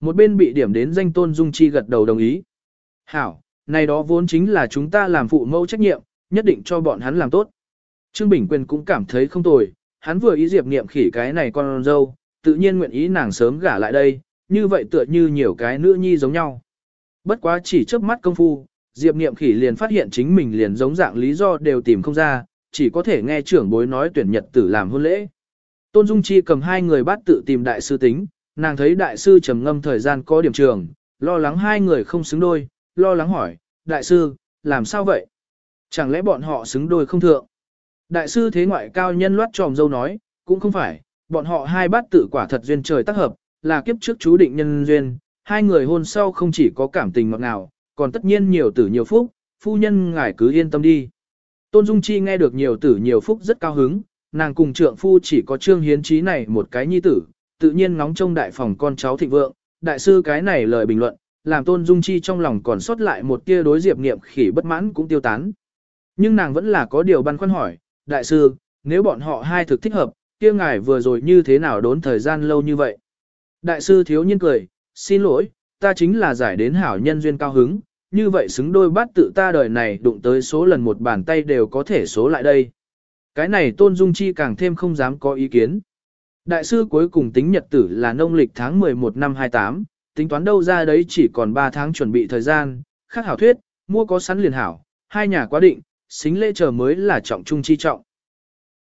Speaker 1: Một bên bị điểm đến danh tôn dung chi gật đầu đồng ý. Hảo, này đó vốn chính là chúng ta làm phụ mẫu trách nhiệm, nhất định cho bọn hắn làm tốt. Trương Bình Quyền cũng cảm thấy không tồi, hắn vừa ý diệp niệm khỉ cái này con dâu, tự nhiên nguyện ý nàng sớm gả lại đây, như vậy tựa như nhiều cái nữ nhi giống nhau. Bất quá chỉ trước mắt công phu, diệp niệm khỉ liền phát hiện chính mình liền giống dạng lý do đều tìm không ra, chỉ có thể nghe trưởng bối nói tuyển nhật tử làm hôn lễ. Tôn Dung Chi cầm hai người bắt tự tìm đại sư tính, nàng thấy đại sư trầm ngâm thời gian có điểm trường, lo lắng hai người không xứng đôi, lo lắng hỏi, đại sư, làm sao vậy? Chẳng lẽ bọn họ xứng đôi không thượng? Đại sư thế ngoại cao nhân loát tròm dâu nói, cũng không phải, bọn họ hai bát tự quả thật duyên trời tác hợp, là kiếp trước chú định nhân duyên, hai người hôn sau không chỉ có cảm tình ngọt ngào, còn tất nhiên nhiều tử nhiều phúc, phu nhân ngài cứ yên tâm đi. Tôn Dung Chi nghe được nhiều tử nhiều phúc rất cao hứng, nàng cùng trượng phu chỉ có trương hiến trí này một cái nhi tử, tự nhiên ngóng trông đại phòng con cháu thịnh vượng, đại sư cái này lời bình luận, làm Tôn Dung Chi trong lòng còn sót lại một tia đối diệp niệm khỉ bất mãn cũng tiêu tán. Nhưng nàng vẫn là có điều băn khoăn hỏi, đại sư, nếu bọn họ hai thực thích hợp, kia ngài vừa rồi như thế nào đốn thời gian lâu như vậy? Đại sư thiếu nhiên cười, xin lỗi, ta chính là giải đến hảo nhân duyên cao hứng, như vậy xứng đôi bát tự ta đời này đụng tới số lần một bàn tay đều có thể số lại đây. Cái này Tôn Dung Chi càng thêm không dám có ý kiến. Đại sư cuối cùng tính nhật tử là nông lịch tháng 11 năm 28, tính toán đâu ra đấy chỉ còn 3 tháng chuẩn bị thời gian, khác hảo thuyết, mua có sẵn liền hảo, hai nhà quá định, xính lễ chờ mới là trọng trung chi trọng.